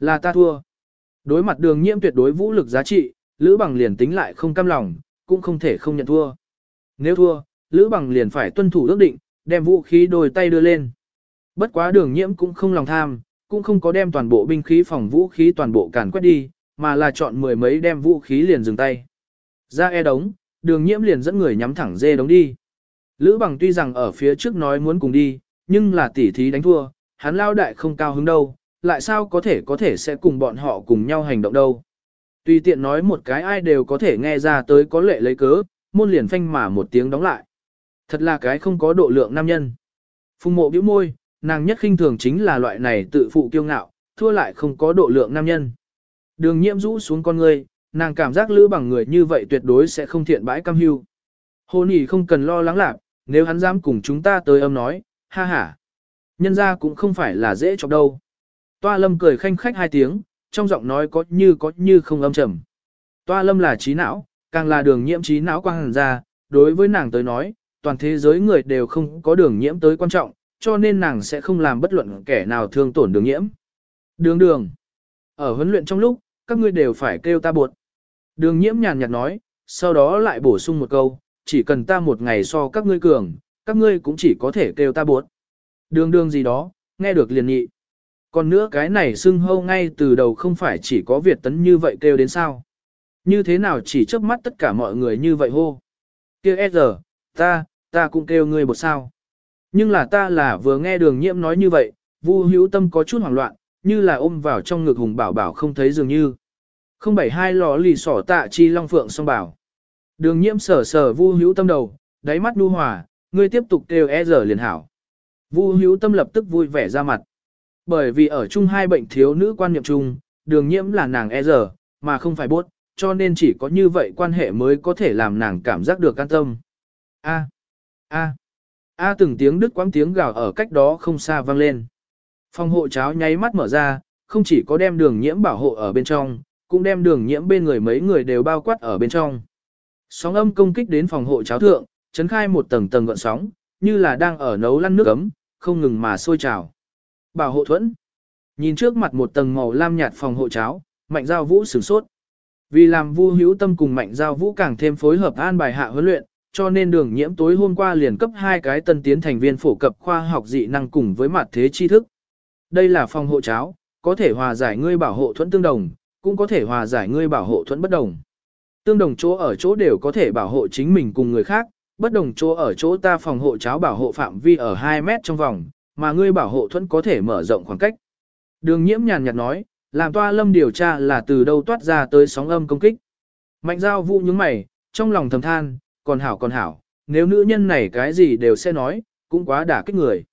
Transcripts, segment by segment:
Là ta thua. Đối mặt đường nhiễm tuyệt đối vũ lực giá trị, Lữ Bằng liền tính lại không cam lòng, cũng không thể không nhận thua. Nếu thua, Lữ Bằng liền phải tuân thủ ước định, đem vũ khí đôi tay đưa lên. Bất quá đường nhiễm cũng không lòng tham, cũng không có đem toàn bộ binh khí phòng vũ khí toàn bộ càn quét đi, mà là chọn mười mấy đem vũ khí liền dừng tay. Ra e đống, đường nhiễm liền dẫn người nhắm thẳng dê đống đi. Lữ bằng tuy rằng ở phía trước nói muốn cùng đi, nhưng là tỉ thí đánh thua, hắn lao đại không cao hứng đâu, lại sao có thể có thể sẽ cùng bọn họ cùng nhau hành động đâu. Tùy tiện nói một cái ai đều có thể nghe ra tới có lệ lấy cớ, môn liền phanh mà một tiếng đóng lại. Thật là cái không có độ lượng nam nhân. Phùng mộ bĩu môi, nàng nhất khinh thường chính là loại này tự phụ kiêu ngạo, thua lại không có độ lượng nam nhân. Đường nhiễm rũ xuống con người, nàng cảm giác lữ bằng người như vậy tuyệt đối sẽ không thiện bãi cam hưu. Hồ nỉ không cần lo lắng lạc, nếu hắn dám cùng chúng ta tới âm nói, ha ha. Nhân ra cũng không phải là dễ chọc đâu. Toa lâm cười khanh khách hai tiếng, trong giọng nói có như có như không âm trầm. Toa lâm là trí não, càng là đường nhiễm trí não quang hẳn ra, đối với nàng tới nói, toàn thế giới người đều không có đường nhiễm tới quan trọng, cho nên nàng sẽ không làm bất luận kẻ nào thương tổn đường nhiễm. Đường đường. Ở huấn luyện trong lúc, các ngươi đều phải kêu ta buộc. Đường nhiễm nhàn nhạt nói, sau đó lại bổ sung một câu, chỉ cần ta một ngày so các ngươi cường, các ngươi cũng chỉ có thể kêu ta buộc. Đường đường gì đó, nghe được liền nhị. Còn nữa cái này xưng hâu ngay từ đầu không phải chỉ có Việt tấn như vậy kêu đến sao. Như thế nào chỉ chớp mắt tất cả mọi người như vậy hô. Kêu e giờ, ta, ta cũng kêu ngươi một sao. Nhưng là ta là vừa nghe đường nhiễm nói như vậy, Vu hữu tâm có chút hoảng loạn, như là ôm vào trong ngực hùng bảo bảo không thấy dường như. 072 lò lì sỏ tạ chi long phượng song bảo. Đường nhiễm sờ sờ Vu hữu tâm đầu, đáy mắt nu hòa, ngươi tiếp tục kêu e giờ liền hảo. Vu hữu tâm lập tức vui vẻ ra mặt. Bởi vì ở chung hai bệnh thiếu nữ quan niệm chung, đường nhiễm là nàng e giờ, mà không phải bốt, cho nên chỉ có như vậy quan hệ mới có thể làm nàng cảm giác được an tâm. A. A. A từng tiếng đứt quãng tiếng gào ở cách đó không xa vang lên. Phòng hộ cháo nháy mắt mở ra, không chỉ có đem đường nhiễm bảo hộ ở bên trong, cũng đem đường nhiễm bên người mấy người đều bao quát ở bên trong. Sóng âm công kích đến phòng hộ cháo thượng, chấn khai một tầng tầng gợn sóng, như là đang ở nấu lăn nước ấm, không ngừng mà sôi trào. Bảo hộ thuẫn. Nhìn trước mặt một tầng màu lam nhạt phòng hộ cháo, mạnh giao vũ sửng sốt. Vì làm vu hữu tâm cùng mạnh giao vũ càng thêm phối hợp an bài hạ huấn luyện, cho nên đường nhiễm tối hôm qua liền cấp hai cái tân tiến thành viên phổ cập khoa học dị năng cùng với mặt thế tri thức. Đây là phòng hộ cháo, có thể hòa giải ngươi bảo hộ thuẫn tương đồng, cũng có thể hòa giải ngươi bảo hộ thuẫn bất đồng. Tương đồng chỗ ở chỗ đều có thể bảo hộ chính mình cùng người khác, bất đồng chỗ ở chỗ ta phòng hộ cháo bảo hộ phạm vi ở 2 mét trong vòng, mà ngươi bảo hộ thuẫn có thể mở rộng khoảng cách. Đường nhiễm nhàn nhạt nói, làm toa lâm điều tra là từ đâu toát ra tới sóng âm công kích. Mạnh giao vụ những mày, trong lòng thầm than, còn hảo còn hảo, nếu nữ nhân này cái gì đều sẽ nói, cũng quá đả kích người.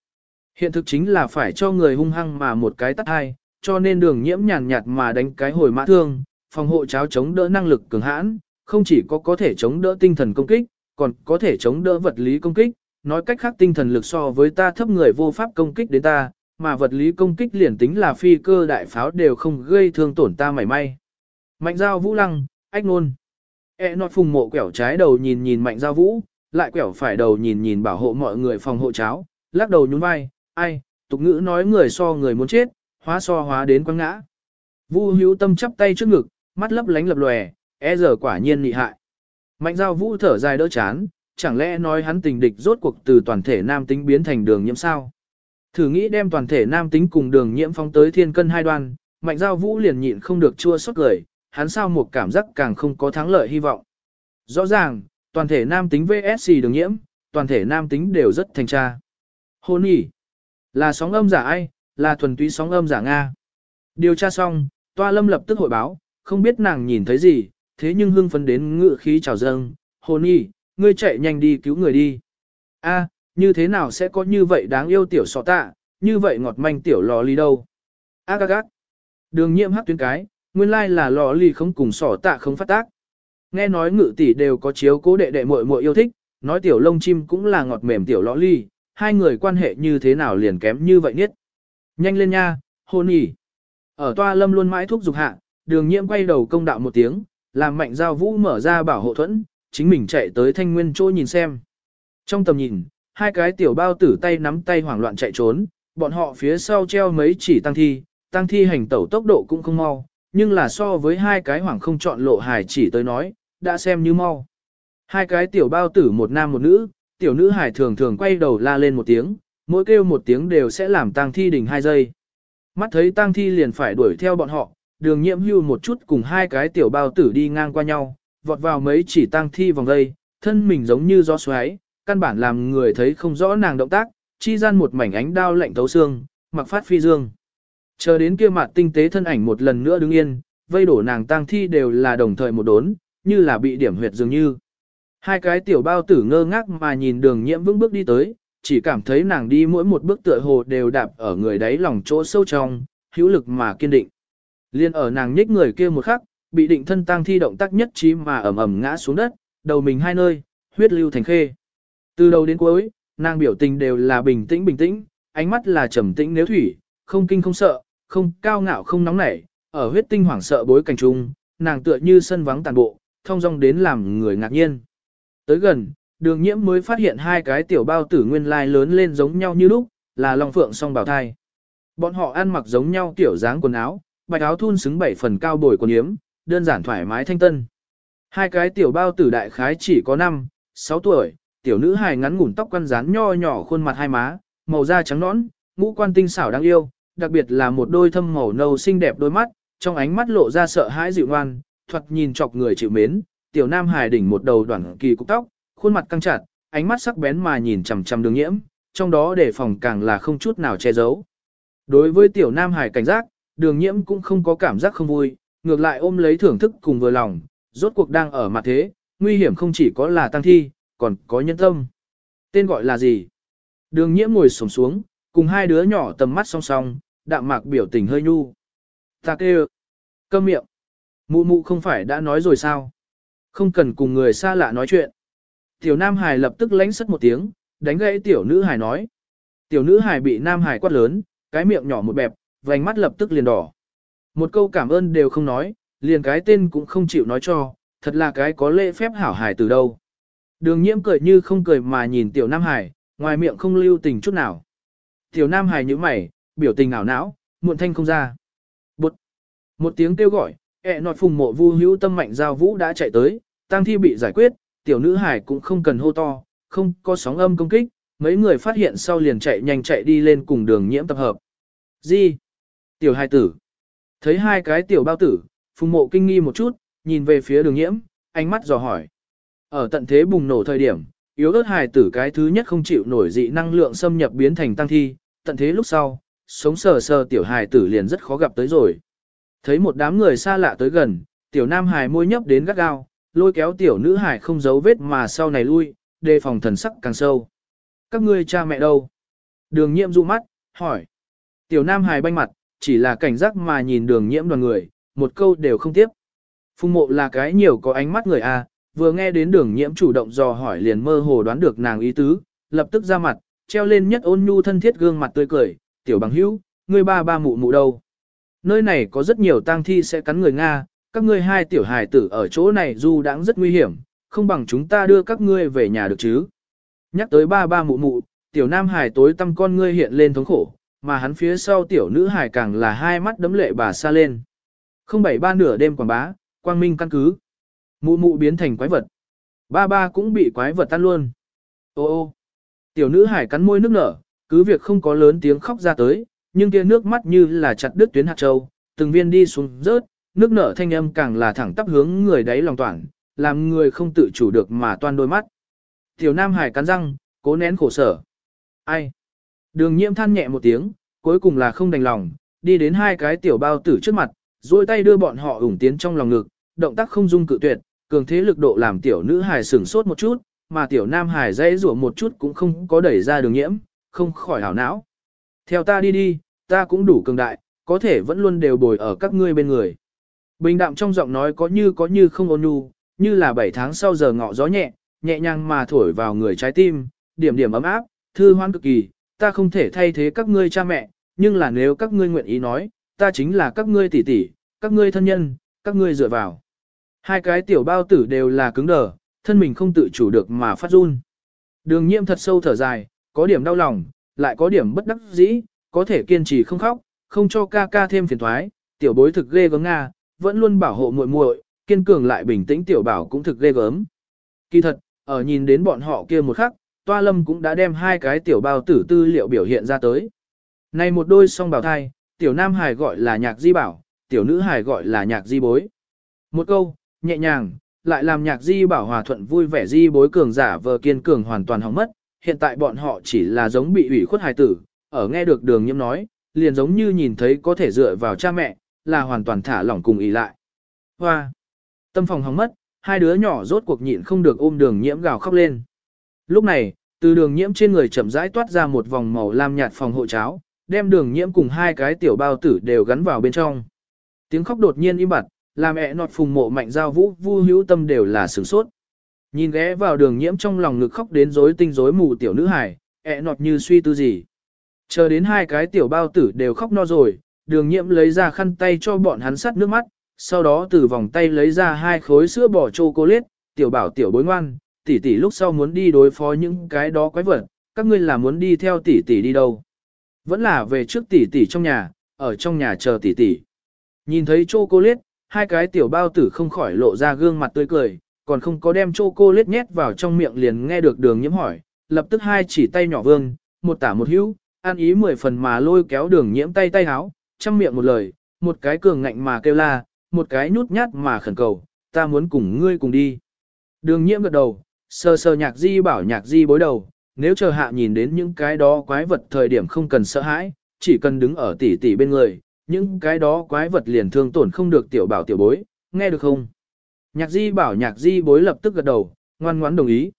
Hiện thực chính là phải cho người hung hăng mà một cái tắt hai, cho nên đường nhiễm nhàn nhạt mà đánh cái hồi mã thương, phòng hộ cháo chống đỡ năng lực cường hãn, không chỉ có có thể chống đỡ tinh thần công kích, còn có thể chống đỡ vật lý công kích, nói cách khác tinh thần lực so với ta thấp người vô pháp công kích đến ta, mà vật lý công kích liền tính là phi cơ đại pháo đều không gây thương tổn ta mảy may. Mạnh giao vũ lăng, ách nôn. E nọt phùng mộ quẻo trái đầu nhìn nhìn mạnh giao vũ, lại quẻo phải đầu nhìn nhìn bảo hộ mọi người phòng hộ cháo, lắc đầu nhún vai, ai, tục ngữ nói người so người muốn chết, hóa so hóa đến quăng ngã. Vu hữu tâm chắp tay trước ngực, mắt lấp lánh lập lòe, e giờ quả nhiên nị hại. Mạnh giao vũ thở dài đỡ chán, chẳng lẽ nói hắn tình địch rốt cuộc từ toàn thể nam tính biến thành đường nhiễm sao? Thử nghĩ đem toàn thể nam tính cùng đường nhiễm phong tới thiên cân hai đoan, mạnh giao vũ liền nhịn không được chua xót lời, hắn sao một cảm giác càng không có thắng lợi hy vọng. Rõ ràng, toàn thể nam tính VSC đường nhiễm, toàn thể nam tính đều rất thành tra. Hôn nhỉ? Là sóng âm giả ai, là thuần túy sóng âm giả Nga. Điều tra xong, toa lâm lập tức hội báo, không biết nàng nhìn thấy gì, thế nhưng hưng phấn đến ngự khí trào dâng. Hôn nhỉ, ngươi chạy nhanh đi cứu người đi. A, như thế nào sẽ có như vậy đáng yêu tiểu sọ tạ, như vậy ngọt manh tiểu lò ly đâu. A gác gác. Đường nhiễm hắc tuyến cái, nguyên lai là lò ly không cùng sọ tạ không phát tác. Nghe nói ngự tỷ đều có chiếu cố đệ đệ muội muội yêu thích, nói tiểu lông chim cũng là ngọt mềm tiểu lò ly, hai người quan hệ như thế nào liền kém như vậy nhất. Nhanh lên nha, hôn nhỉ. Ở toa lâm luôn mãi thúc giục hạ, đường nhiễm quay đầu công đạo một tiếng, làm mạnh giao vũ mở ra bảo hộ thuẫn, chính mình chạy tới thanh nguyên chỗ nhìn xem. Trong tầm nhìn, hai cái tiểu bao tử tay nắm tay hoảng loạn chạy trốn, bọn họ phía sau treo mấy chỉ tăng thi, tăng thi hành tẩu tốc độ cũng không mau, nhưng là so với hai cái hoảng không chọn lộ hải chỉ tới nói, đã xem như mau. Hai cái tiểu bao tử một nam một nữ, tiểu nữ hải thường thường quay đầu la lên một tiếng, mỗi kêu một tiếng đều sẽ làm tang thi đỉnh hai giây. Mắt thấy tang thi liền phải đuổi theo bọn họ, đường nhiễm hưu một chút cùng hai cái tiểu bao tử đi ngang qua nhau, vọt vào mấy chỉ tang thi vòng đây thân mình giống như gió xoáy, căn bản làm người thấy không rõ nàng động tác, chi gian một mảnh ánh đao lạnh thấu xương, mặc phát phi dương. Chờ đến kia mặt tinh tế thân ảnh một lần nữa đứng yên, vây đổ nàng tang thi đều là đồng thời một đốn, như là bị điểm huyệt dường như. Hai cái tiểu bao tử ngơ ngác mà nhìn đường nhiễm vững bước đi tới, chỉ cảm thấy nàng đi mỗi một bước tựa hồ đều đạp ở người đáy lòng chỗ sâu trong, hữu lực mà kiên định. Liên ở nàng nhích người kia một khắc, bị định thân tang thi động tác nhất trí mà ầm ầm ngã xuống đất, đầu mình hai nơi, huyết lưu thành khê. Từ đầu đến cuối, nàng biểu tình đều là bình tĩnh bình tĩnh, ánh mắt là trầm tĩnh nếu thủy, không kinh không sợ, không cao ngạo không nóng nảy, ở huyết tinh hoảng sợ bối cảnh trung, nàng tựa như sân vắng tàn bộ, thông dong đến làm người ngạc nhiên. Tới gần, đường nhiễm mới phát hiện hai cái tiểu bao tử nguyên lai lớn lên giống nhau như lúc, là Long Phượng song bảo thai. Bọn họ ăn mặc giống nhau kiểu dáng quần áo, bạch áo thun xứng bảy phần cao bồi quần yếm, đơn giản thoải mái thanh tân. Hai cái tiểu bao tử đại khái chỉ có 5, 6 tuổi, tiểu nữ hài ngắn ngủn tóc quăn rán nho nhỏ khuôn mặt hai má, màu da trắng nõn, ngũ quan tinh xảo đáng yêu, đặc biệt là một đôi thâm màu nâu xinh đẹp đôi mắt, trong ánh mắt lộ ra sợ hãi dịu ngoan, thoạt nhìn chọc người chịu mến, tiểu nam hài đỉnh một đầu đoạn kỳ cúc tóc, khuôn mặt căng chặt, ánh mắt sắc bén mà nhìn chằm chằm đường nhiễm, trong đó để phòng càng là không chút nào che giấu. Đối với tiểu nam hải cảnh giác, đường nhiễm cũng không có cảm giác không vui, ngược lại ôm lấy thưởng thức cùng vừa lòng, rốt cuộc đang ở mặt thế, nguy hiểm không chỉ có là tăng thi, còn có nhân tâm. Tên gọi là gì? Đường nhiễm ngồi sổng xuống, cùng hai đứa nhỏ tầm mắt song song, đạm mạc biểu tình hơi nhu. Ta kêu. Câm miệng. Mụ mụ không phải đã nói rồi sao? Không cần cùng người xa lạ nói chuyện. Tiểu Nam Hải lập tức lánh sất một tiếng, đánh gãy tiểu nữ Hải nói. Tiểu nữ Hải bị Nam Hải quát lớn, cái miệng nhỏ một bẹp, vành mắt lập tức liền đỏ. Một câu cảm ơn đều không nói, liền cái tên cũng không chịu nói cho, thật là cái có lễ phép hảo hải từ đâu. Đường nhiễm cười như không cười mà nhìn tiểu Nam Hải, ngoài miệng không lưu tình chút nào. Tiểu Nam Hải như mày, biểu tình ảo não, muộn thanh không ra. Bụt! Một tiếng kêu gọi, ẹ nọt phùng mộ vu hữu tâm mạnh giao vũ đã chạy tới, tang thi bị giải quyết, tiểu nữ hải cũng không cần hô to, không có sóng âm công kích, mấy người phát hiện sau liền chạy nhanh chạy đi lên cùng đường nhiễm tập hợp. Gì? Tiểu hài tử. Thấy hai cái tiểu bao tử, phùng mộ kinh nghi một chút, nhìn về phía đường nhiễm, ánh mắt dò hỏi. Ở tận thế bùng nổ thời điểm, yếu ớt hài tử cái thứ nhất không chịu nổi dị năng lượng xâm nhập biến thành tăng thi, tận thế lúc sau, sống sờ sờ tiểu hài tử liền rất khó gặp tới rồi. Thấy một đám người xa lạ tới gần, tiểu nam hài môi nhấp đến gắt gao, lôi kéo tiểu nữ hải không giấu vết mà sau này lui, đề phòng thần sắc càng sâu. Các ngươi cha mẹ đâu? Đường nhiễm dụ mắt, hỏi. Tiểu nam hải banh mặt, chỉ là cảnh giác mà nhìn đường nhiễm đoàn người, một câu đều không tiếp. Phùng mộ là cái nhiều có ánh mắt người A, vừa nghe đến đường nhiễm chủ động dò hỏi liền mơ hồ đoán được nàng ý tứ, lập tức ra mặt, treo lên nhất ôn nhu thân thiết gương mặt tươi cười, tiểu bằng hữu, ngươi ba ba mụ mụ đâu. Nơi này có rất nhiều tang thi sẽ cắn người Nga, các ngươi hai tiểu hài tử ở chỗ này dù đáng rất nguy hiểm, không bằng chúng ta đưa các ngươi về nhà được chứ. Nhắc tới ba ba mụ mụ, tiểu nam hài tối tâm con ngươi hiện lên thống khổ, mà hắn phía sau tiểu nữ hài càng là hai mắt đấm lệ bà xa lên. Không bảy ba nửa đêm quảng bá, quang minh căn cứ. Mụ mụ biến thành quái vật. Ba ba cũng bị quái vật tan luôn. Ô ô. Tiểu nữ hải cắn môi nước nở, cứ việc không có lớn tiếng khóc ra tới, nhưng kia nước mắt như là chặt đứt tuyến hạt châu, từng viên đi xuống rớt, nước nở thanh âm càng là thẳng tắp hướng người đấy lòng toàn, làm người không tự chủ được mà toan đôi mắt. Tiểu Nam Hải cắn răng, cố nén khổ sở. Ai? Đường nhiễm than nhẹ một tiếng, cuối cùng là không đành lòng, đi đến hai cái tiểu bao tử trước mặt, duỗi tay đưa bọn họ ủng tiến trong lòng ngực, động tác không dung cự tuyệt, cường thế lực độ làm tiểu nữ hài sửng sốt một chút, mà tiểu nam hài dãy rủa một chút cũng không có đẩy ra đường nhiễm, không khỏi hảo não. Theo ta đi đi, ta cũng đủ cường đại, có thể vẫn luôn đều bồi ở các ngươi bên người. Bình đạm trong giọng nói có như có như không ôn nhu, như là 7 tháng sau giờ ngọ gió nhẹ, nhẹ nhàng mà thổi vào người trái tim, điểm điểm ấm áp, thư hoan cực kỳ, ta không thể thay thế các ngươi cha mẹ, nhưng là nếu các ngươi nguyện ý nói, ta chính là các ngươi tỷ tỷ, các ngươi thân nhân, các ngươi dựa vào. Hai cái tiểu bao tử đều là cứng đờ, thân mình không tự chủ được mà phát run. Đường nhiễm thật sâu thở dài, có điểm đau lòng, lại có điểm bất đắc dĩ, có thể kiên trì không khóc, không cho ca ca thêm phiền thoái, tiểu bối thực ghê gớm Nga, vẫn luôn bảo hộ muội muội, kiên cường lại bình tĩnh tiểu bảo cũng thực ghê gớm. Kỳ thật, ở nhìn đến bọn họ kia một khắc, Toa Lâm cũng đã đem hai cái tiểu bao tử tư liệu biểu hiện ra tới. Này một đôi song bảo thai, tiểu nam hài gọi là nhạc di bảo, tiểu nữ hài gọi là nhạc di bối. Một câu, nhẹ nhàng, lại làm nhạc di bảo hòa thuận vui vẻ di bối cường giả vờ kiên cường hoàn toàn hỏng mất, hiện tại bọn họ chỉ là giống bị ủy khuất hài tử, ở nghe được đường nhiễm nói, liền giống như nhìn thấy có thể dựa vào cha mẹ, là hoàn toàn thả lỏng cùng ý lại. Hoa! Tâm phòng hỏng mất, hai đứa nhỏ rốt cuộc nhịn không được ôm đường nhiễm gào khóc lên. Lúc này, từ đường nhiễm trên người chậm rãi toát ra một vòng màu lam nhạt phòng hộ cháo, đem đường nhiễm cùng hai cái tiểu bao tử đều gắn vào bên trong. Tiếng khóc đột nhiên im bặt, làm ẹ nọt phùng mộ mạnh giao vũ vu hữu tâm đều là sửng sốt. Nhìn ghé vào đường nhiễm trong lòng ngực khóc đến rối tinh rối mù tiểu nữ hải, ẹ nọt như suy tư gì. Chờ đến hai cái tiểu bao tử đều khóc no rồi, đường nhiễm lấy ra khăn tay cho bọn hắn sắt nước mắt, sau đó từ vòng tay lấy ra hai khối sữa bò chocolate, tiểu bảo tiểu bối ngoan, tỷ tỷ lúc sau muốn đi đối phó những cái đó quái vật, các ngươi là muốn đi theo tỷ tỷ đi đâu? Vẫn là về trước tỷ tỷ trong nhà, ở trong nhà chờ tỷ tỷ. Nhìn thấy chocolate, hai cái tiểu bao tử không khỏi lộ ra gương mặt tươi cười, còn không có đem chocolate nhét vào trong miệng liền nghe được đường nhiễm hỏi, lập tức hai chỉ tay nhỏ vương, một tả một hữu, an ý mười phần mà lôi kéo đường nhiễm tay tay háo, chăm miệng một lời, một cái cường ngạnh mà kêu la, một cái nhút nhát mà khẩn cầu, ta muốn cùng ngươi cùng đi. Đường nhiễm gật đầu, sơ sơ nhạc di bảo nhạc di bối đầu, nếu chờ hạ nhìn đến những cái đó quái vật thời điểm không cần sợ hãi, chỉ cần đứng ở tỉ tỉ bên người, những cái đó quái vật liền thương tổn không được tiểu bảo tiểu bối, nghe được không? Nhạc di bảo nhạc di bối lập tức gật đầu, ngoan ngoãn đồng ý.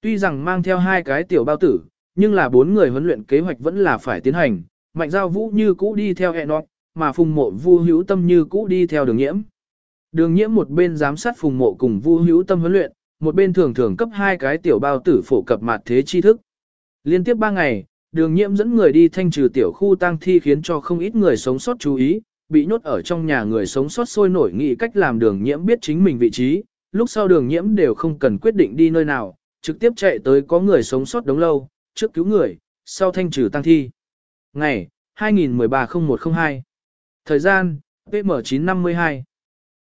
Tuy rằng mang theo hai cái tiểu bao tử, nhưng là bốn người huấn luyện kế hoạch vẫn là phải tiến hành, mạnh giao vũ như cũ đi theo Enoch, mà phùng mộ vu hữu tâm như cũ đi theo đường nhiễm. Đường nhiễm một bên giám sát phùng mộ cùng vu hữu tâm huấn luyện, một bên thường thường cấp hai cái tiểu bao tử phổ cập mặt thế tri thức. Liên tiếp ba ngày, đường nhiễm dẫn người đi thanh trừ tiểu khu tang thi khiến cho không ít người sống sót chú ý, bị nhốt ở trong nhà người sống sót sôi nổi nghĩ cách làm đường nhiễm biết chính mình vị trí, lúc sau đường nhiễm đều không cần quyết định đi nơi nào, trực tiếp chạy tới có người sống sót đống lâu, trước cứu người, sau thanh trừ tang thi. Ngày, 2013-0102 Thời gian, PM952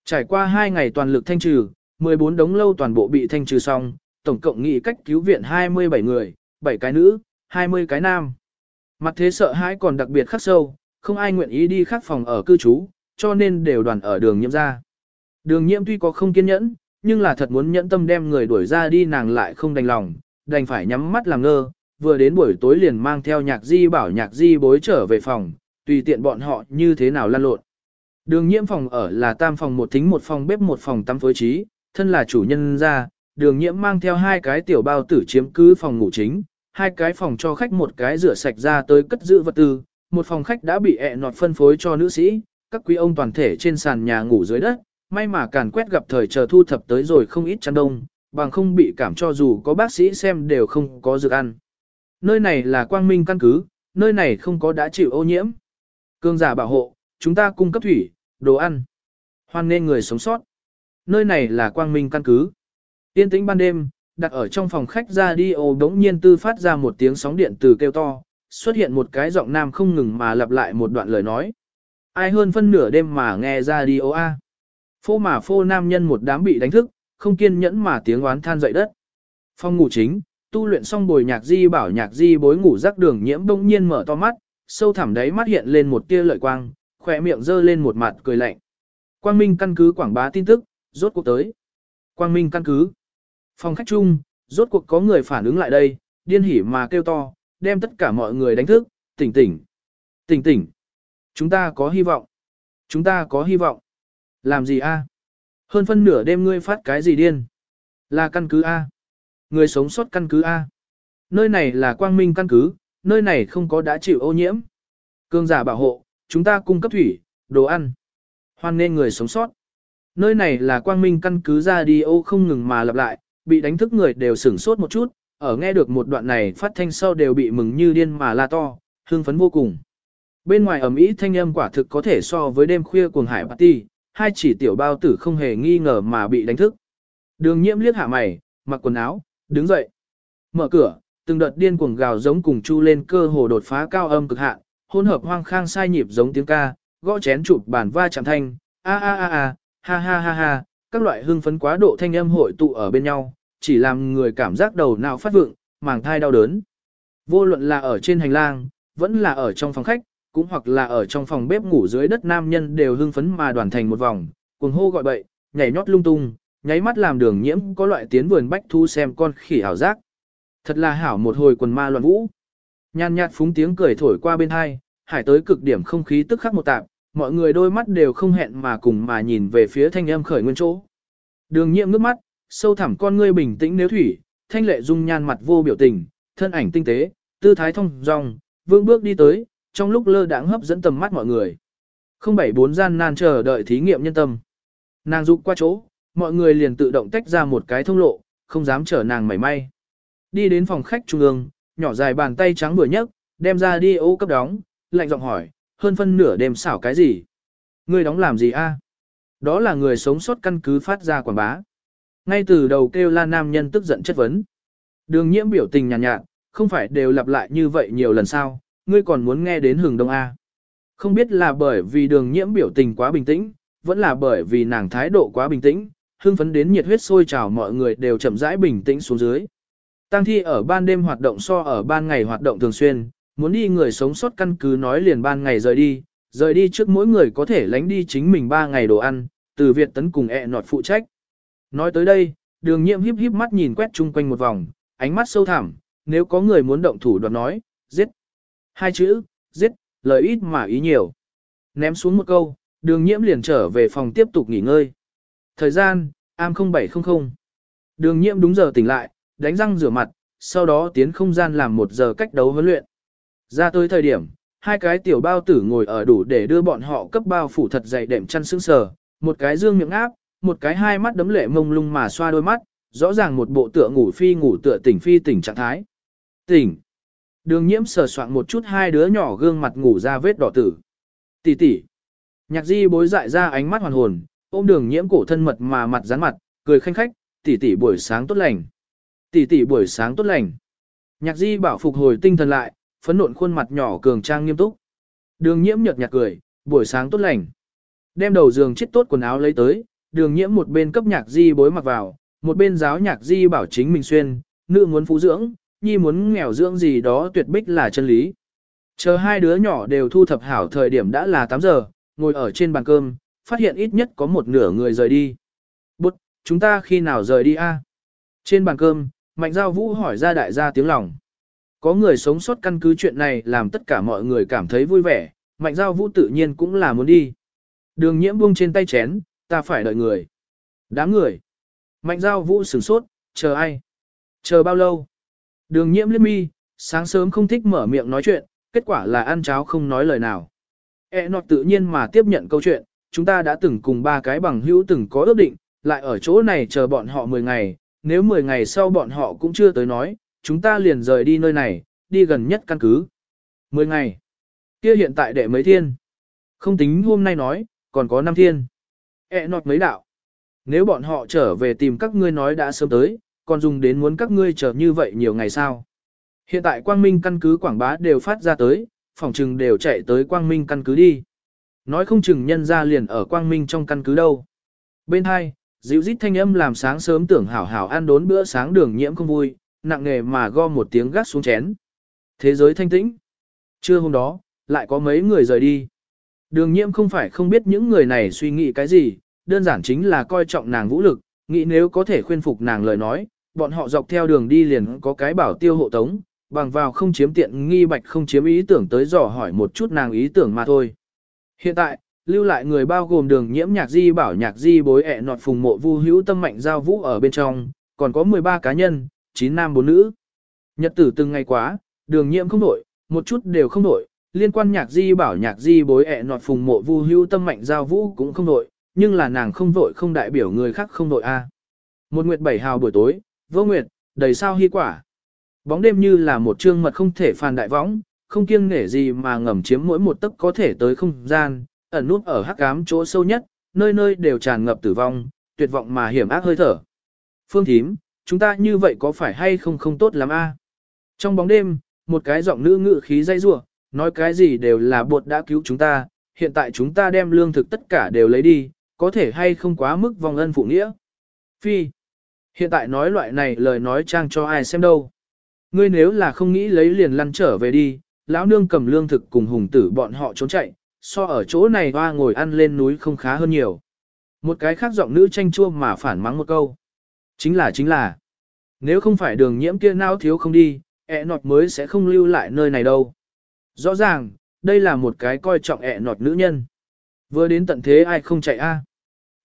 Trải qua 2 ngày toàn lực thanh trừ, 14 đống lâu toàn bộ bị thanh trừ xong, tổng cộng nghị cách cứu viện 27 người, 7 cái nữ, 20 cái nam. Mặt thế sợ hãi còn đặc biệt khắc sâu, không ai nguyện ý đi khác phòng ở cư trú, cho nên đều đoàn ở đường nhiễm ra. Đường nhiễm tuy có không kiên nhẫn, nhưng là thật muốn nhẫn tâm đem người đuổi ra đi nàng lại không đành lòng, đành phải nhắm mắt làm ngơ, vừa đến buổi tối liền mang theo nhạc di bảo nhạc di bối trở về phòng, tùy tiện bọn họ như thế nào lan lộn. Đường nhiễm phòng ở là tam phòng một thính một phòng bếp một phòng tắm phối trí, thân là chủ nhân ra, đường nhiễm mang theo hai cái tiểu bao tử chiếm cứ phòng ngủ chính, hai cái phòng cho khách một cái rửa sạch ra tới cất giữ vật tư, một phòng khách đã bị ẹ nọt phân phối cho nữ sĩ, các quý ông toàn thể trên sàn nhà ngủ dưới đất, may mà càn quét gặp thời chờ thu thập tới rồi không ít chăn đông, bằng không bị cảm cho dù có bác sĩ xem đều không có dược ăn. Nơi này là quang minh căn cứ, nơi này không có đã chịu ô nhiễm. Cương giả bảo hộ, chúng ta cung cấp thủy, đồ ăn. Hoan nên người sống sót. Nơi này là quang minh căn cứ. Tiên tĩnh ban đêm, đặt ở trong phòng khách ra đi ô đống nhiên tư phát ra một tiếng sóng điện từ kêu to, xuất hiện một cái giọng nam không ngừng mà lặp lại một đoạn lời nói. Ai hơn phân nửa đêm mà nghe ra đi ô a. Phô mà phô nam nhân một đám bị đánh thức, không kiên nhẫn mà tiếng oán than dậy đất. phong ngủ chính, tu luyện xong bồi nhạc di bảo nhạc di bối ngủ rắc đường nhiễm đông nhiên mở to mắt, sâu thẳm đáy mắt hiện lên một tia lợi quang, khỏe miệng giơ lên một mặt cười lạnh. Quang Minh căn cứ quảng bá tin tức, rốt cuộc tới. Quang Minh căn cứ. Phòng khách chung, rốt cuộc có người phản ứng lại đây, điên hỉ mà kêu to, đem tất cả mọi người đánh thức, tỉnh tỉnh. Tỉnh tỉnh. Chúng ta có hy vọng. Chúng ta có hy vọng. Làm gì a? Hơn phân nửa đêm ngươi phát cái gì điên? Là căn cứ A. Người sống sót căn cứ A. Nơi này là quang minh căn cứ, nơi này không có đã chịu ô nhiễm. Cương giả bảo hộ, chúng ta cung cấp thủy, đồ ăn. Hoan nên người sống sót. Nơi này là quang minh căn cứ ra đi ô không ngừng mà lặp lại, bị đánh thức người đều sửng sốt một chút, ở nghe được một đoạn này phát thanh sau đều bị mừng như điên mà la to, hương phấn vô cùng. Bên ngoài ẩm ý thanh âm quả thực có thể so với đêm khuya cuồng hải party, hai chỉ tiểu bao tử không hề nghi ngờ mà bị đánh thức. Đường nhiễm liếc hạ mày, mặc quần áo, đứng dậy. Mở cửa, từng đợt điên cuồng gào giống cùng chu lên cơ hồ đột phá cao âm cực hạn, hỗn hợp hoang khang sai nhịp giống tiếng ca, gõ chén chụp bàn va chạm thanh, a a a a, ha ha ha ha, các loại hưng phấn quá độ thanh âm hội tụ ở bên nhau, chỉ làm người cảm giác đầu não phát vượng, màng thai đau đớn. Vô luận là ở trên hành lang, vẫn là ở trong phòng khách, cũng hoặc là ở trong phòng bếp ngủ dưới đất nam nhân đều hưng phấn mà đoàn thành một vòng, cuồng hô gọi bậy, nhảy nhót lung tung, nháy mắt làm đường nhiễm có loại tiến vườn bách thu xem con khỉ hảo giác. Thật là hảo một hồi quần ma loạn vũ. Nhan nhạt phúng tiếng cười thổi qua bên hai, hải tới cực điểm không khí tức khắc một tạp, mọi người đôi mắt đều không hẹn mà cùng mà nhìn về phía thanh âm khởi nguyên chỗ. Đường nhiệm ngước mắt, sâu thẳm con ngươi bình tĩnh nếu thủy, thanh lệ dung nhan mặt vô biểu tình, thân ảnh tinh tế, tư thái thông dong, vương bước đi tới, trong lúc lơ đãng hấp dẫn tầm mắt mọi người. Không bảy bốn gian nan chờ đợi thí nghiệm nhân tâm. Nàng rụng qua chỗ, mọi người liền tự động tách ra một cái thông lộ, không dám chở nàng mảy may. Đi đến phòng khách trung ương, nhỏ dài bàn tay trắng vừa nhấc, đem ra đi ô cấp đóng, lạnh giọng hỏi, hơn phân nửa đêm xảo cái gì? Ngươi đóng làm gì a? Đó là người sống sót căn cứ phát ra quảng bá. Ngay từ đầu kêu la nam nhân tức giận chất vấn. Đường nhiễm biểu tình nhàn nhạt, nhạt, không phải đều lặp lại như vậy nhiều lần sao, ngươi còn muốn nghe đến hừng đông A. Không biết là bởi vì đường nhiễm biểu tình quá bình tĩnh, vẫn là bởi vì nàng thái độ quá bình tĩnh, hưng phấn đến nhiệt huyết sôi trào mọi người đều chậm rãi bình tĩnh xuống dưới. Tăng thi ở ban đêm hoạt động so ở ban ngày hoạt động thường xuyên, muốn đi người sống sót căn cứ nói liền ban ngày rời đi, rời đi trước mỗi người có thể lánh đi chính mình ba ngày đồ ăn, từ Việt tấn cùng ẹ nọt phụ trách. Nói tới đây, đường nhiệm híp híp mắt nhìn quét chung quanh một vòng, ánh mắt sâu thẳm, nếu có người muốn động thủ đoạt nói, giết. Hai chữ, giết, lời ít mà ý nhiều. Ném xuống một câu, đường nhiễm liền trở về phòng tiếp tục nghỉ ngơi. Thời gian, am 0700. Đường nhiễm đúng giờ tỉnh lại, đánh răng rửa mặt, sau đó tiến không gian làm một giờ cách đấu huấn luyện. Ra tới thời điểm, hai cái tiểu bao tử ngồi ở đủ để đưa bọn họ cấp bao phủ thật dày đệm chăn sững sờ, một cái dương miệng áp, một cái hai mắt đấm lệ mông lung mà xoa đôi mắt, rõ ràng một bộ tựa ngủ phi ngủ tựa tỉnh phi tỉnh trạng thái. Tỉnh. Đường nhiễm sờ soạn một chút hai đứa nhỏ gương mặt ngủ ra vết đỏ tử. Tỷ tỷ. Nhạc di bối dại ra ánh mắt hoàn hồn, ôm đường nhiễm cổ thân mật mà mặt rắn mặt, cười khanh khách, tỷ tỷ buổi sáng tốt lành. Tỷ tỷ buổi sáng tốt lành. Nhạc di bảo phục hồi tinh thần lại, phấn nộn khuôn mặt nhỏ cường trang nghiêm túc. Đường nhiễm nhợt nhạt cười, buổi sáng tốt lành. Đem đầu giường chết tốt quần áo lấy tới, đường nhiễm một bên cấp nhạc di bối mặc vào, một bên giáo nhạc di bảo chính mình xuyên, nữ muốn phú dưỡng, nhi muốn nghèo dưỡng gì đó tuyệt bích là chân lý. Chờ hai đứa nhỏ đều thu thập hảo thời điểm đã là 8 giờ, ngồi ở trên bàn cơm, phát hiện ít nhất có một nửa người rời đi. Bụt, chúng ta khi nào rời đi a? Trên bàn cơm, Mạnh Giao Vũ hỏi ra đại gia tiếng lòng. Có người sống sót căn cứ chuyện này làm tất cả mọi người cảm thấy vui vẻ, Mạnh Giao Vũ tự nhiên cũng là muốn đi. Đường nhiễm buông trên tay chén, ta phải đợi người. Đám người. Mạnh Giao Vũ sửng sốt, chờ ai? Chờ bao lâu? Đường nhiễm liếc mi, sáng sớm không thích mở miệng nói chuyện, kết quả là ăn cháo không nói lời nào. E nọt tự nhiên mà tiếp nhận câu chuyện, chúng ta đã từng cùng ba cái bằng hữu từng có ước định, lại ở chỗ này chờ bọn họ 10 ngày, nếu 10 ngày sau bọn họ cũng chưa tới nói, chúng ta liền rời đi nơi này, đi gần nhất căn cứ. 10 ngày. Kia hiện tại đệ mấy thiên? Không tính hôm nay nói, còn có năm thiên. E nọt mấy đạo. Nếu bọn họ trở về tìm các ngươi nói đã sớm tới, còn dùng đến muốn các ngươi chờ như vậy nhiều ngày sao. Hiện tại quang minh căn cứ quảng bá đều phát ra tới, phòng trừng đều chạy tới quang minh căn cứ đi. Nói không chừng nhân ra liền ở quang minh trong căn cứ đâu. Bên hai, dịu rít thanh âm làm sáng sớm tưởng hảo hảo ăn đốn bữa sáng đường nhiễm không vui, nặng nề mà go một tiếng gắt xuống chén. Thế giới thanh tĩnh. Trưa hôm đó, lại có mấy người rời đi. Đường nhiễm không phải không biết những người này suy nghĩ cái gì, đơn giản chính là coi trọng nàng vũ lực, nghĩ nếu có thể khuyên phục nàng lời nói, bọn họ dọc theo đường đi liền có cái bảo tiêu hộ tống, bằng vào không chiếm tiện nghi bạch không chiếm ý tưởng tới dò hỏi một chút nàng ý tưởng mà thôi. Hiện tại, lưu lại người bao gồm đường nhiễm nhạc di bảo nhạc di bối ẹ nọt phùng mộ vu hữu tâm mạnh giao vũ ở bên trong, còn có 13 cá nhân, chín nam bốn nữ. Nhật tử từng ngày quá, đường nhiễm không đổi, một chút đều không đổi, liên quan nhạc di bảo nhạc di bối ẹ nọt phùng mộ vu hưu tâm mạnh giao vũ cũng không đổi, nhưng là nàng không vội không đại biểu người khác không vội a. Một nguyệt bảy hào buổi tối, vô nguyệt, đầy sao hy quả. Bóng đêm như là một trương mật không thể phàn đại võng, không kiêng nể gì mà ngầm chiếm mỗi một tấc có thể tới không gian, ẩn nút ở hắc ám chỗ sâu nhất, nơi nơi đều tràn ngập tử vong, tuyệt vọng mà hiểm ác hơi thở. Phương thím, chúng ta như vậy có phải hay không không tốt lắm a? Trong bóng đêm, một cái giọng nữ ngự khí dây rủa, nói cái gì đều là bột đã cứu chúng ta, hiện tại chúng ta đem lương thực tất cả đều lấy đi, có thể hay không quá mức vòng ân phụ nghĩa. Phi, hiện tại nói loại này lời nói trang cho ai xem đâu. Ngươi nếu là không nghĩ lấy liền lăn trở về đi, lão nương cầm lương thực cùng hùng tử bọn họ trốn chạy, so ở chỗ này hoa ngồi ăn lên núi không khá hơn nhiều. Một cái khác giọng nữ tranh chua mà phản mắng một câu. Chính là chính là, nếu không phải đường nhiễm kia nao thiếu không đi, ẹ nọt mới sẽ không lưu lại nơi này đâu. Rõ ràng, đây là một cái coi trọng ẹ nọt nữ nhân. Vừa đến tận thế ai không chạy a?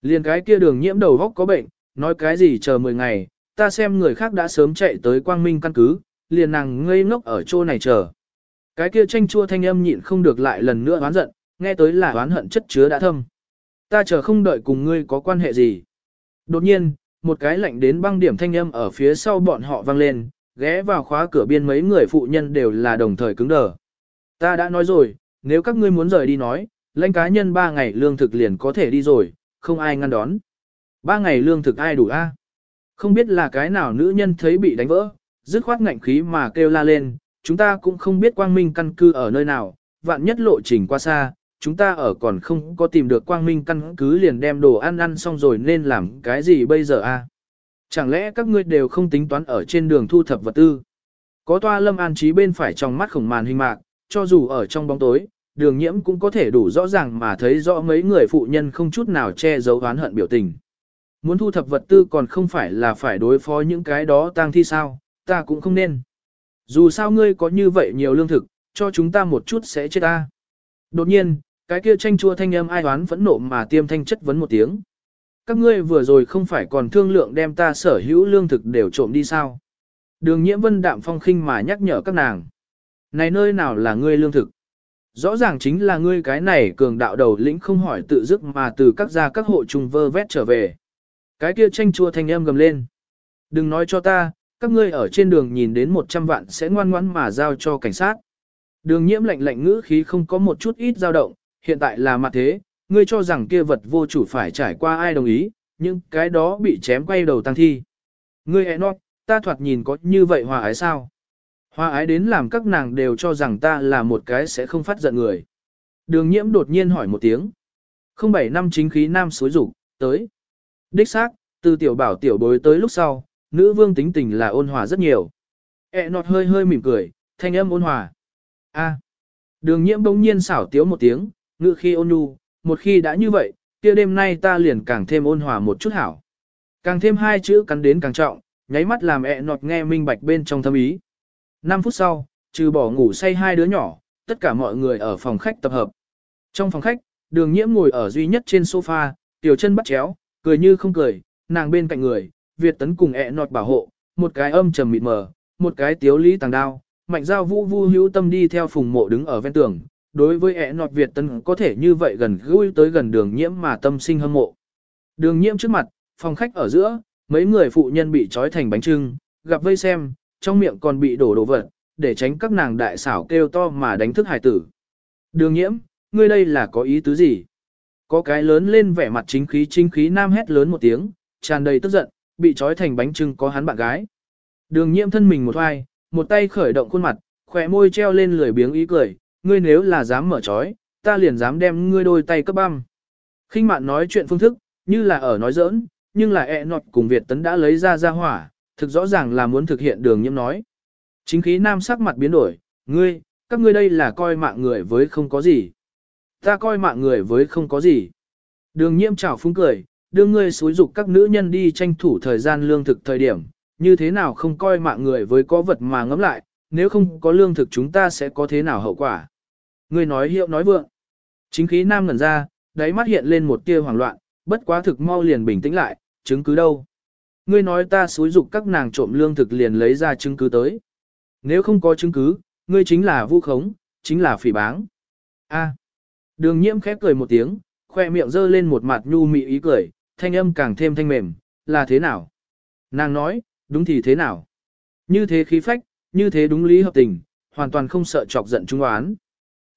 Liền cái kia đường nhiễm đầu góc có bệnh, nói cái gì chờ 10 ngày, ta xem người khác đã sớm chạy tới quang minh căn cứ, liền nàng ngây ngốc ở chỗ này chờ. Cái kia tranh chua thanh âm nhịn không được lại lần nữa oán giận, nghe tới là oán hận chất chứa đã thâm. Ta chờ không đợi cùng ngươi có quan hệ gì. Đột nhiên, một cái lạnh đến băng điểm thanh âm ở phía sau bọn họ vang lên, ghé vào khóa cửa biên mấy người phụ nhân đều là đồng thời cứng đờ. Ta đã nói rồi, nếu các ngươi muốn rời đi nói, lãnh cá nhân ba ngày lương thực liền có thể đi rồi, không ai ngăn đón. Ba ngày lương thực ai đủ a? Không biết là cái nào nữ nhân thấy bị đánh vỡ, dứt khoát ngạnh khí mà kêu la lên, chúng ta cũng không biết quang minh căn cư ở nơi nào, vạn nhất lộ trình qua xa, chúng ta ở còn không có tìm được quang minh căn cứ liền đem đồ ăn ăn xong rồi nên làm cái gì bây giờ a? Chẳng lẽ các ngươi đều không tính toán ở trên đường thu thập vật tư? Có toa lâm an trí bên phải trong mắt khổng màn hình mạc, cho dù ở trong bóng tối, đường nhiễm cũng có thể đủ rõ ràng mà thấy rõ mấy người phụ nhân không chút nào che giấu oán hận biểu tình. Muốn thu thập vật tư còn không phải là phải đối phó những cái đó tang thi sao, ta cũng không nên. Dù sao ngươi có như vậy nhiều lương thực, cho chúng ta một chút sẽ chết ta. Đột nhiên, cái kia tranh chua thanh âm ai oán phẫn nộ mà tiêm thanh chất vấn một tiếng. Các ngươi vừa rồi không phải còn thương lượng đem ta sở hữu lương thực đều trộm đi sao. Đường nhiễm vân đạm phong khinh mà nhắc nhở các nàng. Này nơi nào là ngươi lương thực? Rõ ràng chính là ngươi cái này cường đạo đầu lĩnh không hỏi tự dứt mà từ các gia các hộ trùng vơ vét trở về. Cái kia tranh chua thanh âm gầm lên. Đừng nói cho ta, các ngươi ở trên đường nhìn đến 100 vạn sẽ ngoan ngoãn mà giao cho cảnh sát. Đường nhiễm lạnh lạnh ngữ khí không có một chút ít dao động, hiện tại là mặt thế, ngươi cho rằng kia vật vô chủ phải trải qua ai đồng ý, nhưng cái đó bị chém quay đầu tăng thi. Ngươi Enoch, ta thoạt nhìn có như vậy hòa ái sao? Hòa ái đến làm các nàng đều cho rằng ta là một cái sẽ không phát giận người. Đường nhiễm đột nhiên hỏi một tiếng. Không bảy năm chính khí nam suối rủ, tới. Đích xác, từ tiểu bảo tiểu bối tới lúc sau, nữ vương tính tình là ôn hòa rất nhiều. E nọt hơi hơi mỉm cười, thanh âm ôn hòa. A. Đường nhiễm bỗng nhiên xảo tiếu một tiếng, ngự khi ôn nhu, một khi đã như vậy, kia đêm nay ta liền càng thêm ôn hòa một chút hảo. Càng thêm hai chữ cắn đến càng trọng, nháy mắt làm ẹ nọt nghe minh bạch bên trong thâm ý. 5 phút sau, trừ bỏ ngủ say hai đứa nhỏ, tất cả mọi người ở phòng khách tập hợp. Trong phòng khách, đường nhiễm ngồi ở duy nhất trên sofa, tiểu chân bắt chéo, cười như không cười, nàng bên cạnh người, Việt tấn cùng ẹ nọt bảo hộ, một cái âm trầm mịt mờ, một cái tiếu lý tàng đao, mạnh giao vũ vu hữu tâm đi theo phùng mộ đứng ở ven tường, đối với ẹ nọt Việt tân có thể như vậy gần gũi tới gần đường nhiễm mà tâm sinh hâm mộ. Đường nhiễm trước mặt, phòng khách ở giữa, mấy người phụ nhân bị trói thành bánh trưng, gặp vây xem, trong miệng còn bị đổ đồ vật, để tránh các nàng đại xảo kêu to mà đánh thức hải tử. Đường nhiễm, ngươi đây là có ý tứ gì? Có cái lớn lên vẻ mặt chính khí chính khí nam hét lớn một tiếng, tràn đầy tức giận, bị trói thành bánh trưng có hắn bạn gái. Đường nhiễm thân mình một hoài, một tay khởi động khuôn mặt, khỏe môi treo lên lười biếng ý cười, ngươi nếu là dám mở trói, ta liền dám đem ngươi đôi tay cấp băm. khinh mạn nói chuyện phương thức, như là ở nói giỡn, nhưng là ẹ e nọt cùng Việt tấn đã lấy ra ra hỏa, thực rõ ràng là muốn thực hiện đường nhiễm nói. Chính khí nam sắc mặt biến đổi, ngươi, các ngươi đây là coi mạng người với không có gì. Ta coi mạng người với không có gì. Đường nhiễm chào phúng cười, đưa ngươi xúi dục các nữ nhân đi tranh thủ thời gian lương thực thời điểm, như thế nào không coi mạng người với có vật mà ngấm lại, nếu không có lương thực chúng ta sẽ có thế nào hậu quả. Ngươi nói hiệu nói vượng. Chính khí nam ngẩn ra, đáy mắt hiện lên một tia hoảng loạn, bất quá thực mau liền bình tĩnh lại, chứng cứ đâu. Ngươi nói ta xúi dục các nàng trộm lương thực liền lấy ra chứng cứ tới. Nếu không có chứng cứ, ngươi chính là vu khống, chính là phỉ báng. A. Đường nhiễm khép cười một tiếng, khoe miệng giơ lên một mặt nhu mị ý cười, thanh âm càng thêm thanh mềm, là thế nào? Nàng nói, đúng thì thế nào? Như thế khí phách, như thế đúng lý hợp tình, hoàn toàn không sợ chọc giận trung oán.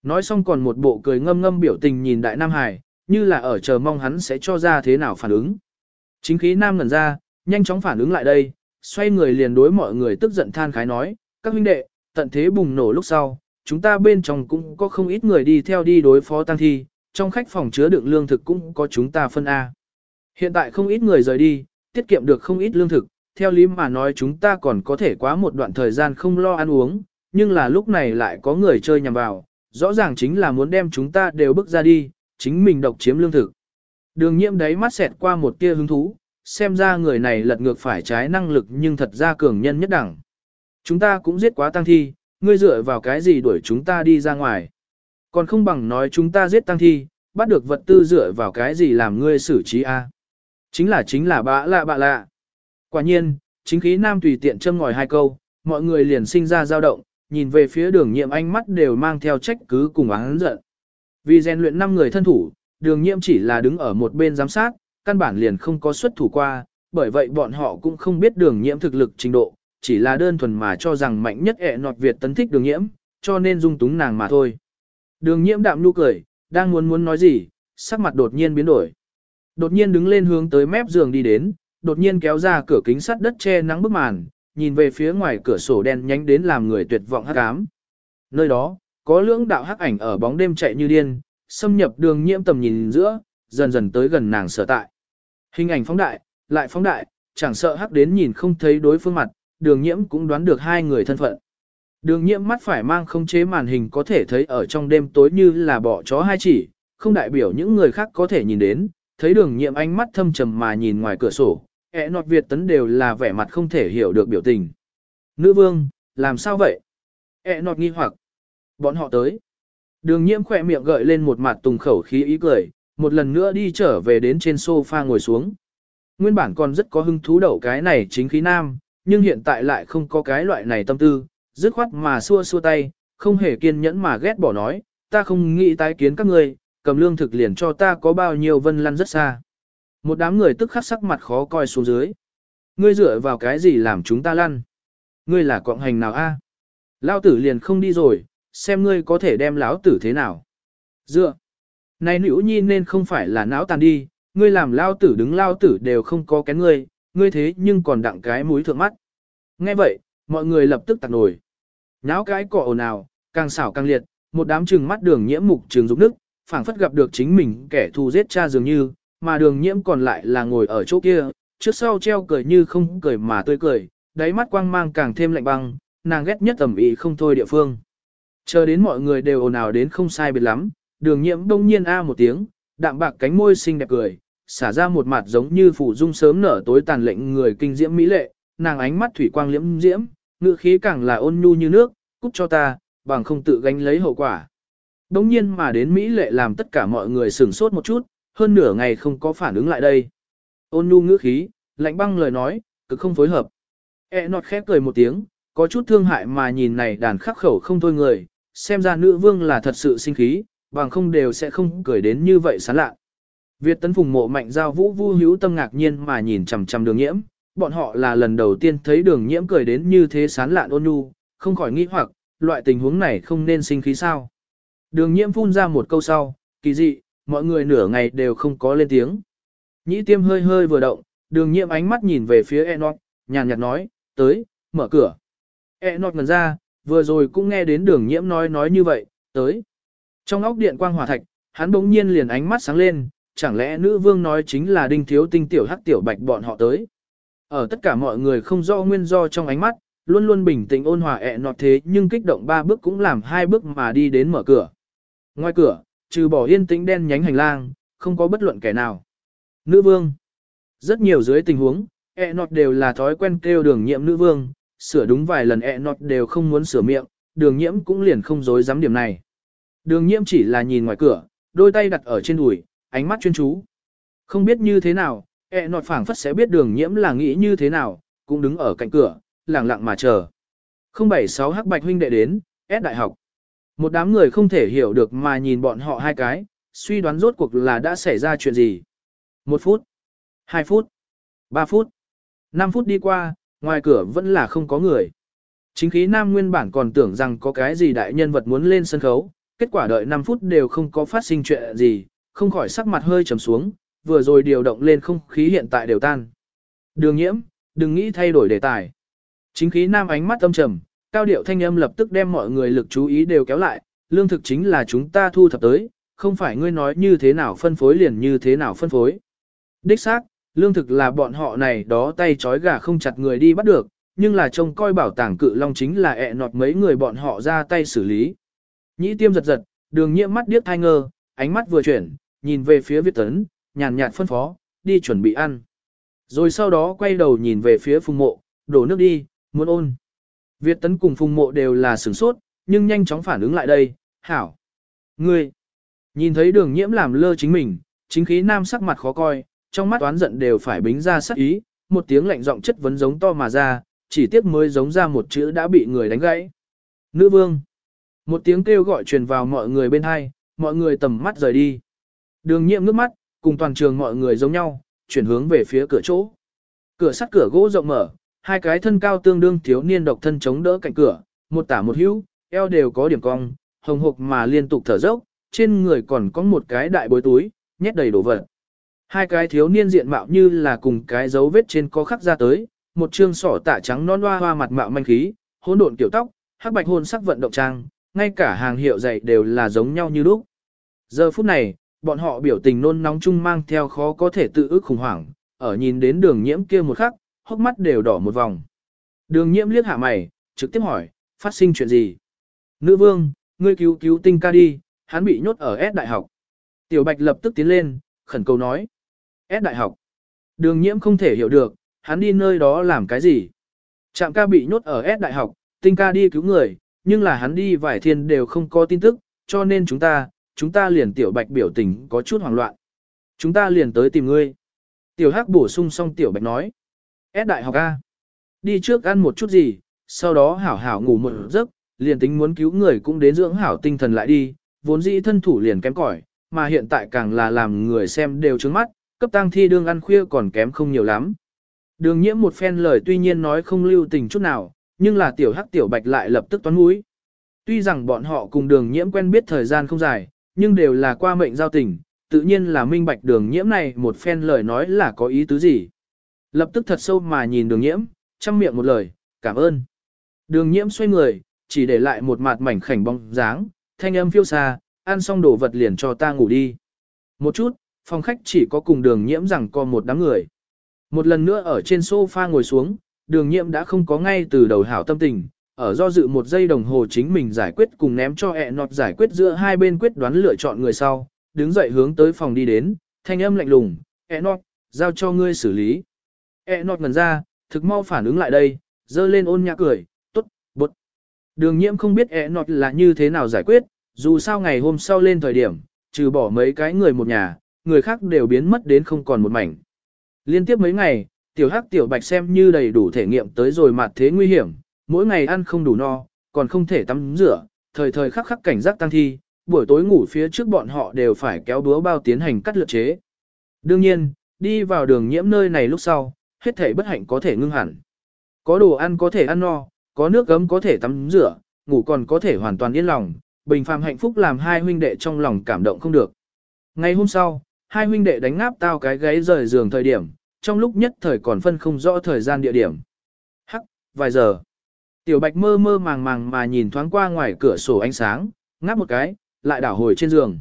Nói xong còn một bộ cười ngâm ngâm biểu tình nhìn đại Nam Hải, như là ở chờ mong hắn sẽ cho ra thế nào phản ứng. Chính khí Nam ngẩn ra, nhanh chóng phản ứng lại đây, xoay người liền đối mọi người tức giận than khái nói, các huynh đệ, tận thế bùng nổ lúc sau, chúng ta bên trong cũng có không ít người đi theo đi đối phó tăng thi, trong khách phòng chứa đựng lương thực cũng có chúng ta phân A. Hiện tại không ít người rời đi, tiết kiệm được không ít lương thực, theo lý mà nói chúng ta còn có thể quá một đoạn thời gian không lo ăn uống, nhưng là lúc này lại có người chơi nhằm vào, rõ ràng chính là muốn đem chúng ta đều bước ra đi, chính mình độc chiếm lương thực. Đường nhiễm đấy mắt xẹt qua một tia hứng thú, xem ra người này lật ngược phải trái năng lực nhưng thật ra cường nhân nhất đẳng. Chúng ta cũng giết quá tăng thi, ngươi dựa vào cái gì đuổi chúng ta đi ra ngoài. Còn không bằng nói chúng ta giết tăng thi, bắt được vật tư dựa vào cái gì làm ngươi xử trí a? Chính là chính là bạ lạ bạ lạ. Quả nhiên, chính khí nam tùy tiện châm ngòi hai câu, mọi người liền sinh ra dao động, nhìn về phía đường nhiệm ánh mắt đều mang theo trách cứ cùng oán giận. Vì rèn luyện 5 người thân thủ, đường nhiệm chỉ là đứng ở một bên giám sát, căn bản liền không có xuất thủ qua, bởi vậy bọn họ cũng không biết đường nhiễm thực lực trình độ, chỉ là đơn thuần mà cho rằng mạnh nhất ẹ nọt Việt tấn thích đường nhiễm, cho nên dung túng nàng mà thôi. Đường nhiễm đạm nu cười, đang muốn muốn nói gì, sắc mặt đột nhiên biến đổi. Đột nhiên đứng lên hướng tới mép giường đi đến, đột nhiên kéo ra cửa kính sắt đất che nắng bức màn, nhìn về phía ngoài cửa sổ đen nhánh đến làm người tuyệt vọng hắc ám. Nơi đó, có lưỡng đạo hắc ảnh ở bóng đêm chạy như điên, xâm nhập đường nhiễm tầm nhìn giữa, dần dần tới gần nàng sở tại. Hình ảnh phóng đại, lại phóng đại, chẳng sợ hắc đến nhìn không thấy đối phương mặt, đường nhiễm cũng đoán được hai người thân phận. Đường nhiễm mắt phải mang không chế màn hình có thể thấy ở trong đêm tối như là bỏ chó hai chỉ, không đại biểu những người khác có thể nhìn đến, thấy đường nhiễm ánh mắt thâm trầm mà nhìn ngoài cửa sổ, ẹ nọt Việt tấn đều là vẻ mặt không thể hiểu được biểu tình. Nữ vương, làm sao vậy? ẹ nọt nghi hoặc. Bọn họ tới. Đường nhiễm khỏe miệng gợi lên một mặt tùng khẩu khí ý cười, một lần nữa đi trở về đến trên sofa ngồi xuống. Nguyên bản còn rất có hứng thú đậu cái này chính khí nam, nhưng hiện tại lại không có cái loại này tâm tư, dứt khoát mà xua xua tay, không hề kiên nhẫn mà ghét bỏ nói, ta không nghĩ tái kiến các ngươi, cầm lương thực liền cho ta có bao nhiêu vân lăn rất xa. Một đám người tức khắc sắc mặt khó coi xuống dưới. Ngươi dựa vào cái gì làm chúng ta lăn? Ngươi là quạng hành nào a? À? Lao tử liền không đi rồi, xem ngươi có thể đem lão tử thế nào. Dựa. Này nữ nhi nên không phải là não tàn đi, ngươi làm lao tử đứng lao tử đều không có cái ngươi, ngươi thế nhưng còn đặng cái mũi thượng mắt. Nghe vậy, mọi người lập tức tặc nổi. Náo cái cỏ ồn ào, càng xảo càng liệt, một đám trừng mắt đường nhiễm mục trường dục nước, phảng phất gặp được chính mình kẻ thù giết cha dường như, mà đường nhiễm còn lại là ngồi ở chỗ kia, trước sau treo cười như không cười mà tươi cười, đáy mắt quang mang càng thêm lạnh băng, nàng ghét nhất tầm ý không thôi địa phương. Chờ đến mọi người đều ồn ào đến không sai biệt lắm, đường nhiễm đông nhiên a một tiếng, đạm bạc cánh môi xinh đẹp cười, xả ra một mặt giống như phủ dung sớm nở tối tàn lệnh người kinh diễm mỹ lệ, nàng ánh mắt thủy quang liễm diễm, ngựa khí càng là ôn nhu như nước, cút cho ta, bằng không tự gánh lấy hậu quả. Đông nhiên mà đến Mỹ lệ làm tất cả mọi người sửng sốt một chút, hơn nửa ngày không có phản ứng lại đây. Ôn nhu ngữ khí, lạnh băng lời nói, cực không phối hợp. E nọt khép cười một tiếng, có chút thương hại mà nhìn này đàn khắc khẩu không thôi người, xem ra nữ vương là thật sự sinh khí, bằng không đều sẽ không cười đến như vậy sán lạ. Việt tấn phùng mộ mạnh giao vũ vu hữu tâm ngạc nhiên mà nhìn chằm chằm đường nhiễm, bọn họ là lần đầu tiên thấy đường nhiễm cười đến như thế sán lạn ôn nhu, không khỏi nghĩ hoặc, loại tình huống này không nên sinh khí sao. Đường nhiễm phun ra một câu sau, kỳ dị, mọi người nửa ngày đều không có lên tiếng. Nhĩ tiêm hơi hơi vừa động, đường Nhiệm ánh mắt nhìn về phía Enoch, nhàn nhạt nói, tới, mở cửa. Enoch ngần ra, vừa rồi cũng nghe đến đường nhiễm nói nói như vậy, tới. Trong óc điện quang hỏa thạch, hắn bỗng nhiên liền ánh mắt sáng lên, chẳng lẽ nữ vương nói chính là đinh thiếu tinh tiểu hắc tiểu bạch bọn họ tới. Ở tất cả mọi người không rõ nguyên do trong ánh mắt, luôn luôn bình tĩnh ôn hòa ẹ nọt thế nhưng kích động ba bước cũng làm hai bước mà đi đến mở cửa. Ngoài cửa, trừ bỏ yên tĩnh đen nhánh hành lang, không có bất luận kẻ nào. Nữ vương. Rất nhiều dưới tình huống, ẹ nọt đều là thói quen kêu đường nhiễm nữ vương, sửa đúng vài lần ẹ nọt đều không muốn sửa miệng, đường nhiễm cũng liền không dối dám điểm này. Đường nhiễm chỉ là nhìn ngoài cửa, đôi tay đặt ở trên đùi, ánh mắt chuyên chú. Không biết như thế nào, ẹ nọt phảng phất sẽ biết đường nhiễm là nghĩ như thế nào, cũng đứng ở cạnh cửa, lặng lặng mà chờ. 076 hắc bạch huynh đệ đến, S đại học. Một đám người không thể hiểu được mà nhìn bọn họ hai cái, suy đoán rốt cuộc là đã xảy ra chuyện gì. Một phút, hai phút, ba phút, năm phút đi qua, ngoài cửa vẫn là không có người. Chính khí nam nguyên bản còn tưởng rằng có cái gì đại nhân vật muốn lên sân khấu, kết quả đợi 5 phút đều không có phát sinh chuyện gì, không khỏi sắc mặt hơi trầm xuống, vừa rồi điều động lên không khí hiện tại đều tan. Đường nhiễm, đừng nghĩ thay đổi đề tài. Chính khí nam ánh mắt âm trầm, cao điệu thanh âm lập tức đem mọi người lực chú ý đều kéo lại, lương thực chính là chúng ta thu thập tới, không phải ngươi nói như thế nào phân phối liền như thế nào phân phối. Đích xác, lương thực là bọn họ này đó tay trói gà không chặt người đi bắt được, nhưng là trông coi bảo tàng cự long chính là ẹ nọt mấy người bọn họ ra tay xử lý. Nhĩ tiêm giật giật, đường nhiễm mắt điếc thai ngơ, ánh mắt vừa chuyển, nhìn về phía viết Tấn, nhàn nhạt phân phó, đi chuẩn bị ăn. Rồi sau đó quay đầu nhìn về phía phùng mộ, đổ nước đi, muốn ôn. Việt Tấn cùng phùng mộ đều là sửng sốt, nhưng nhanh chóng phản ứng lại đây, hảo. Ngươi, nhìn thấy đường nhiễm làm lơ chính mình, chính khí nam sắc mặt khó coi, trong mắt toán giận đều phải bính ra sắc ý, một tiếng lạnh giọng chất vấn giống to mà ra, chỉ tiếc mới giống ra một chữ đã bị người đánh gãy. Nữ vương. Một tiếng kêu gọi truyền vào mọi người bên hai, mọi người tầm mắt rời đi. Đường Nhiễm nước mắt, cùng toàn trường mọi người giống nhau, chuyển hướng về phía cửa chỗ. Cửa sắt cửa gỗ rộng mở, hai cái thân cao tương đương thiếu niên độc thân chống đỡ cạnh cửa, một tả một hữu, eo đều có điểm cong, hồng hộc mà liên tục thở dốc, trên người còn có một cái đại bối túi, nhét đầy đồ vật. Hai cái thiếu niên diện mạo như là cùng cái dấu vết trên có khắc ra tới, một trương sỏ tả trắng non hoa hoa mặt mạo manh khí, hỗn độn kiểu tóc, hắc bạch hôn sắc vận động trang, ngay cả hàng hiệu dạy đều là giống nhau như lúc. Giờ phút này, bọn họ biểu tình nôn nóng chung mang theo khó có thể tự ức khủng hoảng, ở nhìn đến đường nhiễm kia một khắc, hốc mắt đều đỏ một vòng. Đường nhiễm liếc hạ mày, trực tiếp hỏi, phát sinh chuyện gì? Nữ vương, ngươi cứu cứu tinh ca đi, hắn bị nhốt ở S đại học. Tiểu bạch lập tức tiến lên, khẩn cầu nói. S đại học. Đường nhiễm không thể hiểu được, hắn đi nơi đó làm cái gì? Trạm ca bị nhốt ở S đại học, tinh ca đi cứu người, nhưng là hắn đi vải thiên đều không có tin tức, cho nên chúng ta, chúng ta liền tiểu bạch biểu tình có chút hoảng loạn. Chúng ta liền tới tìm ngươi. Tiểu hắc bổ sung xong tiểu bạch nói. S đại học A. Đi trước ăn một chút gì, sau đó hảo hảo ngủ một giấc, liền tính muốn cứu người cũng đến dưỡng hảo tinh thần lại đi, vốn dĩ thân thủ liền kém cỏi, mà hiện tại càng là làm người xem đều trướng mắt, cấp tăng thi đương ăn khuya còn kém không nhiều lắm. Đường nhiễm một phen lời tuy nhiên nói không lưu tình chút nào, nhưng là tiểu hắc tiểu bạch lại lập tức toán mũi. Tuy rằng bọn họ cùng đường nhiễm quen biết thời gian không dài, nhưng đều là qua mệnh giao tình, tự nhiên là minh bạch đường nhiễm này một phen lời nói là có ý tứ gì. Lập tức thật sâu mà nhìn đường nhiễm, chăm miệng một lời, cảm ơn. Đường nhiễm xoay người, chỉ để lại một mặt mảnh khảnh bóng dáng, thanh âm phiêu xa, ăn xong đồ vật liền cho ta ngủ đi. Một chút, phòng khách chỉ có cùng đường nhiễm rằng có một đám người. Một lần nữa ở trên sofa ngồi xuống, đường nhiễm đã không có ngay từ đầu hảo tâm tình, ở do dự một giây đồng hồ chính mình giải quyết cùng ném cho ẹ nọt giải quyết giữa hai bên quyết đoán lựa chọn người sau, đứng dậy hướng tới phòng đi đến, thanh âm lạnh lùng, ẹ nọt, giao cho ngươi xử lý. E nọt ngần ra, thực mau phản ứng lại đây, dơ lên ôn nhã cười, tốt, bột. Đường nhiễm không biết E nọt là như thế nào giải quyết, dù sao ngày hôm sau lên thời điểm, trừ bỏ mấy cái người một nhà, người khác đều biến mất đến không còn một mảnh. Liên tiếp mấy ngày, tiểu hắc tiểu bạch xem như đầy đủ thể nghiệm tới rồi mặt thế nguy hiểm, mỗi ngày ăn không đủ no, còn không thể tắm rửa, thời thời khắc khắc cảnh giác tăng thi, buổi tối ngủ phía trước bọn họ đều phải kéo búa bao tiến hành cắt lượt chế. Đương nhiên, đi vào đường nhiễm nơi này lúc sau, hết thể bất hạnh có thể ngưng hẳn. Có đồ ăn có thể ăn no, có nước gấm có thể tắm rửa, ngủ còn có thể hoàn toàn yên lòng, bình phàm hạnh phúc làm hai huynh đệ trong lòng cảm động không được. Ngày hôm sau, hai huynh đệ đánh ngáp tao cái gáy rời giường thời điểm, trong lúc nhất thời còn phân không rõ thời gian địa điểm. Hắc, vài giờ. Tiểu Bạch mơ mơ màng màng mà nhìn thoáng qua ngoài cửa sổ ánh sáng, ngáp một cái, lại đảo hồi trên giường.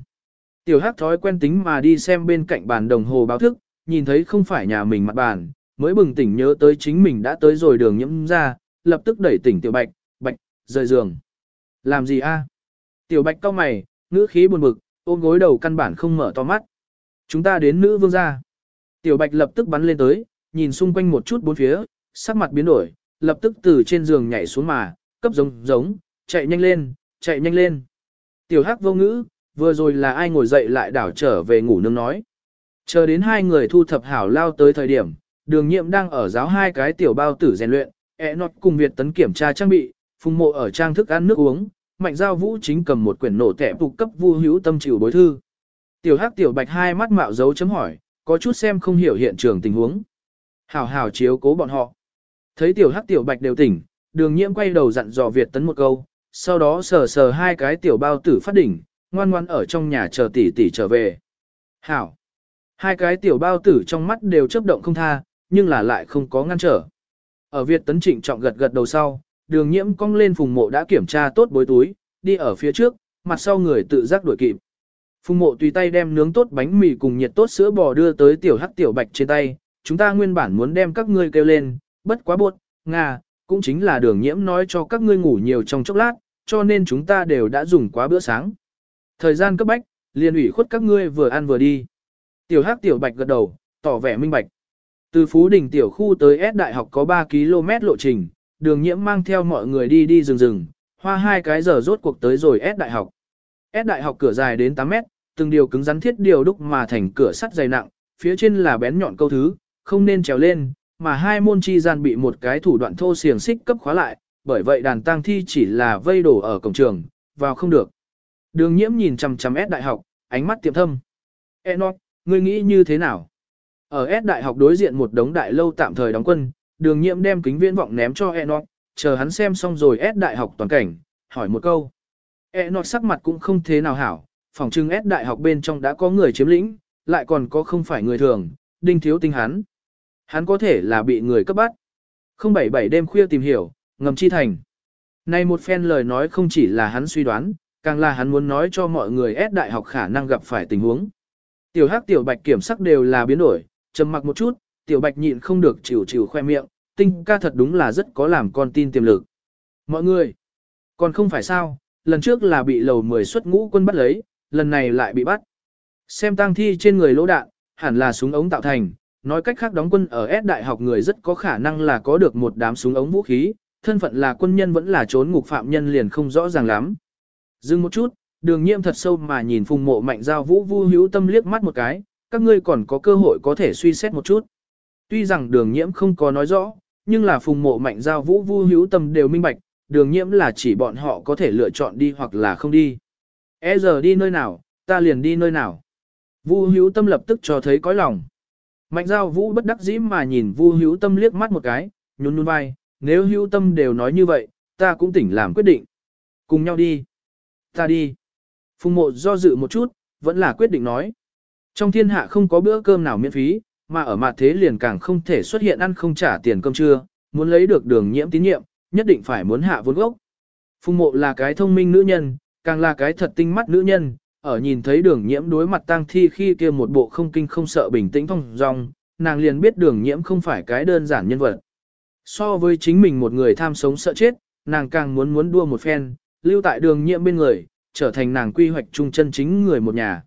Tiểu Hắc thói quen tính mà đi xem bên cạnh bàn đồng hồ báo thức, nhìn thấy không phải nhà mình mặt bàn, mới bừng tỉnh nhớ tới chính mình đã tới rồi đường nhiễm ra, lập tức đẩy tỉnh Tiểu Bạch, Bạch, rời giường. Làm gì a? Tiểu Bạch cau mày, ngữ khí buồn bực, ôm gối đầu căn bản không mở to mắt. Chúng ta đến nữ vương gia. Tiểu Bạch lập tức bắn lên tới, nhìn xung quanh một chút bốn phía, sắc mặt biến đổi, lập tức từ trên giường nhảy xuống mà, cấp giống giống, chạy nhanh lên, chạy nhanh lên. Tiểu Hắc vô ngữ, vừa rồi là ai ngồi dậy lại đảo trở về ngủ nương nói. Chờ đến hai người thu thập hảo lao tới thời điểm, đường nhiệm đang ở giáo hai cái tiểu bao tử rèn luyện, ẹ nọt cùng Việt tấn kiểm tra trang bị, phùng mộ ở trang thức ăn nước uống, mạnh giao vũ chính cầm một quyển nổ tẻ phục cấp vu hữu tâm chịu bối thư. Tiểu hắc tiểu bạch hai mắt mạo dấu chấm hỏi, có chút xem không hiểu hiện trường tình huống. Hảo hảo chiếu cố bọn họ. Thấy tiểu hắc tiểu bạch đều tỉnh, đường nhiễm quay đầu dặn dò Việt tấn một câu, sau đó sờ sờ hai cái tiểu bao tử phát đỉnh, ngoan ngoan ở trong nhà chờ tỷ tỷ trở về. Hảo. Hai cái tiểu bao tử trong mắt đều chớp động không tha, nhưng là lại không có ngăn trở. Ở Việt tấn trịnh trọng gật gật đầu sau, đường nhiễm cong lên phùng mộ đã kiểm tra tốt bối túi, đi ở phía trước, mặt sau người tự giác đuổi kịp. Phùng mộ tùy tay đem nướng tốt bánh mì cùng nhiệt tốt sữa bò đưa tới tiểu hắc tiểu bạch trên tay, chúng ta nguyên bản muốn đem các ngươi kêu lên, bất quá buộc, ngà, cũng chính là đường nhiễm nói cho các ngươi ngủ nhiều trong chốc lát, cho nên chúng ta đều đã dùng quá bữa sáng. Thời gian cấp bách, liền ủy khuất các ngươi vừa ăn vừa đi. Tiểu hắc tiểu bạch gật đầu, tỏ vẻ minh bạch. Từ Phú Đình tiểu khu tới S đại học có 3 km lộ trình, đường nhiễm mang theo mọi người đi đi rừng rừng, hoa hai cái giờ rốt cuộc tới rồi S đại học. S đại học cửa dài đến 8 mét, từng điều cứng rắn thiết điều đúc mà thành cửa sắt dày nặng, phía trên là bén nhọn câu thứ, không nên trèo lên, mà hai môn chi gian bị một cái thủ đoạn thô xiềng xích cấp khóa lại, bởi vậy đàn tang thi chỉ là vây đổ ở cổng trường, vào không được. Đường nhiễm nhìn chằm chằm S đại học, ánh mắt tiệm thâm. Enoch, ngươi nghĩ như thế nào? Ở S đại học đối diện một đống đại lâu tạm thời đóng quân, đường Nhiệm đem kính viễn vọng ném cho Enoch, chờ hắn xem xong rồi S đại học toàn cảnh, hỏi một câu. Enoch sắc mặt cũng không thế nào hảo, phòng trưng S đại học bên trong đã có người chiếm lĩnh, lại còn có không phải người thường, đinh thiếu tinh hắn. Hắn có thể là bị người cấp bắt. 077 đêm khuya tìm hiểu, ngầm chi thành. Này một phen lời nói không chỉ là hắn suy đoán, càng là hắn muốn nói cho mọi người S đại học khả năng gặp phải tình huống. Tiểu hắc tiểu bạch kiểm sắc đều là biến đổi, trầm mặc một chút, tiểu bạch nhịn không được chịu chịu khoe miệng, tinh ca thật đúng là rất có làm con tin tiềm lực. Mọi người, còn không phải sao, lần trước là bị lầu 10 xuất ngũ quân bắt lấy, lần này lại bị bắt. Xem tang thi trên người lỗ đạn, hẳn là súng ống tạo thành, nói cách khác đóng quân ở S đại học người rất có khả năng là có được một đám súng ống vũ khí, thân phận là quân nhân vẫn là trốn ngục phạm nhân liền không rõ ràng lắm. Dừng một chút, đường nhiễm thật sâu mà nhìn phùng mộ mạnh giao vũ vu hữu tâm liếc mắt một cái, các ngươi còn có cơ hội có thể suy xét một chút. Tuy rằng đường nhiễm không có nói rõ, nhưng là phùng mộ mạnh giao vũ vu hữu tâm đều minh bạch, đường nhiễm là chỉ bọn họ có thể lựa chọn đi hoặc là không đi. E giờ đi nơi nào, ta liền đi nơi nào. Vu hữu tâm lập tức cho thấy cõi lòng. Mạnh giao vũ bất đắc dĩ mà nhìn vu hữu tâm liếc mắt một cái, nhún nhún vai, nếu hữu tâm đều nói như vậy, ta cũng tỉnh làm quyết định. Cùng nhau đi. Ta đi. Phùng mộ do dự một chút, vẫn là quyết định nói. Trong thiên hạ không có bữa cơm nào miễn phí, mà ở mặt thế liền càng không thể xuất hiện ăn không trả tiền cơm trưa, muốn lấy được đường nhiễm tín nhiệm, nhất định phải muốn hạ vốn gốc. Phùng mộ là cái thông minh nữ nhân, càng là cái thật tinh mắt nữ nhân, ở nhìn thấy đường nhiễm đối mặt tang thi khi kia một bộ không kinh không sợ bình tĩnh phong dong, nàng liền biết đường nhiễm không phải cái đơn giản nhân vật. So với chính mình một người tham sống sợ chết, nàng càng muốn muốn đua một phen, lưu tại đường nhiễm bên người, trở thành nàng quy hoạch trung chân chính người một nhà.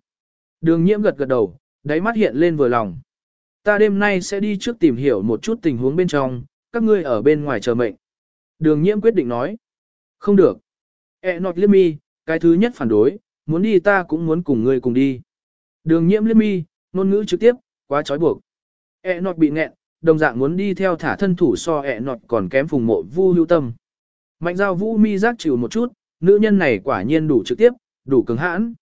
Đường nhiễm gật gật đầu, đáy mắt hiện lên vừa lòng. Ta đêm nay sẽ đi trước tìm hiểu một chút tình huống bên trong, các ngươi ở bên ngoài chờ mệnh. Đường nhiễm quyết định nói. Không được. E nọt liêm mi, cái thứ nhất phản đối, muốn đi ta cũng muốn cùng ngươi cùng đi. Đường nhiễm liêm mi, ngôn ngữ trực tiếp, quá trói buộc. E nọt bị nghẹn, đồng dạng muốn đi theo thả thân thủ so E nọt còn kém phùng mộ vu hưu tâm. Mạnh giao vũ mi giác chịu một chút, nữ nhân này quả nhiên đủ trực tiếp, đủ cứng hãn.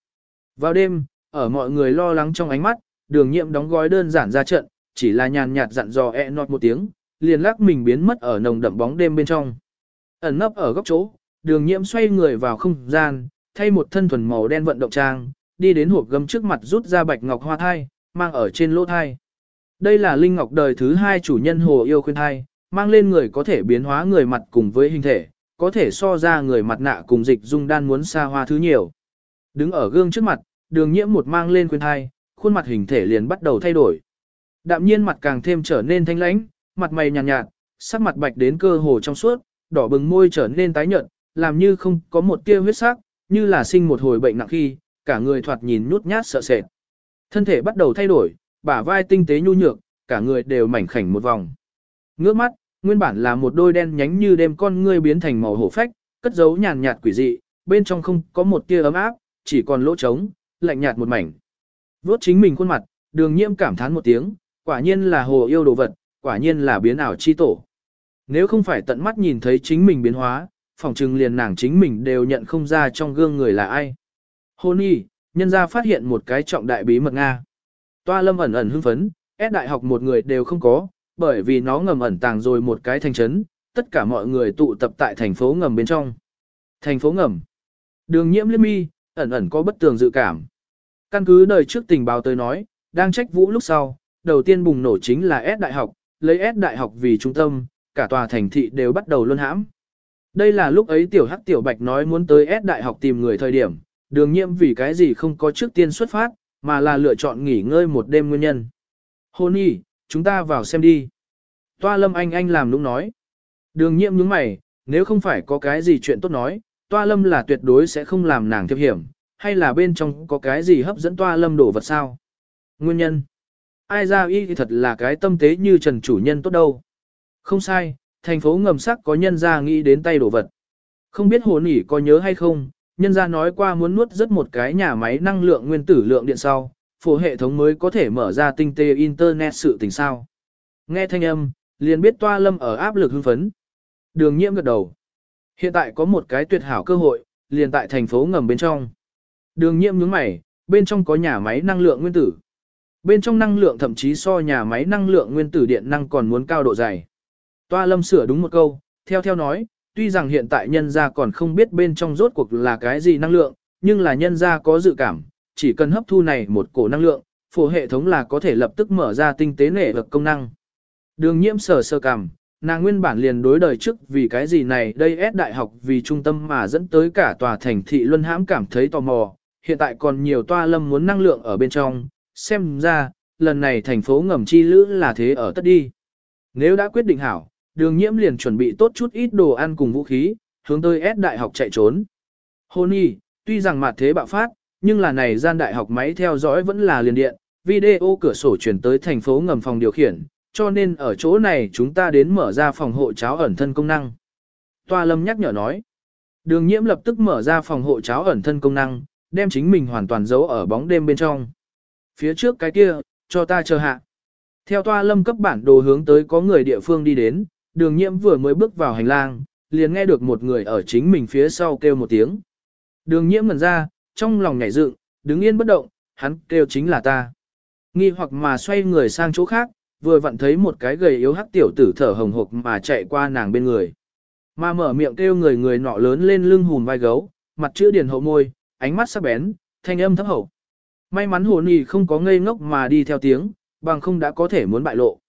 Vào đêm, ở mọi người lo lắng trong ánh mắt, đường nhiệm đóng gói đơn giản ra trận, chỉ là nhàn nhạt dặn dò e nọt một tiếng, liền lắc mình biến mất ở nồng đậm bóng đêm bên trong. Ẩn nấp ở góc chỗ, đường nhiệm xoay người vào không gian, thay một thân thuần màu đen vận động trang, đi đến hộp gấm trước mặt rút ra bạch ngọc hoa thai, mang ở trên lỗ thai. Đây là linh ngọc đời thứ hai chủ nhân hồ yêu khuyên thai, mang lên người có thể biến hóa người mặt cùng với hình thể, có thể so ra người mặt nạ cùng dịch dung đan muốn xa hoa thứ nhiều. Đứng ở gương trước mặt, đường nhiễm một mang lên khuyên thai, khuôn mặt hình thể liền bắt đầu thay đổi. Đạm nhiên mặt càng thêm trở nên thanh lãnh, mặt mày nhàn nhạt, nhạt, sắc mặt bạch đến cơ hồ trong suốt, đỏ bừng môi trở nên tái nhợt, làm như không có một tia huyết sắc, như là sinh một hồi bệnh nặng khi, cả người thoạt nhìn nhút nhát sợ sệt. Thân thể bắt đầu thay đổi, bả vai tinh tế nhu nhược, cả người đều mảnh khảnh một vòng. Ngước mắt, nguyên bản là một đôi đen nhánh như đêm con ngươi biến thành màu hổ phách, cất giấu nhàn nhạt quỷ dị, bên trong không có một tia ấm áp, chỉ còn lỗ trống, lạnh nhạt một mảnh. Vốt chính mình khuôn mặt, đường nhiễm cảm thán một tiếng, quả nhiên là hồ yêu đồ vật, quả nhiên là biến ảo chi tổ. Nếu không phải tận mắt nhìn thấy chính mình biến hóa, phỏng chừng liền nàng chính mình đều nhận không ra trong gương người là ai. Hôn y, nhân gia phát hiện một cái trọng đại bí mật Nga. Toa lâm ẩn ẩn hưng phấn, ép đại học một người đều không có, bởi vì nó ngầm ẩn tàng rồi một cái thành trấn, tất cả mọi người tụ tập tại thành phố ngầm bên trong. Thành phố ngầm. Đường nhiễm liêm mi, ẩn ẩn có bất tường dự cảm. Căn cứ đời trước tình báo tới nói, đang trách vũ lúc sau, đầu tiên bùng nổ chính là S đại học, lấy S đại học vì trung tâm, cả tòa thành thị đều bắt đầu luân hãm. Đây là lúc ấy tiểu hắc tiểu bạch nói muốn tới S đại học tìm người thời điểm, đường nhiệm vì cái gì không có trước tiên xuất phát, mà là lựa chọn nghỉ ngơi một đêm nguyên nhân. Hôn y, chúng ta vào xem đi. Toa lâm anh anh làm lúc nói. Đường nhiệm nhướng mày, nếu không phải có cái gì chuyện tốt nói, toa lâm là tuyệt đối sẽ không làm nàng thiệp hiểm, hay là bên trong có cái gì hấp dẫn toa lâm đổ vật sao? Nguyên nhân. Ai ra y thì thật là cái tâm tế như trần chủ nhân tốt đâu. Không sai, thành phố ngầm sắc có nhân ra nghĩ đến tay đổ vật. Không biết hồ nỉ có nhớ hay không, nhân ra nói qua muốn nuốt rất một cái nhà máy năng lượng nguyên tử lượng điện sau, phổ hệ thống mới có thể mở ra tinh tế internet sự tình sao. Nghe thanh âm, liền biết toa lâm ở áp lực hưng phấn. Đường nhiễm gật đầu. Hiện tại có một cái tuyệt hảo cơ hội, liền tại thành phố ngầm bên trong. Đường nhiễm nhướng mày, bên trong có nhà máy năng lượng nguyên tử. Bên trong năng lượng thậm chí so nhà máy năng lượng nguyên tử điện năng còn muốn cao độ dày. Toa lâm sửa đúng một câu, theo theo nói, tuy rằng hiện tại nhân gia còn không biết bên trong rốt cuộc là cái gì năng lượng, nhưng là nhân gia có dự cảm, chỉ cần hấp thu này một cổ năng lượng, phổ hệ thống là có thể lập tức mở ra tinh tế nể vực công năng. Đường nhiễm sở sơ cảm, nàng nguyên bản liền đối đời trước vì cái gì này đây ép đại học vì trung tâm mà dẫn tới cả tòa thành thị luân hãm cảm thấy tò mò, hiện tại còn nhiều toa lâm muốn năng lượng ở bên trong, xem ra, lần này thành phố ngầm chi lữ là thế ở tất đi. Nếu đã quyết định hảo, đường nhiễm liền chuẩn bị tốt chút ít đồ ăn cùng vũ khí, hướng tới S đại học chạy trốn. Hôn y, tuy rằng mặt thế bạo phát, nhưng là này gian đại học máy theo dõi vẫn là liền điện, video cửa sổ chuyển tới thành phố ngầm phòng điều khiển, cho nên ở chỗ này chúng ta đến mở ra phòng hộ cháo ẩn thân công năng. Toa lâm nhắc nhở nói. Đường nhiễm lập tức mở ra phòng hộ cháo ẩn thân công năng, đem chính mình hoàn toàn giấu ở bóng đêm bên trong. Phía trước cái kia, cho ta chờ hạ. Theo toa lâm cấp bản đồ hướng tới có người địa phương đi đến, đường nhiễm vừa mới bước vào hành lang, liền nghe được một người ở chính mình phía sau kêu một tiếng. Đường nhiễm ngẩn ra, trong lòng nhảy dựng, đứng yên bất động, hắn kêu chính là ta. Nghi hoặc mà xoay người sang chỗ khác, vừa vặn thấy một cái gầy yếu hắc tiểu tử thở hồng hộc mà chạy qua nàng bên người. Mà mở miệng kêu người người nọ lớn lên lưng hùn vai gấu, mặt chữ điền hậu môi, ánh mắt sắc bén, thanh âm thấp hậu. May mắn hồ nì không có ngây ngốc mà đi theo tiếng, bằng không đã có thể muốn bại lộ.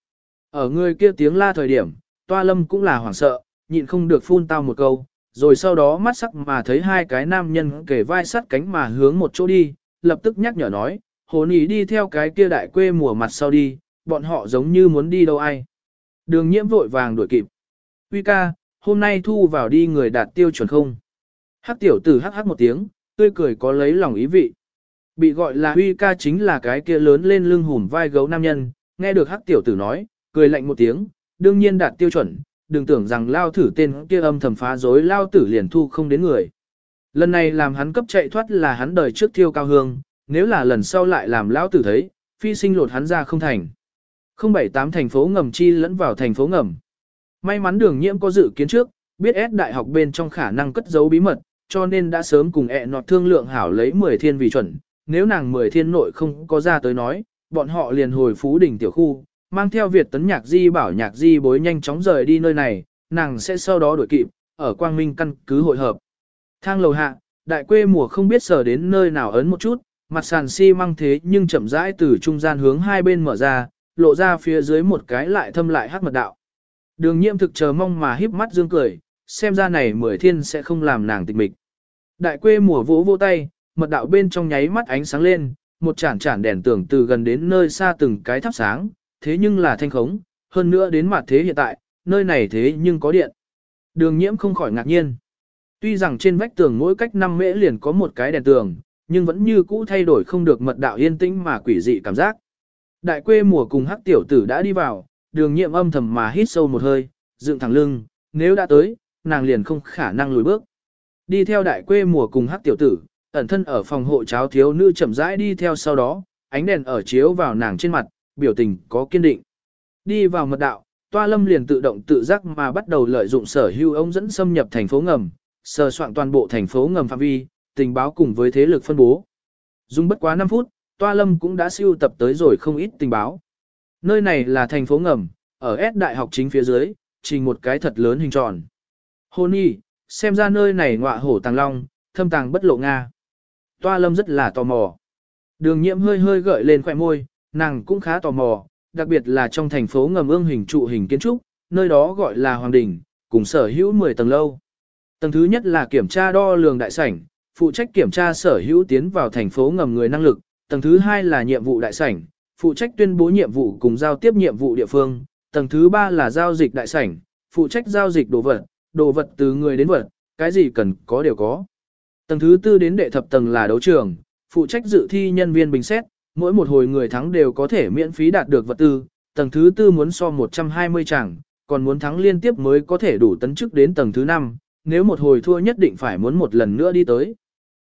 Ở người kia tiếng la thời điểm, toa lâm cũng là hoảng sợ, nhịn không được phun tao một câu, rồi sau đó mắt sắc mà thấy hai cái nam nhân kể vai sắt cánh mà hướng một chỗ đi, lập tức nhắc nhở nói, hồ nì đi theo cái kia đại quê mùa mặt sau đi, bọn họ giống như muốn đi đâu ai. Đường nhiễm vội vàng đuổi kịp. Uy ca, hôm nay thu vào đi người đạt tiêu chuẩn không? Hắc tiểu tử hắc hắc một tiếng, tươi cười có lấy lòng ý vị. Bị gọi là Huy ca chính là cái kia lớn lên lưng hùm vai gấu nam nhân, nghe được hắc tiểu tử nói, cười lạnh một tiếng, đương nhiên đạt tiêu chuẩn, đừng tưởng rằng lao thử tên kia âm thầm phá dối lao tử liền thu không đến người. Lần này làm hắn cấp chạy thoát là hắn đời trước thiêu cao hương, nếu là lần sau lại làm lao tử thấy, phi sinh lột hắn ra không thành. 078 thành phố ngầm chi lẫn vào thành phố ngầm. May mắn đường nhiễm có dự kiến trước, biết S đại học bên trong khả năng cất giấu bí mật, cho nên đã sớm cùng ẹ nọt thương lượng hảo lấy 10 thiên vì chuẩn, nếu nàng 10 thiên nội không có ra tới nói, bọn họ liền hồi phú đỉnh tiểu khu, mang theo Việt tấn nhạc di bảo nhạc di bối nhanh chóng rời đi nơi này, nàng sẽ sau đó đuổi kịp, ở Quang Minh căn cứ hội hợp. Thang lầu hạ, đại quê mùa không biết sở đến nơi nào ấn một chút, mặt sàn xi si măng thế nhưng chậm rãi từ trung gian hướng hai bên mở ra, lộ ra phía dưới một cái lại thâm lại hát mật đạo. Đường nhiễm thực chờ mong mà híp mắt dương cười, xem ra này mười thiên sẽ không làm nàng tịch mịch. Đại quê mùa vỗ vỗ tay, mật đạo bên trong nháy mắt ánh sáng lên, một chản chản đèn tưởng từ gần đến nơi xa từng cái thắp sáng, thế nhưng là thanh khống, hơn nữa đến mặt thế hiện tại, nơi này thế nhưng có điện. Đường nhiễm không khỏi ngạc nhiên. Tuy rằng trên vách tường mỗi cách 5 mễ liền có một cái đèn tường, nhưng vẫn như cũ thay đổi không được mật đạo yên tĩnh mà quỷ dị cảm giác. Đại quê mùa cùng hắc tiểu tử đã đi vào, đường nhiệm âm thầm mà hít sâu một hơi, dựng thẳng lưng, nếu đã tới, nàng liền không khả năng lùi bước. Đi theo đại quê mùa cùng hắc tiểu tử, ẩn thân ở phòng hộ cháo thiếu nữ chậm rãi đi theo sau đó, ánh đèn ở chiếu vào nàng trên mặt, biểu tình có kiên định. Đi vào mật đạo, toa lâm liền tự động tự giác mà bắt đầu lợi dụng sở hữu ông dẫn xâm nhập thành phố ngầm, sờ soạn toàn bộ thành phố ngầm phạm vi, tình báo cùng với thế lực phân bố. Dùng bất quá 5 phút, Toa Lâm cũng đã siêu tập tới rồi không ít tình báo. Nơi này là thành phố ngầm, ở S đại học chính phía dưới, trình một cái thật lớn hình tròn. Hôn y, xem ra nơi này ngọa hổ tàng long, thâm tàng bất lộ Nga. Toa Lâm rất là tò mò. Đường nhiễm hơi hơi gợi lên khỏe môi, nàng cũng khá tò mò, đặc biệt là trong thành phố ngầm ương hình trụ hình kiến trúc, nơi đó gọi là Hoàng Đình, cùng sở hữu 10 tầng lâu. Tầng thứ nhất là kiểm tra đo lường đại sảnh, phụ trách kiểm tra sở hữu tiến vào thành phố ngầm người năng lực. Tầng thứ hai là nhiệm vụ đại sảnh, phụ trách tuyên bố nhiệm vụ cùng giao tiếp nhiệm vụ địa phương. Tầng thứ ba là giao dịch đại sảnh, phụ trách giao dịch đồ vật, đồ vật từ người đến vật, cái gì cần có đều có. Tầng thứ tư đến đệ thập tầng là đấu trường, phụ trách dự thi nhân viên bình xét, mỗi một hồi người thắng đều có thể miễn phí đạt được vật tư. Tầng thứ tư muốn so 120 chẳng, còn muốn thắng liên tiếp mới có thể đủ tấn chức đến tầng thứ 5, nếu một hồi thua nhất định phải muốn một lần nữa đi tới.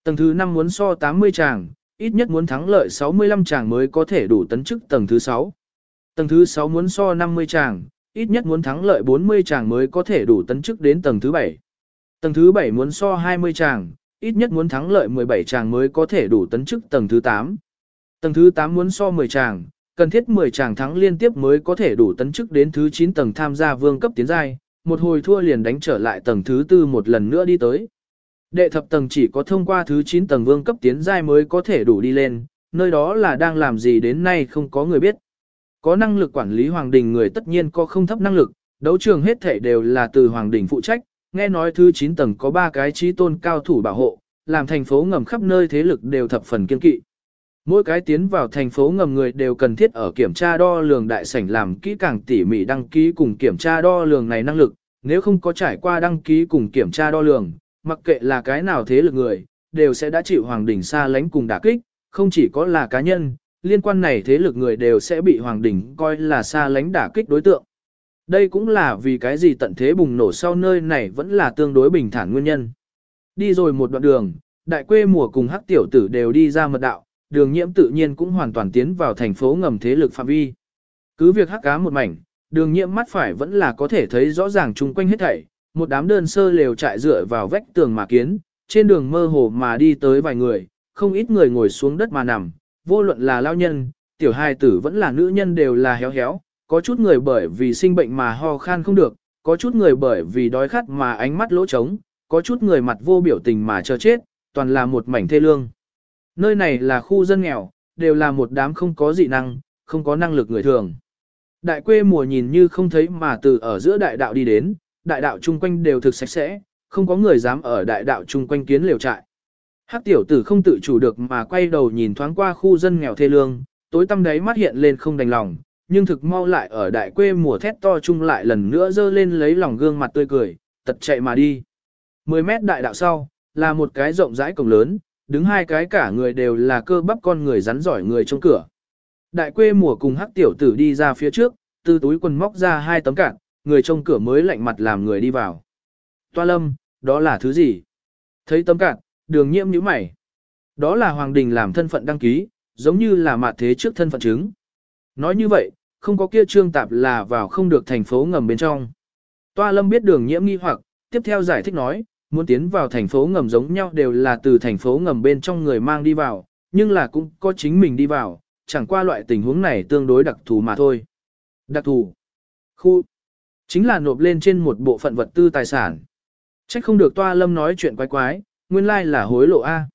Tầng thứ 5 muốn so 80 chàng, ít nhất muốn thắng lợi 65 chàng mới có thể đủ tấn chức tầng thứ 6. Tầng thứ 6 muốn so 50 chàng, ít nhất muốn thắng lợi 40 chàng mới có thể đủ tấn chức đến tầng thứ 7. Tầng thứ 7 muốn so 20 chàng, ít nhất muốn thắng lợi 17 chàng mới có thể đủ tấn chức tầng thứ 8. Tầng thứ 8 muốn so 10 chàng, cần thiết 10 chàng thắng liên tiếp mới có thể đủ tấn chức đến thứ 9 tầng tham gia vương cấp tiến giai, một hồi thua liền đánh trở lại tầng thứ 4 một lần nữa đi tới. Đệ thập tầng chỉ có thông qua thứ 9 tầng vương cấp tiến giai mới có thể đủ đi lên, nơi đó là đang làm gì đến nay không có người biết. Có năng lực quản lý hoàng đình người tất nhiên có không thấp năng lực, đấu trường hết thể đều là từ hoàng đình phụ trách, nghe nói thứ 9 tầng có 3 cái trí tôn cao thủ bảo hộ, làm thành phố ngầm khắp nơi thế lực đều thập phần kiên kỵ. Mỗi cái tiến vào thành phố ngầm người đều cần thiết ở kiểm tra đo lường đại sảnh làm kỹ càng tỉ mỉ đăng ký cùng kiểm tra đo lường này năng lực, nếu không có trải qua đăng ký cùng kiểm tra đo lường, mặc kệ là cái nào thế lực người, đều sẽ đã chịu hoàng đỉnh xa lánh cùng đả kích, không chỉ có là cá nhân, liên quan này thế lực người đều sẽ bị hoàng đỉnh coi là xa lánh đả kích đối tượng. Đây cũng là vì cái gì tận thế bùng nổ sau nơi này vẫn là tương đối bình thản nguyên nhân. Đi rồi một đoạn đường, đại quê mùa cùng hắc tiểu tử đều đi ra mật đạo, đường nhiễm tự nhiên cũng hoàn toàn tiến vào thành phố ngầm thế lực phạm vi. Cứ việc hắc cá một mảnh, đường nhiễm mắt phải vẫn là có thể thấy rõ ràng chung quanh hết thảy, một đám đơn sơ lều trại dựa vào vách tường mà kiến, trên đường mơ hồ mà đi tới vài người, không ít người ngồi xuống đất mà nằm, vô luận là lao nhân, tiểu hài tử vẫn là nữ nhân đều là héo héo, có chút người bởi vì sinh bệnh mà ho khan không được, có chút người bởi vì đói khát mà ánh mắt lỗ trống, có chút người mặt vô biểu tình mà chờ chết, toàn là một mảnh thê lương. Nơi này là khu dân nghèo, đều là một đám không có dị năng, không có năng lực người thường. Đại quê mùa nhìn như không thấy mà từ ở giữa đại đạo đi đến, đại đạo chung quanh đều thực sạch sẽ, không có người dám ở đại đạo chung quanh kiến liều trại. Hắc tiểu tử không tự chủ được mà quay đầu nhìn thoáng qua khu dân nghèo thê lương, tối tăm đấy mắt hiện lên không đành lòng, nhưng thực mau lại ở đại quê mùa thét to chung lại lần nữa dơ lên lấy lòng gương mặt tươi cười, tật chạy mà đi. 10 mét đại đạo sau, là một cái rộng rãi cổng lớn, đứng hai cái cả người đều là cơ bắp con người rắn giỏi người trong cửa. Đại quê mùa cùng hắc tiểu tử đi ra phía trước, từ túi quần móc ra hai tấm cạn, người trong cửa mới lạnh mặt làm người đi vào. Toa lâm, đó là thứ gì? Thấy tấm cạn, đường nhiễm nhíu mày. Đó là Hoàng Đình làm thân phận đăng ký, giống như là mạt thế trước thân phận chứng. Nói như vậy, không có kia trương tạp là vào không được thành phố ngầm bên trong. Toa lâm biết đường nhiễm nghi hoặc, tiếp theo giải thích nói, muốn tiến vào thành phố ngầm giống nhau đều là từ thành phố ngầm bên trong người mang đi vào, nhưng là cũng có chính mình đi vào, chẳng qua loại tình huống này tương đối đặc thù mà thôi. Đặc thù. Khu. Chính là nộp lên trên một bộ phận vật tư tài sản. Trách không được toa lâm nói chuyện quái quái, nguyên lai là hối lộ A.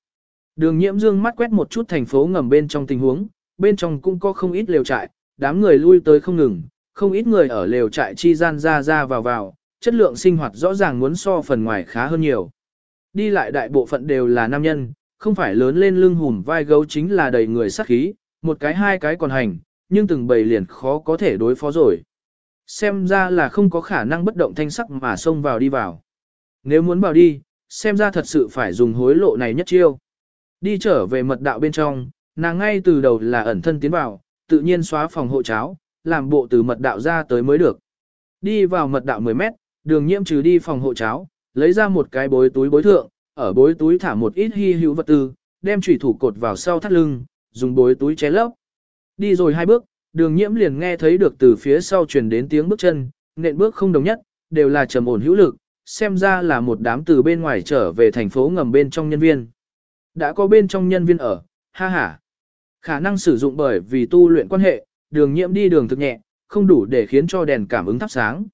Đường nhiễm dương mắt quét một chút thành phố ngầm bên trong tình huống, bên trong cũng có không ít lều trại, đám người lui tới không ngừng, không ít người ở lều trại chi gian ra ra vào vào, chất lượng sinh hoạt rõ ràng muốn so phần ngoài khá hơn nhiều. Đi lại đại bộ phận đều là nam nhân, không phải lớn lên lưng hùm vai gấu chính là đầy người sắc khí, một cái hai cái còn hành, nhưng từng bầy liền khó có thể đối phó rồi. Xem ra là không có khả năng bất động thanh sắc mà xông vào đi vào. Nếu muốn vào đi, xem ra thật sự phải dùng hối lộ này nhất chiêu. Đi trở về mật đạo bên trong, nàng ngay từ đầu là ẩn thân tiến vào, tự nhiên xóa phòng hộ cháo, làm bộ từ mật đạo ra tới mới được. Đi vào mật đạo 10 mét, đường nhiễm trừ đi phòng hộ cháo, lấy ra một cái bối túi bối thượng, ở bối túi thả một ít hy hữu vật tư, đem chủy thủ cột vào sau thắt lưng, dùng bối túi che lấp. Đi rồi hai bước, đường nhiễm liền nghe thấy được từ phía sau truyền đến tiếng bước chân, nện bước không đồng nhất, đều là trầm ổn hữu lực, xem ra là một đám từ bên ngoài trở về thành phố ngầm bên trong nhân viên. Đã có bên trong nhân viên ở, ha ha. Khả năng sử dụng bởi vì tu luyện quan hệ, đường nhiễm đi đường thực nhẹ, không đủ để khiến cho đèn cảm ứng thắp sáng.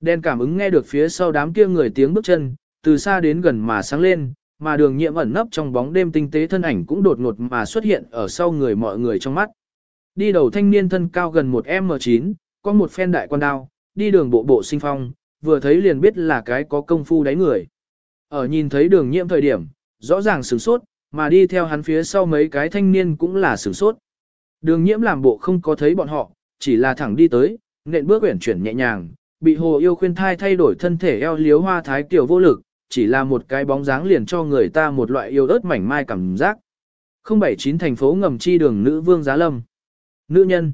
Đèn cảm ứng nghe được phía sau đám kia người tiếng bước chân, từ xa đến gần mà sáng lên, mà đường nhiễm ẩn nấp trong bóng đêm tinh tế thân ảnh cũng đột ngột mà xuất hiện ở sau người mọi người trong mắt. Đi đầu thanh niên thân cao gần một M9, có một phen đại quan đao, đi đường bộ bộ sinh phong, vừa thấy liền biết là cái có công phu đáy người. Ở nhìn thấy đường nhiễm thời điểm, rõ ràng sửng sốt, mà đi theo hắn phía sau mấy cái thanh niên cũng là sửng sốt. Đường nhiễm làm bộ không có thấy bọn họ, chỉ là thẳng đi tới, nện bước uyển chuyển nhẹ nhàng, bị hồ yêu khuyên thai thay đổi thân thể eo liếu hoa thái tiểu vô lực, chỉ là một cái bóng dáng liền cho người ta một loại yêu ớt mảnh mai cảm giác. 079 thành phố ngầm chi đường nữ vương giá lâm. Nữ nhân.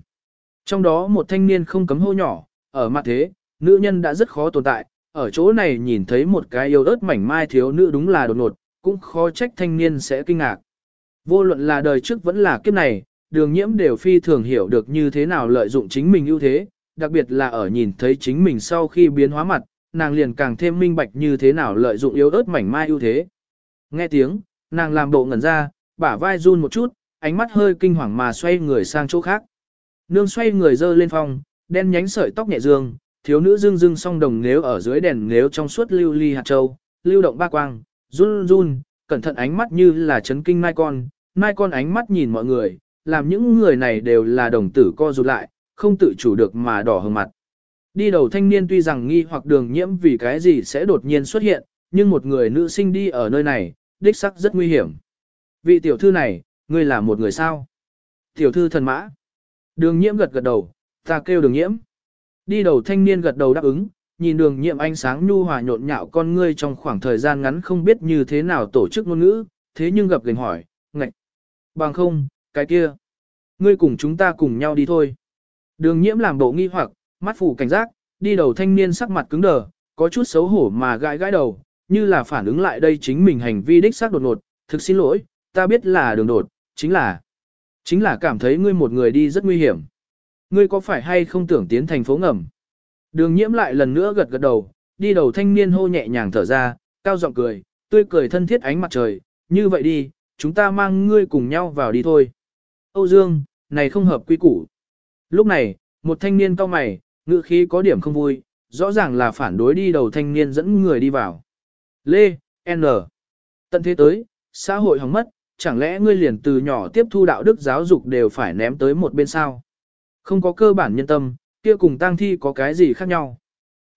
Trong đó một thanh niên không cấm hô nhỏ, ở mặt thế, nữ nhân đã rất khó tồn tại, ở chỗ này nhìn thấy một cái yêu ớt mảnh mai thiếu nữ đúng là đột ngột, cũng khó trách thanh niên sẽ kinh ngạc. Vô luận là đời trước vẫn là kiếp này, đường nhiễm đều phi thường hiểu được như thế nào lợi dụng chính mình ưu thế, đặc biệt là ở nhìn thấy chính mình sau khi biến hóa mặt, nàng liền càng thêm minh bạch như thế nào lợi dụng yếu ớt mảnh mai ưu thế. Nghe tiếng, nàng làm bộ ngẩn ra, bả vai run một chút, ánh mắt hơi kinh hoàng mà xoay người sang chỗ khác. Nương xoay người dơ lên phòng, đen nhánh sợi tóc nhẹ dương, thiếu nữ dương dương song đồng nếu ở dưới đèn nếu trong suốt lưu ly hạt châu, lưu động ba quang, run run, cẩn thận ánh mắt như là chấn kinh mai con, mai con ánh mắt nhìn mọi người, làm những người này đều là đồng tử co rụt lại, không tự chủ được mà đỏ hừng mặt. Đi đầu thanh niên tuy rằng nghi hoặc đường nhiễm vì cái gì sẽ đột nhiên xuất hiện, nhưng một người nữ sinh đi ở nơi này, đích sắc rất nguy hiểm. Vị tiểu thư này, ngươi là một người sao? Tiểu thư thần mã. Đường nhiễm gật gật đầu, ta kêu đường nhiễm. Đi đầu thanh niên gật đầu đáp ứng, nhìn đường Nhiệm ánh sáng nhu hòa nhộn nhạo con ngươi trong khoảng thời gian ngắn không biết như thế nào tổ chức ngôn ngữ, thế nhưng gặp gành hỏi, ngạch. Bằng không, cái kia. Ngươi cùng chúng ta cùng nhau đi thôi. Đường nhiễm làm bộ nghi hoặc, mắt phủ cảnh giác, đi đầu thanh niên sắc mặt cứng đờ, có chút xấu hổ mà gãi gãi đầu, như là phản ứng lại đây chính mình hành vi đích xác đột ngột, thực xin lỗi, ta biết là đường đột, chính là, chính là cảm thấy ngươi một người đi rất nguy hiểm. Ngươi có phải hay không tưởng tiến thành phố ngầm? Đường nhiễm lại lần nữa gật gật đầu, đi đầu thanh niên hô nhẹ nhàng thở ra, cao giọng cười, tươi cười thân thiết ánh mặt trời, như vậy đi, chúng ta mang ngươi cùng nhau vào đi thôi. Âu Dương, này không hợp quy củ. Lúc này, một thanh niên cao mày, ngữ khí có điểm không vui, rõ ràng là phản đối đi đầu thanh niên dẫn người đi vào. Lê, N. Tận thế tới, xã hội hỏng mất, chẳng lẽ ngươi liền từ nhỏ tiếp thu đạo đức giáo dục đều phải ném tới một bên sao? Không có cơ bản nhân tâm, kia cùng tang thi có cái gì khác nhau?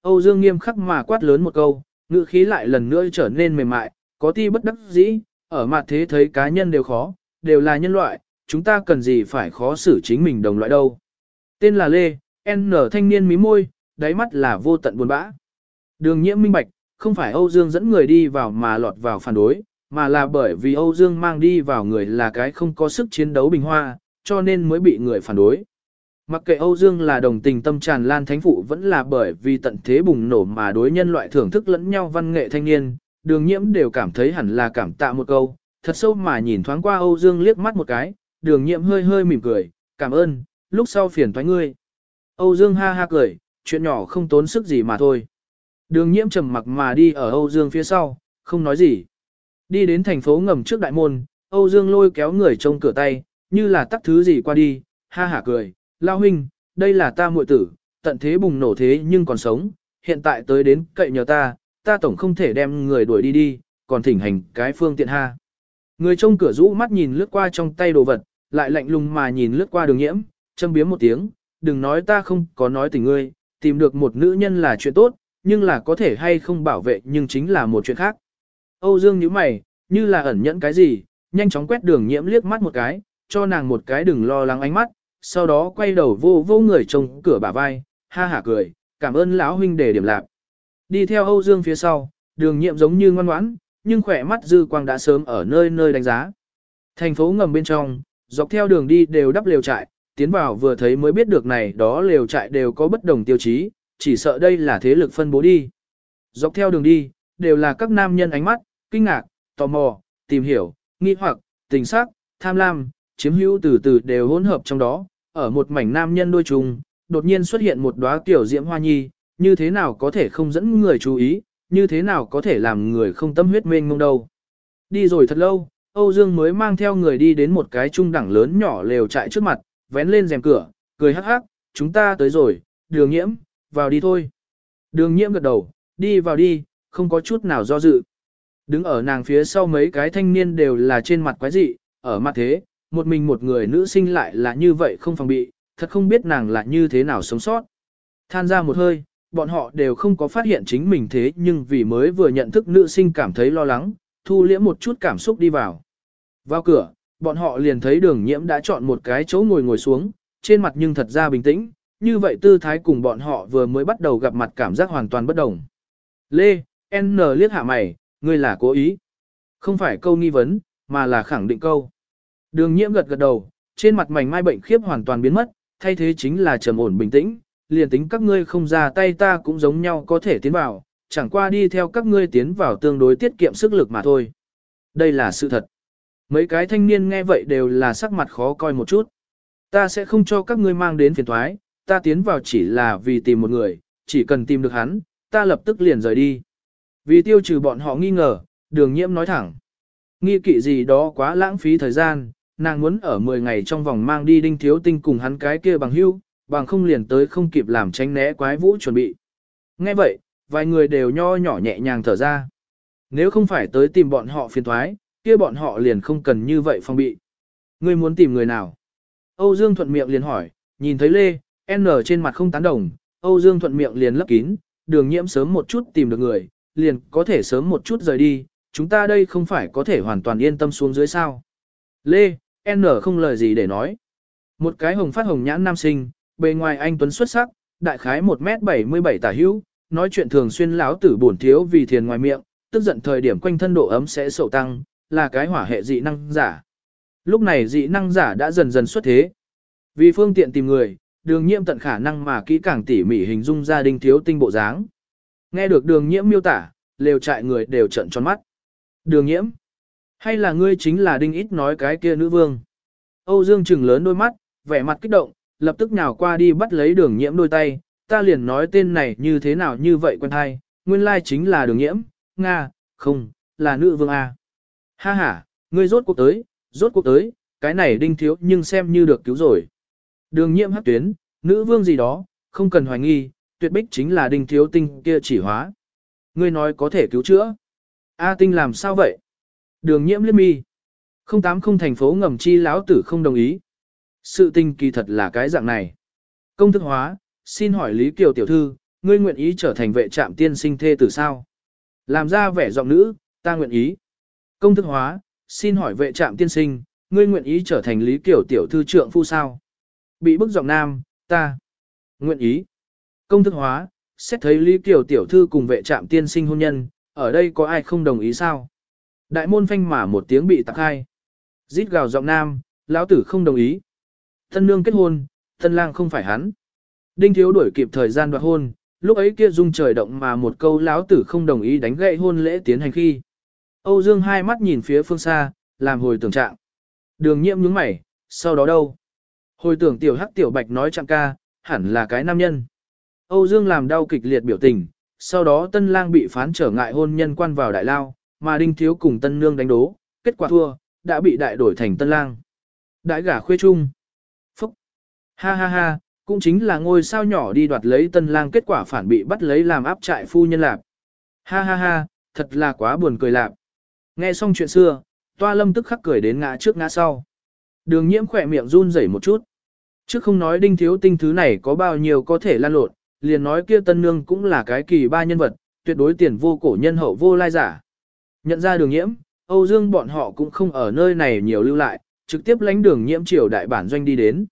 Âu Dương nghiêm khắc mà quát lớn một câu, ngữ khí lại lần nữa trở nên mềm mại, có ti bất đắc dĩ, ở mặt thế thấy cá nhân đều khó, đều là nhân loại, chúng ta cần gì phải khó xử chính mình đồng loại đâu. Tên là Lê, N thanh niên mí môi, đáy mắt là vô tận buồn bã. Đường nhiễm minh bạch, không phải Âu Dương dẫn người đi vào mà lọt vào phản đối, mà là bởi vì Âu Dương mang đi vào người là cái không có sức chiến đấu bình hoa, cho nên mới bị người phản đối. Mặc kệ Âu Dương là đồng tình tâm tràn lan thánh phụ vẫn là bởi vì tận thế bùng nổ mà đối nhân loại thưởng thức lẫn nhau văn nghệ thanh niên, đường nhiễm đều cảm thấy hẳn là cảm tạ một câu, thật sâu mà nhìn thoáng qua Âu Dương liếc mắt một cái, đường nhiễm hơi hơi mỉm cười, cảm ơn, lúc sau phiền toái ngươi. Âu Dương ha ha cười, chuyện nhỏ không tốn sức gì mà thôi. Đường nhiễm trầm mặc mà đi ở Âu Dương phía sau, không nói gì. Đi đến thành phố ngầm trước đại môn, Âu Dương lôi kéo người trông cửa tay, như là tắt thứ gì qua đi, ha hả cười, lao huynh, đây là ta muội tử, tận thế bùng nổ thế nhưng còn sống, hiện tại tới đến cậy nhờ ta, ta tổng không thể đem người đuổi đi đi, còn thỉnh hành cái phương tiện ha. Người trông cửa rũ mắt nhìn lướt qua trong tay đồ vật, lại lạnh lùng mà nhìn lướt qua đường nhiễm, châm biếm một tiếng, đừng nói ta không có nói tình ngươi, tìm được một nữ nhân là chuyện tốt, nhưng là có thể hay không bảo vệ nhưng chính là một chuyện khác. Âu Dương nhíu mày, như là ẩn nhẫn cái gì, nhanh chóng quét đường nhiễm liếc mắt một cái, cho nàng một cái đừng lo lắng ánh mắt, sau đó quay đầu vô vô người trông cửa bả vai, ha hả cười, cảm ơn lão huynh để điểm lạc. Đi theo Âu Dương phía sau, đường Nhiệm giống như ngoan ngoãn, nhưng khỏe mắt dư quang đã sớm ở nơi nơi đánh giá. Thành phố ngầm bên trong, dọc theo đường đi đều đắp lều trại, tiến vào vừa thấy mới biết được này đó lều trại đều có bất đồng tiêu chí, chỉ sợ đây là thế lực phân bố đi. Dọc theo đường đi, đều là các nam nhân ánh mắt, kinh ngạc, tò mò, tìm hiểu, nghi hoặc, tình sắc, tham lam, chiếm hữu từ từ đều hỗn hợp trong đó, ở một mảnh nam nhân đôi trùng, đột nhiên xuất hiện một đóa tiểu diễm hoa nhi, như thế nào có thể không dẫn người chú ý, như thế nào có thể làm người không tâm huyết mênh mông đâu. Đi rồi thật lâu, Âu Dương mới mang theo người đi đến một cái trung đẳng lớn nhỏ lều trại trước mặt, vén lên rèm cửa, cười hắc hắc, chúng ta tới rồi, đường nhiễm, vào đi thôi. Đường nhiễm gật đầu, đi vào đi, không có chút nào do dự. Đứng ở nàng phía sau mấy cái thanh niên đều là trên mặt quái dị, ở mặt thế, một mình một người nữ sinh lại là như vậy không phòng bị, thật không biết nàng là như thế nào sống sót. Than ra một hơi, bọn họ đều không có phát hiện chính mình thế nhưng vì mới vừa nhận thức nữ sinh cảm thấy lo lắng, thu liễm một chút cảm xúc đi vào. Vào cửa, bọn họ liền thấy đường nhiễm đã chọn một cái chỗ ngồi ngồi xuống, trên mặt nhưng thật ra bình tĩnh, như vậy tư thái cùng bọn họ vừa mới bắt đầu gặp mặt cảm giác hoàn toàn bất đồng. Lê, N liếc hạ mày, ngươi là cố ý. Không phải câu nghi vấn, mà là khẳng định câu. Đường nhiễm gật gật đầu, trên mặt mảnh mai bệnh khiếp hoàn toàn biến mất, thay thế chính là trầm ổn bình tĩnh, liền tính các ngươi không ra tay ta cũng giống nhau có thể tiến vào, chẳng qua đi theo các ngươi tiến vào tương đối tiết kiệm sức lực mà thôi. Đây là sự thật. Mấy cái thanh niên nghe vậy đều là sắc mặt khó coi một chút. Ta sẽ không cho các ngươi mang đến phiền toái, ta tiến vào chỉ là vì tìm một người, chỉ cần tìm được hắn, ta lập tức liền rời đi. Vì tiêu trừ bọn họ nghi ngờ, đường nhiễm nói thẳng. Nghi kỵ gì đó quá lãng phí thời gian, nàng muốn ở 10 ngày trong vòng mang đi đinh thiếu tinh cùng hắn cái kia bằng hưu, bằng không liền tới không kịp làm tránh né quái vũ chuẩn bị. Nghe vậy, vài người đều nho nhỏ nhẹ nhàng thở ra. Nếu không phải tới tìm bọn họ phiền thoái, kia bọn họ liền không cần như vậy phong bị. Ngươi muốn tìm người nào? Âu Dương thuận miệng liền hỏi, nhìn thấy Lê, N trên mặt không tán đồng, Âu Dương thuận miệng liền lấp kín, đường nhiễm sớm một chút tìm được người, liền có thể sớm một chút rời đi, chúng ta đây không phải có thể hoàn toàn yên tâm xuống dưới sao. Lê, N không lời gì để nói. Một cái hồng phát hồng nhãn nam sinh, bề ngoài anh Tuấn xuất sắc, đại khái 1m77 tả hữu, nói chuyện thường xuyên láo tử bổn thiếu vì thiền ngoài miệng, tức giận thời điểm quanh thân độ ấm sẽ sầu tăng, là cái hỏa hệ dị năng giả. Lúc này dị năng giả đã dần dần xuất thế. Vì phương tiện tìm người, đường nhiễm tận khả năng mà kỹ càng tỉ mỉ hình dung gia đình thiếu tinh bộ dáng. Nghe được đường nhiễm miêu tả, lều trại người đều trợn tròn mắt. Đường nhiễm? Hay là ngươi chính là đinh ít nói cái kia nữ vương? Âu Dương trừng lớn đôi mắt, vẻ mặt kích động, lập tức nhào qua đi bắt lấy đường nhiễm đôi tay, ta liền nói tên này như thế nào như vậy quen hay, nguyên lai chính là đường nhiễm, Nga, không, là nữ vương A. Ha ha, ngươi rốt cuộc tới, rốt cuộc tới, cái này đinh thiếu nhưng xem như được cứu rồi. Đường nhiễm hấp tuyến, nữ vương gì đó, không cần hoài nghi, tuyệt bích chính là đinh thiếu tinh kia chỉ hóa. Ngươi nói có thể cứu chữa. A tinh làm sao vậy? Đường nhiễm liếc mi. Không tám không thành phố ngầm chi lão tử không đồng ý. Sự tình kỳ thật là cái dạng này. Công thức hóa, xin hỏi Lý Kiều tiểu thư, ngươi nguyện ý trở thành vệ trạm tiên sinh thê tử sao? Làm ra vẻ giọng nữ, ta nguyện ý. Công thức hóa, xin hỏi vệ trạm tiên sinh, ngươi nguyện ý trở thành Lý Kiều tiểu thư trượng phu sao? Bị bức giọng nam, ta nguyện ý. Công thức hóa, xét thấy Lý Kiều tiểu thư cùng vệ trạm tiên sinh hôn nhân, ở đây có ai không đồng ý sao? Đại môn phanh mà một tiếng bị tạc hai. Rít gào giọng nam, lão tử không đồng ý. Thân nương kết hôn, thân lang không phải hắn. Đinh thiếu đuổi kịp thời gian đoạt hôn, lúc ấy kia dung trời động mà một câu lão tử không đồng ý đánh gậy hôn lễ tiến hành khi. Âu Dương hai mắt nhìn phía phương xa, làm hồi tưởng trạng. Đường nhiễm nhướng mày, sau đó đâu? Hồi tưởng tiểu hắc tiểu bạch nói trạng ca, hẳn là cái nam nhân. Âu Dương làm đau kịch liệt biểu tình, sau đó tân lang bị phán trở ngại hôn nhân quan vào đại lao, mà đinh thiếu cùng tân nương đánh đố, kết quả thua, đã bị đại đổi thành tân lang. Đại gả khuê trung. Phúc. Ha ha ha, cũng chính là ngôi sao nhỏ đi đoạt lấy tân lang kết quả phản bị bắt lấy làm áp trại phu nhân lạp. Ha ha ha, thật là quá buồn cười lạp. Nghe xong chuyện xưa, toa lâm tức khắc cười đến ngã trước ngã sau. Đường nhiễm khỏe miệng run rẩy một chút. Chứ không nói đinh thiếu tinh thứ này có bao nhiêu có thể lan lộn, liền nói kia tân nương cũng là cái kỳ ba nhân vật, tuyệt đối tiền vô cổ nhân hậu vô lai giả. Nhận ra đường nhiễm, Âu Dương bọn họ cũng không ở nơi này nhiều lưu lại, trực tiếp lánh đường nhiễm triều đại bản doanh đi đến.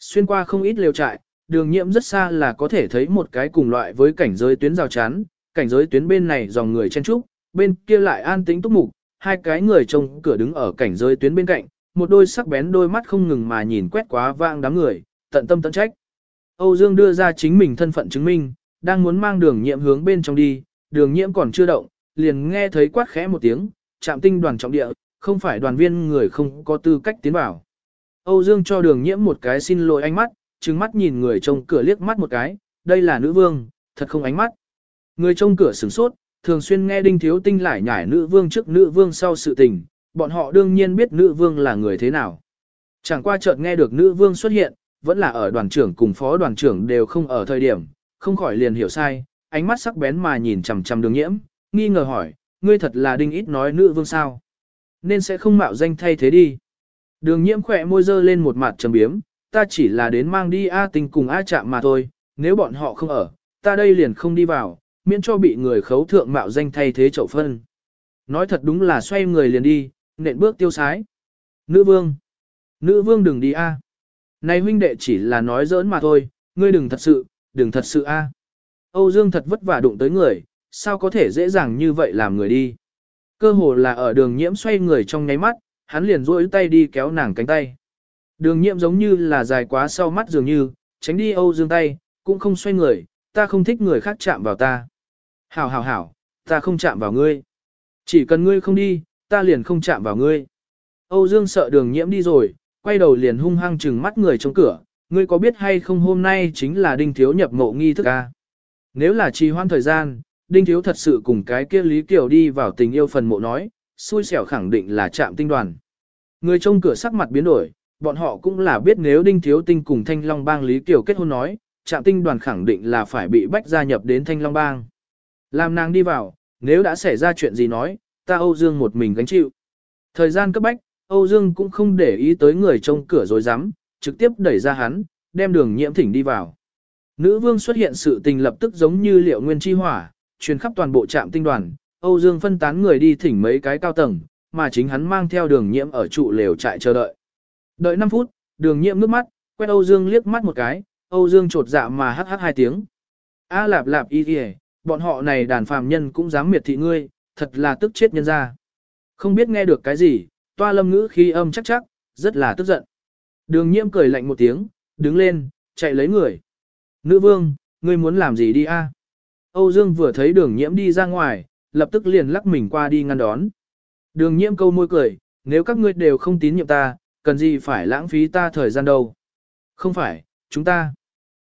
Xuyên qua không ít liều trại, đường nhiễm rất xa là có thể thấy một cái cùng loại với cảnh giới tuyến rào chắn, cảnh giới tuyến bên này dòng người chen trúc, bên kia lại an tĩnh túc mục, hai cái người trông cửa đứng ở cảnh giới tuyến bên cạnh, một đôi sắc bén đôi mắt không ngừng mà nhìn quét quá vang đám người, tận tâm tận trách. Âu Dương đưa ra chính mình thân phận chứng minh, đang muốn mang đường nhiễm hướng bên trong đi, đường nhiễm còn chưa động, liền nghe thấy quát khẽ một tiếng, chạm tinh đoàn trọng địa, không phải đoàn viên người không có tư cách tiến vào. Âu Dương cho đường nhiễm một cái xin lỗi ánh mắt, trừng mắt nhìn người trông cửa liếc mắt một cái, đây là nữ vương, thật không ánh mắt. Người trông cửa sửng sốt, thường xuyên nghe đinh thiếu tinh lại nhải nữ vương trước nữ vương sau sự tình, bọn họ đương nhiên biết nữ vương là người thế nào. Chẳng qua chợt nghe được nữ vương xuất hiện, vẫn là ở đoàn trưởng cùng phó đoàn trưởng đều không ở thời điểm, không khỏi liền hiểu sai, ánh mắt sắc bén mà nhìn chằm chằm đường nhiễm, nghi ngờ hỏi, ngươi thật là đinh ít nói nữ vương sao? Nên sẽ không mạo danh thay thế đi. Đường nhiễm khỏe môi dơ lên một mặt trầm biếm, ta chỉ là đến mang đi A tình cùng A chạm mà thôi, nếu bọn họ không ở, ta đây liền không đi vào, miễn cho bị người khấu thượng mạo danh thay thế chậu phân. Nói thật đúng là xoay người liền đi, nện bước tiêu sái. Nữ vương. Nữ vương đừng đi a. Này huynh đệ chỉ là nói giỡn mà thôi, ngươi đừng thật sự, đừng thật sự a. Âu Dương thật vất vả đụng tới người, sao có thể dễ dàng như vậy làm người đi. Cơ hồ là ở đường nhiễm xoay người trong nháy mắt, hắn liền duỗi tay đi kéo nàng cánh tay. Đường nhiễm giống như là dài quá sau mắt dường như, tránh đi Âu Dương tay, cũng không xoay người, ta không thích người khác chạm vào ta. Hảo hảo hảo, ta không chạm vào ngươi. Chỉ cần ngươi không đi, ta liền không chạm vào ngươi. Âu Dương sợ đường nhiễm đi rồi, quay đầu liền hung hăng chừng mắt người trong cửa, ngươi có biết hay không hôm nay chính là đinh thiếu nhập mộ nghi thức a. Nếu là trì hoãn thời gian, đinh thiếu thật sự cùng cái kia Lý Kiều đi vào tình yêu phần mộ nói, xui xẻo khẳng định là chạm tinh đoàn. Người trông cửa sắc mặt biến đổi, bọn họ cũng là biết nếu đinh thiếu tinh cùng thanh long bang Lý Kiều kết hôn nói, chạm tinh đoàn khẳng định là phải bị bách gia nhập đến thanh long bang. Làm nàng đi vào, nếu đã xảy ra chuyện gì nói, ta Âu Dương một mình gánh chịu. Thời gian cấp bách, Âu Dương cũng không để ý tới người trông cửa rồi dám, trực tiếp đẩy ra hắn, đem đường nhiễm thỉnh đi vào. Nữ vương xuất hiện sự tình lập tức giống như liệu nguyên chi hỏa, truyền khắp toàn bộ trạm tinh đoàn, Âu Dương phân tán người đi thỉnh mấy cái cao tầng, mà chính hắn mang theo đường nhiễm ở trụ lều trại chờ đợi. Đợi 5 phút, đường nhiễm nước mắt, quét Âu Dương liếc mắt một cái, Âu Dương trột dạ mà hắc hắc hai tiếng. A lạp lạp y kìa, bọn họ này đàn phàm nhân cũng dám miệt thị ngươi, thật là tức chết nhân ra. Không biết nghe được cái gì, toa lâm ngữ khi âm chắc chắc, rất là tức giận. Đường nhiễm cười lạnh một tiếng, đứng lên, chạy lấy người. Nữ vương, ngươi muốn làm gì đi a? Âu Dương vừa thấy đường nhiễm đi ra ngoài, lập tức liền lắc mình qua đi ngăn đón. Đường nhiễm câu môi cười, nếu các ngươi đều không tín nhiệm ta, cần gì phải lãng phí ta thời gian đâu. Không phải, chúng ta.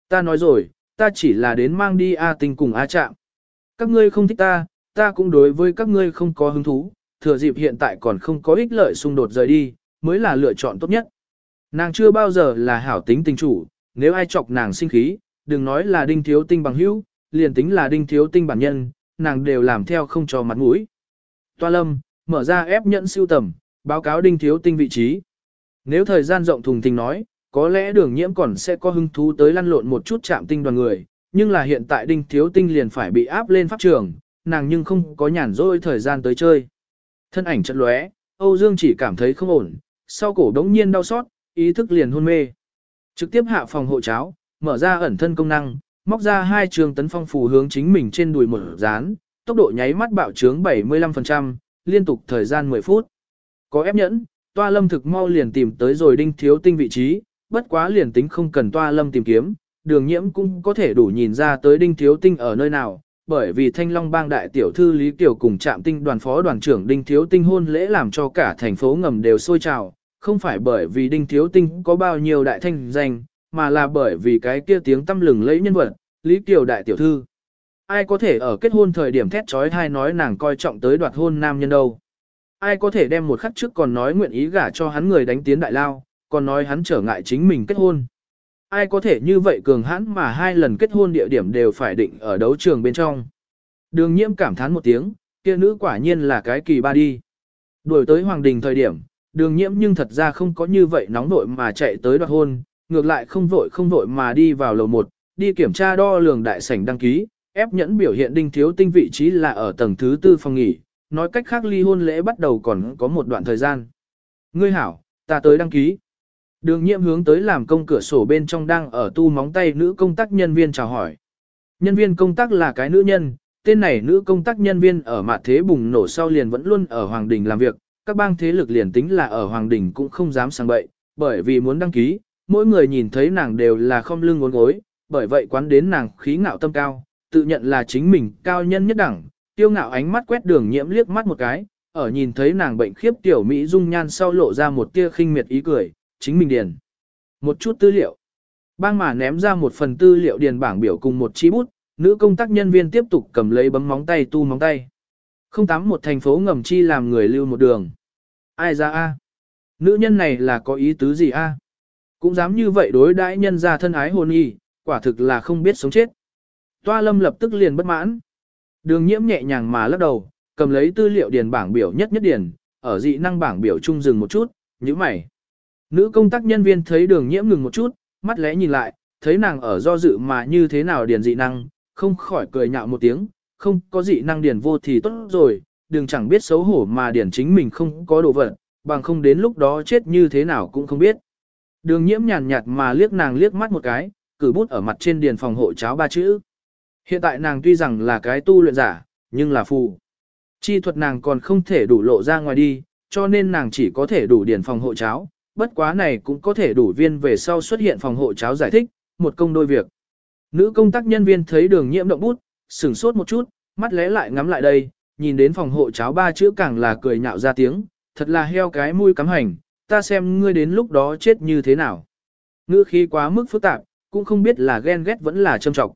Ta nói rồi, ta chỉ là đến mang đi A tình cùng A Trạm. Các ngươi không thích ta, ta cũng đối với các ngươi không có hứng thú, thừa dịp hiện tại còn không có ích lợi xung đột rời đi, mới là lựa chọn tốt nhất. Nàng chưa bao giờ là hảo tính tình chủ, nếu ai chọc nàng sinh khí, đừng nói là đinh thiếu tinh bằng hữu, liền tính là đinh thiếu tinh bản nhân, nàng đều làm theo không cho mặt mũi. Toa lâm, mở ra ép nhận siêu tầm, báo cáo đinh thiếu tinh vị trí. Nếu thời gian rộng thùng tình nói, có lẽ đường nhiễm còn sẽ có hứng thú tới lăn lộn một chút chạm tinh đoàn người, nhưng là hiện tại đinh thiếu tinh liền phải bị áp lên pháp trường, nàng nhưng không có nhàn rỗi thời gian tới chơi. Thân ảnh chật lóe, Âu Dương chỉ cảm thấy không ổn, sau cổ đống nhiên đau xót, ý thức liền hôn mê. Trực tiếp hạ phòng hộ cháo, mở ra ẩn thân công năng, móc ra hai trường tấn phong phù hướng chính mình trên đùi một dán, tốc độ nháy mắt bạo trướng 75%, liên tục thời gian 10 phút. Có ép nhẫn, toa lâm thực mau liền tìm tới rồi đinh thiếu tinh vị trí, bất quá liền tính không cần toa lâm tìm kiếm, đường nhiễm cũng có thể đủ nhìn ra tới đinh thiếu tinh ở nơi nào, bởi vì thanh long bang đại tiểu thư Lý Kiều cùng trạm tinh đoàn phó đoàn trưởng đinh thiếu tinh hôn lễ làm cho cả thành phố ngầm đều sôi trào, không phải bởi vì đinh thiếu tinh có bao nhiêu đại thanh danh, mà là bởi vì cái kia tiếng tâm lừng lẫy nhân vật, Lý Kiều đại tiểu thư. Ai có thể ở kết hôn thời điểm thét trói thai nói nàng coi trọng tới đoạt hôn nam nhân đâu. Ai có thể đem một khắc trước còn nói nguyện ý gả cho hắn người đánh tiến đại lao, còn nói hắn trở ngại chính mình kết hôn. Ai có thể như vậy cường hãn mà hai lần kết hôn địa điểm đều phải định ở đấu trường bên trong. Đường nhiễm cảm thán một tiếng, kia nữ quả nhiên là cái kỳ ba đi. Đuổi tới hoàng đình thời điểm, đường nhiễm nhưng thật ra không có như vậy nóng nội mà chạy tới đoạt hôn, ngược lại không vội không vội mà đi vào lầu 1, đi kiểm tra đo lường đại sảnh đăng ký, ép nhẫn biểu hiện đinh thiếu tinh vị trí là ở tầng thứ tư phòng nghỉ, nói cách khác ly hôn lễ bắt đầu còn có một đoạn thời gian. Ngươi hảo, ta tới đăng ký. Đường nhiệm hướng tới làm công cửa sổ bên trong đang ở tu móng tay nữ công tác nhân viên chào hỏi. Nhân viên công tác là cái nữ nhân, tên này nữ công tác nhân viên ở mặt thế bùng nổ sau liền vẫn luôn ở Hoàng Đình làm việc, các bang thế lực liền tính là ở Hoàng Đình cũng không dám sang bậy, bởi vì muốn đăng ký, mỗi người nhìn thấy nàng đều là không lưng ngốn gối, bởi vậy quán đến nàng khí ngạo tâm cao, tự nhận là chính mình cao nhân nhất đẳng, tiêu ngạo ánh mắt quét đường nhiễm liếc mắt một cái, ở nhìn thấy nàng bệnh khiếp tiểu Mỹ dung nhan sau lộ ra một tia khinh miệt ý cười, chính mình điền. Một chút tư liệu. Bang mà ném ra một phần tư liệu điền bảng biểu cùng một chi bút, nữ công tác nhân viên tiếp tục cầm lấy bấm móng tay tu móng tay. Không tắm một thành phố ngầm chi làm người lưu một đường. Ai ra a? Nữ nhân này là có ý tứ gì a? Cũng dám như vậy đối đãi nhân ra thân ái hôn y, quả thực là không biết sống chết. Toa lâm lập tức liền bất mãn. Đường nhiễm nhẹ nhàng mà lắc đầu, cầm lấy tư liệu điền bảng biểu nhất nhất điền, ở dị năng bảng biểu trung dừng một chút, như mày. Nữ công tác nhân viên thấy đường nhiễm ngừng một chút, mắt lẽ nhìn lại, thấy nàng ở do dự mà như thế nào điền dị năng, không khỏi cười nhạo một tiếng, không có dị năng điển vô thì tốt rồi, đừng chẳng biết xấu hổ mà điển chính mình không có đồ vật, bằng không đến lúc đó chết như thế nào cũng không biết. Đường nhiễm nhàn nhạt mà liếc nàng liếc mắt một cái, cử bút ở mặt trên điền phòng hộ cháo ba chữ. Hiện tại nàng tuy rằng là cái tu luyện giả, nhưng là phù. Chi thuật nàng còn không thể đủ lộ ra ngoài đi, cho nên nàng chỉ có thể đủ điền phòng hộ cháo, bất quá này cũng có thể đủ viên về sau xuất hiện phòng hộ cháo giải thích, một công đôi việc. Nữ công tác nhân viên thấy đường nhiễm động bút, sửng sốt một chút, mắt lẽ lại ngắm lại đây, nhìn đến phòng hộ cháo ba chữ càng là cười nhạo ra tiếng, thật là heo cái mũi cắm hành, ta xem ngươi đến lúc đó chết như thế nào. Ngữ khí quá mức phức tạp, cũng không biết là ghen ghét vẫn là châm trọng.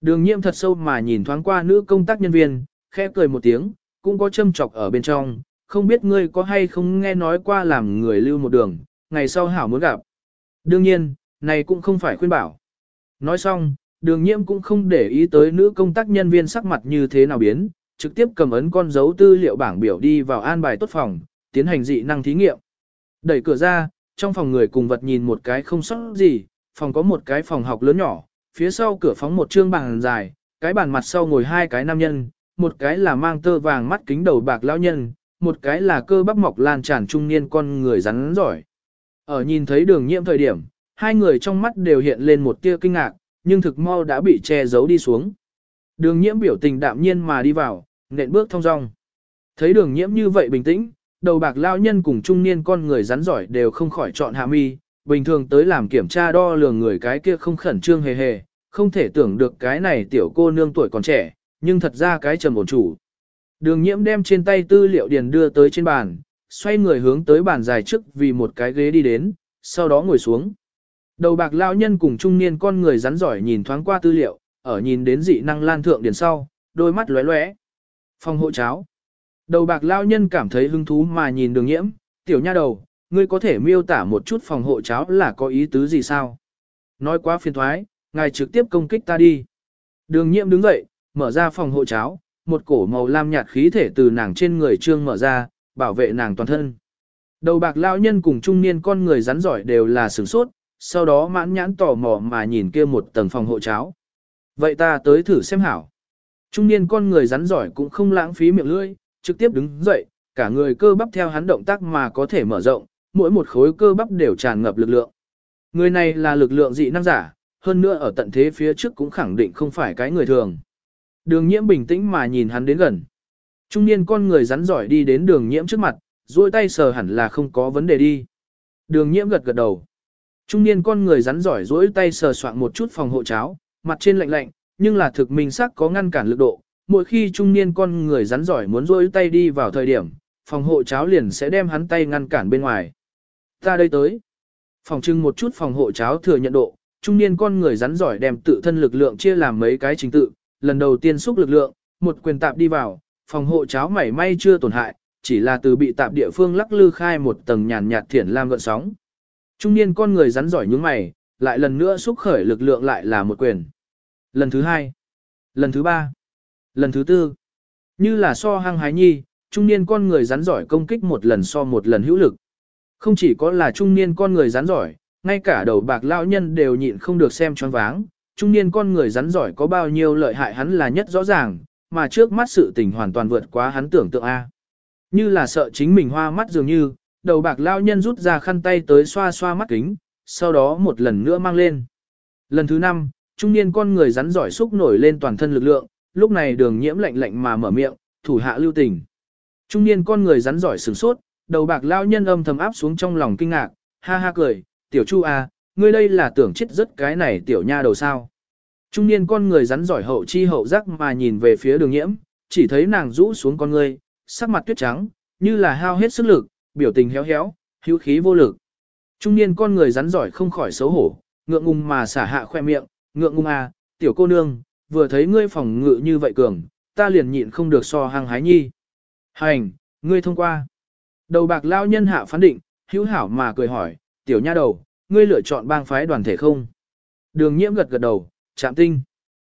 Đường nhiễm thật sâu mà nhìn thoáng qua nữ công tác nhân viên, khẽ cười một tiếng, cũng có châm chọc ở bên trong, không biết ngươi có hay không nghe nói qua làm người lưu một đường, ngày sau hảo muốn gặp. Đương nhiên, này cũng không phải khuyên bảo. Nói xong, đường nhiễm cũng không để ý tới nữ công tác nhân viên sắc mặt như thế nào biến, trực tiếp cầm ấn con dấu tư liệu bảng biểu đi vào an bài tốt phòng, tiến hành dị năng thí nghiệm. Đẩy cửa ra, trong phòng người cùng vật nhìn một cái không sót gì, phòng có một cái phòng học lớn nhỏ, phía sau cửa phóng một trương bàn dài, cái bàn mặt sau ngồi hai cái nam nhân, một cái là mang tơ vàng mắt kính đầu bạc lão nhân, một cái là cơ bắp mọc lan tràn trung niên con người rắn giỏi. Ở nhìn thấy đường nhiễm thời điểm, hai người trong mắt đều hiện lên một tia kinh ngạc, nhưng thực mau đã bị che giấu đi xuống. Đường nhiễm biểu tình đạm nhiên mà đi vào, nện bước thong dong. Thấy đường nhiễm như vậy bình tĩnh, đầu bạc lao nhân cùng trung niên con người rắn giỏi đều không khỏi chọn hạ mi, bình thường tới làm kiểm tra đo lường người cái kia không khẩn trương hề hề, không thể tưởng được cái này tiểu cô nương tuổi còn trẻ, nhưng thật ra cái trầm ổn chủ. Đường nhiễm đem trên tay tư liệu điền đưa tới trên bàn, xoay người hướng tới bàn dài trước vì một cái ghế đi đến, sau đó ngồi xuống. Đầu bạc lao nhân cùng trung niên con người rắn giỏi nhìn thoáng qua tư liệu, ở nhìn đến dị năng lan thượng điền sau, đôi mắt lóe lóe. Phòng hộ cháo. Đầu bạc lao nhân cảm thấy hứng thú mà nhìn đường nhiễm, tiểu nha đầu, ngươi có thể miêu tả một chút phòng hộ cháo là có ý tứ gì sao? Nói quá phiền thoái, ngài trực tiếp công kích ta đi. Đường nhiễm đứng dậy, mở ra phòng hộ cháo, một cổ màu lam nhạt khí thể từ nàng trên người trương mở ra, bảo vệ nàng toàn thân. Đầu bạc lao nhân cùng trung niên con người rắn giỏi đều là sửng sốt, sau đó mãn nhãn tò mò mà nhìn kia một tầng phòng hộ cháo. Vậy ta tới thử xem hảo. Trung niên con người rắn giỏi cũng không lãng phí miệng lưỡi, trực tiếp đứng dậy, cả người cơ bắp theo hắn động tác mà có thể mở rộng, mỗi một khối cơ bắp đều tràn ngập lực lượng. Người này là lực lượng dị năng giả, hơn nữa ở tận thế phía trước cũng khẳng định không phải cái người thường. Đường nhiễm bình tĩnh mà nhìn hắn đến gần. Trung niên con người rắn giỏi đi đến đường nhiễm trước mặt, duỗi tay sờ hẳn là không có vấn đề đi. Đường nhiễm gật gật đầu. Trung niên con người rắn giỏi duỗi tay sờ soạn một chút phòng hộ cháo, mặt trên lạnh lạnh, nhưng là thực minh sắc có ngăn cản lực độ. Mỗi khi trung niên con người rắn giỏi muốn duỗi tay đi vào thời điểm, phòng hộ cháo liền sẽ đem hắn tay ngăn cản bên ngoài. Ta đây tới. Phòng trưng một chút phòng hộ cháo thừa nhận độ, trung niên con người rắn giỏi đem tự thân lực lượng chia làm mấy cái trình tự, lần đầu tiên xúc lực lượng, một quyền tạp đi vào, phòng hộ cháo mảy may chưa tổn hại, chỉ là từ bị tạp địa phương lắc lư khai một tầng nhàn nhạt thiển lam gợn sóng. Trung niên con người rắn giỏi nhướng mày, lại lần nữa xúc khởi lực lượng lại là một quyền. Lần thứ hai, lần thứ ba, lần thứ tư. Như là so hăng hái nhi, trung niên con người rắn giỏi công kích một lần so một lần hữu lực. Không chỉ có là trung niên con người rắn giỏi, ngay cả đầu bạc lão nhân đều nhịn không được xem choáng váng, trung niên con người rắn giỏi có bao nhiêu lợi hại hắn là nhất rõ ràng, mà trước mắt sự tình hoàn toàn vượt quá hắn tưởng tượng A. Như là sợ chính mình hoa mắt dường như, đầu bạc lao nhân rút ra khăn tay tới xoa xoa mắt kính, sau đó một lần nữa mang lên. Lần thứ năm, trung niên con người rắn giỏi xúc nổi lên toàn thân lực lượng, lúc này đường nhiễm lạnh lạnh mà mở miệng, thủ hạ lưu tình. Trung niên con người rắn giỏi sửng sốt, đầu bạc lao nhân âm thầm áp xuống trong lòng kinh ngạc, ha ha cười, tiểu chu à, ngươi đây là tưởng chết rất cái này tiểu nha đầu sao. Trung niên con người rắn giỏi hậu chi hậu giác mà nhìn về phía đường nhiễm, chỉ thấy nàng rũ xuống con ngươi, sắc mặt tuyết trắng, như là hao hết sức lực, biểu tình héo héo, hữu khí vô lực. Trung niên con người rắn giỏi không khỏi xấu hổ, ngượng ngùng mà xả hạ khoe miệng, ngượng ngùng à, tiểu cô nương, vừa thấy ngươi phòng ngự như vậy cường, ta liền nhịn không được so hăng hái nhi. Hành, ngươi thông qua. Đầu bạc lao nhân hạ phán định, hữu hảo mà cười hỏi, tiểu nha đầu, ngươi lựa chọn bang phái đoàn thể không? Đường nhiễm gật gật đầu, chạm tinh.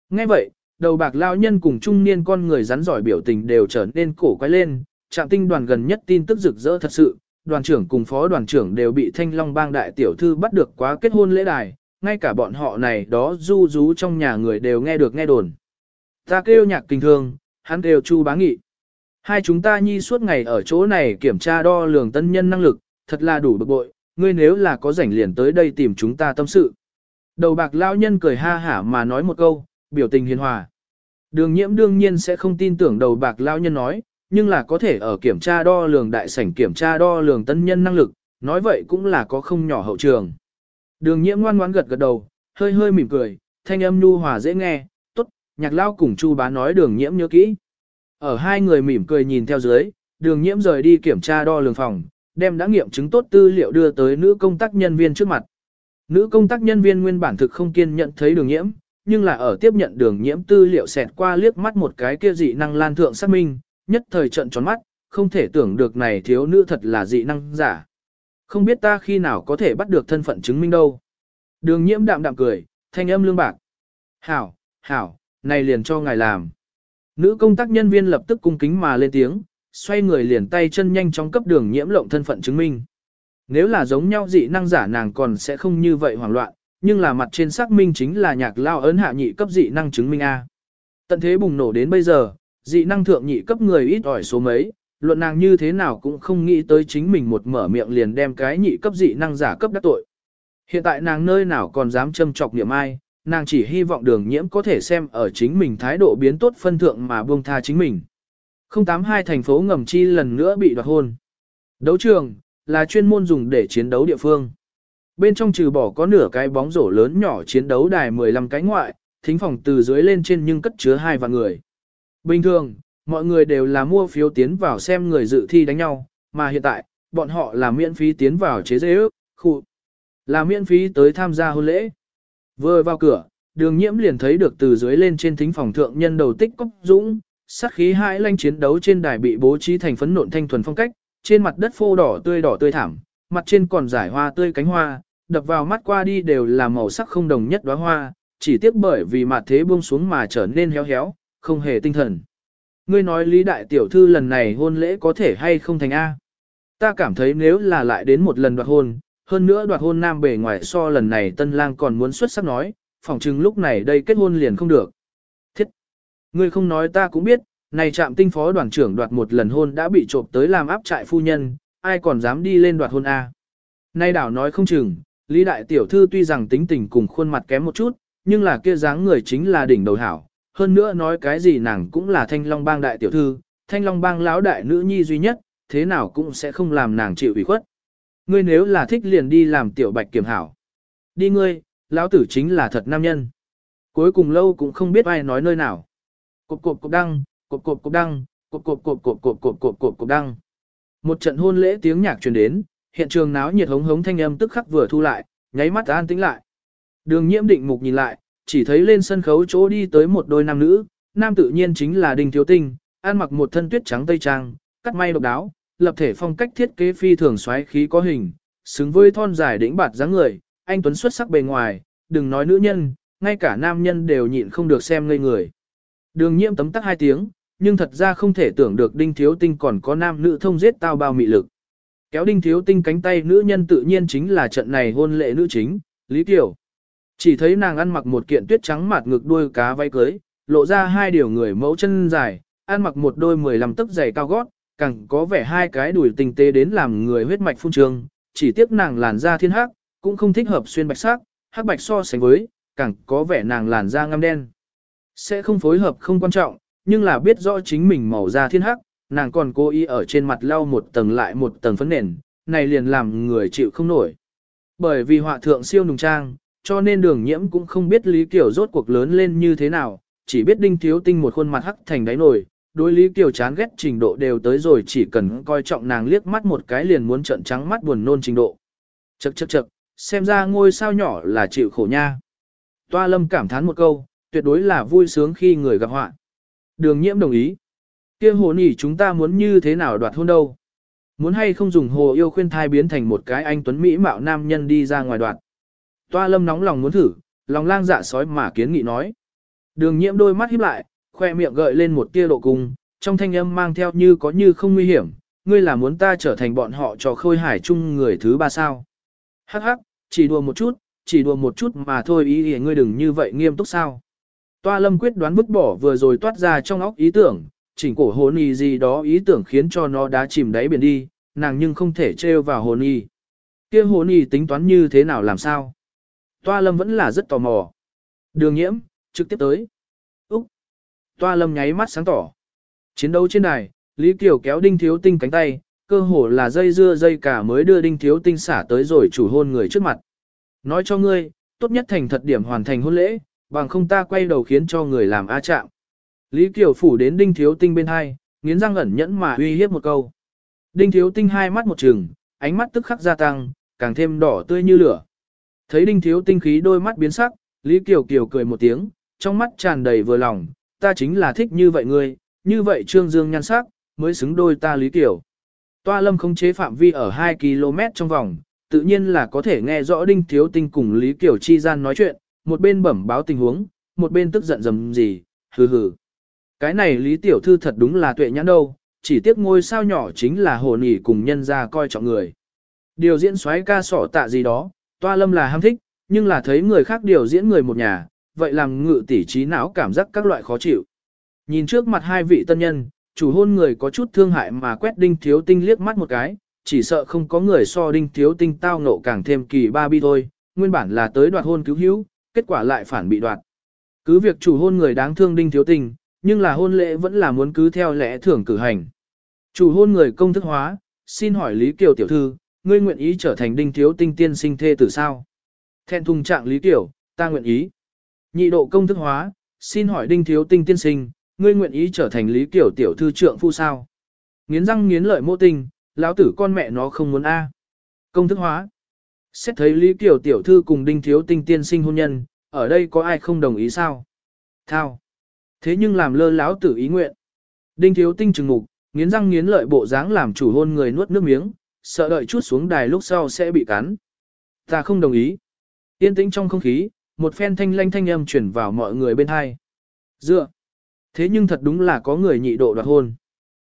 Nghe vậy, đầu bạc lao nhân cùng trung niên con người rắn giỏi biểu tình đều trở nên cổ quay lên, trạm tinh đoàn gần nhất tin tức rực rỡ thật sự, đoàn trưởng cùng phó đoàn trưởng đều bị thanh long bang đại tiểu thư bắt được quá kết hôn lễ đài, ngay cả bọn họ này đó du rú trong nhà người đều nghe được nghe đồn. Ta kêu nhạc kinh thương, hắn kêu chu bá nghị. Hai chúng ta nhi suốt ngày ở chỗ này kiểm tra đo lường tân nhân năng lực, thật là đủ bực bội, ngươi nếu là có rảnh liền tới đây tìm chúng ta tâm sự. Đầu bạc lao nhân cười ha hả mà nói một câu, biểu tình hiền hòa. Đường nhiễm đương nhiên sẽ không tin tưởng đầu bạc lao nhân nói, nhưng là có thể ở kiểm tra đo lường đại sảnh kiểm tra đo lường tân nhân năng lực, nói vậy cũng là có không nhỏ hậu trường. Đường nhiễm ngoan ngoãn gật gật đầu, hơi hơi mỉm cười, thanh âm nhu hòa dễ nghe, tốt, nhạc lao cùng chu bá nói đường nhiễm nhớ kỹ. Ở hai người mỉm cười nhìn theo dưới, đường nhiễm rời đi kiểm tra đo lường phòng, đem đã nghiệm chứng tốt tư liệu đưa tới nữ công tác nhân viên trước mặt. Nữ công tác nhân viên nguyên bản thực không kiên nhận thấy đường nhiễm, nhưng là ở tiếp nhận đường nhiễm tư liệu xẹt qua liếc mắt một cái kia dị năng lan thượng xác minh, nhất thời trận tròn mắt, không thể tưởng được này thiếu nữ thật là dị năng giả. Không biết ta khi nào có thể bắt được thân phận chứng minh đâu. Đường nhiễm đạm đạm cười, thanh âm lương bạc. Hảo, hảo, này liền cho ngài làm. Nữ công tác nhân viên lập tức cung kính mà lên tiếng, xoay người liền tay chân nhanh chóng cấp đường nhiễm lộng thân phận chứng minh. Nếu là giống nhau dị năng giả nàng còn sẽ không như vậy hoảng loạn, nhưng là mặt trên xác minh chính là nhạc lao ấn hạ nhị cấp dị năng chứng minh A. Tận thế bùng nổ đến bây giờ, dị năng thượng nhị cấp người ít ỏi số mấy, luận nàng như thế nào cũng không nghĩ tới chính mình một mở miệng liền đem cái nhị cấp dị năng giả cấp đắc tội. Hiện tại nàng nơi nào còn dám châm chọc niệm ai, nàng chỉ hy vọng đường nhiễm có thể xem ở chính mình thái độ biến tốt phân thượng mà buông tha chính mình. 082 thành phố ngầm chi lần nữa bị đoạt hôn. Đấu trường, là chuyên môn dùng để chiến đấu địa phương. Bên trong trừ bỏ có nửa cái bóng rổ lớn nhỏ chiến đấu đài 15 cái ngoại, thính phòng từ dưới lên trên nhưng cất chứa hai vạn người. Bình thường, mọi người đều là mua phiếu tiến vào xem người dự thi đánh nhau, mà hiện tại, bọn họ là miễn phí tiến vào chế dễ ước, khu, là miễn phí tới tham gia hôn lễ. Vừa vào cửa, đường nhiễm liền thấy được từ dưới lên trên thính phòng thượng nhân đầu tích cốc dũng, sát khí hãi lanh chiến đấu trên đài bị bố trí thành phấn nộn thanh thuần phong cách, trên mặt đất phô đỏ tươi đỏ tươi thảm, mặt trên còn giải hoa tươi cánh hoa, đập vào mắt qua đi đều là màu sắc không đồng nhất đóa hoa, chỉ tiếc bởi vì mặt thế buông xuống mà trở nên héo héo, không hề tinh thần. Ngươi nói Lý Đại Tiểu Thư lần này hôn lễ có thể hay không thành A. Ta cảm thấy nếu là lại đến một lần đoạt hôn, hơn nữa đoạt hôn nam bề ngoài so lần này tân lang còn muốn xuất sắc nói, phỏng chừng lúc này đây kết hôn liền không được. Thiết! Ngươi không nói ta cũng biết, này trạm tinh phó đoàn trưởng đoạt một lần hôn đã bị trộm tới làm áp trại phu nhân, ai còn dám đi lên đoạt hôn A. Nay đảo nói không chừng, Lý Đại Tiểu Thư tuy rằng tính tình cùng khuôn mặt kém một chút, nhưng là kia dáng người chính là đỉnh đầu hảo. Hơn nữa nói cái gì nàng cũng là thanh long bang đại tiểu thư, thanh long bang lão đại nữ nhi duy nhất, thế nào cũng sẽ không làm nàng chịu ủy khuất. Ngươi nếu là thích liền đi làm tiểu bạch kiểm hảo. Đi ngươi, lão tử chính là thật nam nhân. Cuối cùng lâu cũng không biết ai nói nơi nào. Cộp cộp cộp đăng, cộp cộp cộp đăng, cộp cộp cộp cộp cộp cộp cộp cộp cộp đăng. Một trận hôn lễ tiếng nhạc truyền đến, hiện trường náo nhiệt hống hống thanh âm tức khắc vừa thu lại, nháy mắt an tĩnh lại. Đường nhiễm định mục nhìn lại, chỉ thấy lên sân khấu chỗ đi tới một đôi nam nữ, nam tự nhiên chính là Đinh Thiếu Tinh, ăn mặc một thân tuyết trắng tây trang, cắt may độc đáo, lập thể phong cách thiết kế phi thường xoáy khí có hình, xứng với thon dài đỉnh bạt dáng người, anh tuấn xuất sắc bề ngoài, đừng nói nữ nhân, ngay cả nam nhân đều nhịn không được xem ngây người. Đường nhiễm tấm tắc hai tiếng, nhưng thật ra không thể tưởng được Đinh Thiếu Tinh còn có nam nữ thông giết tao bao mị lực. Kéo Đinh Thiếu Tinh cánh tay nữ nhân tự nhiên chính là trận này hôn lệ nữ chính, Lý Kiều. Chỉ thấy nàng ăn mặc một kiện tuyết trắng mạt ngực đuôi cá váy cưới, lộ ra hai điều người mẫu chân dài, ăn mặc một đôi 15 tấc giày cao gót, càng có vẻ hai cái đùi tinh tế đến làm người huyết mạch phun trương, chỉ tiếc nàng làn da thiên hắc, cũng không thích hợp xuyên bạch sắc, hắc bạch so sánh với, càng có vẻ nàng làn da ngăm đen. Sẽ không phối hợp không quan trọng, nhưng là biết rõ chính mình màu da thiên hắc, nàng còn cố ý ở trên mặt lau một tầng lại một tầng phấn nền, này liền làm người chịu không nổi. Bởi vì họa thượng siêu nùng trang, cho nên đường nhiễm cũng không biết Lý Kiều rốt cuộc lớn lên như thế nào, chỉ biết đinh thiếu tinh một khuôn mặt hắc thành đáy nổi, đối Lý Kiều chán ghét trình độ đều tới rồi chỉ cần coi trọng nàng liếc mắt một cái liền muốn trợn trắng mắt buồn nôn trình độ. Chậc chậc chậc, xem ra ngôi sao nhỏ là chịu khổ nha. Toa lâm cảm thán một câu, tuyệt đối là vui sướng khi người gặp họa. Đường nhiễm đồng ý. kia hồ nỉ chúng ta muốn như thế nào đoạt hôn đâu. Muốn hay không dùng hồ yêu khuyên thai biến thành một cái anh tuấn mỹ mạo nam nhân đi ra ngoài đoạt. Toa lâm nóng lòng muốn thử, lòng lang dạ sói mà kiến nghị nói. Đường nhiễm đôi mắt híp lại, khoe miệng gợi lên một tia độ cung, trong thanh âm mang theo như có như không nguy hiểm, ngươi là muốn ta trở thành bọn họ trò khôi hải chung người thứ ba sao. Hắc hắc, chỉ đùa một chút, chỉ đùa một chút mà thôi ý thì ngươi đừng như vậy nghiêm túc sao. Toa lâm quyết đoán vứt bỏ vừa rồi toát ra trong óc ý tưởng, chỉnh cổ hồn y gì đó ý tưởng khiến cho nó đá chìm đáy biển đi, nàng nhưng không thể trêu vào hồn y. kia hồn y tính toán như thế nào làm sao? Toa lâm vẫn là rất tò mò. Đường nhiễm, trực tiếp tới. Úc! Toa lâm nháy mắt sáng tỏ. Chiến đấu trên đài, Lý Kiều kéo đinh thiếu tinh cánh tay, cơ hồ là dây dưa dây cả mới đưa đinh thiếu tinh xả tới rồi chủ hôn người trước mặt. Nói cho ngươi, tốt nhất thành thật điểm hoàn thành hôn lễ, bằng không ta quay đầu khiến cho người làm a chạm. Lý Kiều phủ đến đinh thiếu tinh bên hai, nghiến răng ẩn nhẫn mà uy hiếp một câu. Đinh thiếu tinh hai mắt một trừng, ánh mắt tức khắc gia tăng, càng thêm đỏ tươi như lửa. Thấy đinh thiếu tinh khí đôi mắt biến sắc, Lý Kiều Kiều cười một tiếng, trong mắt tràn đầy vừa lòng, ta chính là thích như vậy ngươi, như vậy trương dương nhan sắc, mới xứng đôi ta Lý Kiều. Toa lâm không chế phạm vi ở 2 km trong vòng, tự nhiên là có thể nghe rõ đinh thiếu tinh cùng Lý Kiều chi gian nói chuyện, một bên bẩm báo tình huống, một bên tức giận dầm gì, hừ hừ. Cái này Lý Tiểu Thư thật đúng là tuệ nhãn đâu, chỉ tiếc ngôi sao nhỏ chính là hồ nỉ cùng nhân ra coi trọng người. Điều diễn xoáy ca sỏ tạ gì đó, toa lâm là ham thích, nhưng là thấy người khác điều diễn người một nhà, vậy làm ngự tỷ trí não cảm giác các loại khó chịu. Nhìn trước mặt hai vị tân nhân, chủ hôn người có chút thương hại mà quét đinh thiếu tinh liếc mắt một cái, chỉ sợ không có người so đinh thiếu tinh tao ngộ càng thêm kỳ ba bi thôi, nguyên bản là tới đoạt hôn cứu hữu, kết quả lại phản bị đoạt. Cứ việc chủ hôn người đáng thương đinh thiếu tinh, nhưng là hôn lễ vẫn là muốn cứ theo lẽ thưởng cử hành. Chủ hôn người công thức hóa, xin hỏi Lý Kiều tiểu thư, ngươi nguyện ý trở thành đinh thiếu tinh tiên sinh thê tử sao? Thẹn thùng trạng Lý Tiểu, ta nguyện ý. Nhị độ công thức hóa, xin hỏi đinh thiếu tinh tiên sinh, ngươi nguyện ý trở thành Lý Tiểu tiểu thư trượng phu sao? Nghiến răng nghiến lợi mô tình, lão tử con mẹ nó không muốn A. Công thức hóa. Xét thấy Lý Tiểu tiểu thư cùng đinh thiếu tinh tiên sinh hôn nhân, ở đây có ai không đồng ý sao? Thao. Thế nhưng làm lơ lão tử ý nguyện. Đinh thiếu tinh trừng mục, nghiến răng nghiến lợi bộ dáng làm chủ hôn người nuốt nước miếng, sợ đợi chút xuống đài lúc sau sẽ bị cắn. Ta không đồng ý. Yên tĩnh trong không khí, một phen thanh lanh thanh âm chuyển vào mọi người bên hai. Dựa. Thế nhưng thật đúng là có người nhị độ đoạt hôn.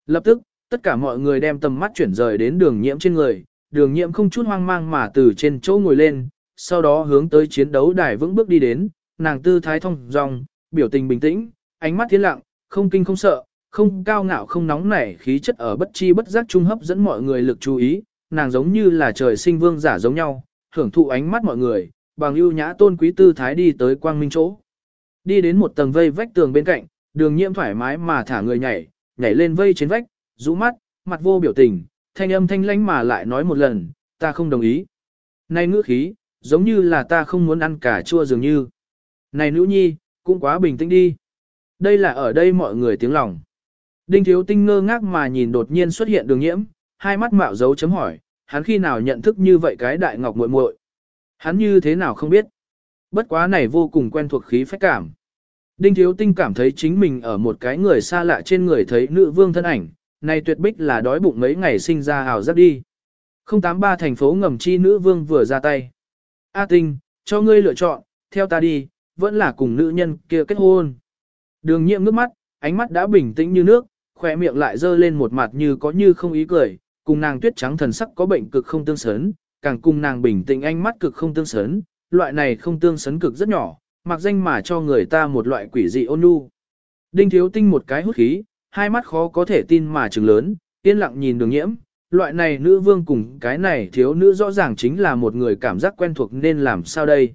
Lập tức, tất cả mọi người đem tầm mắt chuyển rời đến đường nhiễm trên người, đường nhiễm không chút hoang mang mà từ trên chỗ ngồi lên, sau đó hướng tới chiến đấu đài vững bước đi đến, nàng tư thái thông dong, biểu tình bình tĩnh, ánh mắt thiên lặng, không kinh không sợ, không cao ngạo không nóng nảy khí chất ở bất chi bất giác trung hấp dẫn mọi người lực chú ý, nàng giống như là trời sinh vương giả giống nhau, hưởng thụ ánh mắt mọi người, bằng ưu nhã tôn quý tư thái đi tới quang minh chỗ. Đi đến một tầng vây vách tường bên cạnh, đường nhiễm thoải mái mà thả người nhảy, nhảy lên vây trên vách, rũ mắt, mặt vô biểu tình, thanh âm thanh lãnh mà lại nói một lần, ta không đồng ý. Này ngữ khí, giống như là ta không muốn ăn cà chua dường như. Này nữ nhi, cũng quá bình tĩnh đi. Đây là ở đây mọi người tiếng lòng. Đinh thiếu tinh ngơ ngác mà nhìn đột nhiên xuất hiện đường nhiễm, hai mắt mạo dấu chấm hỏi, hắn khi nào nhận thức như vậy cái đại ngọc muội muội? Hắn như thế nào không biết. Bất quá này vô cùng quen thuộc khí phách cảm. Đinh thiếu tinh cảm thấy chính mình ở một cái người xa lạ trên người thấy nữ vương thân ảnh, này tuyệt bích là đói bụng mấy ngày sinh ra hào giấc đi. 083 thành phố ngầm chi nữ vương vừa ra tay. A tinh, cho ngươi lựa chọn, theo ta đi, vẫn là cùng nữ nhân kia kết hôn. Đường nhiệm nước mắt, ánh mắt đã bình tĩnh như nước, khỏe miệng lại dơ lên một mặt như có như không ý cười, cùng nàng tuyết trắng thần sắc có bệnh cực không tương sớn, càng cùng nàng bình tĩnh ánh mắt cực không tương sớn, loại này không tương sấn cực rất nhỏ, mặc danh mà cho người ta một loại quỷ dị ôn nhu. Đinh thiếu tinh một cái hút khí, hai mắt khó có thể tin mà trừng lớn, yên lặng nhìn đường nhiễm, loại này nữ vương cùng cái này thiếu nữ rõ ràng chính là một người cảm giác quen thuộc nên làm sao đây.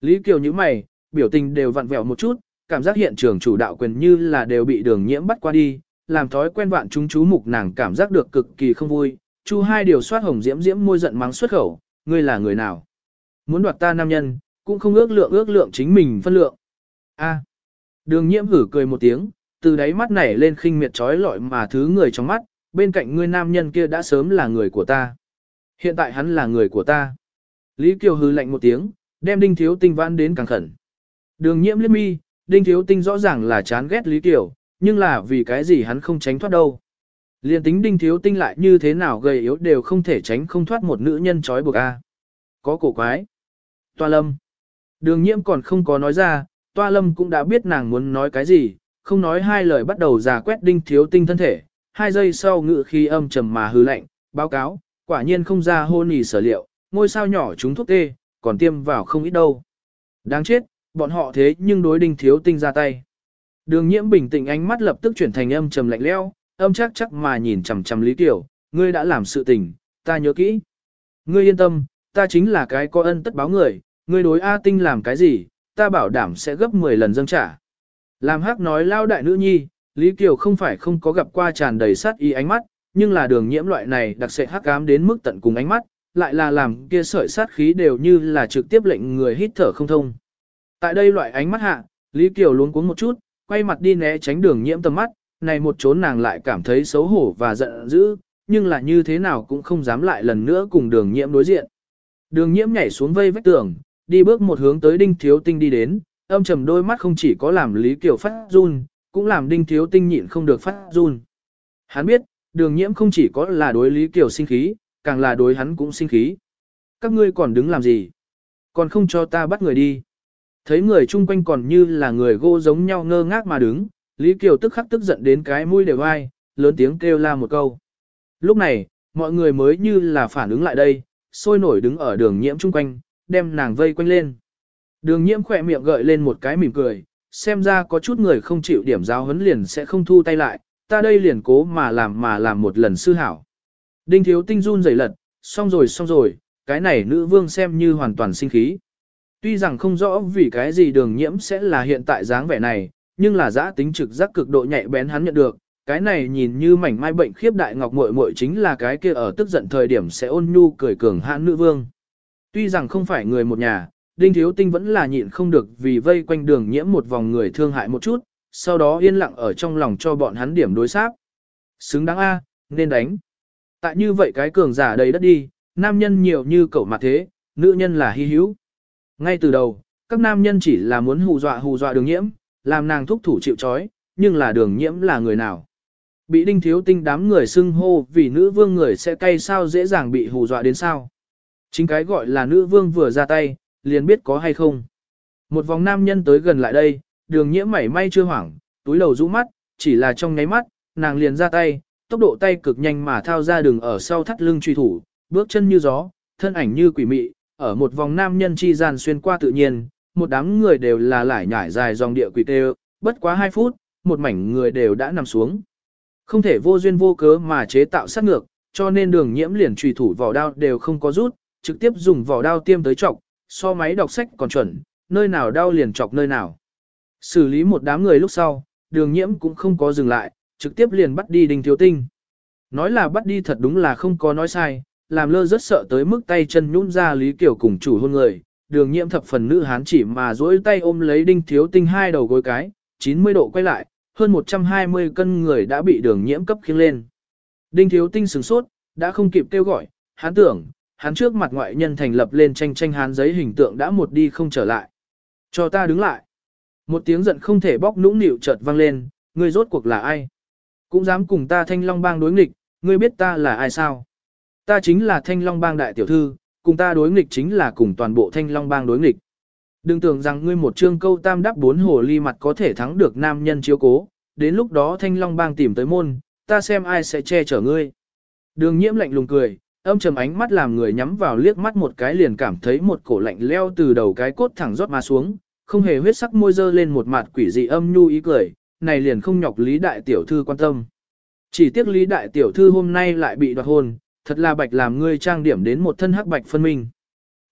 Lý Kiều như mày, biểu tình đều vặn vẹo một chút, cảm giác hiện trường chủ đạo quyền như là đều bị đường nhiễm bắt qua đi, làm thói quen vạn chúng chú mục nàng cảm giác được cực kỳ không vui. Chu hai điều soát hồng diễm diễm môi giận mắng xuất khẩu, ngươi là người nào? Muốn đoạt ta nam nhân, cũng không ước lượng ước lượng chính mình phân lượng. A. Đường nhiễm hử cười một tiếng, từ đáy mắt nảy lên khinh miệt trói lọi mà thứ người trong mắt, bên cạnh ngươi nam nhân kia đã sớm là người của ta. Hiện tại hắn là người của ta. Lý Kiều hừ lạnh một tiếng, đem đinh thiếu tinh vãn đến càng khẩn. Đường nhiễm liếc mi, đinh thiếu tinh rõ ràng là chán ghét Lý Kiều, nhưng là vì cái gì hắn không tránh thoát đâu. Liên tính đinh thiếu tinh lại như thế nào gầy yếu đều không thể tránh không thoát một nữ nhân trói buộc a. Có cổ quái. Toa lâm. Đường nhiễm còn không có nói ra, toa lâm cũng đã biết nàng muốn nói cái gì, không nói hai lời bắt đầu giả quét đinh thiếu tinh thân thể, hai giây sau ngự khi âm trầm mà hư lạnh, báo cáo, quả nhiên không ra hôn nì sở liệu, ngôi sao nhỏ chúng thuốc tê, còn tiêm vào không ít đâu. Đáng chết, bọn họ thế nhưng đối đinh thiếu tinh ra tay. Đường nhiễm bình tĩnh ánh mắt lập tức chuyển thành âm trầm lạnh lẽo, âm chắc chắc mà nhìn chằm chằm Lý Tiểu, ngươi đã làm sự tình, ta nhớ kỹ. Ngươi yên tâm, ta chính là cái có ân tất báo người, ngươi đối A Tinh làm cái gì, ta bảo đảm sẽ gấp 10 lần dâng trả. Làm hắc nói lao đại nữ nhi, Lý Kiều không phải không có gặp qua tràn đầy sát ý ánh mắt, nhưng là đường nhiễm loại này đặc sệ hắc ám đến mức tận cùng ánh mắt, lại là làm kia sợi sát khí đều như là trực tiếp lệnh người hít thở không thông. Tại đây loại ánh mắt hạ, Lý Kiều luống cuống một chút, quay mặt đi né tránh đường nhiễm tầm mắt, này một trốn nàng lại cảm thấy xấu hổ và giận dữ, nhưng là như thế nào cũng không dám lại lần nữa cùng đường nhiễm đối diện. Đường nhiễm nhảy xuống vây vách tường, đi bước một hướng tới đinh thiếu tinh đi đến, âm trầm đôi mắt không chỉ có làm Lý Kiều phát run, cũng làm đinh thiếu tinh nhịn không được phát run. Hắn biết, đường nhiễm không chỉ có là đối Lý Kiều sinh khí, càng là đối hắn cũng sinh khí. Các ngươi còn đứng làm gì? Còn không cho ta bắt người đi. Thấy người chung quanh còn như là người gô giống nhau ngơ ngác mà đứng, Lý Kiều tức khắc tức giận đến cái mũi đều ai, lớn tiếng kêu la một câu. Lúc này, mọi người mới như là phản ứng lại đây, sôi nổi đứng ở đường nhiễm chung quanh, đem nàng vây quanh lên. Đường nhiễm khỏe miệng gợi lên một cái mỉm cười, xem ra có chút người không chịu điểm giáo huấn liền sẽ không thu tay lại, ta đây liền cố mà làm mà làm một lần sư hảo. Đinh thiếu tinh run rẩy lật, xong rồi xong rồi, cái này nữ vương xem như hoàn toàn sinh khí. Tuy rằng không rõ vì cái gì đường nhiễm sẽ là hiện tại dáng vẻ này, nhưng là giã tính trực giác cực độ nhạy bén hắn nhận được, cái này nhìn như mảnh mai bệnh khiếp đại ngọc muội muội chính là cái kia ở tức giận thời điểm sẽ ôn nhu cười cường hãn nữ vương. Tuy rằng không phải người một nhà, Đinh Thiếu Tinh vẫn là nhịn không được vì vây quanh đường nhiễm một vòng người thương hại một chút, sau đó yên lặng ở trong lòng cho bọn hắn điểm đối sát. Xứng đáng A, nên đánh. Tại như vậy cái cường giả đầy đất đi, nam nhân nhiều như cậu mặt thế, nữ nhân là hy hữu. Ngay từ đầu, các nam nhân chỉ là muốn hù dọa hù dọa đường nhiễm, làm nàng thúc thủ chịu chói. nhưng là đường nhiễm là người nào. Bị đinh thiếu tinh đám người xưng hô vì nữ vương người sẽ cay sao dễ dàng bị hù dọa đến sao. Chính cái gọi là nữ vương vừa ra tay, liền biết có hay không. Một vòng nam nhân tới gần lại đây, đường nhiễm mảy may chưa hoảng, túi đầu rũ mắt, chỉ là trong nháy mắt, nàng liền ra tay, tốc độ tay cực nhanh mà thao ra đường ở sau thắt lưng truy thủ, bước chân như gió, thân ảnh như quỷ mị, ở một vòng nam nhân chi gian xuyên qua tự nhiên, một đám người đều là lải nhải dài dòng địa quỷ tê bất quá 2 phút, một mảnh người đều đã nằm xuống. Không thể vô duyên vô cớ mà chế tạo sát ngược, cho nên đường nhiễm liền trùy thủ vỏ đao đều không có rút, trực tiếp dùng vỏ đao tiêm tới chọc, so máy đọc sách còn chuẩn, nơi nào đau liền chọc nơi nào. Xử lý một đám người lúc sau, đường nhiễm cũng không có dừng lại, trực tiếp liền bắt đi đinh thiếu tinh. Nói là bắt đi thật đúng là không có nói sai, làm lơ rất sợ tới mức tay chân nhũn ra Lý Kiều cùng chủ hôn người. Đường nhiễm thập phần nữ hán chỉ mà duỗi tay ôm lấy đinh thiếu tinh hai đầu gối cái, 90 độ quay lại, hơn 120 cân người đã bị đường nhiễm cấp khiêng lên. Đinh thiếu tinh sừng sốt, đã không kịp kêu gọi, hắn tưởng, hắn trước mặt ngoại nhân thành lập lên tranh tranh hán giấy hình tượng đã một đi không trở lại. Cho ta đứng lại. Một tiếng giận không thể bóc nũng nịu chợt vang lên, ngươi rốt cuộc là ai? Cũng dám cùng ta thanh long bang đối nghịch, ngươi biết ta là ai sao? Ta chính là thanh long bang đại tiểu thư, cùng ta đối nghịch chính là cùng toàn bộ thanh long bang đối nghịch. Đừng tưởng rằng ngươi một chương câu tam đáp bốn hồ ly mặt có thể thắng được nam nhân chiếu cố, đến lúc đó thanh long bang tìm tới môn, ta xem ai sẽ che chở ngươi. Đường nhiễm lạnh lùng cười, âm trầm ánh mắt làm người nhắm vào liếc mắt một cái liền cảm thấy một cổ lạnh leo từ đầu cái cốt thẳng rót mà xuống, không hề huyết sắc môi dơ lên một mặt quỷ dị âm nhu ý cười, này liền không nhọc Lý Đại Tiểu Thư quan tâm. Chỉ tiếc Lý Đại Tiểu Thư hôm nay lại bị đoạt hôn, thật là bạch làm ngươi trang điểm đến một thân hắc bạch phân minh.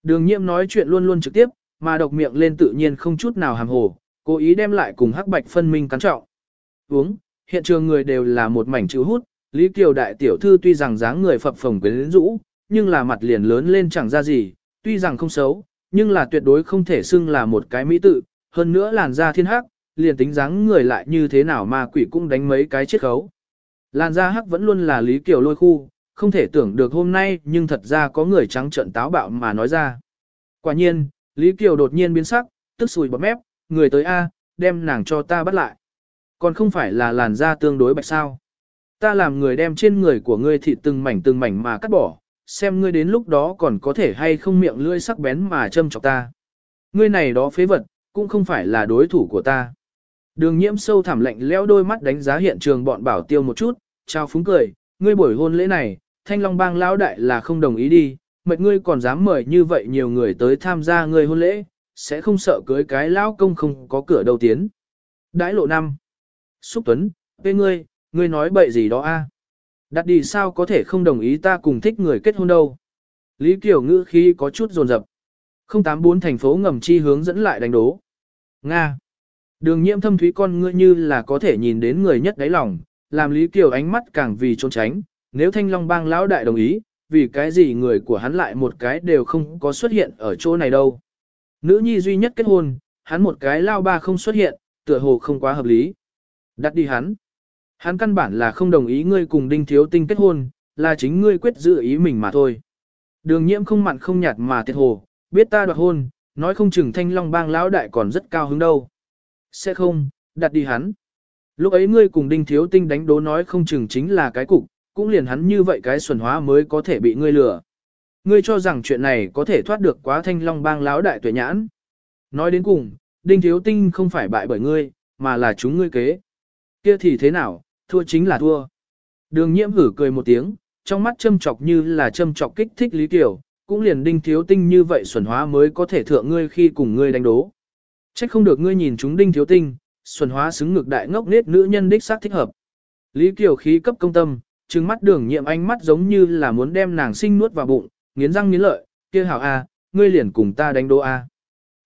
Đường nhiễm nói chuyện luôn luôn trực tiếp, mà độc miệng lên tự nhiên không chút nào hàm hồ, cố ý đem lại cùng hắc bạch phân minh cắn trọng. Uống, hiện trường người đều là một mảnh chữ hút, Lý Kiều đại tiểu thư tuy rằng dáng người phập phồng quyến rũ, nhưng là mặt liền lớn lên chẳng ra gì, tuy rằng không xấu, nhưng là tuyệt đối không thể xưng là một cái mỹ tự, hơn nữa làn da thiên hắc, liền tính dáng người lại như thế nào mà quỷ cũng đánh mấy cái chiết khấu. Làn da hắc vẫn luôn là Lý Kiều lôi khu, không thể tưởng được hôm nay nhưng thật ra có người trắng trợn táo bạo mà nói ra. Quả nhiên, Lý Kiều đột nhiên biến sắc, tức sùi bọt mép, người tới A, đem nàng cho ta bắt lại. Còn không phải là làn da tương đối bạch sao. Ta làm người đem trên người của ngươi thịt từng mảnh từng mảnh mà cắt bỏ, xem ngươi đến lúc đó còn có thể hay không miệng lưỡi sắc bén mà châm chọc ta. Ngươi này đó phế vật, cũng không phải là đối thủ của ta. Đường nhiễm sâu thẳm lạnh lẽo đôi mắt đánh giá hiện trường bọn bảo tiêu một chút, trao phúng cười, ngươi buổi hôn lễ này, thanh long bang lão đại là không đồng ý đi, mệt ngươi còn dám mời như vậy nhiều người tới tham gia ngươi hôn lễ, sẽ không sợ cưới cái lão công không có cửa đầu tiến. Đãi lộ năm. Xúc Tuấn, về ngươi, ngươi nói bậy gì đó a? Đặt đi sao có thể không đồng ý ta cùng thích người kết hôn đâu. Lý Kiều ngữ khi có chút rồn rập. 084 thành phố ngầm chi hướng dẫn lại đánh đố. Nga. Đường nhiễm thâm thúy con ngươi như là có thể nhìn đến người nhất đáy lòng, làm Lý Kiều ánh mắt càng vì trốn tránh, nếu thanh long bang lão đại đồng ý, vì cái gì người của hắn lại một cái đều không có xuất hiện ở chỗ này đâu. Nữ nhi duy nhất kết hôn, hắn một cái lao ba không xuất hiện, tựa hồ không quá hợp lý. Đặt đi hắn. Hắn căn bản là không đồng ý ngươi cùng đinh thiếu tinh kết hôn, là chính ngươi quyết giữ ý mình mà thôi. Đường nhiễm không mặn không nhạt mà thiệt hồ, biết ta đoạt hôn, nói không chừng thanh long bang lão đại còn rất cao hứng đâu. Sẽ không, đặt đi hắn. Lúc ấy ngươi cùng đinh thiếu tinh đánh đố nói không chừng chính là cái cục, cũng liền hắn như vậy cái xuẩn hóa mới có thể bị ngươi lừa. Ngươi cho rằng chuyện này có thể thoát được quá thanh long bang lão đại tuệ nhãn. Nói đến cùng, đinh thiếu tinh không phải bại bởi ngươi, mà là chúng ngươi kế. Kia thì thế nào, thua chính là thua. Đường nhiễm hử cười một tiếng, trong mắt châm chọc như là châm chọc kích thích Lý Kiều, cũng liền đinh thiếu tinh như vậy xuẩn hóa mới có thể thượng ngươi khi cùng ngươi đánh đố. Trách không được ngươi nhìn chúng đinh thiếu tinh, xuẩn hóa xứng ngược đại ngốc nết nữ nhân đích xác thích hợp. Lý Kiều khí cấp công tâm, trừng mắt đường nhiệm ánh mắt giống như là muốn đem nàng sinh nuốt vào bụng, nghiến răng nghiến lợi, kia hảo a, ngươi liền cùng ta đánh đô a.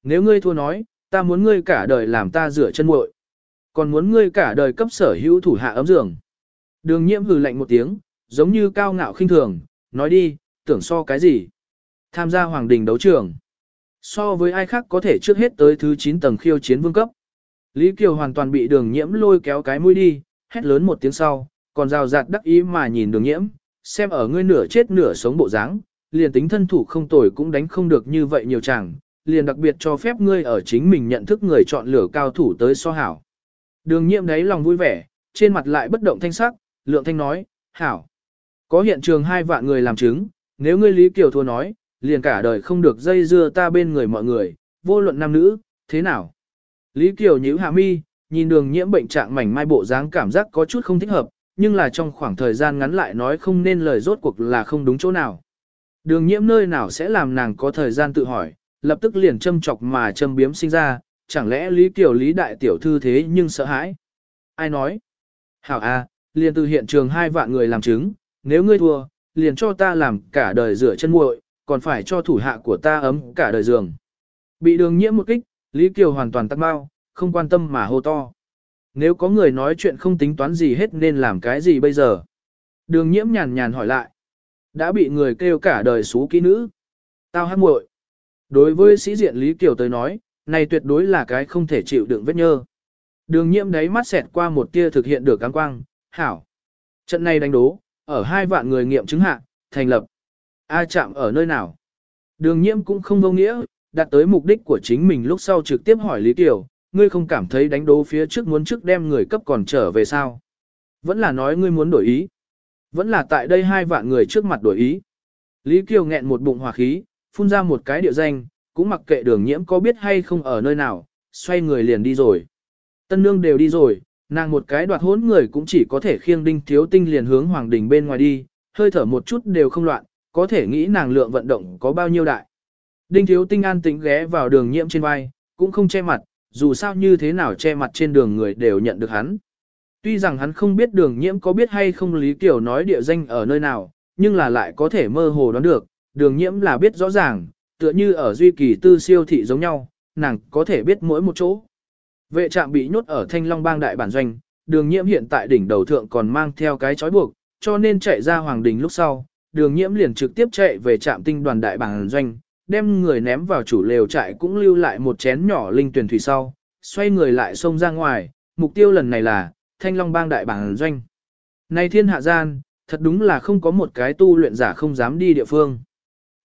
Nếu ngươi thua nói, ta muốn ngươi cả đời làm ta rửa chân muội, còn muốn ngươi cả đời cấp sở hữu thủ hạ ấm giường. Đường nhiệm hừ lạnh một tiếng, giống như cao ngạo khinh thường, nói đi, tưởng so cái gì? Tham gia hoàng đình đấu trường. So với ai khác có thể trước hết tới thứ 9 tầng khiêu chiến vương cấp. Lý Kiều hoàn toàn bị đường nhiễm lôi kéo cái mũi đi, hét lớn một tiếng sau, còn rào rạt đắc ý mà nhìn đường nhiễm, xem ở ngươi nửa chết nửa sống bộ dáng, liền tính thân thủ không tồi cũng đánh không được như vậy nhiều chàng, liền đặc biệt cho phép ngươi ở chính mình nhận thức người chọn lửa cao thủ tới so hảo. Đường nhiễm đấy lòng vui vẻ, trên mặt lại bất động thanh sắc, lượng thanh nói, hảo. Có hiện trường hai vạn người làm chứng, nếu ngươi Lý Kiều thua nói, liền cả đời không được dây dưa ta bên người mọi người, vô luận nam nữ, thế nào? Lý Kiều nhíu hạ mi, nhìn đường nhiễm bệnh trạng mảnh mai bộ dáng cảm giác có chút không thích hợp, nhưng là trong khoảng thời gian ngắn lại nói không nên lời rốt cuộc là không đúng chỗ nào. Đường nhiễm nơi nào sẽ làm nàng có thời gian tự hỏi, lập tức liền châm chọc mà châm biếm sinh ra, chẳng lẽ Lý Kiều Lý đại tiểu thư thế nhưng sợ hãi? Ai nói? Hảo a, liền từ hiện trường hai vạn người làm chứng, nếu ngươi thua, liền cho ta làm cả đời rửa chân muội, còn phải cho thủ hạ của ta ấm cả đời giường. Bị đường nhiễm một kích, Lý Kiều hoàn toàn tắt bao, không quan tâm mà hô to. Nếu có người nói chuyện không tính toán gì hết nên làm cái gì bây giờ? Đường nhiễm nhàn nhàn hỏi lại. Đã bị người kêu cả đời xú kỹ nữ. Tao hát muội. Đối với sĩ diện Lý Kiều tới nói, này tuyệt đối là cái không thể chịu đựng vết nhơ. Đường nhiễm đấy mắt xẹt qua một tia thực hiện được cám quang, hảo. Trận này đánh đố, ở hai vạn người nghiệm chứng hạ, thành lập. A chạm ở nơi nào? Đường nhiễm cũng không vô nghĩa, đạt tới mục đích của chính mình lúc sau trực tiếp hỏi Lý Kiều, ngươi không cảm thấy đánh đố phía trước muốn trước đem người cấp còn trở về sao? Vẫn là nói ngươi muốn đổi ý. Vẫn là tại đây hai vạn người trước mặt đổi ý. Lý Kiều nghẹn một bụng hỏa khí, phun ra một cái địa danh, cũng mặc kệ đường nhiễm có biết hay không ở nơi nào, xoay người liền đi rồi. Tân nương đều đi rồi, nàng một cái đoạt hốn người cũng chỉ có thể khiêng đinh thiếu tinh liền hướng hoàng đình bên ngoài đi, hơi thở một chút đều không loạn, có thể nghĩ nàng lượng vận động có bao nhiêu đại. Đinh thiếu tinh an tĩnh ghé vào đường nhiễm trên vai, cũng không che mặt, dù sao như thế nào che mặt trên đường người đều nhận được hắn. Tuy rằng hắn không biết đường nhiễm có biết hay không Lý Kiều nói địa danh ở nơi nào, nhưng là lại có thể mơ hồ đoán được, đường nhiễm là biết rõ ràng, tựa như ở duy kỳ tư siêu thị giống nhau, nàng có thể biết mỗi một chỗ. Vệ trạm bị nhốt ở thanh long bang đại bản doanh, đường nhiễm hiện tại đỉnh đầu thượng còn mang theo cái chói buộc, cho nên chạy ra hoàng đình lúc sau, đường nhiễm liền trực tiếp chạy về trạm tinh đoàn đại bản doanh, đem người ném vào chủ lều trại cũng lưu lại một chén nhỏ linh tuyển thủy sau, xoay người lại xông ra ngoài, mục tiêu lần này là thanh long bang đại bản doanh. Này thiên hạ gian, thật đúng là không có một cái tu luyện giả không dám đi địa phương.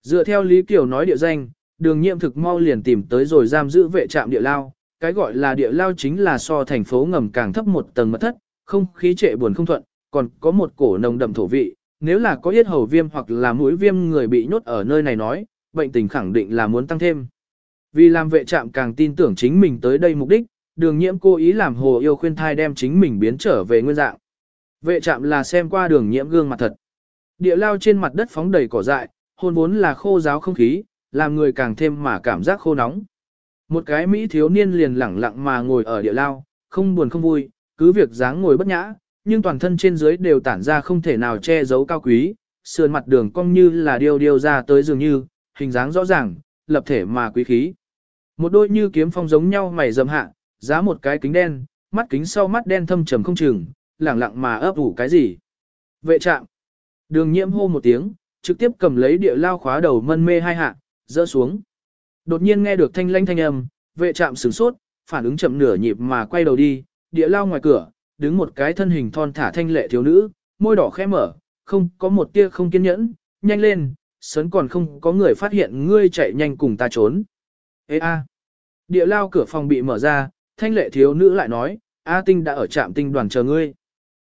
Dựa theo Lý Kiều nói địa danh, đường nhiệm thực mau liền tìm tới rồi giam giữ vệ trạm địa lao. Cái gọi là địa lao chính là so thành phố ngầm càng thấp một tầng mật thất, không khí trệ buồn không thuận, còn có một cổ nồng đậm thổ vị. Nếu là có yết hầu viêm hoặc là mũi viêm người bị nhốt ở nơi này nói, bệnh tình khẳng định là muốn tăng thêm. Vì làm vệ trạm càng tin tưởng chính mình tới đây mục đích, đường nhiễm cố ý làm hồ yêu khuyên thai đem chính mình biến trở về nguyên dạng. Vệ trạm là xem qua đường nhiễm gương mặt thật. Địa lao trên mặt đất phóng đầy cỏ dại, hôn vốn là khô giáo không khí, làm người càng thêm mà cảm giác khô nóng. Một cái Mỹ thiếu niên liền lẳng lặng mà ngồi ở địa lao, không buồn không vui, cứ việc dáng ngồi bất nhã, nhưng toàn thân trên dưới đều tản ra không thể nào che giấu cao quý, sườn mặt đường cong như là điêu điêu ra tới dường như, hình dáng rõ ràng, lập thể mà quý khí. Một đôi như kiếm phong giống nhau mày rậm hạ, giá một cái kính đen, mắt kính sau mắt đen thâm trầm không chừng, lẳng lặng mà ấp ủ cái gì. Vệ trạm. Đường nhiễm hô một tiếng, trực tiếp cầm lấy địa lao khóa đầu mân mê hai hạ, dỡ xuống. Đột nhiên nghe được thanh lanh thanh âm, vệ trạm sửng sốt, phản ứng chậm nửa nhịp mà quay đầu đi, địa lao ngoài cửa, đứng một cái thân hình thon thả thanh lệ thiếu nữ, môi đỏ khẽ mở, không có một tia không kiên nhẫn, nhanh lên, sớn còn không có người phát hiện ngươi chạy nhanh cùng ta trốn. Ê a. Địa lao cửa phòng bị mở ra, thanh lệ thiếu nữ lại nói, A Tinh đã ở trạm tinh đoàn chờ ngươi.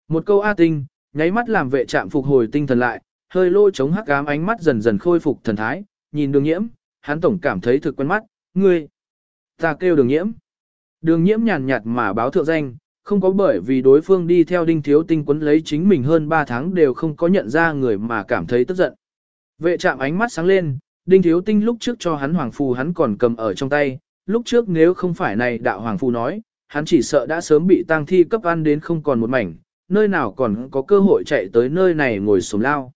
Một câu A Tinh, nháy mắt làm vệ trạm phục hồi tinh thần lại, hơi lôi chống hắc ám ánh mắt dần dần khôi phục thần thái, nhìn đường nhiễm, hắn tổng cảm thấy thực quen mắt, ngươi. Ta kêu đường nhiễm. Đường nhiễm nhàn nhạt mà báo thượng danh, không có bởi vì đối phương đi theo đinh thiếu tinh quấn lấy chính mình hơn 3 tháng đều không có nhận ra người mà cảm thấy tức giận. Vệ trạm ánh mắt sáng lên, đinh thiếu tinh lúc trước cho hắn hoàng phù hắn còn cầm ở trong tay, lúc trước nếu không phải này đạo hoàng phù nói, hắn chỉ sợ đã sớm bị tang thi cấp ăn đến không còn một mảnh, nơi nào còn có cơ hội chạy tới nơi này ngồi sống lao.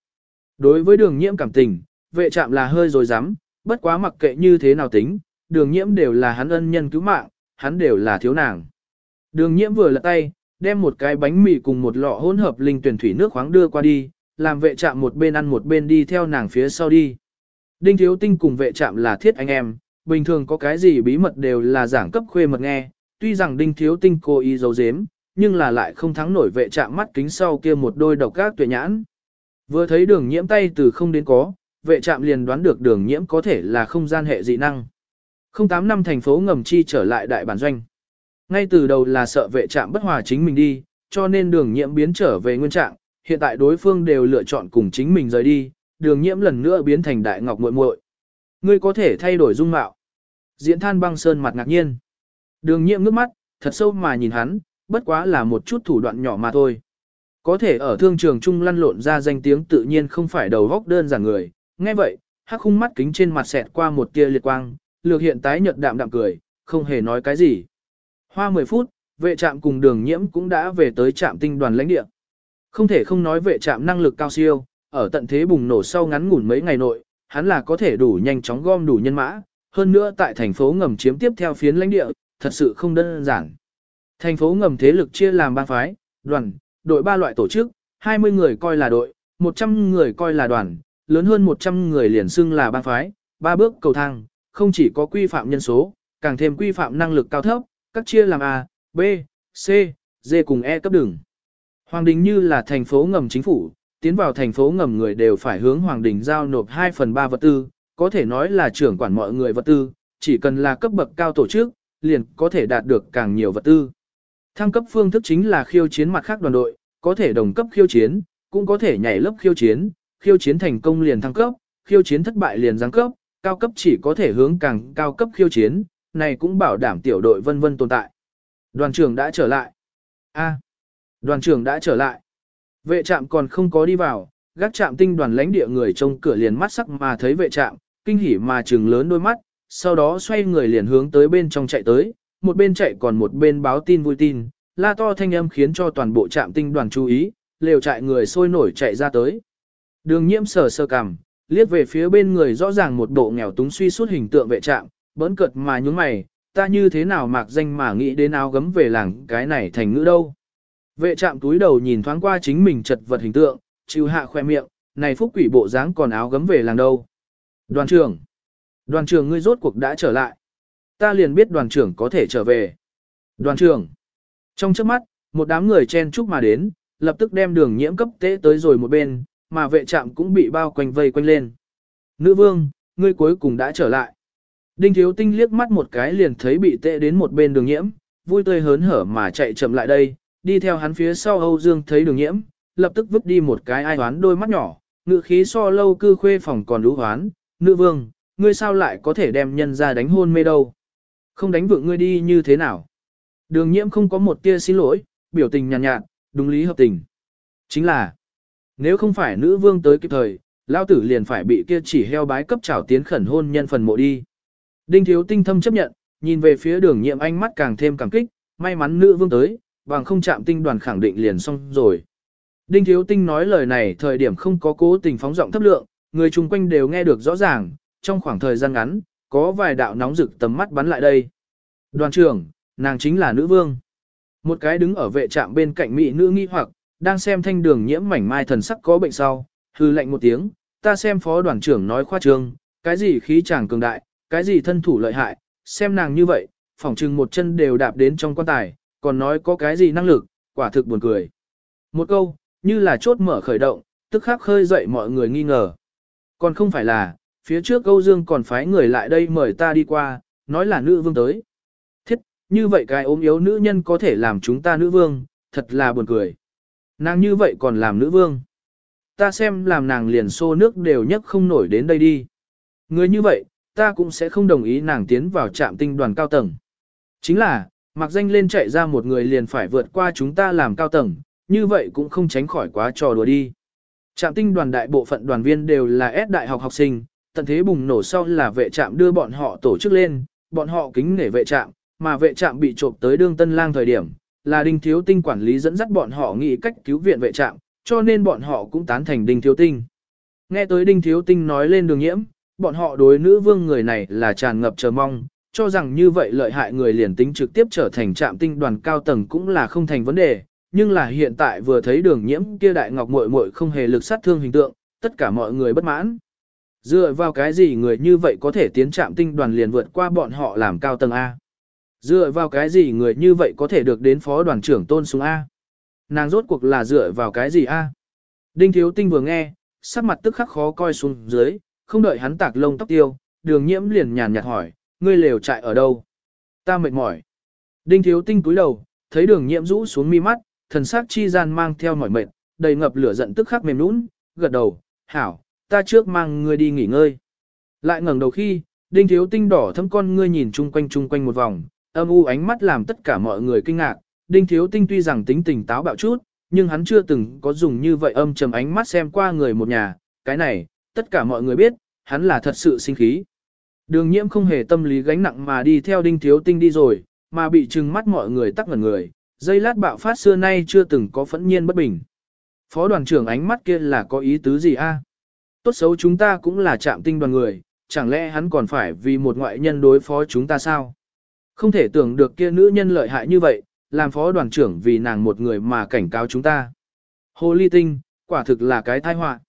Đối với đường nhiễm cảm tình, vệ trạm là hơi rồi dám, bất quá mặc kệ như thế nào tính, đường nhiễm đều là hắn ân nhân cứu mạng, hắn đều là thiếu nàng. Đường nhiễm vừa lật tay, đem một cái bánh mì cùng một lọ hỗn hợp linh tuyển thủy nước khoáng đưa qua đi, làm vệ trạm một bên ăn một bên đi theo nàng phía sau đi. Đinh thiếu tinh cùng vệ trạm là thiết anh em, bình thường có cái gì bí mật đều là giảng cấp khuê mật nghe, tuy rằng đinh thiếu tinh cố ý giấu giếm, nhưng là lại không thắng nổi vệ trạm mắt kính sau kia một đôi độc gác tuyệt nhãn. Vừa thấy đường nhiễm tay từ không đến có, vệ trạm liền đoán được đường nhiễm có thể là không gian hệ dị năng. 08 năm thành phố ngầm chi trở lại đại bản doanh. Ngay từ đầu là sợ vệ trạm bất hòa chính mình đi, cho nên đường nhiễm biến trở về nguyên trạng, hiện tại đối phương đều lựa chọn cùng chính mình rời đi, đường nhiễm lần nữa biến thành đại ngọc muội muội. Ngươi có thể thay đổi dung mạo. Diễn than băng sơn mặt ngạc nhiên. Đường nhiễm ngước mắt, thật sâu mà nhìn hắn, bất quá là một chút thủ đoạn nhỏ mà thôi. Có thể ở thương trường trung lăn lộn ra danh tiếng tự nhiên không phải đầu góc đơn giản người. Nghe vậy, hắc khung mắt kính trên mặt xẹt qua một tia liệt quang, lược hiện tái nhợt đạm đạm cười, không hề nói cái gì. Hoa 10 phút, vệ trạm cùng đường nhiễm cũng đã về tới trạm tinh đoàn lãnh địa. Không thể không nói vệ trạm năng lực cao siêu, ở tận thế bùng nổ sau ngắn ngủn mấy ngày nội, hắn là có thể đủ nhanh chóng gom đủ nhân mã, hơn nữa tại thành phố ngầm chiếm tiếp theo phiến lãnh địa, thật sự không đơn giản. Thành phố ngầm thế lực chia làm ba phái, đoàn, đội ba loại tổ chức, 20 người coi là đội, 100 người coi là đoàn, lớn hơn 100 người liền xưng là ba phái, ba bước cầu thang, không chỉ có quy phạm nhân số, càng thêm quy phạm năng lực cao thấp, các chia làm A, B, C, D cùng E cấp đường. Hoàng đình như là thành phố ngầm chính phủ, tiến vào thành phố ngầm người đều phải hướng Hoàng đình giao nộp 2 phần 3 vật tư, có thể nói là trưởng quản mọi người vật tư, chỉ cần là cấp bậc cao tổ chức, liền có thể đạt được càng nhiều vật tư. Thăng cấp phương thức chính là khiêu chiến mặt khác đoàn đội, có thể đồng cấp khiêu chiến, cũng có thể nhảy lớp khiêu chiến, khiêu chiến thành công liền thăng cấp, khiêu chiến thất bại liền giáng cấp, cao cấp chỉ có thể hướng càng cao cấp khiêu chiến, này cũng bảo đảm tiểu đội vân vân tồn tại. Đoàn trưởng đã trở lại. A, đoàn trưởng đã trở lại. Vệ trạm còn không có đi vào, gác trạm tinh đoàn lãnh địa người trông cửa liền mắt sắc mà thấy vệ trạm, kinh hỉ mà trừng lớn đôi mắt, sau đó xoay người liền hướng tới bên trong chạy tới, một bên chạy còn một bên báo tin vui tin, la to thanh âm khiến cho toàn bộ trạm tinh đoàn chú ý, lều trại người sôi nổi chạy ra tới. Đường nhiễm sờ sơ cằm, liếc về phía bên người rõ ràng một bộ nghèo túng suy suốt hình tượng vệ trạm, bỡn cợt mà nhúng mày, ta như thế nào mạc danh mà nghĩ đến áo gấm về làng cái này thành ngữ đâu. Vệ trạm túi đầu nhìn thoáng qua chính mình chật vật hình tượng, chịu hạ khoe miệng, này phúc quỷ bộ dáng còn áo gấm về làng đâu. Đoàn trưởng, đoàn trưởng ngươi rốt cuộc đã trở lại. Ta liền biết đoàn trưởng có thể trở về. Đoàn trưởng, trong trước mắt, một đám người chen chúc mà đến, lập tức đem đường nhiễm cấp tế tới rồi một bên, mà vệ trạm cũng bị bao quanh vây quanh lên. Nữ vương, ngươi cuối cùng đã trở lại. Đinh Thiếu Tinh liếc mắt một cái liền thấy bị tệ đến một bên đường nhiễm, vui tươi hớn hở mà chạy chậm lại đây, đi theo hắn phía sau Âu Dương thấy đường nhiễm, lập tức vứt đi một cái ai hoán đôi mắt nhỏ, ngự khí so lâu cư khuê phòng còn lũ hoán, nữ vương, ngươi sao lại có thể đem nhân ra đánh hôn mê đâu? Không đánh vượng ngươi đi như thế nào? Đường nhiễm không có một tia xin lỗi, biểu tình nhàn nhạt, nhạt, đúng lý hợp tình. Chính là, nếu không phải nữ vương tới kịp thời, lao tử liền phải bị kia chỉ heo bái cấp trảo tiến khẩn hôn nhân phần mộ đi. Đinh thiếu tinh thâm chấp nhận, nhìn về phía đường nhiệm ánh mắt càng thêm cảm kích, may mắn nữ vương tới, bằng không chạm tinh đoàn khẳng định liền xong rồi. Đinh Thiếu Tinh nói lời này thời điểm không có cố tình phóng giọng thấp lượng, người chung quanh đều nghe được rõ ràng, trong khoảng thời gian ngắn, có vài đạo nóng rực tầm mắt bắn lại đây. Đoàn trưởng, nàng chính là nữ vương. Một cái đứng ở vệ trạm bên cạnh mỹ nữ nghi hoặc, đang xem thanh đường nhiễm mảnh mai thần sắc có bệnh sau, hư lệnh một tiếng, ta xem phó đoàn trưởng nói khoa trương, cái gì khí chàng cường đại, cái gì thân thủ lợi hại, xem nàng như vậy, phỏng chừng một chân đều đạp đến trong quan tài, còn nói có cái gì năng lực, quả thực buồn cười. Một câu, như là chốt mở khởi động, tức khắc khơi dậy mọi người nghi ngờ. Còn không phải là, phía trước Âu dương còn phái người lại đây mời ta đi qua, nói là nữ vương tới. Thiết, như vậy cái ốm yếu nữ nhân có thể làm chúng ta nữ vương, thật là buồn cười. Nàng như vậy còn làm nữ vương. Ta xem làm nàng liền xô nước đều nhất không nổi đến đây đi. Người như vậy, ta cũng sẽ không đồng ý nàng tiến vào trạm tinh đoàn cao tầng. Chính là, mặc danh lên chạy ra một người liền phải vượt qua chúng ta làm cao tầng, như vậy cũng không tránh khỏi quá trò đùa đi. Trạm tinh đoàn đại bộ phận đoàn viên đều là S đại học học sinh, tận thế bùng nổ sau là vệ trạm đưa bọn họ tổ chức lên, bọn họ kính nể vệ trạm, mà vệ trạm bị trộm tới đương tân lang thời điểm, là đinh thiếu tinh quản lý dẫn dắt bọn họ nghĩ cách cứu viện vệ trạm, cho nên bọn họ cũng tán thành đinh thiếu tinh. Nghe tới đinh thiếu tinh nói lên đường nhiễm, bọn họ đối nữ vương người này là tràn ngập chờ mong, cho rằng như vậy lợi hại người liền tính trực tiếp trở thành trạm tinh đoàn cao tầng cũng là không thành vấn đề, nhưng là hiện tại vừa thấy đường nhiễm kia đại ngọc muội muội không hề lực sát thương hình tượng, tất cả mọi người bất mãn. Dựa vào cái gì người như vậy có thể tiến trạm tinh đoàn liền vượt qua bọn họ làm cao tầng A? Dựa vào cái gì người như vậy có thể được đến phó đoàn trưởng tôn xuống A? Nàng rốt cuộc là dựa vào cái gì A? Đinh thiếu tinh vừa nghe, sắc mặt tức khắc khó coi xuống dưới, không đợi hắn tạc lông tóc tiêu, đường nhiễm liền nhàn nhạt hỏi, ngươi lều trại ở đâu? Ta mệt mỏi. Đinh thiếu tinh cúi đầu, thấy đường nhiễm rũ xuống mi mắt, thần sắc chi gian mang theo mỏi mệt, đầy ngập lửa giận tức khắc mềm nũng, gật đầu, hảo, ta trước mang ngươi đi nghỉ ngơi. Lại ngẩng đầu khi, đinh thiếu tinh đỏ thâm con ngươi nhìn chung quanh chung quanh một vòng, âm u ánh mắt làm tất cả mọi người kinh ngạc, đinh thiếu tinh tuy rằng tính tình táo bạo chút, nhưng hắn chưa từng có dùng như vậy âm trầm ánh mắt xem qua người một nhà, cái này, tất cả mọi người biết, hắn là thật sự sinh khí. Đường nhiễm không hề tâm lý gánh nặng mà đi theo đinh thiếu tinh đi rồi, mà bị trừng mắt mọi người tắc ngẩn người, dây lát bạo phát xưa nay chưa từng có phẫn nhiên bất bình. Phó đoàn trưởng ánh mắt kia là có ý tứ gì a? Tốt xấu chúng ta cũng là trạm tinh đoàn người, chẳng lẽ hắn còn phải vì một ngoại nhân đối phó chúng ta sao? Không thể tưởng được kia nữ nhân lợi hại như vậy, làm phó đoàn trưởng vì nàng một người mà cảnh cáo chúng ta. Hồ ly tinh, quả thực là cái tai họa.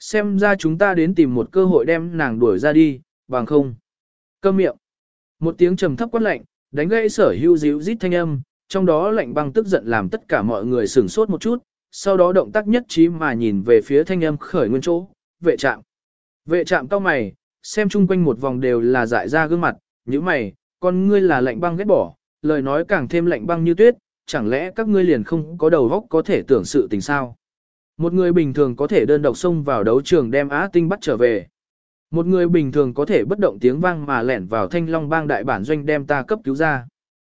Xem ra chúng ta đến tìm một cơ hội đem nàng đuổi ra đi, bằng không. Câm miệng. Một tiếng trầm thấp quát lạnh, đánh gãy sở hưu díu rít thanh âm, trong đó lạnh băng tức giận làm tất cả mọi người sửng sốt một chút, sau đó động tác nhất trí mà nhìn về phía thanh âm khởi nguyên chỗ, vệ trạm. Vệ trạm cao mày, xem chung quanh một vòng đều là dại ra gương mặt, như mày, con ngươi là lạnh băng ghét bỏ, lời nói càng thêm lạnh băng như tuyết, chẳng lẽ các ngươi liền không có đầu óc có thể tưởng sự tình sao? Một người bình thường có thể đơn độc xông vào đấu trường đem Á Tinh bắt trở về. Một người bình thường có thể bất động tiếng vang mà lẻn vào thanh long bang đại bản doanh đem ta cấp cứu ra.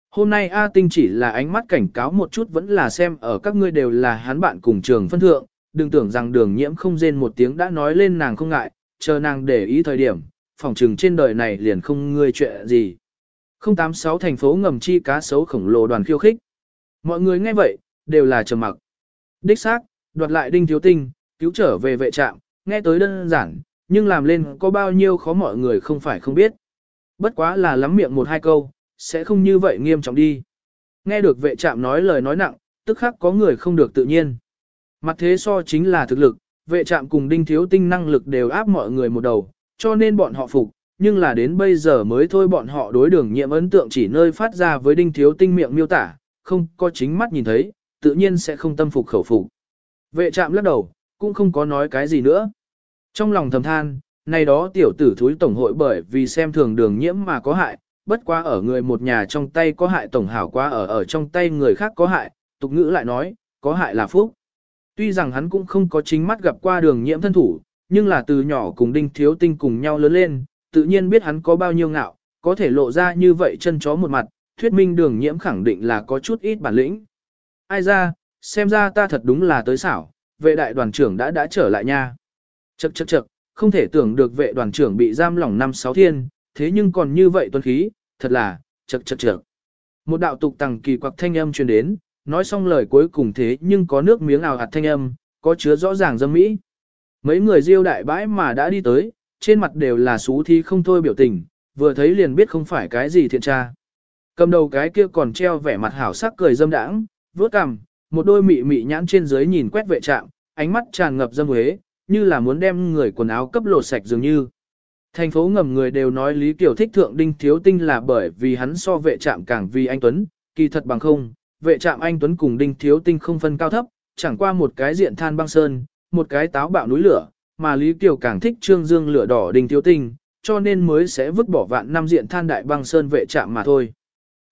Hôm nay A Tinh chỉ là ánh mắt cảnh cáo một chút vẫn là xem ở các ngươi đều là hắn bạn cùng trường phân thượng, đừng tưởng rằng đường nhiễm không rên một tiếng đã nói lên nàng không ngại, chờ nàng để ý thời điểm, phòng trừng trên đời này liền không ngươi chuyện gì. 086 thành phố ngầm chi cá sấu khổng lồ đoàn khiêu khích. Mọi người nghe vậy, đều là trầm mặc. Đích xác, đoạt lại đinh thiếu tinh, cứu trở về vệ trạm, nghe tới đơn giản, nhưng làm lên có bao nhiêu khó mọi người không phải không biết. Bất quá là lắm miệng một hai câu, sẽ không như vậy nghiêm trọng đi. Nghe được vệ trạm nói lời nói nặng, tức khắc có người không được tự nhiên. Mặt thế so chính là thực lực, vệ trạm cùng đinh thiếu tinh năng lực đều áp mọi người một đầu, cho nên bọn họ phục, nhưng là đến bây giờ mới thôi bọn họ đối đường nhiệm ấn tượng chỉ nơi phát ra với đinh thiếu tinh miệng miêu tả, không có chính mắt nhìn thấy, tự nhiên sẽ không tâm phục khẩu phục. Vệ trạm lắc đầu, cũng không có nói cái gì nữa. Trong lòng thầm than, này đó tiểu tử thúi tổng hội bởi vì xem thường đường nhiễm mà có hại, bất quá ở người một nhà trong tay có hại tổng hảo quá ở ở trong tay người khác có hại, tục ngữ lại nói, có hại là phúc. Tuy rằng hắn cũng không có chính mắt gặp qua đường nhiễm thân thủ, nhưng là từ nhỏ cùng đinh thiếu tinh cùng nhau lớn lên, tự nhiên biết hắn có bao nhiêu ngạo, có thể lộ ra như vậy chân chó một mặt, thuyết minh đường nhiễm khẳng định là có chút ít bản lĩnh. Ai ra, xem ra ta thật đúng là tới xảo, vệ đại đoàn trưởng đã đã trở lại nha. Chậc chậc chậc, không thể tưởng được vệ đoàn trưởng bị giam lỏng năm sáu thiên, thế nhưng còn như vậy tuân khí, thật là, chậc chậc chậc. Một đạo tục tằng kỳ quặc thanh âm truyền đến, nói xong lời cuối cùng thế nhưng có nước miếng nào hạt thanh âm, có chứa rõ ràng dâm mỹ. Mấy người diêu đại bãi mà đã đi tới, trên mặt đều là xú thi không thôi biểu tình, vừa thấy liền biết không phải cái gì thiện tra. Cầm đầu cái kia còn treo vẻ mặt hảo sắc cười dâm đãng, vớt cằm, một đôi mị mị nhãn trên dưới nhìn quét vệ trạm, ánh mắt tràn ngập dâm huế, như là muốn đem người quần áo cấp lột sạch dường như. Thành phố ngầm người đều nói Lý Kiều thích thượng đinh thiếu tinh là bởi vì hắn so vệ trạm càng vì anh Tuấn, kỳ thật bằng không, vệ trạm anh Tuấn cùng đinh thiếu tinh không phân cao thấp, chẳng qua một cái diện than băng sơn, một cái táo bạo núi lửa, mà Lý Kiều càng thích trương dương lửa đỏ đinh thiếu tinh, cho nên mới sẽ vứt bỏ vạn năm diện than đại băng sơn vệ trạm mà thôi.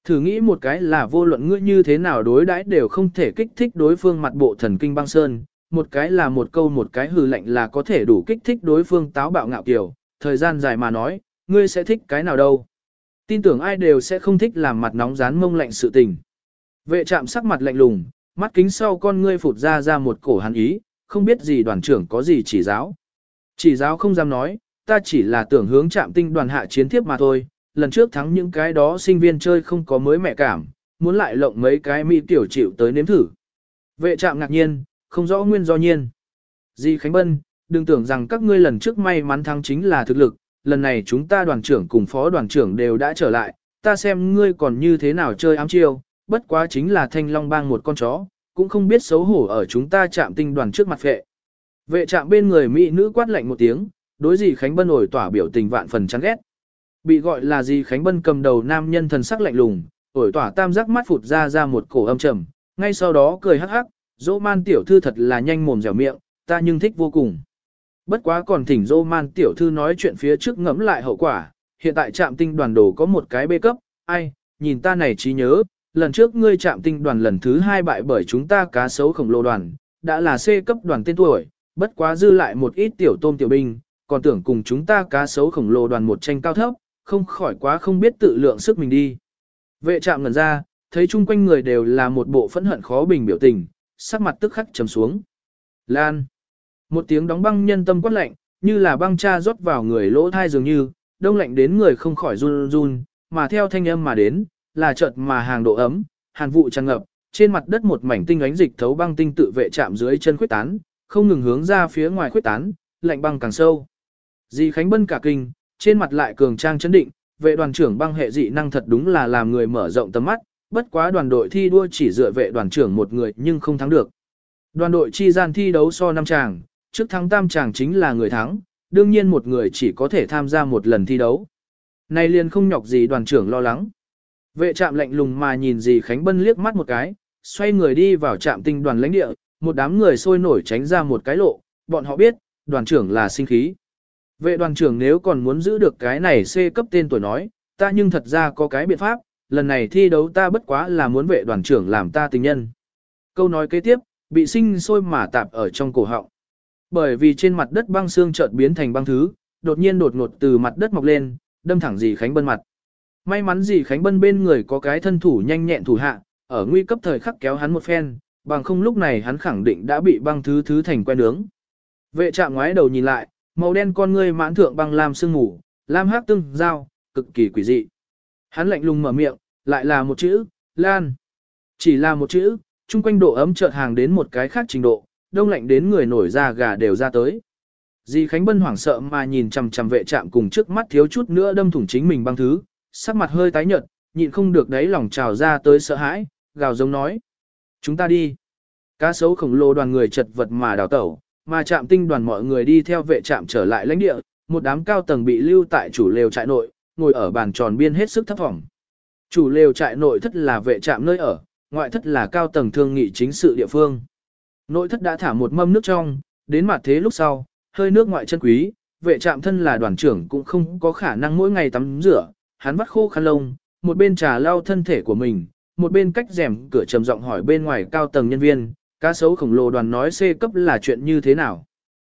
Thử nghĩ một cái là vô luận ngươi như thế nào đối đãi đều không thể kích thích đối phương mặt bộ thần kinh băng sơn, một cái là một câu một cái hừ lạnh là có thể đủ kích thích đối phương táo bạo ngạo kiều, thời gian dài mà nói, ngươi sẽ thích cái nào đâu. Tin tưởng ai đều sẽ không thích làm mặt nóng rán mông lạnh sự tình. Vệ trạm sắc mặt lạnh lùng, mắt kính sau con ngươi phụt ra ra một cổ hắn ý, không biết gì đoàn trưởng có gì chỉ giáo. Chỉ giáo không dám nói, ta chỉ là tưởng hướng trạm tinh đoàn hạ chiến thiếp mà thôi, lần trước thắng những cái đó sinh viên chơi không có mới mẹ cảm, muốn lại lộng mấy cái mỹ tiểu chịu tới nếm thử. Vệ trạm ngạc nhiên, không rõ nguyên do nhiên. Di Khánh Bân, đừng tưởng rằng các ngươi lần trước may mắn thắng chính là thực lực, lần này chúng ta đoàn trưởng cùng phó đoàn trưởng đều đã trở lại, ta xem ngươi còn như thế nào chơi ám chiêu, bất quá chính là thanh long bang một con chó, cũng không biết xấu hổ ở chúng ta chạm tinh đoàn trước mặt vệ. Vệ trạm bên người mỹ nữ quát lạnh một tiếng, đối gì Khánh Bân ổi tỏa biểu tình vạn phần chán ghét. Bị gọi là gì Khánh Bân cầm đầu nam nhân thần sắc lạnh lùng, ổi tỏa tam giác mắt phụt ra ra một cổ âm trầm, ngay sau đó cười hắc hắc, dỗ man tiểu thư thật là nhanh mồm dẻo miệng, ta nhưng thích vô cùng. Bất quá còn thỉnh dỗ man tiểu thư nói chuyện phía trước ngẫm lại hậu quả, hiện tại trạm tinh đoàn đồ có một cái bê cấp, ai, nhìn ta này trí nhớ, lần trước ngươi trạm tinh đoàn lần thứ hai bại bởi chúng ta cá sấu khổng lồ đoàn, đã là C cấp đoàn tên tuổi, bất quá dư lại một ít tiểu tôm tiểu binh, còn tưởng cùng chúng ta cá sấu khổng lồ đoàn một tranh cao thấp, không khỏi quá không biết tự lượng sức mình đi. Vệ trạm ngần ra, thấy chung quanh người đều là một bộ phẫn hận khó bình biểu tình, sắc mặt tức khắc trầm xuống. Lan. Một tiếng đóng băng nhân tâm quát lạnh, như là băng cha rót vào người lỗ thai dường như, đông lạnh đến người không khỏi run run, mà theo thanh âm mà đến, là chợt mà hàng độ ấm, hàn vụ tràn ngập, trên mặt đất một mảnh tinh ánh dịch thấu băng tinh tự vệ chạm dưới chân khuyết tán, không ngừng hướng ra phía ngoài khuyết tán, lạnh băng càng sâu. Di Khánh Bân cả kinh, trên mặt lại cường trang chấn định, vệ đoàn trưởng băng hệ dị năng thật đúng là làm người mở rộng tầm mắt, bất quá đoàn đội thi đua chỉ dựa vệ đoàn trưởng một người nhưng không thắng được. Đoàn đội chi gian thi đấu so năm chàng, trước thắng tam chàng chính là người thắng, đương nhiên một người chỉ có thể tham gia một lần thi đấu. Này liền không nhọc gì đoàn trưởng lo lắng. Vệ trạm lạnh lùng mà nhìn gì Khánh Bân liếc mắt một cái, xoay người đi vào trạm tinh đoàn lãnh địa, một đám người sôi nổi tránh ra một cái lộ, bọn họ biết, đoàn trưởng là sinh khí. Vệ đoàn trưởng nếu còn muốn giữ được cái này C cấp tên tuổi nói, ta nhưng thật ra có cái biện pháp, lần này thi đấu ta bất quá là muốn vệ đoàn trưởng làm ta tình nhân. Câu nói kế tiếp, bị sinh sôi mà tạp ở trong cổ họng. Bởi vì trên mặt đất băng xương chợt biến thành băng thứ, đột nhiên đột ngột từ mặt đất mọc lên, đâm thẳng dì Khánh Bân mặt. May mắn dì Khánh Bân bên người có cái thân thủ nhanh nhẹn thủ hạ, ở nguy cấp thời khắc kéo hắn một phen, bằng không lúc này hắn khẳng định đã bị băng thứ thứ thành quen nướng. Vệ trạm ngoái đầu nhìn lại, màu đen con ngươi mãn thượng băng lam sương ngủ, lam hắc tương giao, cực kỳ quỷ dị. Hắn lạnh lùng mở miệng, lại là một chữ, lan. Chỉ là một chữ, chung quanh độ ấm chợt hàng đến một cái khác trình độ, đông lạnh đến người nổi da gà đều ra tới. Di Khánh Bân hoảng sợ mà nhìn chằm chằm vệ trạm cùng trước mắt thiếu chút nữa đâm thủng chính mình băng thứ, sắc mặt hơi tái nhợt, nhịn không được đấy lòng trào ra tới sợ hãi, gào giống nói. Chúng ta đi. Cá sấu khổng lồ đoàn người chật vật mà đào tẩu, mà trạm tinh đoàn mọi người đi theo vệ trạm trở lại lãnh địa, một đám cao tầng bị lưu tại chủ lều trại nội, ngồi ở bàn tròn biên hết sức thấp vọng. Chủ lều trại nội thất là vệ trạm nơi ở, ngoại thất là cao tầng thương nghị chính sự địa phương. Nội thất đã thả một mâm nước trong, đến mặt thế lúc sau, hơi nước ngoại chân quý, vệ trạm thân là đoàn trưởng cũng không có khả năng mỗi ngày tắm rửa, hắn vắt khô khăn lông, một bên trà lau thân thể của mình, một bên cách rèm cửa trầm giọng hỏi bên ngoài cao tầng nhân viên, cá sấu khổng lồ đoàn nói C cấp là chuyện như thế nào.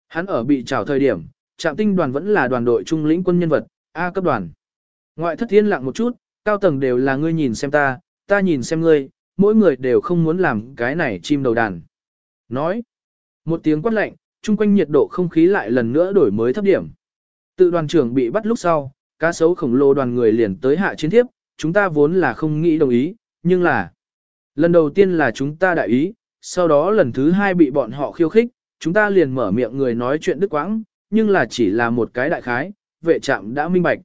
Hắn ở bị trào thời điểm, trạm tinh đoàn vẫn là đoàn đội trung lĩnh quân nhân vật, A cấp đoàn. Ngoại thất thiên lặng một chút, cao tầng đều là ngươi nhìn xem ta, ta nhìn xem ngươi, mỗi người đều không muốn làm cái này chim đầu đàn. Nói, một tiếng quát lạnh, chung quanh nhiệt độ không khí lại lần nữa đổi mới thấp điểm. Tự đoàn trưởng bị bắt lúc sau, cá sấu khổng lồ đoàn người liền tới hạ chiến thiếp, chúng ta vốn là không nghĩ đồng ý, nhưng là lần đầu tiên là chúng ta đại ý, sau đó lần thứ hai bị bọn họ khiêu khích, chúng ta liền mở miệng người nói chuyện đức quãng, nhưng là chỉ là một cái đại khái, vệ trạm đã minh bạch.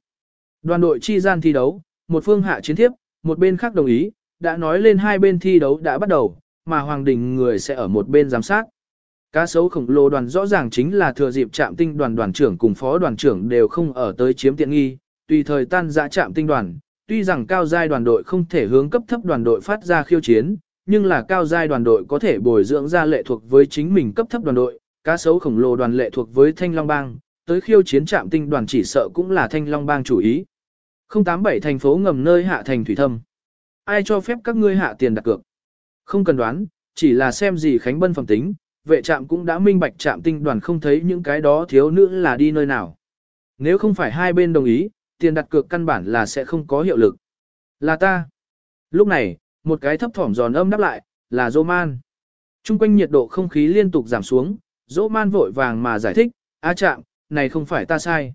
Đoàn đội chi gian thi đấu, một phương hạ chiến thiếp, một bên khác đồng ý, đã nói lên hai bên thi đấu đã bắt đầu, mà Hoàng Đình người sẽ ở một bên giám sát. Cá sấu khổng lồ đoàn rõ ràng chính là thừa dịp trạm tinh đoàn đoàn trưởng cùng phó đoàn trưởng đều không ở tới chiếm tiện nghi, tùy thời tan dã trạm tinh đoàn. Tuy rằng cao giai đoàn đội không thể hướng cấp thấp đoàn đội phát ra khiêu chiến, nhưng là cao giai đoàn đội có thể bồi dưỡng ra lệ thuộc với chính mình cấp thấp đoàn đội, cá sấu khổng lồ đoàn lệ thuộc với Thanh Long Bang, tới khiêu chiến trạm tinh đoàn chỉ sợ cũng là Thanh Long Bang chủ ý. 087 thành phố ngầm nơi hạ thành thủy thâm. Ai cho phép các ngươi hạ tiền đặt cược? Không cần đoán, chỉ là xem gì Khánh Bân phẩm tính, vệ trạm cũng đã minh bạch trạm tinh đoàn không thấy những cái đó thiếu nữ là đi nơi nào. Nếu không phải hai bên đồng ý, tiền đặt cược căn bản là sẽ không có hiệu lực. Là ta. Lúc này, một cái thấp thỏm giòn âm đáp lại, là dô man. Trung quanh nhiệt độ không khí liên tục giảm xuống, dô man vội vàng mà giải thích, a chạm, này không phải ta sai.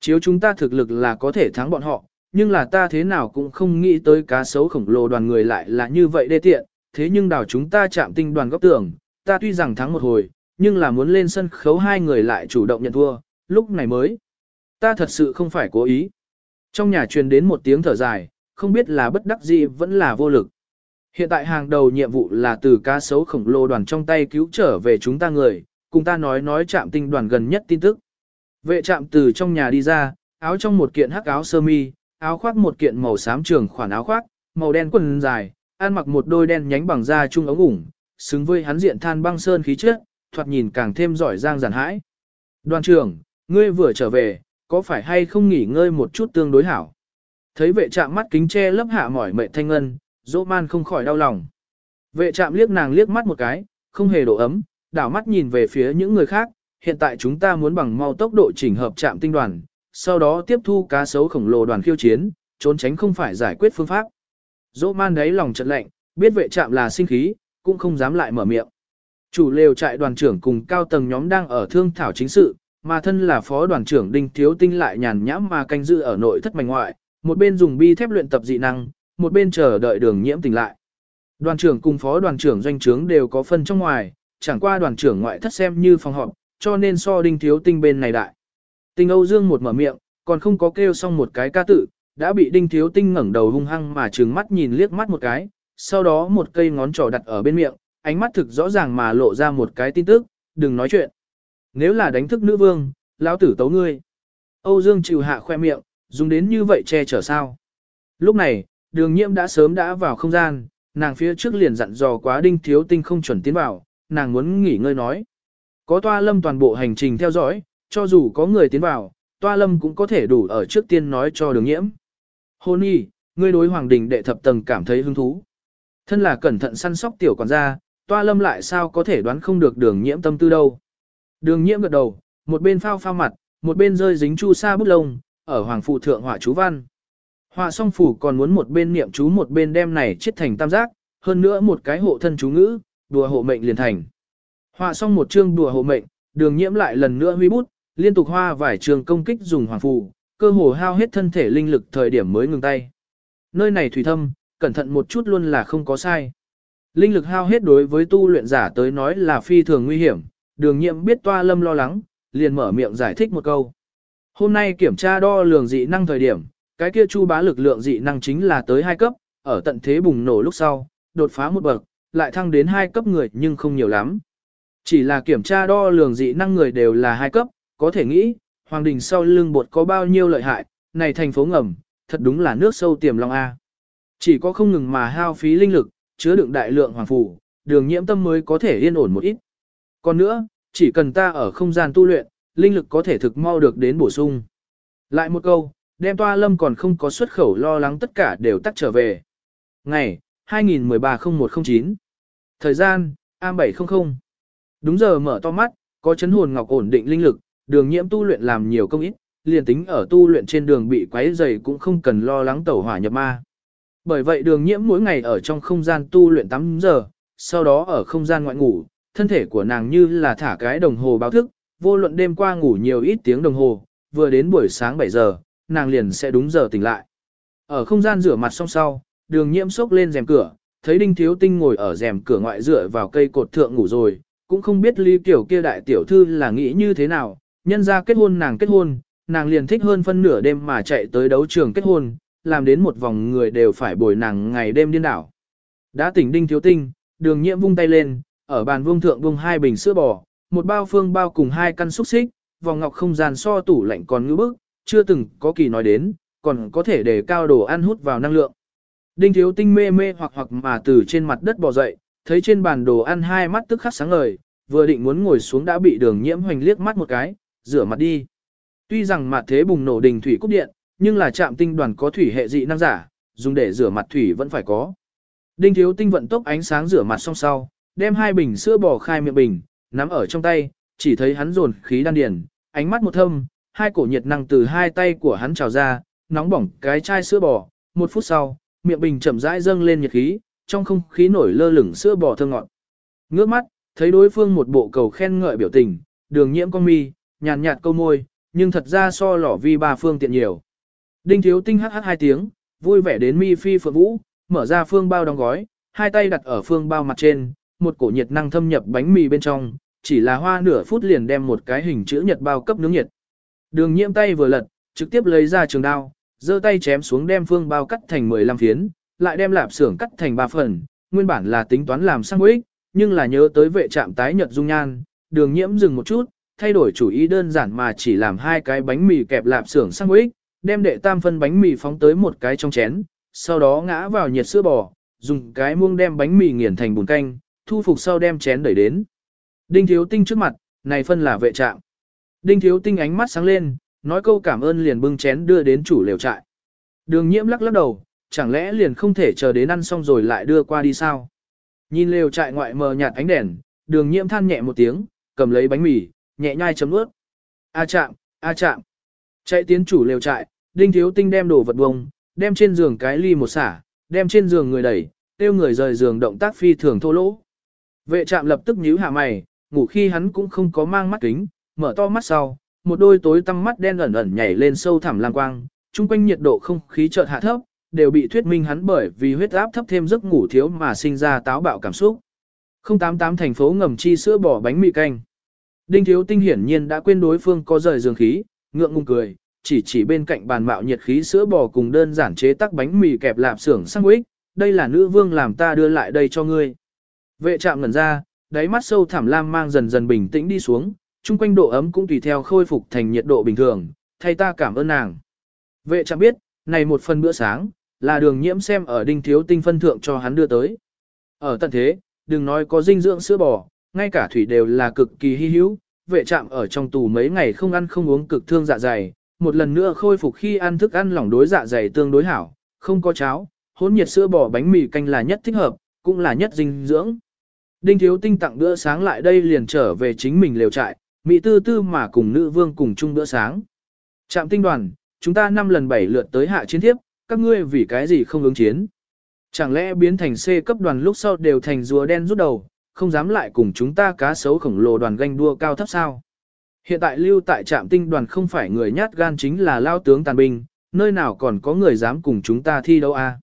Chiếu chúng ta thực lực là có thể thắng bọn họ, nhưng là ta thế nào cũng không nghĩ tới cá sấu khổng lồ đoàn người lại là như vậy đê tiện, thế nhưng đào chúng ta chạm tinh đoàn góc tưởng, ta tuy rằng thắng một hồi, nhưng là muốn lên sân khấu hai người lại chủ động nhận thua, lúc này mới. Ta thật sự không phải cố ý. Trong nhà truyền đến một tiếng thở dài, không biết là bất đắc dĩ vẫn là vô lực. Hiện tại hàng đầu nhiệm vụ là từ cá sấu khổng lồ đoàn trong tay cứu trở về chúng ta người, cùng ta nói nói chạm tinh đoàn gần nhất tin tức. Vệ Trạm từ trong nhà đi ra, áo trong một kiện hắc áo sơ mi, áo khoác một kiện màu xám trường khoản áo khoác, màu đen quần dài, ăn mặc một đôi đen nhánh bằng da trung ống ủng, xứng với hắn diện than băng sơn khí chất, thoạt nhìn càng thêm giỏi giang giản hãi. Đoàn trưởng, ngươi vừa trở về, có phải hay không nghỉ ngơi một chút tương đối hảo? Thấy vệ trạm mắt kính che lấp hạ mỏi mệt thanh ngân, dỗ man không khỏi đau lòng. Vệ trạm liếc nàng liếc mắt một cái, không hề độ ấm, đảo mắt nhìn về phía những người khác, hiện tại chúng ta muốn bằng mau tốc độ chỉnh hợp trạm tinh đoàn, sau đó tiếp thu cá sấu khổng lồ đoàn khiêu chiến, trốn tránh không phải giải quyết phương pháp. Dỗ man đấy lòng chợt lạnh, biết vệ trạm là sinh khí, cũng không dám lại mở miệng. Chủ lều trại đoàn trưởng cùng cao tầng nhóm đang ở thương thảo chính sự, mà thân là phó đoàn trưởng Đinh Thiếu Tinh lại nhàn nhãm mà canh giữ ở nội thất mảnh ngoại, một bên dùng bi thép luyện tập dị năng, một bên chờ đợi đường nhiễm tỉnh lại. Đoàn trưởng cùng phó đoàn trưởng doanh trướng đều có phân trong ngoài, chẳng qua đoàn trưởng ngoại thất xem như phòng họp, cho nên so Đinh Thiếu Tinh bên này đại. Tinh Âu Dương một mở miệng, còn không có kêu xong một cái ca tự, đã bị Đinh Thiếu Tinh ngẩng đầu hung hăng mà trừng mắt nhìn liếc mắt một cái, sau đó một cây ngón trỏ đặt ở bên miệng, ánh mắt thực rõ ràng mà lộ ra một cái tin tức, đừng nói chuyện. Nếu là đánh thức nữ vương, lão tử tấu ngươi. Âu Dương chịu hạ khoe miệng, dùng đến như vậy che chở sao. Lúc này, đường nhiễm đã sớm đã vào không gian, nàng phía trước liền dặn dò quá đinh thiếu tinh không chuẩn tiến vào, nàng muốn nghỉ ngơi nói. Có toa lâm toàn bộ hành trình theo dõi, cho dù có người tiến vào, toa lâm cũng có thể đủ ở trước tiên nói cho đường nhiễm. Hôn y, ngươi đối hoàng đình đệ thập tầng cảm thấy hứng thú. Thân là cẩn thận săn sóc tiểu quản gia, toa lâm lại sao có thể đoán không được đường nhiễm tâm tư đâu. Đường nhiễm gật đầu, một bên phao phao mặt, một bên rơi dính chu sa bút lông, ở hoàng phụ thượng họa chú văn. Họa song phủ còn muốn một bên niệm chú một bên đem này chết thành tam giác, hơn nữa một cái hộ thân chú ngữ, đùa hộ mệnh liền thành. Họa xong một chương đùa hộ mệnh, đường nhiễm lại lần nữa huy bút, liên tục hoa vài trường công kích dùng hoàng phù, cơ hồ hao hết thân thể linh lực thời điểm mới ngừng tay. Nơi này thủy thâm, cẩn thận một chút luôn là không có sai. Linh lực hao hết đối với tu luyện giả tới nói là phi thường nguy hiểm, đường nhiệm biết toa lâm lo lắng, liền mở miệng giải thích một câu. Hôm nay kiểm tra đo lường dị năng thời điểm, cái kia chu bá lực lượng dị năng chính là tới hai cấp, ở tận thế bùng nổ lúc sau, đột phá một bậc, lại thăng đến hai cấp người nhưng không nhiều lắm. Chỉ là kiểm tra đo lường dị năng người đều là hai cấp, có thể nghĩ, hoàng đình sau lưng bột có bao nhiêu lợi hại, này thành phố ngầm, thật đúng là nước sâu tiềm long A. Chỉ có không ngừng mà hao phí linh lực, chứa đựng đại lượng hoàng phủ đường nhiễm tâm mới có thể yên ổn một ít. Còn nữa, chỉ cần ta ở không gian tu luyện, linh lực có thể thực mau được đến bổ sung. Lại một câu, đem toa lâm còn không có xuất khẩu lo lắng tất cả đều tắt trở về. Ngày, 2013-0109 Thời gian, A700 Đúng giờ mở to mắt, có chấn hồn ngọc ổn định linh lực, đường nhiễm tu luyện làm nhiều công ít, liền tính ở tu luyện trên đường bị quấy dày cũng không cần lo lắng tẩu hỏa nhập ma. Bởi vậy đường nhiễm mỗi ngày ở trong không gian tu luyện 8 giờ, sau đó ở không gian ngoại ngủ, thân thể của nàng như là thả cái đồng hồ báo thức, vô luận đêm qua ngủ nhiều ít tiếng đồng hồ, vừa đến buổi sáng 7 giờ, nàng liền sẽ đúng giờ tỉnh lại. Ở không gian rửa mặt xong sau, đường nhiễm sốc lên rèm cửa, thấy đinh thiếu tinh ngồi ở rèm cửa ngoại dựa vào cây cột thượng ngủ rồi, cũng không biết ly kiểu kia đại tiểu thư là nghĩ như thế nào, nhân ra kết hôn nàng kết hôn, nàng liền thích hơn phân nửa đêm mà chạy tới đấu trường kết hôn, làm đến một vòng người đều phải bồi nàng ngày đêm điên đảo. Đã tỉnh đinh thiếu tinh, đường nhiễm vung tay lên, ở bàn vương thượng vung hai bình sữa bò, một bao phương bao cùng hai căn xúc xích, vòng ngọc không gian so tủ lạnh còn ngữ bức, chưa từng có kỳ nói đến, còn có thể để cao đồ ăn hút vào năng lượng. Đinh thiếu tinh mê mê hoặc hoặc mà từ trên mặt đất bò dậy, thấy trên bàn đồ ăn hai mắt tức khắc sáng ngời, vừa định muốn ngồi xuống đã bị đường nhiễm hoành liếc mắt một cái, rửa mặt đi. Tuy rằng mặt thế bùng nổ đình thủy cúp điện, nhưng là trạm tinh đoàn có thủy hệ dị năng giả, dùng để rửa mặt thủy vẫn phải có. Đinh thiếu tinh vận tốc ánh sáng rửa mặt xong sau, đem hai bình sữa bò khai miệng bình, nắm ở trong tay, chỉ thấy hắn dồn khí đan điền, ánh mắt một thâm, hai cổ nhiệt năng từ hai tay của hắn trào ra, nóng bỏng cái chai sữa bò, một phút sau, miệng bình chậm rãi dâng lên nhiệt khí, trong không khí nổi lơ lửng sữa bò thơm ngọt. Ngước mắt, thấy đối phương một bộ cầu khen ngợi biểu tình, đường nhiễm con mi, nhàn nhạt câu môi, nhưng thật ra so lỏ vi ba phương tiện nhiều. Đinh thiếu tinh hắc hắc hai tiếng, vui vẻ đến mi phi phượng vũ, mở ra phương bao đóng gói, hai tay đặt ở phương bao mặt trên, một cổ nhiệt năng thâm nhập bánh mì bên trong, chỉ là hoa nửa phút liền đem một cái hình chữ nhật bao cấp nướng nhiệt. Đường nhiễm tay vừa lật, trực tiếp lấy ra trường đao, giơ tay chém xuống đem phương bao cắt thành 15 phiến, lại đem lạp xưởng cắt thành ba phần, nguyên bản là tính toán làm sang ích, nhưng là nhớ tới vệ trạm tái nhật dung nhan, đường nhiễm dừng một chút, thay đổi chủ ý đơn giản mà chỉ làm hai cái bánh mì kẹp lạp xưởng sang ích, đem đệ tam phân bánh mì phóng tới một cái trong chén, sau đó ngã vào nhiệt sữa bò, dùng cái muông đem bánh mì nghiền thành bùn canh, thu phục sau đem chén đẩy đến. Đinh Thiếu Tinh trước mặt, này phân là vệ trạm. Đinh Thiếu Tinh ánh mắt sáng lên, nói câu cảm ơn liền bưng chén đưa đến chủ lều trại. Đường nhiễm lắc lắc đầu, chẳng lẽ liền không thể chờ đến ăn xong rồi lại đưa qua đi sao? Nhìn lều trại ngoại mờ nhạt ánh đèn, đường nhiễm than nhẹ một tiếng, cầm lấy bánh mì, nhẹ nhai chấm ướt. A chạm, a chạm. Chạy tiến chủ lều trại, đinh thiếu tinh đem đồ vật bông, đem trên giường cái ly một xả, đem trên giường người đẩy, tiêu người rời giường động tác phi thường thô lỗ. Vệ trạm lập tức nhíu hạ mày, ngủ khi hắn cũng không có mang mắt kính, mở to mắt sau, một đôi tối tăm mắt đen ẩn ẩn nhảy lên sâu thẳm lang quang, chung quanh nhiệt độ không khí chợt hạ thấp, đều bị thuyết minh hắn bởi vì huyết áp thấp thêm giấc ngủ thiếu mà sinh ra táo bạo cảm xúc. 088 thành phố ngầm chi sữa bò bánh mì canh. Đinh Thiếu Tinh hiển nhiên đã quên đối phương có rời giường khí, ngượng ngùng cười, chỉ chỉ bên cạnh bàn mạo nhiệt khí sữa bò cùng đơn giản chế tác bánh mì kẹp lạp xưởng sang quýt, đây là nữ vương làm ta đưa lại đây cho ngươi. Vệ trạm ngẩn ra, đáy mắt sâu thẳm lam mang dần dần bình tĩnh đi xuống, chung quanh độ ấm cũng tùy theo khôi phục thành nhiệt độ bình thường, thay ta cảm ơn nàng. Vệ trạm biết, này một phần bữa sáng, là đường nhiễm xem ở đinh thiếu tinh phân thượng cho hắn đưa tới. Ở tận thế, đừng nói có dinh dưỡng sữa bò, ngay cả thủy đều là cực kỳ hy hữu, vệ trạm ở trong tù mấy ngày không ăn không uống cực thương dạ dày, một lần nữa khôi phục khi ăn thức ăn lỏng đối dạ dày tương đối hảo, không có cháo, hỗn nhiệt sữa bò bánh mì canh là nhất thích hợp, cũng là nhất dinh dưỡng. Đinh Thiếu Tinh tặng bữa sáng lại đây liền trở về chính mình lều trại, mỹ tư tư mà cùng nữ vương cùng chung bữa sáng. Trạm tinh đoàn, chúng ta năm lần bảy lượt tới hạ chiến thiếp, các ngươi vì cái gì không ứng chiến. Chẳng lẽ biến thành C cấp đoàn lúc sau đều thành rùa đen rút đầu, không dám lại cùng chúng ta cá sấu khổng lồ đoàn ganh đua cao thấp sao? Hiện tại lưu tại trạm tinh đoàn không phải người nhát gan chính là lao tướng tàn binh, nơi nào còn có người dám cùng chúng ta thi đấu a? À?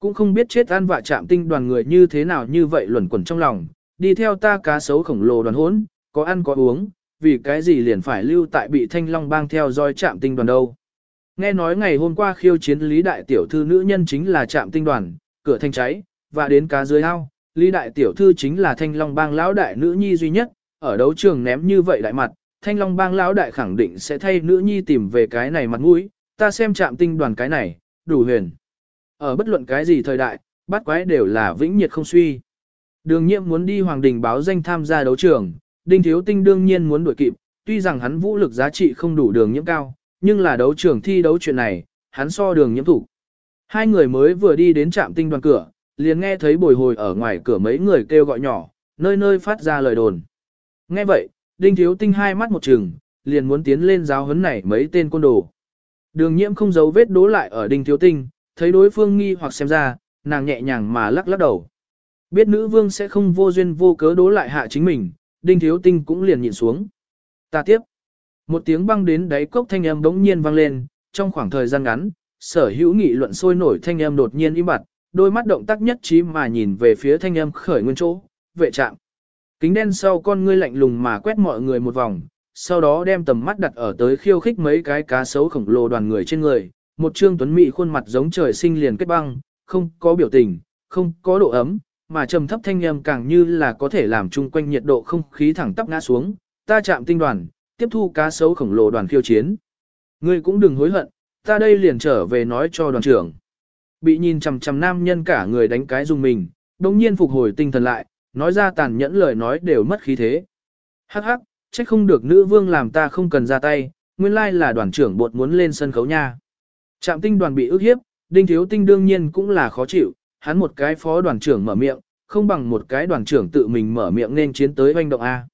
Cũng không biết chết ăn vạ trạm tinh đoàn người như thế nào như vậy luẩn quẩn trong lòng, đi theo ta cá sấu khổng lồ đoàn hỗn, có ăn có uống, vì cái gì liền phải lưu tại bị thanh long bang theo dõi trạm tinh đoàn đâu. Nghe nói ngày hôm qua khiêu chiến Lý Đại Tiểu Thư nữ nhân chính là trạm tinh đoàn, cửa thanh cháy, và đến cá dưới ao, Lý Đại Tiểu Thư chính là thanh long bang lão đại nữ nhi duy nhất, ở đấu trường ném như vậy đại mặt, thanh long bang lão đại khẳng định sẽ thay nữ nhi tìm về cái này mặt mũi, ta xem trạm tinh đoàn cái này, đủ huyền. Ở bất luận cái gì thời đại, bắt quái đều là vĩnh nhiệt không suy. Đường nhiệm muốn đi Hoàng Đình báo danh tham gia đấu trường, Đinh Thiếu Tinh đương nhiên muốn đuổi kịp, tuy rằng hắn vũ lực giá trị không đủ đường nhiễm cao, nhưng là đấu trường thi đấu chuyện này, hắn so đường nhiễm thủ. Hai người mới vừa đi đến trạm tinh đoàn cửa, liền nghe thấy bồi hồi ở ngoài cửa mấy người kêu gọi nhỏ, nơi nơi phát ra lời đồn. Nghe vậy, Đinh Thiếu Tinh hai mắt một trừng, liền muốn tiến lên giáo huấn này mấy tên côn đồ. Đường nhiễm không giấu vết đố lại ở Đinh Thiếu Tinh, thấy đối phương nghi hoặc xem ra, nàng nhẹ nhàng mà lắc lắc đầu. Biết nữ vương sẽ không vô duyên vô cớ đố lại hạ chính mình, Đinh Thiếu Tinh cũng liền nhịn xuống. Ta tiếp. Một tiếng băng đến đáy cốc thanh âm bỗng nhiên vang lên, trong khoảng thời gian ngắn, sở hữu nghị luận sôi nổi thanh âm đột nhiên im bặt, đôi mắt động tác nhất trí mà nhìn về phía thanh âm khởi nguyên chỗ, vệ trạm. Kính đen sau con ngươi lạnh lùng mà quét mọi người một vòng, sau đó đem tầm mắt đặt ở tới khiêu khích mấy cái cá sấu khổng lồ đoàn người trên người, một trương tuấn mỹ khuôn mặt giống trời sinh liền kết băng, không có biểu tình, không có độ ấm, mà trầm thấp thanh âm càng như là có thể làm chung quanh nhiệt độ không khí thẳng tắp ngã xuống, ta chạm tinh đoàn, tiếp thu cá sấu khổng lồ đoàn khiêu chiến. Ngươi cũng đừng hối hận, ta đây liền trở về nói cho đoàn trưởng. Bị nhìn chằm chằm nam nhân cả người đánh cái dùng mình, đồng nhiên phục hồi tinh thần lại, nói ra tàn nhẫn lời nói đều mất khí thế. Hắc hắc, trách không được nữ vương làm ta không cần ra tay, nguyên lai là đoàn trưởng bột muốn lên sân khấu nha. Trạm tinh đoàn bị ức hiếp, đinh thiếu tinh đương nhiên cũng là khó chịu, hắn một cái phó đoàn trưởng mở miệng, không bằng một cái đoàn trưởng tự mình mở miệng nên chiến tới hoành động A.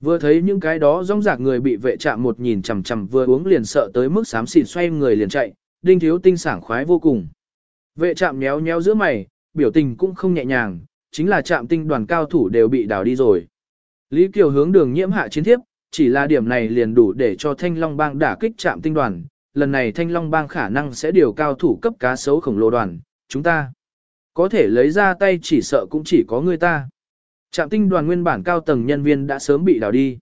Vừa thấy những cái đó rong rạc người bị vệ chạm một nhìn chằm chằm vừa uống liền sợ tới mức xám xịt xoay người liền chạy, đinh thiếu tinh sảng khoái vô cùng. Vệ chạm méo méo giữa mày, biểu tình cũng không nhẹ nhàng, chính là chạm tinh đoàn cao thủ đều bị đào đi rồi. Lý Kiều hướng đường nhiễm hạ chiến thiếp, chỉ là điểm này liền đủ để cho Thanh Long Bang đả kích chạm tinh đoàn, lần này Thanh Long Bang khả năng sẽ điều cao thủ cấp cá sấu khổng lồ đoàn, chúng ta có thể lấy ra tay chỉ sợ cũng chỉ có người ta. Trạm tinh đoàn nguyên bản cao tầng nhân viên đã sớm bị đào đi.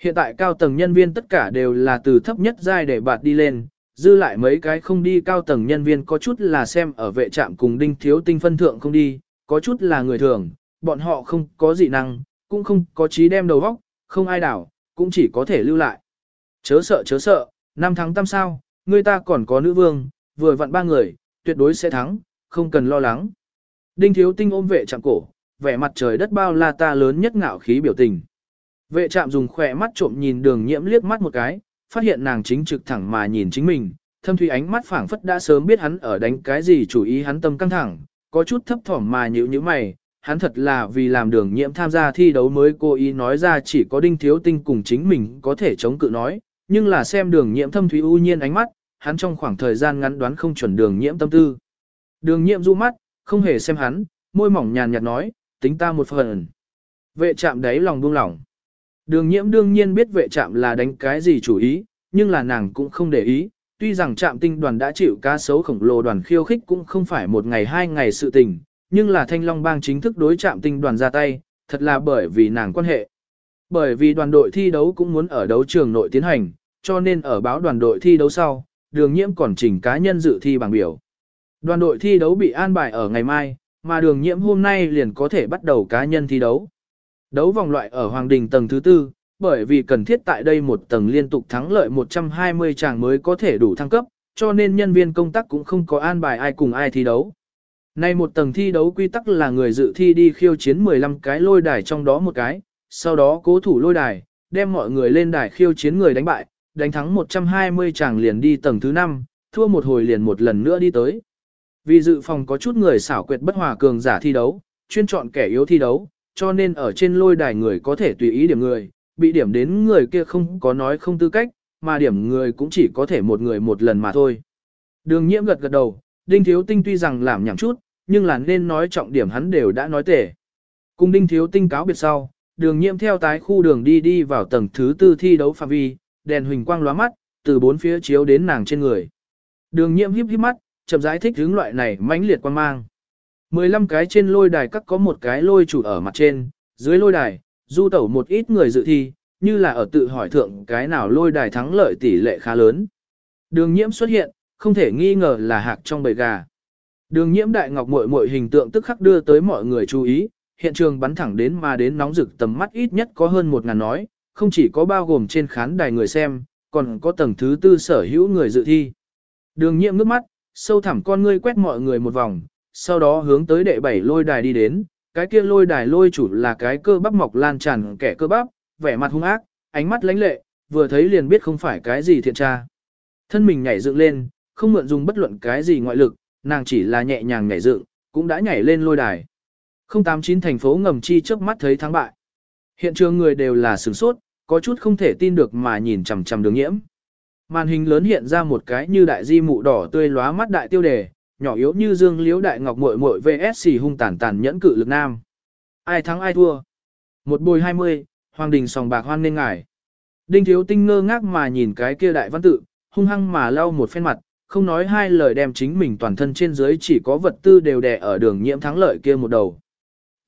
Hiện tại cao tầng nhân viên tất cả đều là từ thấp nhất giai để bạt đi lên, dư lại mấy cái không đi cao tầng nhân viên có chút là xem ở vệ trạm cùng đinh thiếu tinh phân thượng không đi, có chút là người thường, bọn họ không có dị năng, cũng không có trí đem đầu vóc, không ai đảo, cũng chỉ có thể lưu lại. Chớ sợ chớ sợ, năm tháng tam sao, người ta còn có nữ vương, vừa vặn ba người, tuyệt đối sẽ thắng, không cần lo lắng. Đinh thiếu tinh ôm vệ trạm cổ, vẻ mặt trời đất bao la ta lớn nhất ngạo khí biểu tình. Vệ trạm dùng khỏe mắt trộm nhìn đường nhiễm liếc mắt một cái, phát hiện nàng chính trực thẳng mà nhìn chính mình, thâm thủy ánh mắt phảng phất đã sớm biết hắn ở đánh cái gì chủ ý hắn tâm căng thẳng, có chút thấp thỏm mà nhíu nhíu mày, hắn thật là vì làm đường nhiễm tham gia thi đấu mới cố ý nói ra chỉ có đinh thiếu tinh cùng chính mình có thể chống cự nói, nhưng là xem đường nhiễm thâm thủy u nhiên ánh mắt, hắn trong khoảng thời gian ngắn đoán không chuẩn đường nhiễm tâm tư. Đường nhiễm du mắt, không hề xem hắn, môi mỏng nhàn nhạt nói, tính ta một phần. Vệ trạm đấy lòng buông lỏng. Đường nhiễm đương nhiên biết vệ trạm là đánh cái gì chủ ý, nhưng là nàng cũng không để ý. Tuy rằng trạm tinh đoàn đã chịu cá sấu khổng lồ đoàn khiêu khích cũng không phải một ngày hai ngày sự tình, nhưng là thanh long bang chính thức đối trạm tinh đoàn ra tay, thật là bởi vì nàng quan hệ. Bởi vì đoàn đội thi đấu cũng muốn ở đấu trường nội tiến hành, cho nên ở báo đoàn đội thi đấu sau, đường nhiễm còn chỉnh cá nhân dự thi bảng biểu. Đoàn đội thi đấu bị an bài ở ngày mai, mà đường nhiễm hôm nay liền có thể bắt đầu cá nhân thi đấu. Đấu vòng loại ở Hoàng Đình tầng thứ tư, bởi vì cần thiết tại đây một tầng liên tục thắng lợi 120 chàng mới có thể đủ thăng cấp, cho nên nhân viên công tác cũng không có an bài ai cùng ai thi đấu. Nay một tầng thi đấu quy tắc là người dự thi đi khiêu chiến 15 cái lôi đài trong đó một cái, sau đó cố thủ lôi đài, đem mọi người lên đài khiêu chiến người đánh bại, đánh thắng 120 chàng liền đi tầng thứ 5, thua một hồi liền một lần nữa đi tới. Vì dự phòng có chút người xảo quyệt bất hòa cường giả thi đấu, chuyên chọn kẻ yếu thi đấu, cho nên ở trên lôi đài người có thể tùy ý điểm người, bị điểm đến người kia không có nói không tư cách, mà điểm người cũng chỉ có thể một người một lần mà thôi. Đường nhiễm gật gật đầu, đinh thiếu tinh tuy rằng làm nhảm chút, nhưng là nên nói trọng điểm hắn đều đã nói tể. Cùng đinh thiếu tinh cáo biệt sau, đường nhiễm theo tái khu đường đi đi vào tầng thứ tư thi đấu phạm vi, đèn huỳnh quang lóa mắt, từ bốn phía chiếu đến nàng trên người. Đường nhiễm híp híp mắt, chậm rãi thích hướng loại này mãnh liệt quan mang. 15 cái trên lôi đài các có một cái lôi chủ ở mặt trên, dưới lôi đài, du tẩu một ít người dự thi, như là ở tự hỏi thượng cái nào lôi đài thắng lợi tỷ lệ khá lớn. Đường nhiễm xuất hiện, không thể nghi ngờ là hạc trong bầy gà. Đường nhiễm đại ngọc muội muội hình tượng tức khắc đưa tới mọi người chú ý, hiện trường bắn thẳng đến mà đến nóng rực tầm mắt ít nhất có hơn một ngàn nói, không chỉ có bao gồm trên khán đài người xem, còn có tầng thứ tư sở hữu người dự thi. Đường nhiễm ngước mắt, sâu thẳm con ngươi quét mọi người một vòng, sau đó hướng tới đệ bảy lôi đài đi đến, cái kia lôi đài lôi chủ là cái cơ bắp mọc lan tràn kẻ cơ bắp, vẻ mặt hung ác, ánh mắt lãnh lệ, vừa thấy liền biết không phải cái gì thiện tra. Thân mình nhảy dựng lên, không mượn dùng bất luận cái gì ngoại lực, nàng chỉ là nhẹ nhàng nhảy dựng, cũng đã nhảy lên lôi đài. 089 thành phố ngầm chi trước mắt thấy thắng bại. Hiện trường người đều là sửng sốt, có chút không thể tin được mà nhìn chằm chằm đường nhiễm. Màn hình lớn hiện ra một cái như đại di mụ đỏ tươi lóa mắt đại tiêu đề, nhỏ yếu như dương liễu đại ngọc muội muội vs hung tàn tàn nhẫn cự lực nam. Ai thắng ai thua? Một bồi hai mươi, hoàng đình sòng bạc hoan nên ngải. Đinh thiếu tinh ngơ ngác mà nhìn cái kia đại văn tự, hung hăng mà lau một phen mặt, không nói hai lời đem chính mình toàn thân trên dưới chỉ có vật tư đều đè ở đường nhiễm thắng lợi kia một đầu.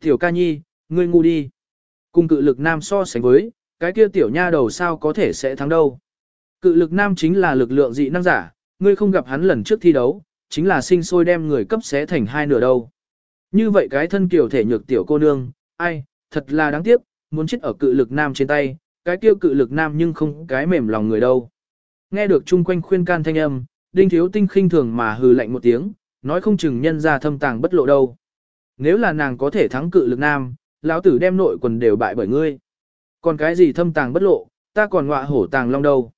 Tiểu ca nhi, ngươi ngu đi. Cùng cự lực nam so sánh với, cái kia tiểu nha đầu sao có thể sẽ thắng đâu. Cự lực nam chính là lực lượng dị năng giả, ngươi không gặp hắn lần trước thi đấu, chính là sinh sôi đem người cấp xé thành hai nửa đâu. Như vậy cái thân kiểu thể nhược tiểu cô nương, ai, thật là đáng tiếc, muốn chết ở cự lực nam trên tay, cái tiêu cự lực nam nhưng không cái mềm lòng người đâu. Nghe được chung quanh khuyên can thanh âm, đinh thiếu tinh khinh thường mà hừ lạnh một tiếng, nói không chừng nhân ra thâm tàng bất lộ đâu. Nếu là nàng có thể thắng cự lực nam, lão tử đem nội quần đều bại bởi ngươi. Còn cái gì thâm tàng bất lộ, ta còn ngọa hổ tàng long đâu.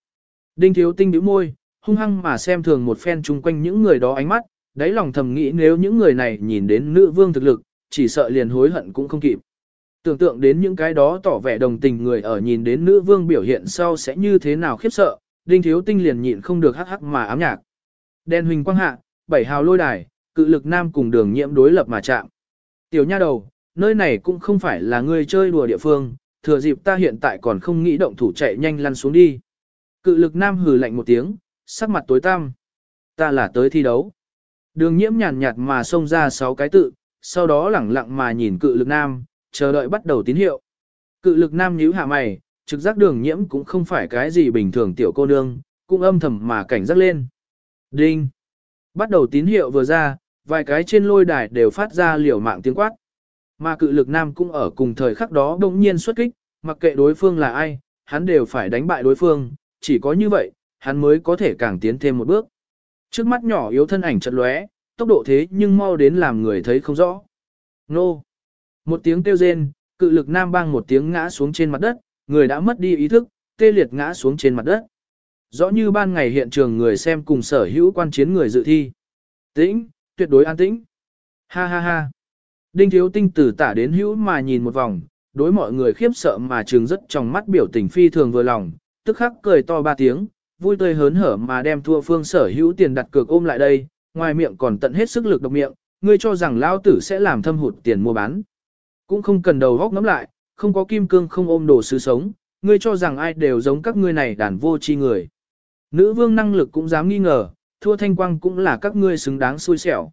Đinh thiếu tinh bĩu môi, hung hăng mà xem thường một phen chung quanh những người đó ánh mắt, đáy lòng thầm nghĩ nếu những người này nhìn đến nữ vương thực lực, chỉ sợ liền hối hận cũng không kịp. Tưởng tượng đến những cái đó tỏ vẻ đồng tình người ở nhìn đến nữ vương biểu hiện sau sẽ như thế nào khiếp sợ, đinh thiếu tinh liền nhịn không được hắc hắc mà ám nhạc. Đen huỳnh quang hạ, bảy hào lôi đài, cự lực nam cùng đường nhiễm đối lập mà chạm. Tiểu nha đầu, nơi này cũng không phải là người chơi đùa địa phương, thừa dịp ta hiện tại còn không nghĩ động thủ chạy nhanh lăn xuống đi. Cự lực nam hừ lạnh một tiếng, sắc mặt tối tăm. Ta là tới thi đấu. Đường nhiễm nhàn nhạt mà xông ra sáu cái tự, sau đó lẳng lặng mà nhìn cự lực nam, chờ đợi bắt đầu tín hiệu. Cự lực nam nhíu hạ mày, trực giác đường nhiễm cũng không phải cái gì bình thường tiểu cô nương, cũng âm thầm mà cảnh giác lên. Đinh! Bắt đầu tín hiệu vừa ra, vài cái trên lôi đài đều phát ra liều mạng tiếng quát. Mà cự lực nam cũng ở cùng thời khắc đó đồng nhiên xuất kích, mặc kệ đối phương là ai, hắn đều phải đánh bại đối phương, chỉ có như vậy, hắn mới có thể càng tiến thêm một bước. Trước mắt nhỏ yếu thân ảnh chật lóe, tốc độ thế nhưng mau đến làm người thấy không rõ. Nô! Một tiếng kêu rên, cự lực nam bang một tiếng ngã xuống trên mặt đất, người đã mất đi ý thức, tê liệt ngã xuống trên mặt đất. Rõ như ban ngày hiện trường người xem cùng sở hữu quan chiến người dự thi. Tĩnh, tuyệt đối an tĩnh. Ha ha ha. Đinh thiếu tinh từ tả đến hữu mà nhìn một vòng, đối mọi người khiếp sợ mà trường rất trong mắt biểu tình phi thường vừa lòng, tức khắc cười to ba tiếng, vui tươi hớn hở mà đem thua phương sở hữu tiền đặt cược ôm lại đây, ngoài miệng còn tận hết sức lực độc miệng, ngươi cho rằng lao tử sẽ làm thâm hụt tiền mua bán. Cũng không cần đầu góc ngắm lại, không có kim cương không ôm đồ sứ sống, ngươi cho rằng ai đều giống các ngươi này đàn vô chi người. Nữ vương năng lực cũng dám nghi ngờ, thua thanh quang cũng là các ngươi xứng đáng xui xẻo.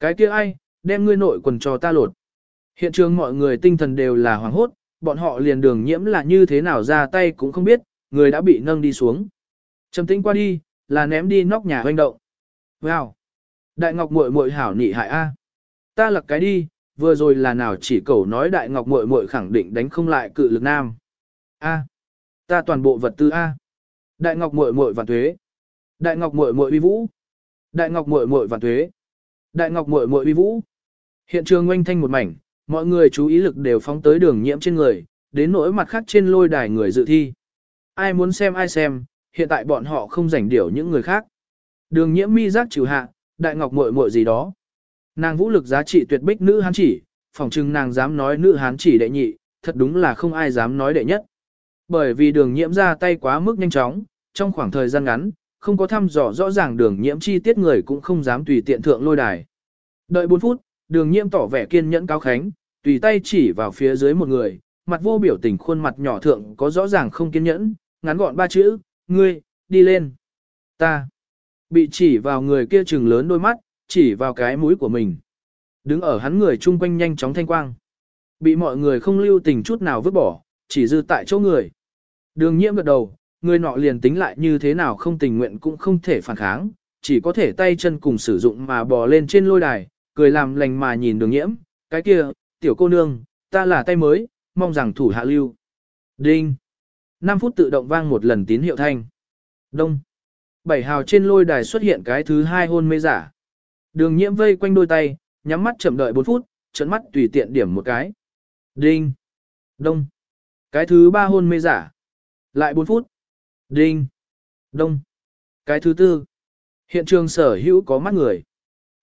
Cái kia ai, đem ngươi nội quần cho ta lột. Hiện trường mọi người tinh thần đều là hoảng hốt, bọn họ liền đường nhiễm là như thế nào ra tay cũng không biết, người đã bị nâng đi xuống. Trầm tĩnh qua đi, là ném đi nóc nhà hoành động. Wow! Đại ngọc muội muội hảo nị hại A. Ta lật cái đi, vừa rồi là nào chỉ cầu nói đại ngọc muội muội khẳng định đánh không lại cự lực nam. A. Ta toàn bộ vật tư A. Đại ngọc muội muội vạn thuế. Đại ngọc muội muội uy vũ. Đại ngọc muội muội vạn thuế. Đại ngọc muội muội uy vũ. Hiện trường oanh thanh một mảnh, mọi người chú ý lực đều phóng tới đường nhiễm trên người, đến nỗi mặt khác trên lôi đài người dự thi. Ai muốn xem ai xem, hiện tại bọn họ không rảnh điểu những người khác. Đường nhiễm mi giác trừ hạ, đại ngọc muội muội gì đó. Nàng vũ lực giá trị tuyệt bích nữ hán chỉ, phỏng chừng nàng dám nói nữ hán chỉ đệ nhị, thật đúng là không ai dám nói đệ nhất. Bởi vì đường nhiễm ra tay quá mức nhanh chóng, trong khoảng thời gian ngắn, không có thăm dò rõ ràng đường nhiễm chi tiết người cũng không dám tùy tiện thượng lôi đài. Đợi 4 phút, đường nhiễm tỏ vẻ kiên nhẫn cao khánh, tùy tay chỉ vào phía dưới một người, mặt vô biểu tình khuôn mặt nhỏ thượng có rõ ràng không kiên nhẫn, ngắn gọn ba chữ, ngươi, đi lên. Ta, bị chỉ vào người kia trừng lớn đôi mắt, chỉ vào cái mũi của mình. Đứng ở hắn người chung quanh nhanh chóng thanh quang. Bị mọi người không lưu tình chút nào vứt bỏ, chỉ dư tại chỗ người. Đường nhiễm gật đầu, người nọ liền tính lại như thế nào không tình nguyện cũng không thể phản kháng, chỉ có thể tay chân cùng sử dụng mà bò lên trên lôi đài, cười làm lành mà nhìn đường nhiễm, cái kia, tiểu cô nương, ta là tay mới, mong rằng thủ hạ lưu. Đinh. 5 phút tự động vang một lần tín hiệu thanh. Đông. Bảy hào trên lôi đài xuất hiện cái thứ hai hôn mê giả. Đường nhiễm vây quanh đôi tay, nhắm mắt chậm đợi 4 phút, trận mắt tùy tiện điểm một cái. Đinh. Đông. Cái thứ ba hôn mê giả. Lại 4 phút. Đinh. Đông. Cái thứ tư. Hiện trường sở hữu có mắt người.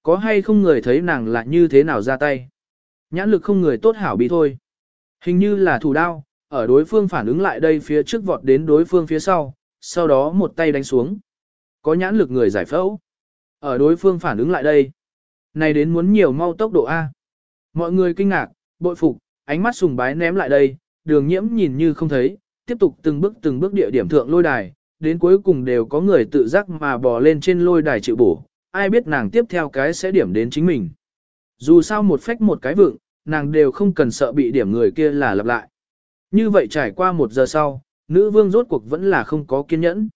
Có hay không người thấy nàng là như thế nào ra tay. Nhãn lực không người tốt hảo bị thôi. Hình như là thủ đao, ở đối phương phản ứng lại đây phía trước vọt đến đối phương phía sau, sau đó một tay đánh xuống. Có nhãn lực người giải phẫu. Ở đối phương phản ứng lại đây. Này đến muốn nhiều mau tốc độ A. Mọi người kinh ngạc, bội phục, ánh mắt sùng bái ném lại đây, đường nhiễm nhìn như không thấy, tiếp tục từng bước từng bước địa điểm thượng lôi đài, đến cuối cùng đều có người tự giác mà bò lên trên lôi đài chịu bổ, ai biết nàng tiếp theo cái sẽ điểm đến chính mình. Dù sao một phách một cái vựng, nàng đều không cần sợ bị điểm người kia là lặp lại. Như vậy trải qua một giờ sau, nữ vương rốt cuộc vẫn là không có kiên nhẫn.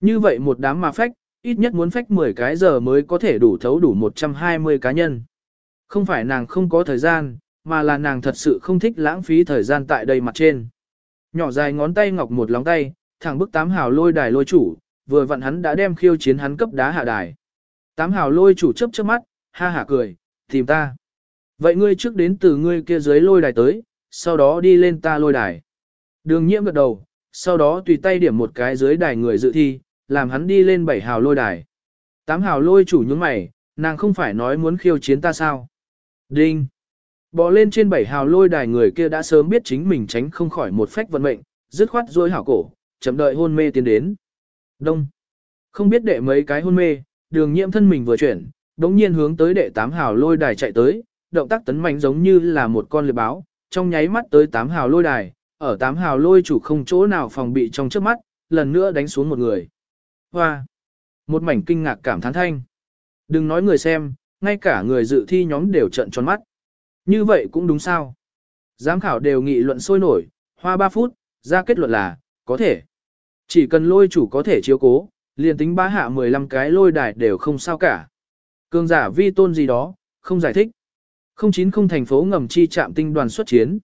Như vậy một đám mà phách, ít nhất muốn phách 10 cái giờ mới có thể đủ thấu đủ 120 cá nhân. Không phải nàng không có thời gian, mà là nàng thật sự không thích lãng phí thời gian tại đây mặt trên. Nhỏ dài ngón tay ngọc một lóng tay, thẳng bức tám hào lôi đài lôi chủ, vừa vặn hắn đã đem khiêu chiến hắn cấp đá hạ đài. Tám hào lôi chủ chớp chớp mắt, ha hả cười, tìm ta. Vậy ngươi trước đến từ ngươi kia dưới lôi đài tới, sau đó đi lên ta lôi đài. Đường nhiễm gật đầu, sau đó tùy tay điểm một cái dưới đài người dự thi, làm hắn đi lên bảy hào lôi đài. Tám hào lôi chủ những mày, nàng không phải nói muốn khiêu chiến ta sao. Đinh. bỏ lên trên bảy hào lôi đài người kia đã sớm biết chính mình tránh không khỏi một phách vận mệnh, dứt khoát dối hảo cổ, chậm đợi hôn mê tiến đến. Đông. Không biết đệ mấy cái hôn mê, đường nhiễm thân mình vừa chuyển, đống nhiên hướng tới đệ tám hào lôi đài chạy tới, động tác tấn mạnh giống như là một con liệp báo, trong nháy mắt tới tám hào lôi đài, ở tám hào lôi chủ không chỗ nào phòng bị trong trước mắt, lần nữa đánh xuống một người. Hoa! Một mảnh kinh ngạc cảm thán thanh. Đừng nói người xem, ngay cả người dự thi nhóm đều trận tròn mắt. Như vậy cũng đúng sao. Giám khảo đều nghị luận sôi nổi, hoa 3 phút, ra kết luận là, có thể. Chỉ cần lôi chủ có thể chiếu cố, liền tính bá hạ 15 cái lôi đài đều không sao cả. Cường giả vi tôn gì đó, không giải thích. Không chín không thành phố ngầm chi trạm tinh đoàn xuất chiến.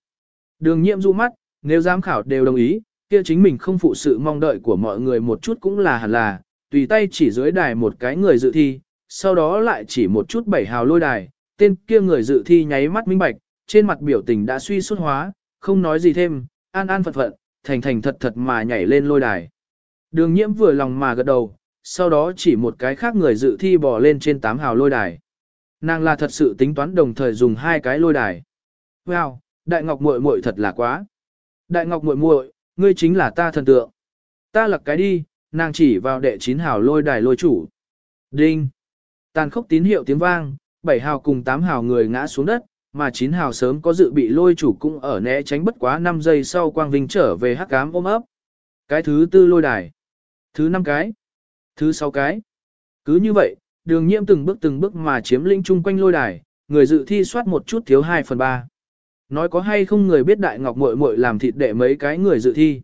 Đường nhiệm du mắt, nếu giám khảo đều đồng ý, kia chính mình không phụ sự mong đợi của mọi người một chút cũng là hẳn là, tùy tay chỉ dưới đài một cái người dự thi, sau đó lại chỉ một chút bảy hào lôi đài, tên kia người dự thi nháy mắt minh bạch, trên mặt biểu tình đã suy xuất hóa, không nói gì thêm, an an phật phận, thành thành thật thật mà nhảy lên lôi đài. Đường nhiễm vừa lòng mà gật đầu, sau đó chỉ một cái khác người dự thi bò lên trên tám hào lôi đài. Nàng là thật sự tính toán đồng thời dùng hai cái lôi đài. Wow, đại ngọc muội muội thật là quá. Đại ngọc muội muội, ngươi chính là ta thần tượng. Ta lật cái đi, nàng chỉ vào đệ chín hào lôi đài lôi chủ. Đinh. Tàn khốc tín hiệu tiếng vang, bảy hào cùng tám hào người ngã xuống đất, mà chín hào sớm có dự bị lôi chủ cũng ở né tránh bất quá 5 giây sau quang vinh trở về hắc cám ôm ấp. Cái thứ tư lôi đài. Thứ năm cái. Thứ sáu cái. Cứ như vậy, đường nhiễm từng bước từng bước mà chiếm lĩnh chung quanh lôi đài, người dự thi soát một chút thiếu 2 phần 3. Nói có hay không người biết đại ngọc muội muội làm thịt đệ mấy cái người dự thi.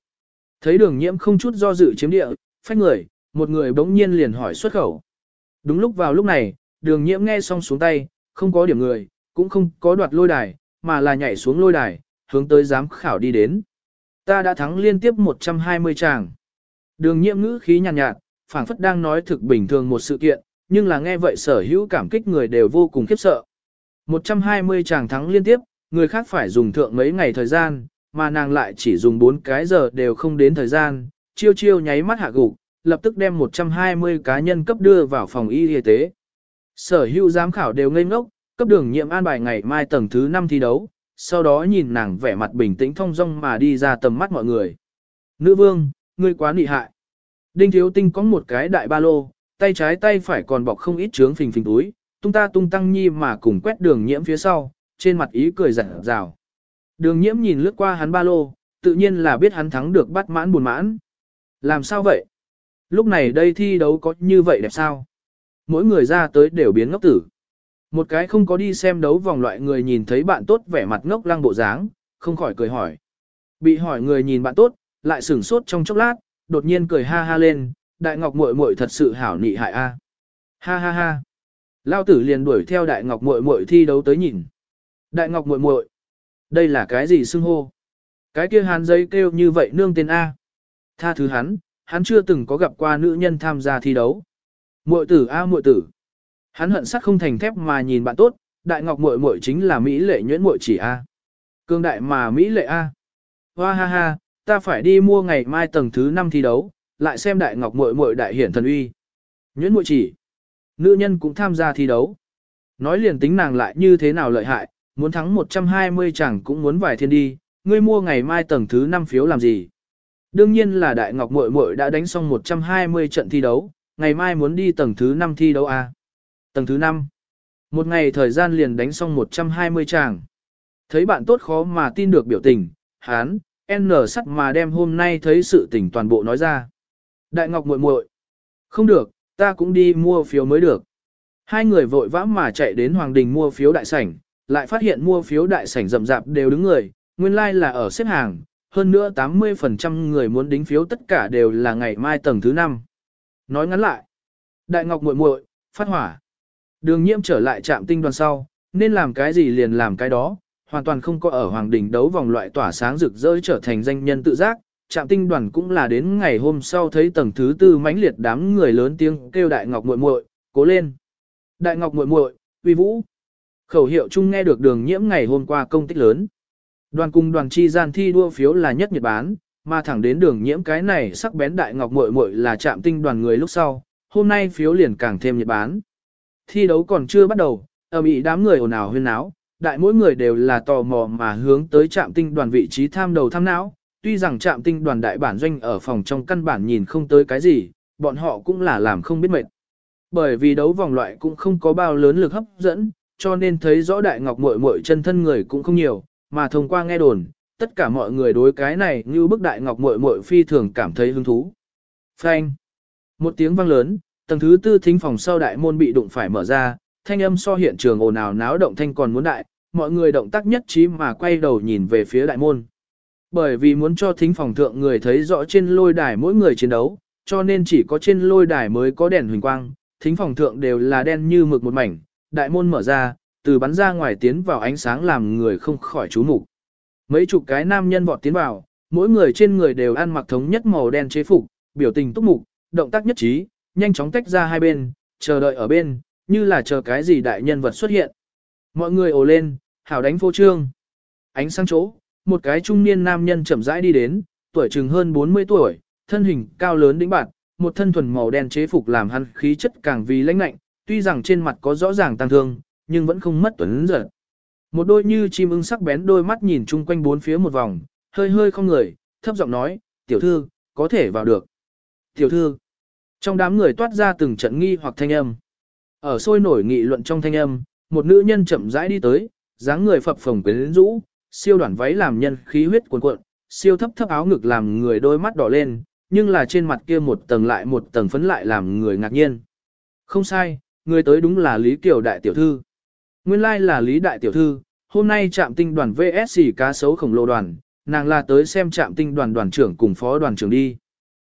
Thấy đường nhiễm không chút do dự chiếm địa, phách người, một người bỗng nhiên liền hỏi xuất khẩu. Đúng lúc vào lúc này, đường nhiễm nghe xong xuống tay, không có điểm người, cũng không có đoạt lôi đài, mà là nhảy xuống lôi đài, hướng tới giám khảo đi đến. Ta đã thắng liên tiếp 120 tràng. Đường nhiễm ngữ khí nhàn nhạt, nhạt phảng phất đang nói thực bình thường một sự kiện, nhưng là nghe vậy sở hữu cảm kích người đều vô cùng khiếp sợ. 120 tràng thắng liên tiếp, người khác phải dùng thượng mấy ngày thời gian, mà nàng lại chỉ dùng 4 cái giờ đều không đến thời gian, chiêu chiêu nháy mắt hạ gục, lập tức đem 120 cá nhân cấp đưa vào phòng y y tế. Sở hữu giám khảo đều ngây ngốc, cấp đường nhiệm an bài ngày mai tầng thứ 5 thi đấu, sau đó nhìn nàng vẻ mặt bình tĩnh thông dong mà đi ra tầm mắt mọi người. Nữ vương, ngươi quá nị hại. Đinh thiếu tinh có một cái đại ba lô, tay trái tay phải còn bọc không ít trướng phình phình túi, tung ta tung tăng nhi mà cùng quét đường nhiễm phía sau, trên mặt ý cười rạng rào. Đường nhiễm nhìn lướt qua hắn ba lô, tự nhiên là biết hắn thắng được bắt mãn buồn mãn. Làm sao vậy? Lúc này đây thi đấu có như vậy đẹp sao? Mỗi người ra tới đều biến ngốc tử. Một cái không có đi xem đấu vòng loại người nhìn thấy bạn tốt vẻ mặt ngốc lăng bộ dáng, không khỏi cười hỏi. Bị hỏi người nhìn bạn tốt, lại sửng sốt trong chốc lát, đột nhiên cười ha ha lên, đại ngọc muội muội thật sự hảo nị hại a. Ha ha ha. Lao tử liền đuổi theo đại ngọc muội muội thi đấu tới nhìn. Đại ngọc muội muội, đây là cái gì xưng hô? Cái kia hàn giấy kêu như vậy nương tên A. Tha thứ hắn, hắn chưa từng có gặp qua nữ nhân tham gia thi đấu. Muội tử A muội tử. Hắn hận sắt không thành thép mà nhìn bạn tốt, đại ngọc muội muội chính là Mỹ lệ nhuyễn muội chỉ A. Cương đại mà Mỹ lệ A. Hoa ha ha, ta phải đi mua ngày mai tầng thứ 5 thi đấu, lại xem đại ngọc muội muội đại hiển thần uy. Nhuyễn muội chỉ. Nữ nhân cũng tham gia thi đấu. Nói liền tính nàng lại như thế nào lợi hại, muốn thắng 120 chẳng cũng muốn vài thiên đi, ngươi mua ngày mai tầng thứ 5 phiếu làm gì? Đương nhiên là Đại Ngọc Muội Muội đã đánh xong 120 trận thi đấu, ngày mai muốn đi tầng thứ 5 thi đấu à? Tầng thứ 5. Một ngày thời gian liền đánh xong 120 tràng. Thấy bạn tốt khó mà tin được biểu tình, hán, N sắt mà đem hôm nay thấy sự tình toàn bộ nói ra. Đại Ngọc muội muội, không được, ta cũng đi mua phiếu mới được. Hai người vội vã mà chạy đến Hoàng Đình mua phiếu đại sảnh, lại phát hiện mua phiếu đại sảnh rậm rạp đều đứng người, nguyên lai like là ở xếp hàng, hơn nữa 80% người muốn đính phiếu tất cả đều là ngày mai tầng thứ 5. Nói ngắn lại, Đại Ngọc muội muội, phát hỏa. Đường nhiễm trở lại trạm tinh đoàn sau, nên làm cái gì liền làm cái đó, hoàn toàn không có ở Hoàng Đình đấu vòng loại tỏa sáng rực rỡ trở thành danh nhân tự giác. Trạm tinh đoàn cũng là đến ngày hôm sau thấy tầng thứ tư mãnh liệt đám người lớn tiếng kêu Đại Ngọc muội muội, cố lên. Đại Ngọc muội muội, uy vũ. Khẩu hiệu chung nghe được đường nhiễm ngày hôm qua công tích lớn. Đoàn cùng đoàn chi gian thi đua phiếu là nhất nhật bán, mà thẳng đến đường nhiễm cái này sắc bén Đại Ngọc muội muội là trạm tinh đoàn người lúc sau, hôm nay phiếu liền càng thêm nhật bán. Thi đấu còn chưa bắt đầu, ở bị đám người ồn ào huyên náo, đại mỗi người đều là tò mò mà hướng tới trạm tinh đoàn vị trí tham đầu tham não, tuy rằng trạm tinh đoàn đại bản doanh ở phòng trong căn bản nhìn không tới cái gì, bọn họ cũng là làm không biết mệt. Bởi vì đấu vòng loại cũng không có bao lớn lực hấp dẫn, cho nên thấy rõ đại ngọc muội muội chân thân người cũng không nhiều, mà thông qua nghe đồn, tất cả mọi người đối cái này như bức đại ngọc muội muội phi thường cảm thấy hứng thú. Phanh. Một tiếng vang lớn, tầng thứ tư thính phòng sau đại môn bị đụng phải mở ra, thanh âm so hiện trường ồn ào náo động thanh còn muốn đại, mọi người động tác nhất trí mà quay đầu nhìn về phía đại môn. Bởi vì muốn cho thính phòng thượng người thấy rõ trên lôi đài mỗi người chiến đấu, cho nên chỉ có trên lôi đài mới có đèn huỳnh quang, thính phòng thượng đều là đen như mực một mảnh, đại môn mở ra, từ bắn ra ngoài tiến vào ánh sáng làm người không khỏi chú mục. Mấy chục cái nam nhân vọt tiến vào, mỗi người trên người đều ăn mặc thống nhất màu đen chế phục, biểu tình túc mục, động tác nhất trí, nhanh chóng tách ra hai bên, chờ đợi ở bên, như là chờ cái gì đại nhân vật xuất hiện. Mọi người ồ lên, hảo đánh phô trương. Ánh sáng chỗ, một cái trung niên nam nhân chậm rãi đi đến, tuổi chừng hơn 40 tuổi, thân hình cao lớn đĩnh bạn, một thân thuần màu đen chế phục làm hắn khí chất càng vì lãnh lạnh, tuy rằng trên mặt có rõ ràng tăng thương, nhưng vẫn không mất tuấn giật. Một đôi như chim ưng sắc bén đôi mắt nhìn chung quanh bốn phía một vòng, hơi hơi không người, thấp giọng nói, tiểu thư, có thể vào được. Tiểu thư, trong đám người toát ra từng trận nghi hoặc thanh âm. Ở sôi nổi nghị luận trong thanh âm, một nữ nhân chậm rãi đi tới, dáng người phập phồng quyến rũ, siêu đoạn váy làm nhân khí huyết cuồn cuộn, siêu thấp thấp áo ngực làm người đôi mắt đỏ lên, nhưng là trên mặt kia một tầng lại một tầng phấn lại làm người ngạc nhiên. Không sai, người tới đúng là Lý Kiều Đại Tiểu Thư. Nguyên lai like là Lý Đại Tiểu Thư, hôm nay trạm tinh đoàn VSC cá sấu khổng lồ đoàn, nàng là tới xem trạm tinh đoàn đoàn trưởng cùng phó đoàn trưởng đi.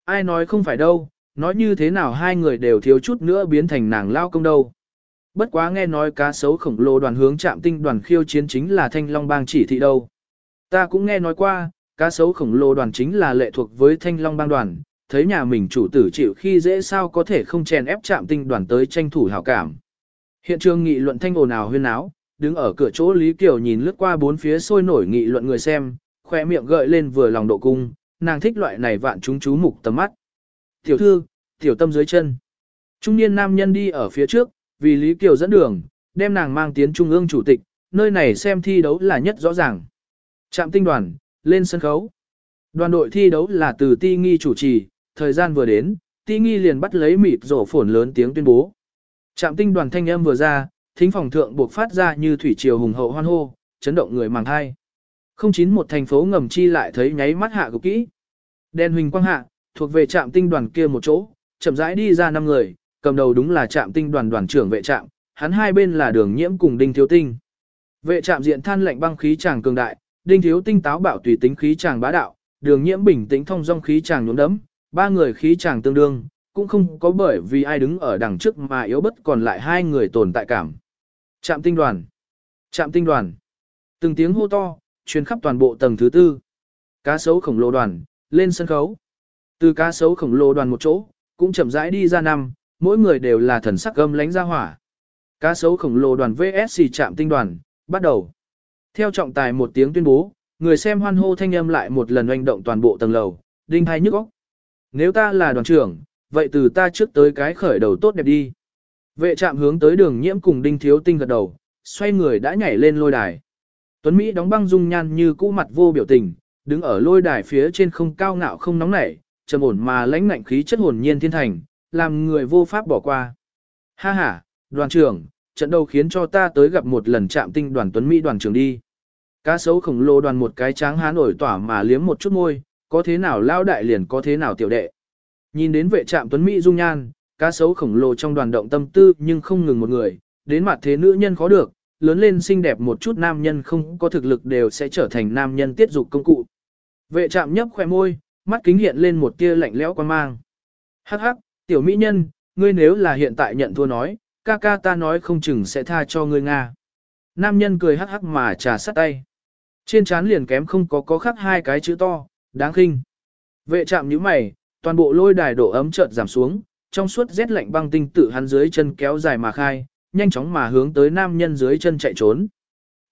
Ai nói không phải đâu, nói như thế nào hai người đều thiếu chút nữa biến thành nàng lao công đâu. Bất quá nghe nói cá sấu khổng lồ đoàn hướng chạm tinh đoàn khiêu chiến chính là thanh long bang chỉ thị đâu. Ta cũng nghe nói qua, cá sấu khổng lồ đoàn chính là lệ thuộc với thanh long bang đoàn, thấy nhà mình chủ tử chịu khi dễ sao có thể không chèn ép chạm tinh đoàn tới tranh thủ hảo cảm. Hiện trường nghị luận thanh ồn ào huyên áo, đứng ở cửa chỗ Lý Kiều nhìn lướt qua bốn phía sôi nổi nghị luận người xem, khoe miệng gợi lên vừa lòng độ cung, nàng thích loại này vạn chúng chú mục tầm mắt. Tiểu thư, tiểu tâm dưới chân. Trung niên nam nhân đi ở phía trước, vì Lý Kiều dẫn đường, đem nàng mang tiến trung ương chủ tịch, nơi này xem thi đấu là nhất rõ ràng. Trạm tinh đoàn, lên sân khấu. Đoàn đội thi đấu là từ ti nghi chủ trì, thời gian vừa đến, ti nghi liền bắt lấy mịt rổ phổn lớn tiếng tuyên bố. Trạm tinh đoàn thanh âm vừa ra, thính phòng thượng buộc phát ra như thủy triều hùng hậu hoan hô, chấn động người màng hai. Không chín một thành phố ngầm chi lại thấy nháy mắt hạ cực kỹ. Đen huỳnh quang hạ, thuộc về trạm tinh đoàn kia một chỗ, chậm rãi đi ra năm người, cầm đầu đúng là trạm tinh đoàn đoàn trưởng vệ trạm, hắn hai bên là đường nhiễm cùng đinh thiếu tinh. Vệ trạm diện than lạnh băng khí chàng cường đại, đinh thiếu tinh táo bạo tùy tính khí chàng bá đạo, đường nhiễm bình tĩnh thông dong khí chàng nhuốm đấm, ba người khí chàng tương đương, cũng không có bởi vì ai đứng ở đằng trước mà yếu bất còn lại hai người tồn tại cảm. Trạm tinh đoàn, trạm tinh đoàn, từng tiếng hô to, truyền khắp toàn bộ tầng thứ tư. Cá sấu khổng lồ đoàn, lên sân khấu. Từ cá sấu khổng lồ đoàn một chỗ, cũng chậm rãi đi ra năm, mỗi người đều là thần sắc gâm lánh ra hỏa. Cá sấu khổng lồ đoàn VSC chạm tinh đoàn, bắt đầu. Theo trọng tài một tiếng tuyên bố, người xem hoan hô thanh âm lại một lần oanh động toàn bộ tầng lầu, đinh hai nhức óc. Nếu ta là đoàn trưởng, vậy từ ta trước tới cái khởi đầu tốt đẹp đi. Vệ trạm hướng tới đường nhiễm cùng đinh thiếu tinh gật đầu, xoay người đã nhảy lên lôi đài. Tuấn Mỹ đóng băng dung nhan như cũ mặt vô biểu tình, đứng ở lôi đài phía trên không cao ngạo không nóng nảy, trầm ổn mà lãnh ngạnh khí chất hồn nhiên thiên thành, làm người vô pháp bỏ qua. Ha ha, đoàn trưởng, trận đầu khiến cho ta tới gặp một lần chạm tinh đoàn Tuấn Mỹ đoàn trưởng đi. Cá sấu khổng lồ đoàn một cái tráng hán nổi tỏa mà liếm một chút môi, có thế nào lao đại liền có thế nào tiểu đệ. Nhìn đến vệ trạm tuấn Mỹ dung nhan, cá sấu khổng lồ trong đoàn động tâm tư nhưng không ngừng một người, đến mặt thế nữ nhân khó được, lớn lên xinh đẹp một chút nam nhân không có thực lực đều sẽ trở thành nam nhân tiết dục công cụ. Vệ trạm nhấp khoe môi, mắt kính hiện lên một tia lạnh lẽo quan mang. Hắc hắc, tiểu mỹ nhân, ngươi nếu là hiện tại nhận thua nói, ca ca ta nói không chừng sẽ tha cho ngươi Nga. Nam nhân cười hắc hắc mà trà sắt tay. Trên trán liền kém không có có khắc hai cái chữ to, đáng khinh. Vệ chạm như mày, toàn bộ lôi đài độ ấm chợt giảm xuống, trong suốt rét lạnh băng tinh tự hắn dưới chân kéo dài mà khai, nhanh chóng mà hướng tới nam nhân dưới chân chạy trốn.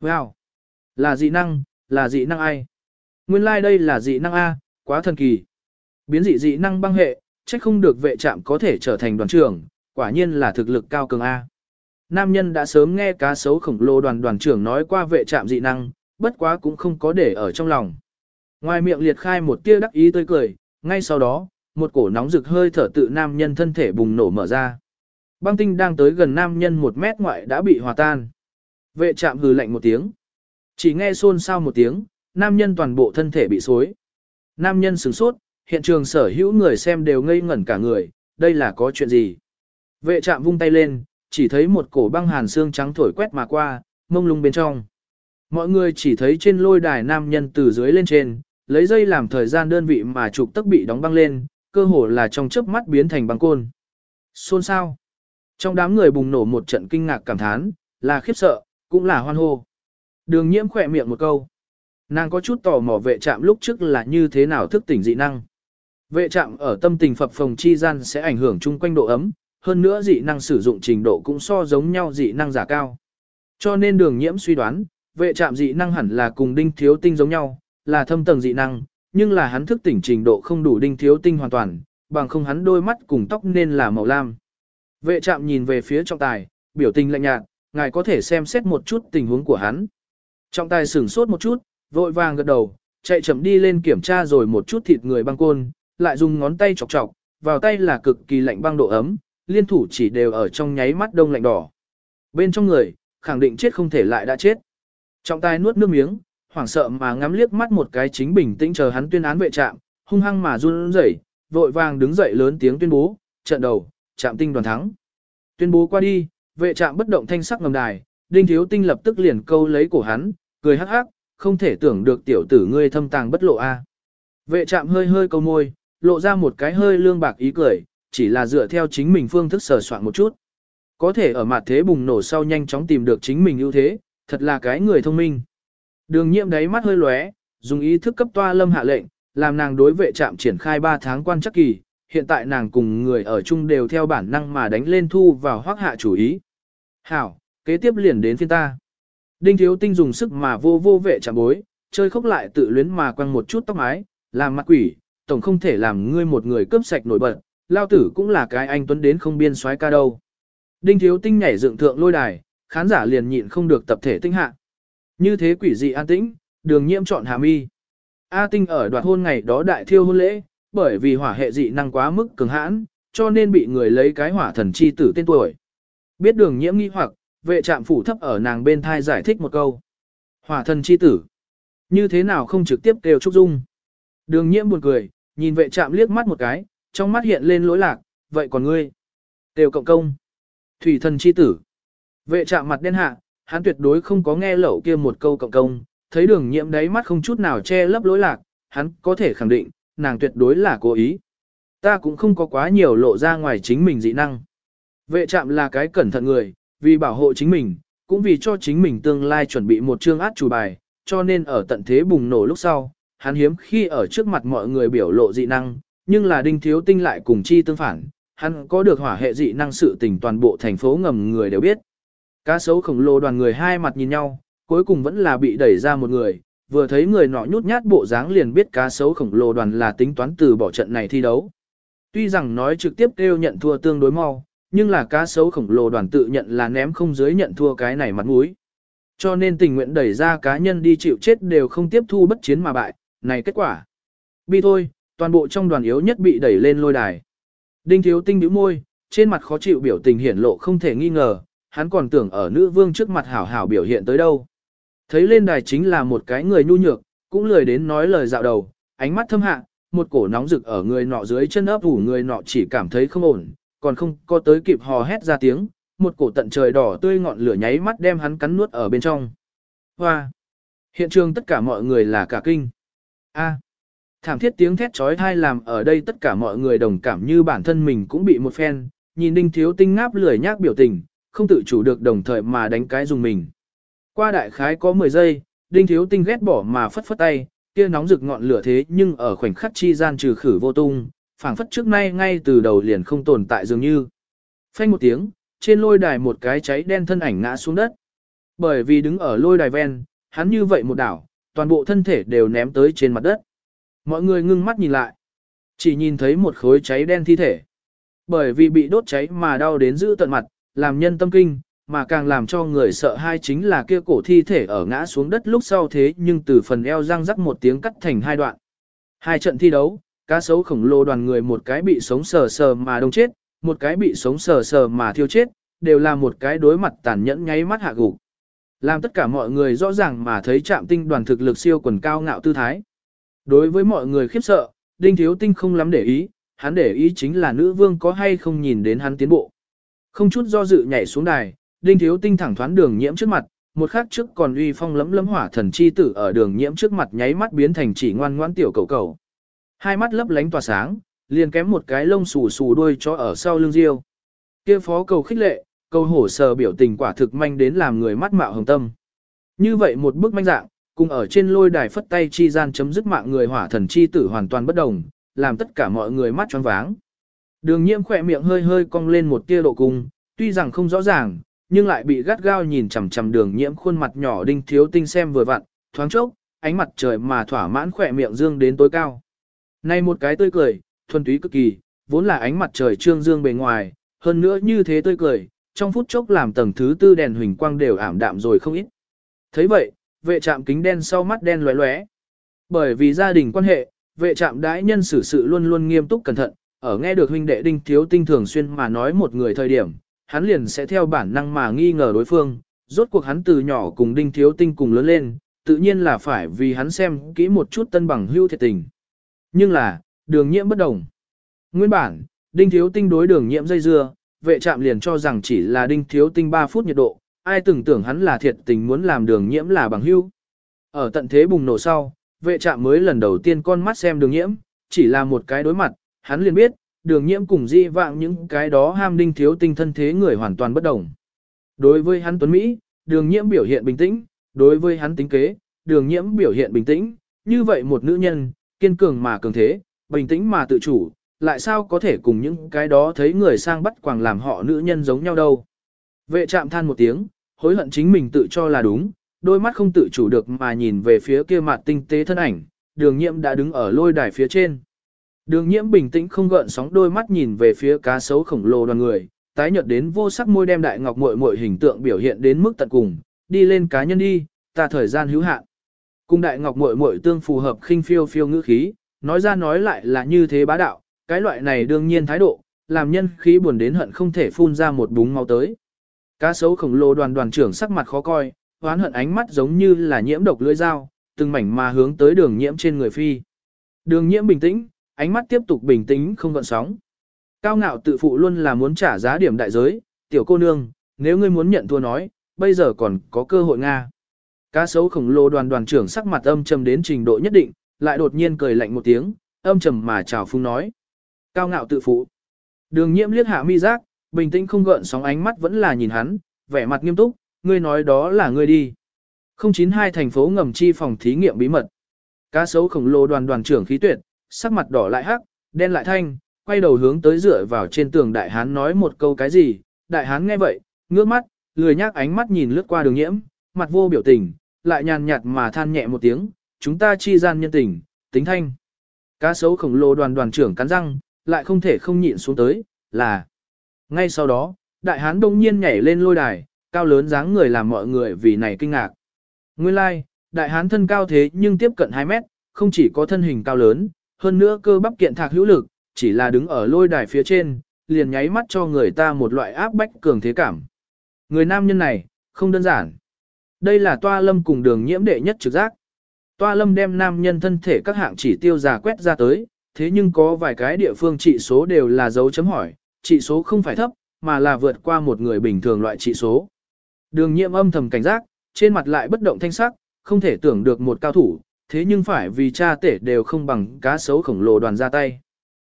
Wow! Là dị năng, là dị năng ai? Nguyên lai like đây là dị năng A, quá thần kỳ. Biến dị dị năng băng hệ, trách không được vệ trạm có thể trở thành đoàn trưởng, quả nhiên là thực lực cao cường A. Nam nhân đã sớm nghe cá sấu khổng lồ đoàn đoàn trưởng nói qua vệ trạm dị năng, bất quá cũng không có để ở trong lòng. Ngoài miệng liệt khai một tia đắc ý tươi cười, ngay sau đó, một cổ nóng rực hơi thở tự nam nhân thân thể bùng nổ mở ra. Băng tinh đang tới gần nam nhân một mét ngoại đã bị hòa tan. Vệ trạm hừ lạnh một tiếng. Chỉ nghe xôn xao một tiếng, nam nhân toàn bộ thân thể bị xối. Nam nhân sửng sốt, hiện trường sở hữu người xem đều ngây ngẩn cả người, đây là có chuyện gì? Vệ trạm vung tay lên, chỉ thấy một cổ băng hàn xương trắng thổi quét mà qua, mông lung bên trong. Mọi người chỉ thấy trên lôi đài nam nhân từ dưới lên trên, lấy dây làm thời gian đơn vị mà trục tắc bị đóng băng lên, cơ hồ là trong chớp mắt biến thành băng côn. Xôn sao? Trong đám người bùng nổ một trận kinh ngạc cảm thán, là khiếp sợ, cũng là hoan hô. Đường nhiễm khỏe miệng một câu. Nàng có chút tò mò vệ trạm lúc trước là như thế nào thức tỉnh dị năng. Vệ trạm ở tâm tình phập phòng chi gian sẽ ảnh hưởng chung quanh độ ấm, hơn nữa dị năng sử dụng trình độ cũng so giống nhau dị năng giả cao. Cho nên đường nhiễm suy đoán, vệ trạm dị năng hẳn là cùng đinh thiếu tinh giống nhau, là thâm tầng dị năng, nhưng là hắn thức tỉnh trình độ không đủ đinh thiếu tinh hoàn toàn, bằng không hắn đôi mắt cùng tóc nên là màu lam. Vệ trạm nhìn về phía trọng tài, biểu tình lạnh nhạt, ngài có thể xem xét một chút tình huống của hắn. Trọng tài sửng sốt một chút, vội vàng gật đầu, chạy chậm đi lên kiểm tra rồi một chút thịt người băng côn, lại dùng ngón tay chọc chọc, vào tay là cực kỳ lạnh băng độ ấm, liên thủ chỉ đều ở trong nháy mắt đông lạnh đỏ. Bên trong người, khẳng định chết không thể lại đã chết. Trọng tài nuốt nước miếng, hoảng sợ mà ngắm liếc mắt một cái chính bình tĩnh chờ hắn tuyên án vệ trạm, hung hăng mà run rẩy, vội vàng đứng dậy lớn tiếng tuyên bố, trận đầu, trạm tinh đoàn thắng. Tuyên bố qua đi, vệ trạm bất động thanh sắc ngầm đài, đinh thiếu tinh lập tức liền câu lấy cổ hắn, cười hắc hắc, không thể tưởng được tiểu tử ngươi thâm tàng bất lộ a. Vệ trạm hơi hơi câu môi, lộ ra một cái hơi lương bạc ý cười, chỉ là dựa theo chính mình phương thức sờ soạn một chút. Có thể ở mặt thế bùng nổ sau nhanh chóng tìm được chính mình ưu thế, thật là cái người thông minh. Đường nhiệm đáy mắt hơi lóe, dùng ý thức cấp toa lâm hạ lệnh, làm nàng đối vệ trạm triển khai 3 tháng quan chắc kỳ, hiện tại nàng cùng người ở chung đều theo bản năng mà đánh lên thu vào hoác hạ chủ ý. Hảo, kế tiếp liền đến phiên ta. Đinh thiếu tinh dùng sức mà vô vô vệ chạm bối, chơi khóc lại tự luyến mà quăng một chút tóc mái, làm mặt quỷ, tổng không thể làm ngươi một người cướp sạch nổi bật, lao tử cũng là cái anh tuấn đến không biên soái ca đâu. Đinh thiếu tinh nhảy dựng thượng lôi đài, khán giả liền nhịn không được tập thể tinh hạ. Như thế quỷ dị an tĩnh, đường nhiễm chọn hàm y. A tinh ở đoạt hôn ngày đó đại thiêu hôn lễ, bởi vì hỏa hệ dị năng quá mức cường hãn, cho nên bị người lấy cái hỏa thần chi tử tên tuổi. Biết đường nhiễm nghi hoặc, vệ trạm phủ thấp ở nàng bên thai giải thích một câu. Hỏa thần chi tử. Như thế nào không trực tiếp kêu Trúc Dung. Đường nhiễm buồn cười, nhìn vệ trạm liếc mắt một cái, trong mắt hiện lên lỗi lạc, vậy còn ngươi? Đều cộng công. Thủy thần chi tử. Vệ trạm mặt đen hạ, hắn tuyệt đối không có nghe lẩu kia một câu cộng công, thấy đường nhiễm đáy mắt không chút nào che lấp lỗi lạc, hắn có thể khẳng định, nàng tuyệt đối là cố ý. Ta cũng không có quá nhiều lộ ra ngoài chính mình dị năng. Vệ trạm là cái cẩn thận người, vì bảo hộ chính mình, cũng vì cho chính mình tương lai chuẩn bị một chương át chủ bài, cho nên ở tận thế bùng nổ lúc sau, hắn hiếm khi ở trước mặt mọi người biểu lộ dị năng, nhưng là đinh thiếu tinh lại cùng chi tương phản, hắn có được hỏa hệ dị năng sự tình toàn bộ thành phố ngầm người đều biết. Cá sấu khổng lồ đoàn người hai mặt nhìn nhau, cuối cùng vẫn là bị đẩy ra một người, vừa thấy người nọ nhút nhát bộ dáng liền biết cá sấu khổng lồ đoàn là tính toán từ bỏ trận này thi đấu. Tuy rằng nói trực tiếp kêu nhận thua tương đối mau, nhưng là cá sấu khổng lồ đoàn tự nhận là ném không dưới nhận thua cái này mặt mũi. Cho nên tình nguyện đẩy ra cá nhân đi chịu chết đều không tiếp thu bất chiến mà bại, này kết quả. Bi thôi, toàn bộ trong đoàn yếu nhất bị đẩy lên lôi đài. Đinh thiếu tinh bĩu môi, trên mặt khó chịu biểu tình hiển lộ không thể nghi ngờ, hắn còn tưởng ở nữ vương trước mặt hảo hảo biểu hiện tới đâu. Thấy lên đài chính là một cái người nhu nhược, cũng lười đến nói lời dạo đầu, ánh mắt thâm hạ, một cổ nóng rực ở người nọ dưới chân ấp ủ người nọ chỉ cảm thấy không ổn, còn không có tới kịp hò hét ra tiếng, một cổ tận trời đỏ tươi ngọn lửa nháy mắt đem hắn cắn nuốt ở bên trong. Hoa! Hiện trường tất cả mọi người là cả kinh. A! Thảm thiết tiếng thét trói thai làm ở đây tất cả mọi người đồng cảm như bản thân mình cũng bị một phen, nhìn đinh thiếu tinh ngáp lười nhác biểu tình, không tự chủ được đồng thời mà đánh cái dùng mình. Qua đại khái có 10 giây, đinh thiếu tinh ghét bỏ mà phất phất tay, kia nóng rực ngọn lửa thế nhưng ở khoảnh khắc chi gian trừ khử vô tung, phảng phất trước nay ngay từ đầu liền không tồn tại dường như. Phanh một tiếng, trên lôi đài một cái cháy đen thân ảnh ngã xuống đất. Bởi vì đứng ở lôi đài ven, hắn như vậy một đảo, toàn bộ thân thể đều ném tới trên mặt đất. Mọi người ngưng mắt nhìn lại, chỉ nhìn thấy một khối cháy đen thi thể. Bởi vì bị đốt cháy mà đau đến giữ tận mặt, làm nhân tâm kinh, mà càng làm cho người sợ hai chính là kia cổ thi thể ở ngã xuống đất lúc sau thế nhưng từ phần eo răng rắc một tiếng cắt thành hai đoạn. Hai trận thi đấu, cá sấu khổng lồ đoàn người một cái bị sống sờ sờ mà đông chết, một cái bị sống sờ sờ mà thiêu chết, đều là một cái đối mặt tàn nhẫn nháy mắt hạ gục. Làm tất cả mọi người rõ ràng mà thấy trạm tinh đoàn thực lực siêu quần cao ngạo tư thái. Đối với mọi người khiếp sợ, Đinh Thiếu Tinh không lắm để ý, hắn để ý chính là nữ vương có hay không nhìn đến hắn tiến bộ. Không chút do dự nhảy xuống đài, Đinh Thiếu Tinh thẳng thoáng đường nhiễm trước mặt, một khắc trước còn uy phong lấm lấm hỏa thần chi tử ở đường nhiễm trước mặt nháy mắt biến thành chỉ ngoan ngoãn tiểu cầu cầu. Hai mắt lấp lánh tỏa sáng, liền kém một cái lông xù xù đuôi cho ở sau lưng riêu. Kia phó cầu khích lệ, câu hổ sờ biểu tình quả thực manh đến làm người mắt mạo hồng tâm. Như vậy một bức manh dạng, cùng ở trên lôi đài phất tay chi gian chấm dứt mạng người hỏa thần chi tử hoàn toàn bất đồng, làm tất cả mọi người mắt choáng váng. Đường nhiễm khỏe miệng hơi hơi cong lên một tia độ cung, tuy rằng không rõ ràng, nhưng lại bị gắt gao nhìn chằm chằm đường nhiễm khuôn mặt nhỏ đinh thiếu tinh xem vừa vặn, thoáng chốc, ánh mặt trời mà thỏa mãn khỏe miệng dương đến tối cao. nay một cái tươi cười, thuần túy cực kỳ, vốn là ánh mặt trời trương dương bề ngoài, hơn nữa như thế tươi cười, trong phút chốc làm tầng thứ tư đèn huỳnh quang đều ảm đạm rồi không ít. thấy vậy, vệ trạm kính đen sau mắt đen lóe lóe. Bởi vì gia đình quan hệ, vệ trạm đãi nhân xử sự luôn luôn nghiêm túc cẩn thận, ở nghe được huynh đệ đinh thiếu tinh thường xuyên mà nói một người thời điểm, hắn liền sẽ theo bản năng mà nghi ngờ đối phương, rốt cuộc hắn từ nhỏ cùng đinh thiếu tinh cùng lớn lên, tự nhiên là phải vì hắn xem kỹ một chút tân bằng hưu thiệt tình. Nhưng là, đường nhiễm bất đồng. Nguyên bản, đinh thiếu tinh đối đường nhiễm dây dưa, vệ trạm liền cho rằng chỉ là đinh thiếu tinh 3 phút nhiệt độ, ai từng tưởng hắn là thiệt tình muốn làm đường nhiễm là bằng hữu. Ở tận thế bùng nổ sau, vệ trạm mới lần đầu tiên con mắt xem đường nhiễm, chỉ là một cái đối mặt, hắn liền biết, đường nhiễm cùng di vạng những cái đó ham đinh thiếu tinh thân thế người hoàn toàn bất đồng. Đối với hắn Tuấn Mỹ, đường nhiễm biểu hiện bình tĩnh, đối với hắn tính kế, đường nhiễm biểu hiện bình tĩnh, như vậy một nữ nhân, kiên cường mà cường thế, bình tĩnh mà tự chủ, lại sao có thể cùng những cái đó thấy người sang bắt quàng làm họ nữ nhân giống nhau đâu. Vệ trạm than một tiếng, hối hận chính mình tự cho là đúng, đôi mắt không tự chủ được mà nhìn về phía kia mặt tinh tế thân ảnh, đường nhiễm đã đứng ở lôi đài phía trên. Đường nhiễm bình tĩnh không gợn sóng đôi mắt nhìn về phía cá sấu khổng lồ đoàn người, tái nhợt đến vô sắc môi đem đại ngọc muội muội hình tượng biểu hiện đến mức tận cùng, đi lên cá nhân đi, ta thời gian hữu hạn. Cùng đại ngọc muội muội tương phù hợp khinh phiêu phiêu ngữ khí, nói ra nói lại là như thế bá đạo, cái loại này đương nhiên thái độ, làm nhân khí buồn đến hận không thể phun ra một búng máu tới. Cá sấu khổng lồ đoàn đoàn trưởng sắc mặt khó coi, hoán hận ánh mắt giống như là nhiễm độc lưỡi dao, từng mảnh mà hướng tới đường nhiễm trên người phi. Đường nhiễm bình tĩnh, ánh mắt tiếp tục bình tĩnh không gợn sóng. Cao ngạo tự phụ luôn là muốn trả giá điểm đại giới, tiểu cô nương, nếu ngươi muốn nhận thua nói, bây giờ còn có cơ hội Nga. Cá sấu khổng lồ đoàn đoàn trưởng sắc mặt âm trầm đến trình độ nhất định, lại đột nhiên cười lạnh một tiếng, âm trầm mà chào phung nói. Cao ngạo tự phụ. Đường nhiễm liếc hạ mi giác, bình tĩnh không gợn sóng ánh mắt vẫn là nhìn hắn, vẻ mặt nghiêm túc, ngươi nói đó là ngươi đi. 092 thành phố ngầm chi phòng thí nghiệm bí mật. Cá sấu khổng lồ đoàn đoàn trưởng khí tuyệt, sắc mặt đỏ lại hắc, đen lại thanh, quay đầu hướng tới dựa vào trên tường đại hán nói một câu cái gì, đại hán nghe vậy, ngước mắt, lười nhác ánh mắt nhìn lướt qua đường nhiễm, mặt vô biểu tình, lại nhàn nhạt mà than nhẹ một tiếng, chúng ta chi gian nhân tình, tính thanh. Cá sấu khổng lồ đoàn đoàn trưởng cắn răng, lại không thể không nhịn xuống tới, là. Ngay sau đó, đại hán đông nhiên nhảy lên lôi đài, cao lớn dáng người làm mọi người vì này kinh ngạc. Nguyên lai, like, đại hán thân cao thế nhưng tiếp cận 2 mét, không chỉ có thân hình cao lớn, hơn nữa cơ bắp kiện thạc hữu lực, chỉ là đứng ở lôi đài phía trên, liền nháy mắt cho người ta một loại áp bách cường thế cảm. Người nam nhân này, không đơn giản. Đây là toa lâm cùng đường nhiễm đệ nhất trực giác. Toa lâm đem nam nhân thân thể các hạng chỉ tiêu giả quét ra tới, thế nhưng có vài cái địa phương trị số đều là dấu chấm hỏi, trị số không phải thấp, mà là vượt qua một người bình thường loại trị số. Đường nhiệm âm thầm cảnh giác, trên mặt lại bất động thanh sắc, không thể tưởng được một cao thủ, thế nhưng phải vì cha tể đều không bằng cá sấu khổng lồ đoàn ra tay.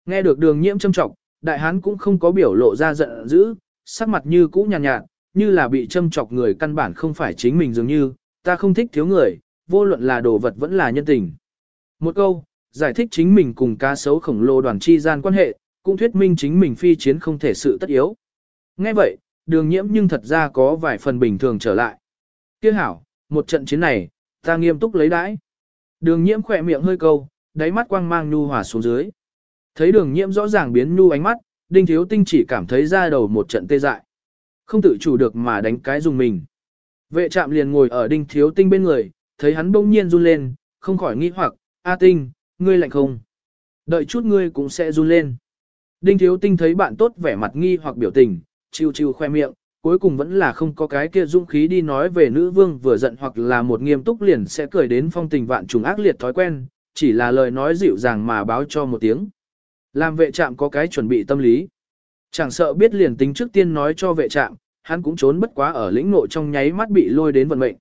Nghe được đường nhiễm châm trọng, đại hán cũng không có biểu lộ ra giận dữ, sắc mặt như cũ nhàn nhạt, nhạt, như là bị châm chọc người căn bản không phải chính mình dường như, ta không thích thiếu người, vô luận là đồ vật vẫn là nhân tình. Một câu, giải thích chính mình cùng cá sấu khổng lồ đoàn chi gian quan hệ, cũng thuyết minh chính mình phi chiến không thể sự tất yếu. Nghe vậy, đường nhiễm nhưng thật ra có vài phần bình thường trở lại. Tiếc hảo, một trận chiến này, ta nghiêm túc lấy đãi. Đường nhiễm khỏe miệng hơi câu, đáy mắt quang mang nhu hòa xuống dưới. Thấy đường nhiễm rõ ràng biến nhu ánh mắt, đinh thiếu tinh chỉ cảm thấy ra đầu một trận tê dại. Không tự chủ được mà đánh cái dùng mình. Vệ trạm liền ngồi ở đinh thiếu tinh bên người, thấy hắn bỗng nhiên run lên, không khỏi nghi hoặc, A tinh, ngươi lạnh không? Đợi chút ngươi cũng sẽ run lên. Đinh thiếu tinh thấy bạn tốt vẻ mặt nghi hoặc biểu tình, chiêu chiêu khoe miệng, cuối cùng vẫn là không có cái kia dũng khí đi nói về nữ vương vừa giận hoặc là một nghiêm túc liền sẽ cười đến phong tình vạn trùng ác liệt thói quen, chỉ là lời nói dịu dàng mà báo cho một tiếng. Làm vệ trạm có cái chuẩn bị tâm lý. Chẳng sợ biết liền tính trước tiên nói cho vệ trạm, hắn cũng trốn bất quá ở lĩnh nội trong nháy mắt bị lôi đến vận mệnh.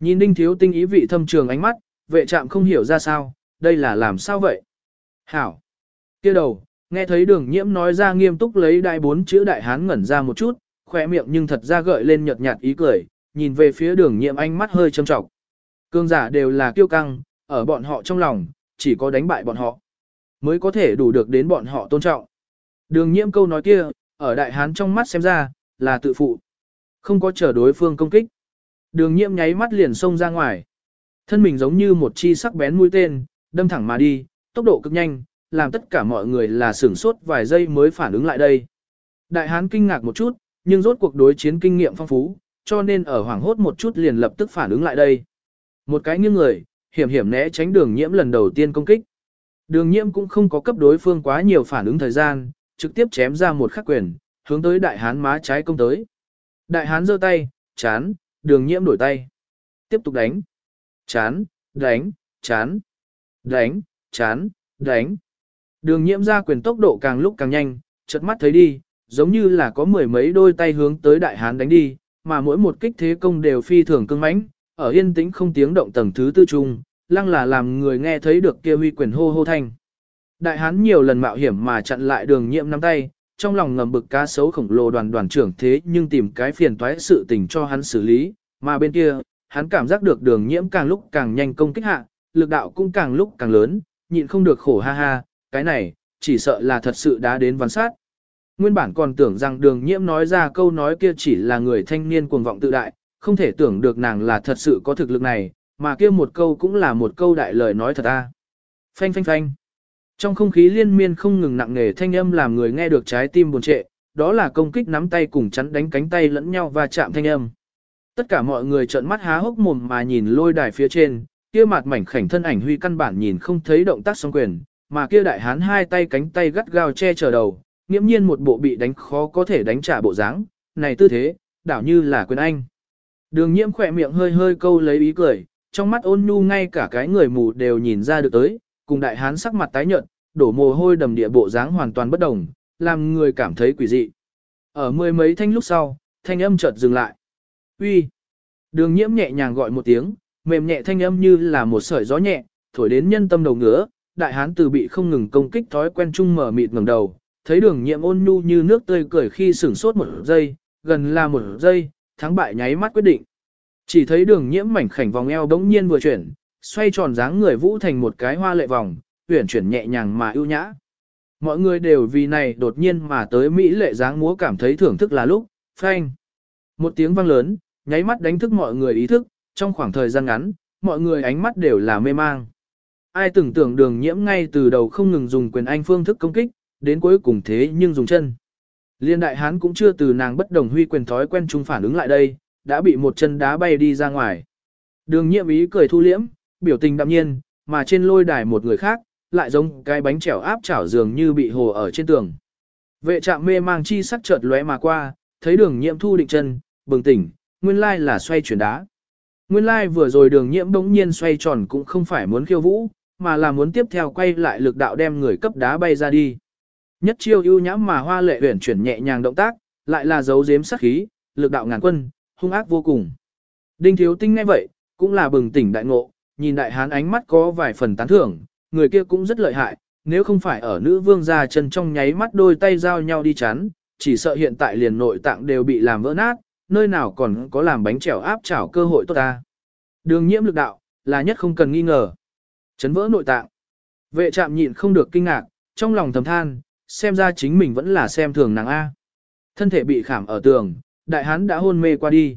Nhìn đinh thiếu tinh ý vị thâm trường ánh mắt, vệ trạm không hiểu ra sao, đây là làm sao vậy? Hảo! kia đầu, nghe thấy đường nhiễm nói ra nghiêm túc lấy đại bốn chữ đại hán ngẩn ra một chút, khỏe miệng nhưng thật ra gợi lên nhợt nhạt ý cười, nhìn về phía đường nhiễm ánh mắt hơi châm trọng. Cương giả đều là kiêu căng, ở bọn họ trong lòng, chỉ có đánh bại bọn họ, mới có thể đủ được đến bọn họ tôn trọng. Đường nhiễm câu nói kia, ở đại hán trong mắt xem ra, là tự phụ. Không có chờ đối phương công kích. Đường nhiễm nháy mắt liền xông ra ngoài. Thân mình giống như một chi sắc bén mũi tên, đâm thẳng mà đi, tốc độ cực nhanh, làm tất cả mọi người là sửng sốt vài giây mới phản ứng lại đây. Đại hán kinh ngạc một chút, nhưng rốt cuộc đối chiến kinh nghiệm phong phú, cho nên ở hoảng hốt một chút liền lập tức phản ứng lại đây. Một cái nghiêng người, hiểm hiểm né tránh đường nhiễm lần đầu tiên công kích. Đường nhiễm cũng không có cấp đối phương quá nhiều phản ứng thời gian, trực tiếp chém ra một khắc quyền, hướng tới đại hán má trái công tới. Đại hán giơ tay, chán, đường nhiễm đổi tay. Tiếp tục đánh. Chán, đánh, chán, đánh, chán, đánh. Đường nhiễm ra quyền tốc độ càng lúc càng nhanh, chợt mắt thấy đi, giống như là có mười mấy đôi tay hướng tới đại hán đánh đi, mà mỗi một kích thế công đều phi thường cương mãnh, ở yên tĩnh không tiếng động tầng thứ tư trung, lăng là làm người nghe thấy được kia huy quyền hô hô thanh. Đại hán nhiều lần mạo hiểm mà chặn lại đường nhiễm nắm tay, trong lòng ngầm bực cá sấu khổng lồ đoàn đoàn trưởng thế nhưng tìm cái phiền toái sự tình cho hắn xử lý, mà bên kia, hắn cảm giác được đường nhiễm càng lúc càng nhanh công kích hạ, lực đạo cũng càng lúc càng lớn, nhịn không được khổ ha ha, cái này, chỉ sợ là thật sự đã đến văn sát. Nguyên bản còn tưởng rằng đường nhiễm nói ra câu nói kia chỉ là người thanh niên cuồng vọng tự đại, không thể tưởng được nàng là thật sự có thực lực này, mà kia một câu cũng là một câu đại lời nói thật a. Phanh phanh phanh. Trong không khí liên miên không ngừng nặng nề thanh âm làm người nghe được trái tim buồn trệ, đó là công kích nắm tay cùng chắn đánh cánh tay lẫn nhau và chạm thanh âm. Tất cả mọi người trợn mắt há hốc mồm mà nhìn lôi đài phía trên, kia mặt mảnh khảnh thân ảnh huy căn bản nhìn không thấy động tác song quyền, mà kia đại hán hai tay cánh tay gắt gao che chở đầu, nghiễm nhiên một bộ bị đánh khó có thể đánh trả bộ dáng, này tư thế, đảo như là quyền anh. Đường nhiễm khỏe miệng hơi hơi câu lấy ý cười, trong mắt ôn nhu ngay cả cái người mù đều nhìn ra được tới, cùng đại hán sắc mặt tái nhợt, đổ mồ hôi đầm địa bộ dáng hoàn toàn bất đồng, làm người cảm thấy quỷ dị. Ở mười mấy thanh lúc sau, thanh âm chợt dừng lại. Uy. Đường nhiễm nhẹ nhàng gọi một tiếng, mềm nhẹ thanh âm như là một sợi gió nhẹ, thổi đến nhân tâm đầu ngứa, đại hán từ bị không ngừng công kích thói quen chung mở mịt ngẩng đầu, thấy đường nhiễm ôn nhu như nước tươi cười khi sửng sốt một giây, gần là một giây, thắng bại nháy mắt quyết định. Chỉ thấy đường nhiễm mảnh khảnh vòng eo đống nhiên vừa chuyển, xoay tròn dáng người vũ thành một cái hoa lệ vòng, uyển chuyển nhẹ nhàng mà ưu nhã. Mọi người đều vì này đột nhiên mà tới Mỹ lệ dáng múa cảm thấy thưởng thức là lúc, phanh. Một tiếng vang lớn, nháy mắt đánh thức mọi người ý thức, trong khoảng thời gian ngắn, mọi người ánh mắt đều là mê mang. Ai tưởng tưởng đường nhiễm ngay từ đầu không ngừng dùng quyền anh phương thức công kích, đến cuối cùng thế nhưng dùng chân. Liên đại hán cũng chưa từ nàng bất đồng huy quyền thói quen chung phản ứng lại đây, đã bị một chân đá bay đi ra ngoài. Đường nhiễm ý cười thu liễm, biểu tình đạm nhiên, mà trên lôi đài một người khác, lại giống cái bánh chèo áp chảo dường như bị hồ ở trên tường. Vệ trạm mê mang chi sắc chợt lóe mà qua, thấy đường nhiễm thu định chân, bừng tỉnh, nguyên lai là xoay chuyển đá. Nguyên lai vừa rồi đường nhiễm đống nhiên xoay tròn cũng không phải muốn khiêu vũ, mà là muốn tiếp theo quay lại lực đạo đem người cấp đá bay ra đi. Nhất chiêu ưu nhãm mà hoa lệ huyển chuyển nhẹ nhàng động tác, lại là dấu giếm sát khí, lực đạo ngàn quân, hung ác vô cùng. Đinh Thiếu Tinh nghe vậy, cũng là bừng tỉnh đại ngộ, nhìn đại hán ánh mắt có vài phần tán thưởng, người kia cũng rất lợi hại, nếu không phải ở nữ vương gia chân trong nháy mắt đôi tay giao nhau đi chắn, chỉ sợ hiện tại liền nội tạng đều bị làm vỡ nát, nơi nào còn có làm bánh trèo áp chảo cơ hội tốt ta. Đường nhiễm lực đạo, là nhất không cần nghi ngờ. Chấn vỡ nội tạng. Vệ trạm nhịn không được kinh ngạc, trong lòng thầm than, xem ra chính mình vẫn là xem thường nàng A. Thân thể bị khảm ở tường, đại hán đã hôn mê qua đi.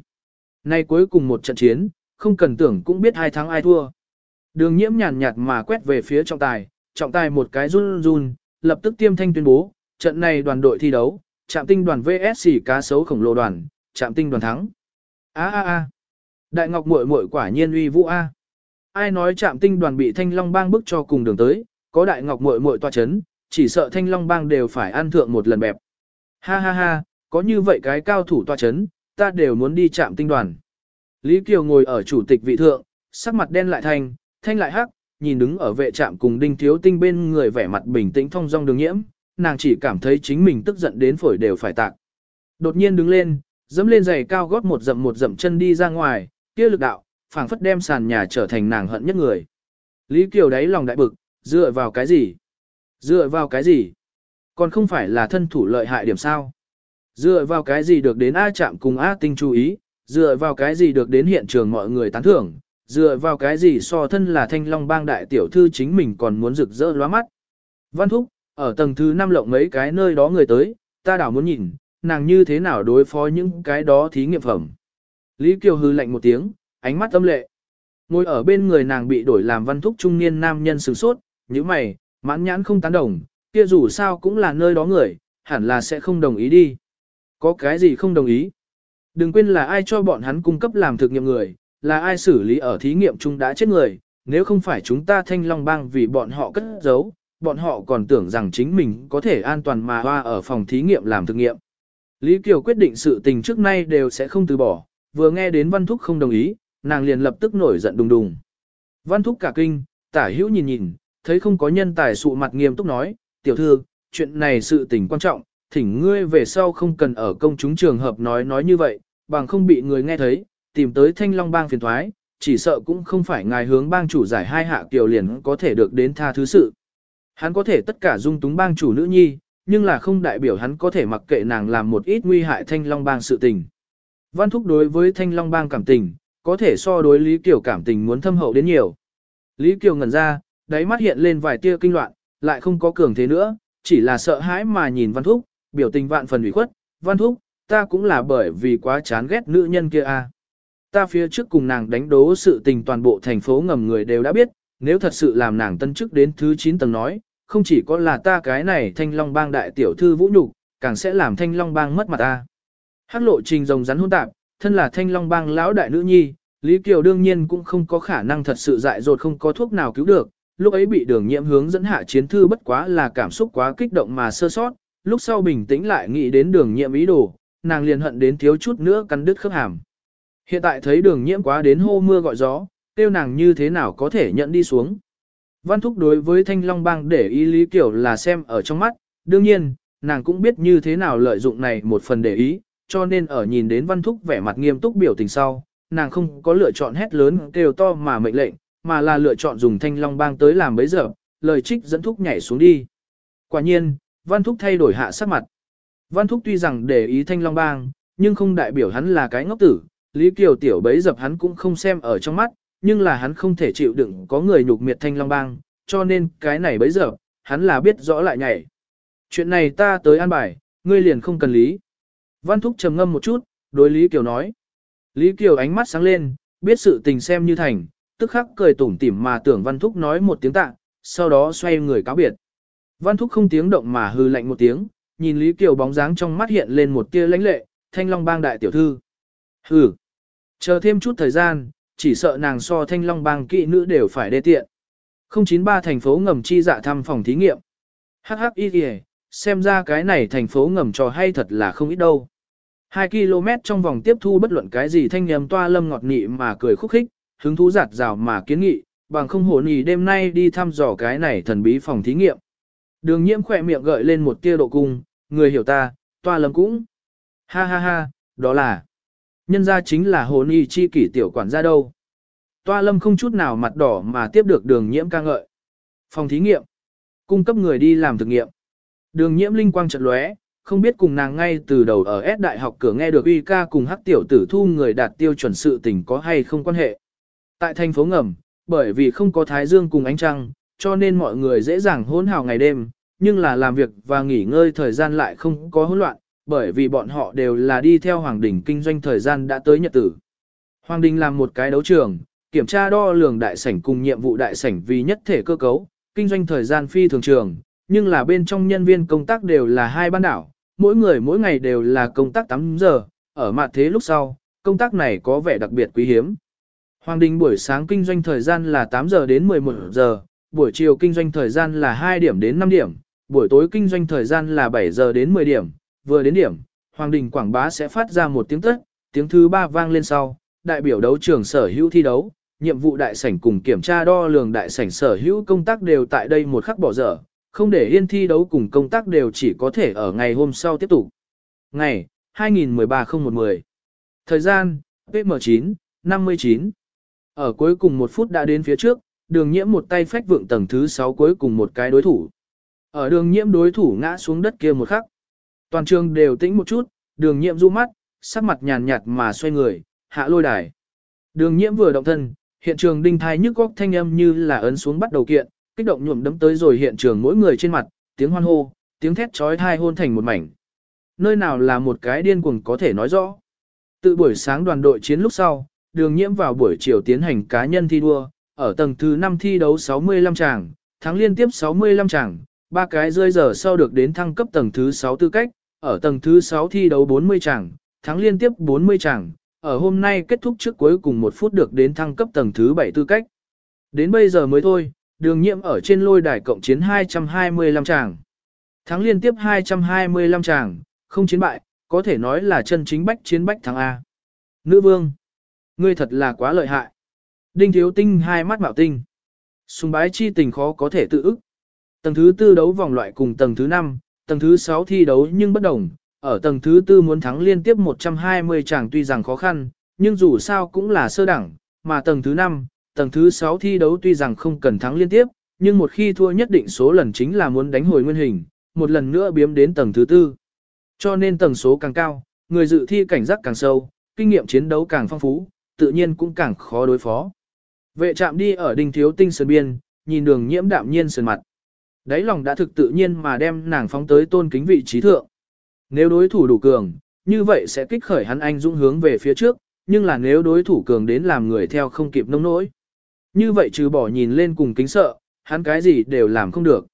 Nay cuối cùng một trận chiến, không cần tưởng cũng biết hai thắng ai thua. Đường nhiễm nhàn nhạt mà quét về phía trọng tài, trọng tài một cái run run, lập tức tiêm thanh tuyên bố, trận này đoàn đội thi đấu, chạm tinh đoàn VS cá sấu khổng lồ đoàn, chạm tinh đoàn thắng. A a a. Đại Ngọc muội muội quả nhiên uy vũ a. Ai nói chạm tinh đoàn bị Thanh Long Bang bức cho cùng đường tới, có Đại Ngọc muội muội toa chấn, chỉ sợ Thanh Long Bang đều phải ăn thượng một lần bẹp. Ha ha ha, có như vậy cái cao thủ toa chấn, ta đều muốn đi chạm tinh đoàn. Lý Kiều ngồi ở chủ tịch vị thượng, sắc mặt đen lại thanh, thanh lại hắc, nhìn đứng ở vệ trạm cùng đinh thiếu tinh bên người vẻ mặt bình tĩnh thông dong đường nhiễm, nàng chỉ cảm thấy chính mình tức giận đến phổi đều phải tạc. Đột nhiên đứng lên, dẫm lên giày cao gót một dậm một dậm chân đi ra ngoài, kia lực đạo, phảng phất đem sàn nhà trở thành nàng hận nhất người. Lý Kiều đáy lòng đại bực, dựa vào cái gì? Dựa vào cái gì? Còn không phải là thân thủ lợi hại điểm sao? Dựa vào cái gì được đến A chạm cùng A tinh chú ý, dựa vào cái gì được đến hiện trường mọi người tán thưởng, dựa vào cái gì so thân là thanh long bang đại tiểu thư chính mình còn muốn rực rỡ lóa mắt. Văn Thúc, ở tầng thứ năm lộng mấy cái nơi đó người tới, ta đảo muốn nhìn, nàng như thế nào đối phó những cái đó thí nghiệm phẩm. Lý Kiều hư lạnh một tiếng, ánh mắt âm lệ. Ngồi ở bên người nàng bị đổi làm văn thúc trung niên nam nhân sửng sốt, như mày, mãn nhãn không tán đồng, kia dù sao cũng là nơi đó người, hẳn là sẽ không đồng ý đi. Có cái gì không đồng ý? Đừng quên là ai cho bọn hắn cung cấp làm thực nghiệm người, là ai xử lý ở thí nghiệm chung đã chết người, nếu không phải chúng ta thanh long bang vì bọn họ cất giấu, bọn họ còn tưởng rằng chính mình có thể an toàn mà hoa ở phòng thí nghiệm làm thực nghiệm. Lý Kiều quyết định sự tình trước nay đều sẽ không từ bỏ, vừa nghe đến Văn Thúc không đồng ý, nàng liền lập tức nổi giận đùng đùng. Văn Thúc cả kinh, tả hữu nhìn nhìn, thấy không có nhân tài sụ mặt nghiêm túc nói, tiểu thư, chuyện này sự tình quan trọng, thỉnh ngươi về sau không cần ở công chúng trường hợp nói nói như vậy, bằng không bị người nghe thấy, tìm tới thanh long bang phiền thoái, chỉ sợ cũng không phải ngài hướng bang chủ giải hai hạ kiều liền có thể được đến tha thứ sự. Hắn có thể tất cả dung túng bang chủ nữ nhi, nhưng là không đại biểu hắn có thể mặc kệ nàng làm một ít nguy hại thanh long bang sự tình. Văn thúc đối với thanh long bang cảm tình, có thể so đối Lý Kiều cảm tình muốn thâm hậu đến nhiều. Lý Kiều ngẩn ra, đáy mắt hiện lên vài tia kinh loạn, lại không có cường thế nữa, chỉ là sợ hãi mà nhìn văn thúc, biểu tình vạn phần ủy khuất, văn thúc, ta cũng là bởi vì quá chán ghét nữ nhân kia a. À. Ta phía trước cùng nàng đánh đố sự tình toàn bộ thành phố ngầm người đều đã biết, nếu thật sự làm nàng tân chức đến thứ 9 tầng nói, không chỉ có là ta cái này thanh long bang đại tiểu thư vũ nhục, càng sẽ làm thanh long bang mất mặt ta. Hắc lộ trình rồng rắn hôn tạp, thân là thanh long bang lão đại nữ nhi, Lý Kiều đương nhiên cũng không có khả năng thật sự dại dột không có thuốc nào cứu được, lúc ấy bị đường nhiễm hướng dẫn hạ chiến thư bất quá là cảm xúc quá kích động mà sơ sót, lúc sau bình tĩnh lại nghĩ đến đường nhiễm ý đồ, nàng liền hận đến thiếu chút nữa cắn đứt khớp hàm. Hiện tại thấy đường nhiễm quá đến hô mưa gọi gió, tiêu nàng như thế nào có thể nhận đi xuống. Văn Thúc đối với Thanh Long Bang để ý Lý Kiều là xem ở trong mắt, đương nhiên, nàng cũng biết như thế nào lợi dụng này một phần để ý, cho nên ở nhìn đến Văn Thúc vẻ mặt nghiêm túc biểu tình sau, nàng không có lựa chọn hét lớn kêu to mà mệnh lệnh, mà là lựa chọn dùng Thanh Long Bang tới làm bấy giờ, lời trích dẫn Thúc nhảy xuống đi. Quả nhiên, Văn Thúc thay đổi hạ sắc mặt. Văn Thúc tuy rằng để ý Thanh Long Bang, nhưng không đại biểu hắn là cái ngốc tử, Lý Kiều tiểu bấy dập hắn cũng không xem ở trong mắt, nhưng là hắn không thể chịu đựng có người nhục miệt Thanh Long Bang, cho nên cái này bấy giờ, hắn là biết rõ lại nhảy. Chuyện này ta tới an bài, ngươi liền không cần lý. Văn Thúc trầm ngâm một chút, đối Lý Kiều nói. Lý Kiều ánh mắt sáng lên, biết sự tình xem như thành, tức khắc cười tủm tỉm mà tưởng Văn Thúc nói một tiếng tạ, sau đó xoay người cáo biệt. Văn Thúc không tiếng động mà hư lạnh một tiếng, nhìn Lý Kiều bóng dáng trong mắt hiện lên một tia lãnh lệ, thanh long bang đại tiểu thư. Hừ, chờ thêm chút thời gian, chỉ sợ nàng so thanh long bang kỵ nữ đều phải đê tiện. 093 thành phố ngầm chi dạ thăm phòng thí nghiệm. Hắc y kìa, xem ra cái này thành phố ngầm trò hay thật là không ít đâu. 2 km trong vòng tiếp thu bất luận cái gì thanh nhầm toa lâm ngọt nị mà cười khúc khích, hứng thú giạt rào mà kiến nghị, bằng không hổ nhì đêm nay đi thăm dò cái này thần bí phòng thí nghiệm. Đường nhiễm khỏe miệng gợi lên một tia độ cung, người hiểu ta, toa lâm cũng. Ha ha ha, đó là. Nhân ra chính là hồn y chi kỷ tiểu quản gia đâu. Toa lâm không chút nào mặt đỏ mà tiếp được đường nhiễm ca ngợi. Phòng thí nghiệm. Cung cấp người đi làm thực nghiệm. Đường nhiễm linh quang trận lóe, không biết cùng nàng ngay từ đầu ở S đại học cửa nghe được uy ca cùng hắc tiểu tử thu người đạt tiêu chuẩn sự tình có hay không quan hệ. Tại thành phố ngầm, bởi vì không có thái dương cùng ánh trăng, cho nên mọi người dễ dàng hỗn hào ngày đêm, nhưng là làm việc và nghỉ ngơi thời gian lại không có hỗn loạn, bởi vì bọn họ đều là đi theo Hoàng Đình kinh doanh thời gian đã tới nhật tử. Hoàng Đình làm một cái đấu trường, kiểm tra đo lường đại sảnh cùng nhiệm vụ đại sảnh vì nhất thể cơ cấu, kinh doanh thời gian phi thường trường, nhưng là bên trong nhân viên công tác đều là hai ban đảo, mỗi người mỗi ngày đều là công tác 8 giờ, ở mặt thế lúc sau, công tác này có vẻ đặc biệt quý hiếm. Hoàng Đình buổi sáng kinh doanh thời gian là 8 giờ đến 11 giờ, buổi chiều kinh doanh thời gian là 2 điểm đến 5 điểm, buổi tối kinh doanh thời gian là 7 giờ đến 10 điểm, vừa đến điểm, Hoàng Đình quảng bá sẽ phát ra một tiếng tất, tiếng thứ ba vang lên sau, đại biểu đấu trường sở hữu thi đấu, nhiệm vụ đại sảnh cùng kiểm tra đo lường đại sảnh sở hữu công tác đều tại đây một khắc bỏ dở, không để yên thi đấu cùng công tác đều chỉ có thể ở ngày hôm sau tiếp tục. Ngày, 2013-0110 Thời gian, PM9, 59 Ở cuối cùng một phút đã đến phía trước, đường nhiễm một tay phách vượng tầng thứ 6 cuối cùng một cái đối thủ. Ở đường nhiễm đối thủ ngã xuống đất kia một khắc. Toàn trường đều tĩnh một chút, đường nhiễm du mắt, sắc mặt nhàn nhạt mà xoay người, hạ lôi đài. Đường nhiễm vừa động thân, hiện trường đinh thai nhức góc thanh âm như là ấn xuống bắt đầu kiện, kích động nhuộm đấm tới rồi hiện trường mỗi người trên mặt, tiếng hoan hô, tiếng thét chói tai hôn thành một mảnh. Nơi nào là một cái điên cuồng có thể nói rõ. Từ buổi sáng đoàn đội chiến lúc sau, đường nhiễm vào buổi chiều tiến hành cá nhân thi đua, ở tầng thứ 5 thi đấu 65 tràng, thắng liên tiếp 65 tràng, ba cái rơi giờ sau được đến thăng cấp tầng thứ 6 tư cách, ở tầng thứ 6 thi đấu 40 tràng, thắng liên tiếp 40 tràng, ở hôm nay kết thúc trước cuối cùng một phút được đến thăng cấp tầng thứ 7 tư cách. Đến bây giờ mới thôi, đường nhiệm ở trên lôi đài cộng chiến 225 tràng. Thắng liên tiếp 225 tràng, không chiến bại, có thể nói là chân chính bách chiến bách thắng A. Nữ vương, ngươi thật là quá lợi hại. Đinh thiếu tinh hai mắt mạo tinh. Sùng bái chi tình khó có thể tự ức. Tầng thứ tư đấu vòng loại cùng tầng thứ năm tầng thứ 6 thi đấu nhưng bất đồng. Ở tầng thứ tư muốn thắng liên tiếp 120 tràng tuy rằng khó khăn, nhưng dù sao cũng là sơ đẳng, mà tầng thứ 5, tầng thứ 6 thi đấu tuy rằng không cần thắng liên tiếp, nhưng một khi thua nhất định số lần chính là muốn đánh hồi nguyên hình, một lần nữa biếm đến tầng thứ tư. Cho nên tầng số càng cao, người dự thi cảnh giác càng sâu, kinh nghiệm chiến đấu càng phong phú, tự nhiên cũng càng khó đối phó. Vệ trạm đi ở đinh thiếu tinh sơn biên, nhìn đường nhiễm đạm nhiên sơn mặt. Đấy lòng đã thực tự nhiên mà đem nàng phóng tới tôn kính vị trí thượng. Nếu đối thủ đủ cường, như vậy sẽ kích khởi hắn anh dũng hướng về phía trước, nhưng là nếu đối thủ cường đến làm người theo không kịp nông nỗi. Như vậy trừ bỏ nhìn lên cùng kính sợ, hắn cái gì đều làm không được.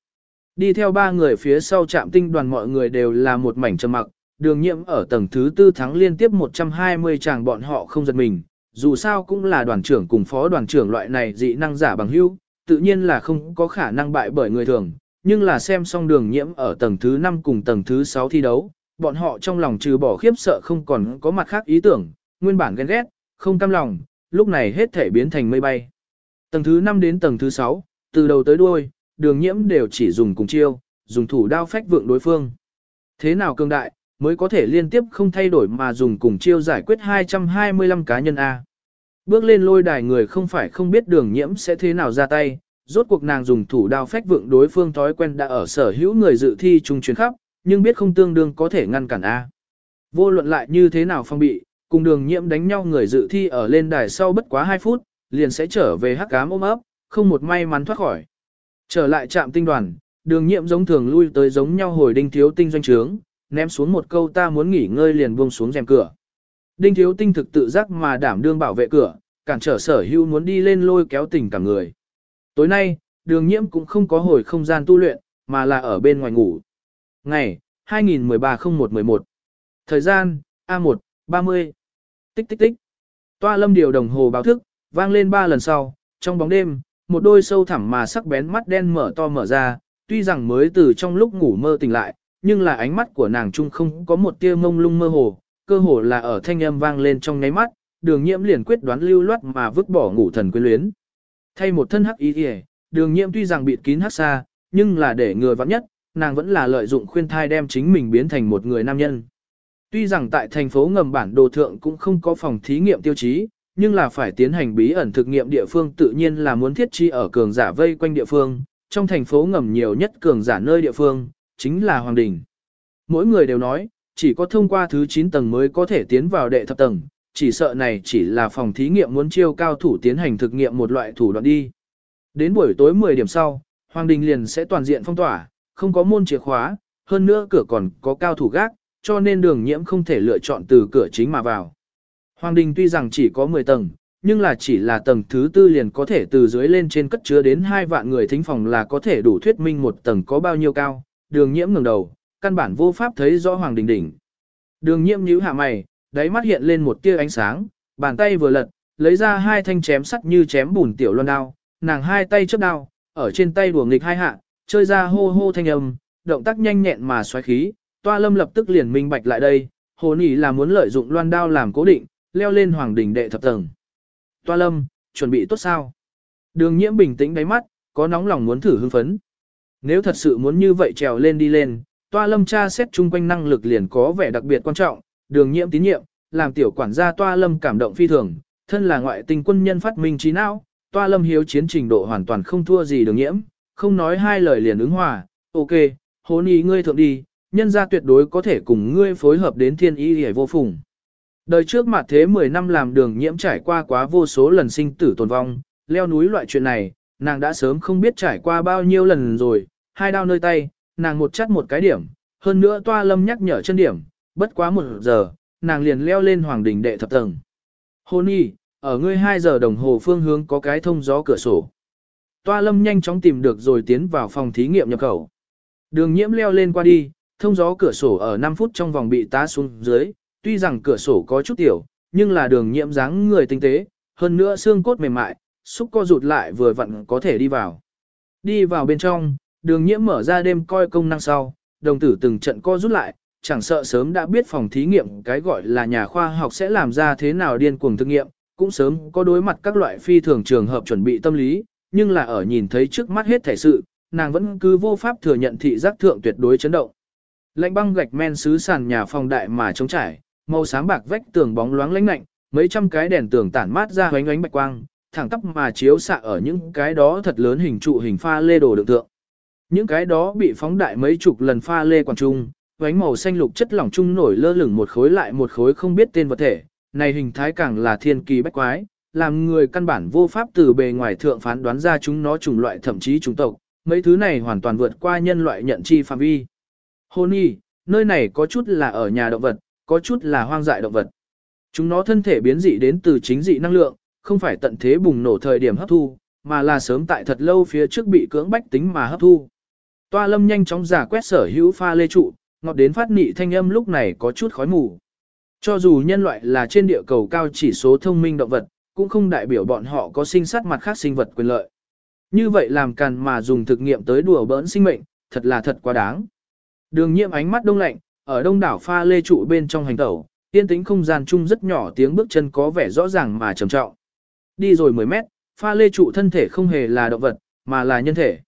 Đi theo ba người phía sau trạm tinh đoàn mọi người đều là một mảnh trầm mặc, đường nhiễm ở tầng thứ tư thắng liên tiếp 120 chàng bọn họ không giật mình, dù sao cũng là đoàn trưởng cùng phó đoàn trưởng loại này dị năng giả bằng hữu, tự nhiên là không có khả năng bại bởi người thường, nhưng là xem xong đường nhiễm ở tầng thứ 5 cùng tầng thứ 6 thi đấu, bọn họ trong lòng trừ bỏ khiếp sợ không còn có mặt khác ý tưởng, nguyên bản ghen ghét, không cam lòng, lúc này hết thể biến thành mây bay. Tầng thứ 5 đến tầng thứ 6, từ đầu tới đuôi, đường nhiễm đều chỉ dùng cùng chiêu, dùng thủ đao phách vượng đối phương. Thế nào cường đại, mới có thể liên tiếp không thay đổi mà dùng cùng chiêu giải quyết 225 cá nhân A. Bước lên lôi đài người không phải không biết đường nhiễm sẽ thế nào ra tay, rốt cuộc nàng dùng thủ đao phách vượng đối phương thói quen đã ở sở hữu người dự thi trung chuyến khắp, nhưng biết không tương đương có thể ngăn cản A. Vô luận lại như thế nào phong bị, cùng đường nhiễm đánh nhau người dự thi ở lên đài sau bất quá 2 phút, liền sẽ trở về hắc cám ôm ấp, không một may mắn thoát khỏi. Trở lại trạm tinh đoàn, đường nhiễm giống thường lui tới giống nhau hồi đinh thiếu tinh doanh trướng, ném xuống một câu ta muốn nghỉ ngơi liền buông xuống rèm cửa. Đinh thiếu tinh thực tự giác mà đảm đương bảo vệ cửa, cản trở sở hữu muốn đi lên lôi kéo tình cả người. Tối nay, đường nhiễm cũng không có hồi không gian tu luyện, mà là ở bên ngoài ngủ. Ngày, 2013-01-11 Thời gian, A1, 30 Tích tích tích Toa lâm điều đồng hồ báo thức, vang lên ba lần sau, trong bóng đêm, một đôi sâu thẳm mà sắc bén mắt đen mở to mở ra, tuy rằng mới từ trong lúc ngủ mơ tỉnh lại, nhưng là ánh mắt của nàng trung không có một tia mông lung mơ hồ, cơ hồ là ở thanh âm vang lên trong nháy mắt, đường nhiễm liền quyết đoán lưu loát mà vứt bỏ ngủ thần quyến luyến. thay một thân hắc ý kìa, đường nhiễm tuy rằng bịt kín hắc xa, nhưng là để người vắng nhất, nàng vẫn là lợi dụng khuyên thai đem chính mình biến thành một người nam nhân. Tuy rằng tại thành phố ngầm bản đồ thượng cũng không có phòng thí nghiệm tiêu chí, nhưng là phải tiến hành bí ẩn thực nghiệm địa phương tự nhiên là muốn thiết chi ở cường giả vây quanh địa phương, trong thành phố ngầm nhiều nhất cường giả nơi địa phương, chính là Hoàng Đình. Mỗi người đều nói, chỉ có thông qua thứ 9 tầng mới có thể tiến vào đệ thập tầng, chỉ sợ này chỉ là phòng thí nghiệm muốn chiêu cao thủ tiến hành thực nghiệm một loại thủ đoạn đi. Đến buổi tối 10 điểm sau, Hoàng Đình liền sẽ toàn diện phong tỏa, không có môn chìa khóa, hơn nữa cửa còn có cao thủ gác, cho nên đường nhiễm không thể lựa chọn từ cửa chính mà vào. Hoàng Đình tuy rằng chỉ có 10 tầng, nhưng là chỉ là tầng thứ tư liền có thể từ dưới lên trên cất chứa đến hai vạn người thính phòng là có thể đủ thuyết minh một tầng có bao nhiêu cao, đường nhiễm ngẩng đầu, căn bản vô pháp thấy rõ Hoàng Đình đỉnh. Đường nhiễm nhíu hạ mày, đáy mắt hiện lên một tia ánh sáng, bàn tay vừa lật, lấy ra hai thanh chém sắt như chém bùn tiểu loan đao, nàng hai tay chấp đao, ở trên tay đùa nghịch hai hạ, chơi ra hô hô thanh âm, động tác nhanh nhẹn mà xoáy khí, toa lâm lập tức liền minh bạch lại đây, hồ nỉ là muốn lợi dụng loan đao làm cố định, leo lên hoàng đỉnh đệ thập tầng. Toa lâm, chuẩn bị tốt sao? Đường nhiễm bình tĩnh đáy mắt, có nóng lòng muốn thử hưng phấn. Nếu thật sự muốn như vậy trèo lên đi lên, toa lâm tra xét chung quanh năng lực liền có vẻ đặc biệt quan trọng, đường nhiễm tín nhiệm, làm tiểu quản gia toa lâm cảm động phi thường, thân là ngoại tình quân nhân phát minh trí não, toa lâm hiếu chiến trình độ hoàn toàn không thua gì đường nhiễm, không nói hai lời liền ứng hòa, ok, hôn ý ngươi thượng đi, nhân gia tuyệt đối có thể cùng ngươi phối hợp đến thiên ý hề vô phùng. Đời trước mặt thế 10 năm làm đường nhiễm trải qua quá vô số lần sinh tử tồn vong, leo núi loại chuyện này, nàng đã sớm không biết trải qua bao nhiêu lần rồi, hai đao nơi tay, nàng một chắt một cái điểm, hơn nữa toa lâm nhắc nhở chân điểm, bất quá một giờ, nàng liền leo lên hoàng đỉnh đệ thập tầng. Hôn y, ở ngươi 2 giờ đồng hồ phương hướng có cái thông gió cửa sổ. Toa lâm nhanh chóng tìm được rồi tiến vào phòng thí nghiệm nhập khẩu. Đường nhiễm leo lên qua đi, thông gió cửa sổ ở 5 phút trong vòng bị tá xuống dưới, tuy rằng cửa sổ có chút tiểu, nhưng là đường nhiễm dáng người tinh tế, hơn nữa xương cốt mềm mại, xúc co rụt lại vừa vặn có thể đi vào. Đi vào bên trong, đường nhiễm mở ra đêm coi công năng sau, đồng tử từng trận co rút lại, chẳng sợ sớm đã biết phòng thí nghiệm cái gọi là nhà khoa học sẽ làm ra thế nào điên cuồng thực nghiệm, cũng sớm có đối mặt các loại phi thường trường hợp chuẩn bị tâm lý, nhưng là ở nhìn thấy trước mắt hết thể sự, nàng vẫn cứ vô pháp thừa nhận thị giác thượng tuyệt đối chấn động. Lạnh băng gạch men sứ sàn nhà phòng đại mà trống trải, màu sáng bạc vách tường bóng loáng lánh lạnh, mấy trăm cái đèn tường tản mát ra hoánh ánh bạch quang, thẳng tắp mà chiếu xạ ở những cái đó thật lớn hình trụ hình pha lê đồ đựng tượng. Những cái đó bị phóng đại mấy chục lần pha lê quảng trung, vánh màu xanh lục chất lỏng trung nổi lơ lửng một khối lại một khối không biết tên vật thể, này hình thái càng là thiên kỳ bách quái, làm người căn bản vô pháp từ bề ngoài thượng phán đoán ra chúng nó chủng loại thậm chí chủng tộc, mấy thứ này hoàn toàn vượt qua nhân loại nhận chi phạm vi. Hôn y, nơi này có chút là ở nhà động vật, có chút là hoang dại động vật. Chúng nó thân thể biến dị đến từ chính dị năng lượng, không phải tận thế bùng nổ thời điểm hấp thu, mà là sớm tại thật lâu phía trước bị cưỡng bách tính mà hấp thu. Toa lâm nhanh chóng giả quét sở hữu pha lê trụ, ngọt đến phát nị thanh âm lúc này có chút khói mù. Cho dù nhân loại là trên địa cầu cao chỉ số thông minh động vật, cũng không đại biểu bọn họ có sinh sát mặt khác sinh vật quyền lợi. Như vậy làm càn mà dùng thực nghiệm tới đùa bỡn sinh mệnh, thật là thật quá đáng. Đường nhiễm ánh mắt đông lạnh, ở đông đảo pha lê trụ bên trong hành tẩu, tiên tính không gian chung rất nhỏ tiếng bước chân có vẻ rõ ràng mà trầm trọng. Đi rồi 10 mét, pha lê trụ thân thể không hề là động vật, mà là nhân thể.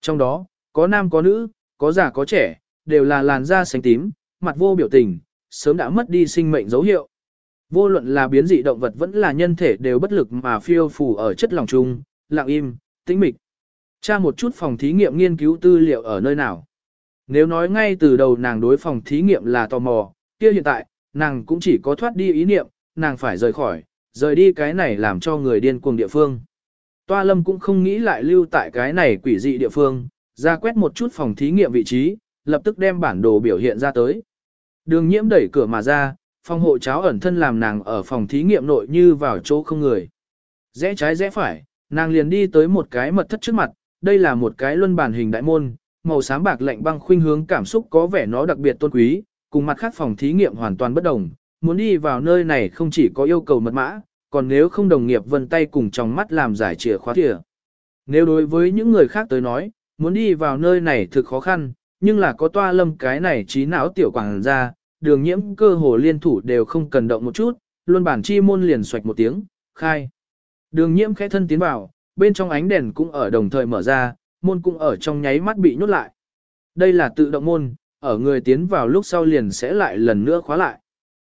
Trong đó, có nam có nữ, có già có trẻ, đều là làn da xanh tím, mặt vô biểu tình, sớm đã mất đi sinh mệnh dấu hiệu. Vô luận là biến dị động vật vẫn là nhân thể đều bất lực mà phiêu phù ở chất lòng chung, lặng im, tĩnh mịch. Tra một chút phòng thí nghiệm nghiên cứu tư liệu ở nơi nào. Nếu nói ngay từ đầu nàng đối phòng thí nghiệm là tò mò, kia hiện tại, nàng cũng chỉ có thoát đi ý niệm, nàng phải rời khỏi, rời đi cái này làm cho người điên cuồng địa phương. Toa lâm cũng không nghĩ lại lưu tại cái này quỷ dị địa phương, ra quét một chút phòng thí nghiệm vị trí, lập tức đem bản đồ biểu hiện ra tới. Đường nhiễm đẩy cửa mà ra, phòng hộ cháo ẩn thân làm nàng ở phòng thí nghiệm nội như vào chỗ không người. Rẽ trái rẽ phải, nàng liền đi tới một cái mật thất trước mặt, đây là một cái luân bản hình đại môn, màu xám bạc lạnh băng khuynh hướng cảm xúc có vẻ nó đặc biệt tôn quý, cùng mặt khác phòng thí nghiệm hoàn toàn bất đồng. Muốn đi vào nơi này không chỉ có yêu cầu mật mã, còn nếu không đồng nghiệp vân tay cùng trong mắt làm giải chìa khóa thìa. Nếu đối với những người khác tới nói, muốn đi vào nơi này thực khó khăn, nhưng là có toa lâm cái này trí não tiểu quảng ra, đường nhiễm cơ hồ liên thủ đều không cần động một chút, luôn bản chi môn liền xoạch một tiếng, khai. Đường nhiễm khẽ thân tiến vào, bên trong ánh đèn cũng ở đồng thời mở ra, môn cũng ở trong nháy mắt bị nhốt lại. Đây là tự động môn, ở người tiến vào lúc sau liền sẽ lại lần nữa khóa lại.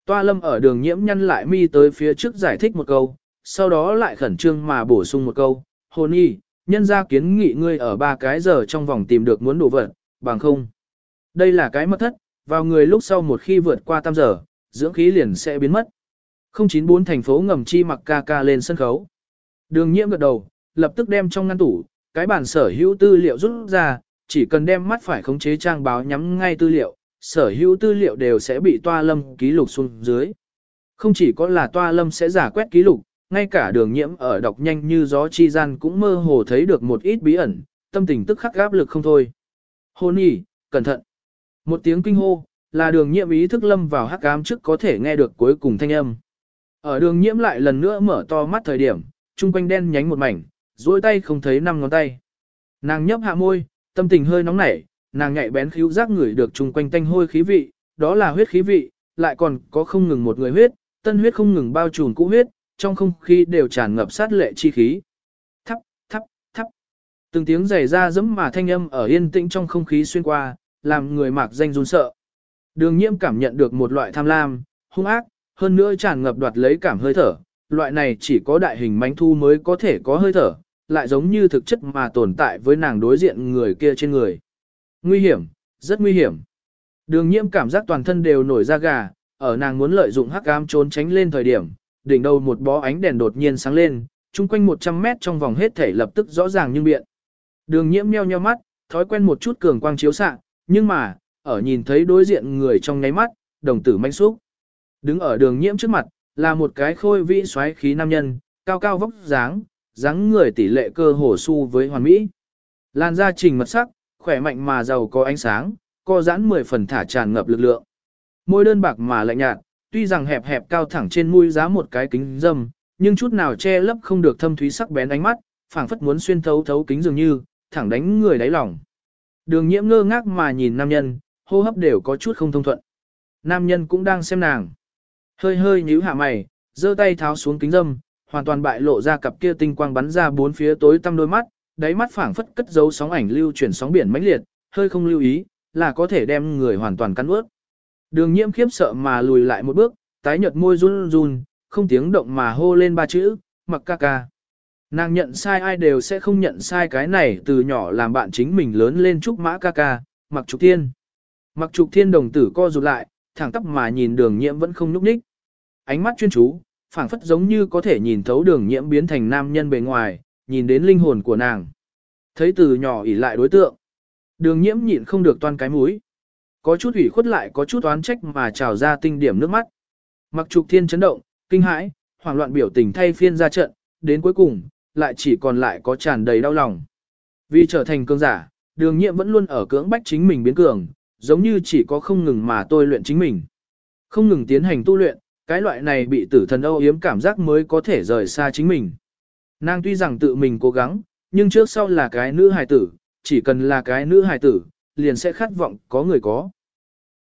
Toa lâm ở đường nhiễm nhăn lại mi tới phía trước giải thích một câu, sau đó lại khẩn trương mà bổ sung một câu, hồn y, nhân ra kiến nghị ngươi ở ba cái giờ trong vòng tìm được muốn đồ vật, bằng không. Đây là cái mất thất, vào người lúc sau một khi vượt qua tam giờ, dưỡng khí liền sẽ biến mất. 094 thành phố ngầm chi mặc ca ca lên sân khấu. Đường nhiễm gật đầu, lập tức đem trong ngăn tủ, cái bản sở hữu tư liệu rút ra, chỉ cần đem mắt phải khống chế trang báo nhắm ngay tư liệu, sở hữu tư liệu đều sẽ bị toa lâm ký lục xuống dưới. Không chỉ có là toa lâm sẽ giả quét ký lục, ngay cả đường nhiễm ở đọc nhanh như gió chi gian cũng mơ hồ thấy được một ít bí ẩn, tâm tình tức khắc áp lực không thôi. Hôn nhỉ, cẩn thận. Một tiếng kinh hô, là đường nhiễm ý thức lâm vào hắc ám trước có thể nghe được cuối cùng thanh âm. Ở đường nhiễm lại lần nữa mở to mắt thời điểm, trung quanh đen nhánh một mảnh, duỗi tay không thấy năm ngón tay. Nàng nhấp hạ môi, tâm tình hơi nóng nảy, nàng nhạy bén khíu giác ngửi được trung quanh tanh hôi khí vị, đó là huyết khí vị, lại còn có không ngừng một người huyết, tân huyết không ngừng bao trùm cũ huyết, trong không khí đều tràn ngập sát lệ chi khí. Thắp, thắp, thắp. Từng tiếng giày ra dẫm mà thanh âm ở yên tĩnh trong không khí xuyên qua, làm người mạc danh run sợ. Đường nhiễm cảm nhận được một loại tham lam, hung ác, hơn nữa tràn ngập đoạt lấy cảm hơi thở. Loại này chỉ có đại hình mánh thu mới có thể có hơi thở, lại giống như thực chất mà tồn tại với nàng đối diện người kia trên người. Nguy hiểm, rất nguy hiểm. Đường nhiễm cảm giác toàn thân đều nổi da gà, ở nàng muốn lợi dụng hắc ám trốn tránh lên thời điểm, đỉnh đầu một bó ánh đèn đột nhiên sáng lên, chung quanh 100 mét trong vòng hết thể lập tức rõ ràng nhưng biện. Đường nhiễm meo nheo mắt, thói quen một chút cường quang chiếu xạ, nhưng mà, ở nhìn thấy đối diện người trong nháy mắt, đồng tử manh xúc. Đứng ở đường nhiễm trước mặt, là một cái khôi vĩ xoáy khí nam nhân, cao cao vóc dáng, dáng người tỷ lệ cơ hồ su với hoàn mỹ. Lan da trình mật sắc, khỏe mạnh mà giàu có ánh sáng, co giãn mười phần thả tràn ngập lực lượng. Môi đơn bạc mà lạnh nhạt, tuy rằng hẹp hẹp cao thẳng trên mũi giá một cái kính dâm, nhưng chút nào che lấp không được thâm thúy sắc bén ánh mắt, phảng phất muốn xuyên thấu thấu kính dường như, thẳng đánh người đáy lòng. Đường nhiễm ngơ ngác mà nhìn nam nhân, hô hấp đều có chút không thông thuận. Nam nhân cũng đang xem nàng. Hơi hơi nhíu hạ mày, giơ tay tháo xuống kính dâm, hoàn toàn bại lộ ra cặp kia tinh quang bắn ra bốn phía tối tăm đôi mắt, đáy mắt phảng phất cất dấu sóng ảnh lưu chuyển sóng biển mãnh liệt, hơi không lưu ý, là có thể đem người hoàn toàn cắn ướt. Đường nhiễm khiếp sợ mà lùi lại một bước, tái nhợt môi run run, không tiếng động mà hô lên ba chữ, mặc ca ca. Nàng nhận sai ai đều sẽ không nhận sai cái này từ nhỏ làm bạn chính mình lớn lên trúc mã ca ca, mặc trục thiên. Mặc trục thiên đồng tử co rụt lại, thẳng tắp mà nhìn đường nhiễm vẫn không nhúc nhích. Ánh mắt chuyên chú, phảng phất giống như có thể nhìn thấu đường nhiễm biến thành nam nhân bề ngoài, nhìn đến linh hồn của nàng. Thấy từ nhỏ ỉ lại đối tượng. Đường nhiễm nhịn không được toan cái mũi. Có chút ủy khuất lại có chút oán trách mà trào ra tinh điểm nước mắt. Mặc trục thiên chấn động, kinh hãi, hoảng loạn biểu tình thay phiên ra trận, đến cuối cùng, lại chỉ còn lại có tràn đầy đau lòng. Vì trở thành cường giả, đường nhiệm vẫn luôn ở cưỡng bách chính mình biến cường, giống như chỉ có không ngừng mà tôi luyện chính mình. Không ngừng tiến hành tu luyện, cái loại này bị tử thần âu yếm cảm giác mới có thể rời xa chính mình. Nàng tuy rằng tự mình cố gắng, nhưng trước sau là cái nữ hài tử, chỉ cần là cái nữ hài tử, liền sẽ khát vọng có người có.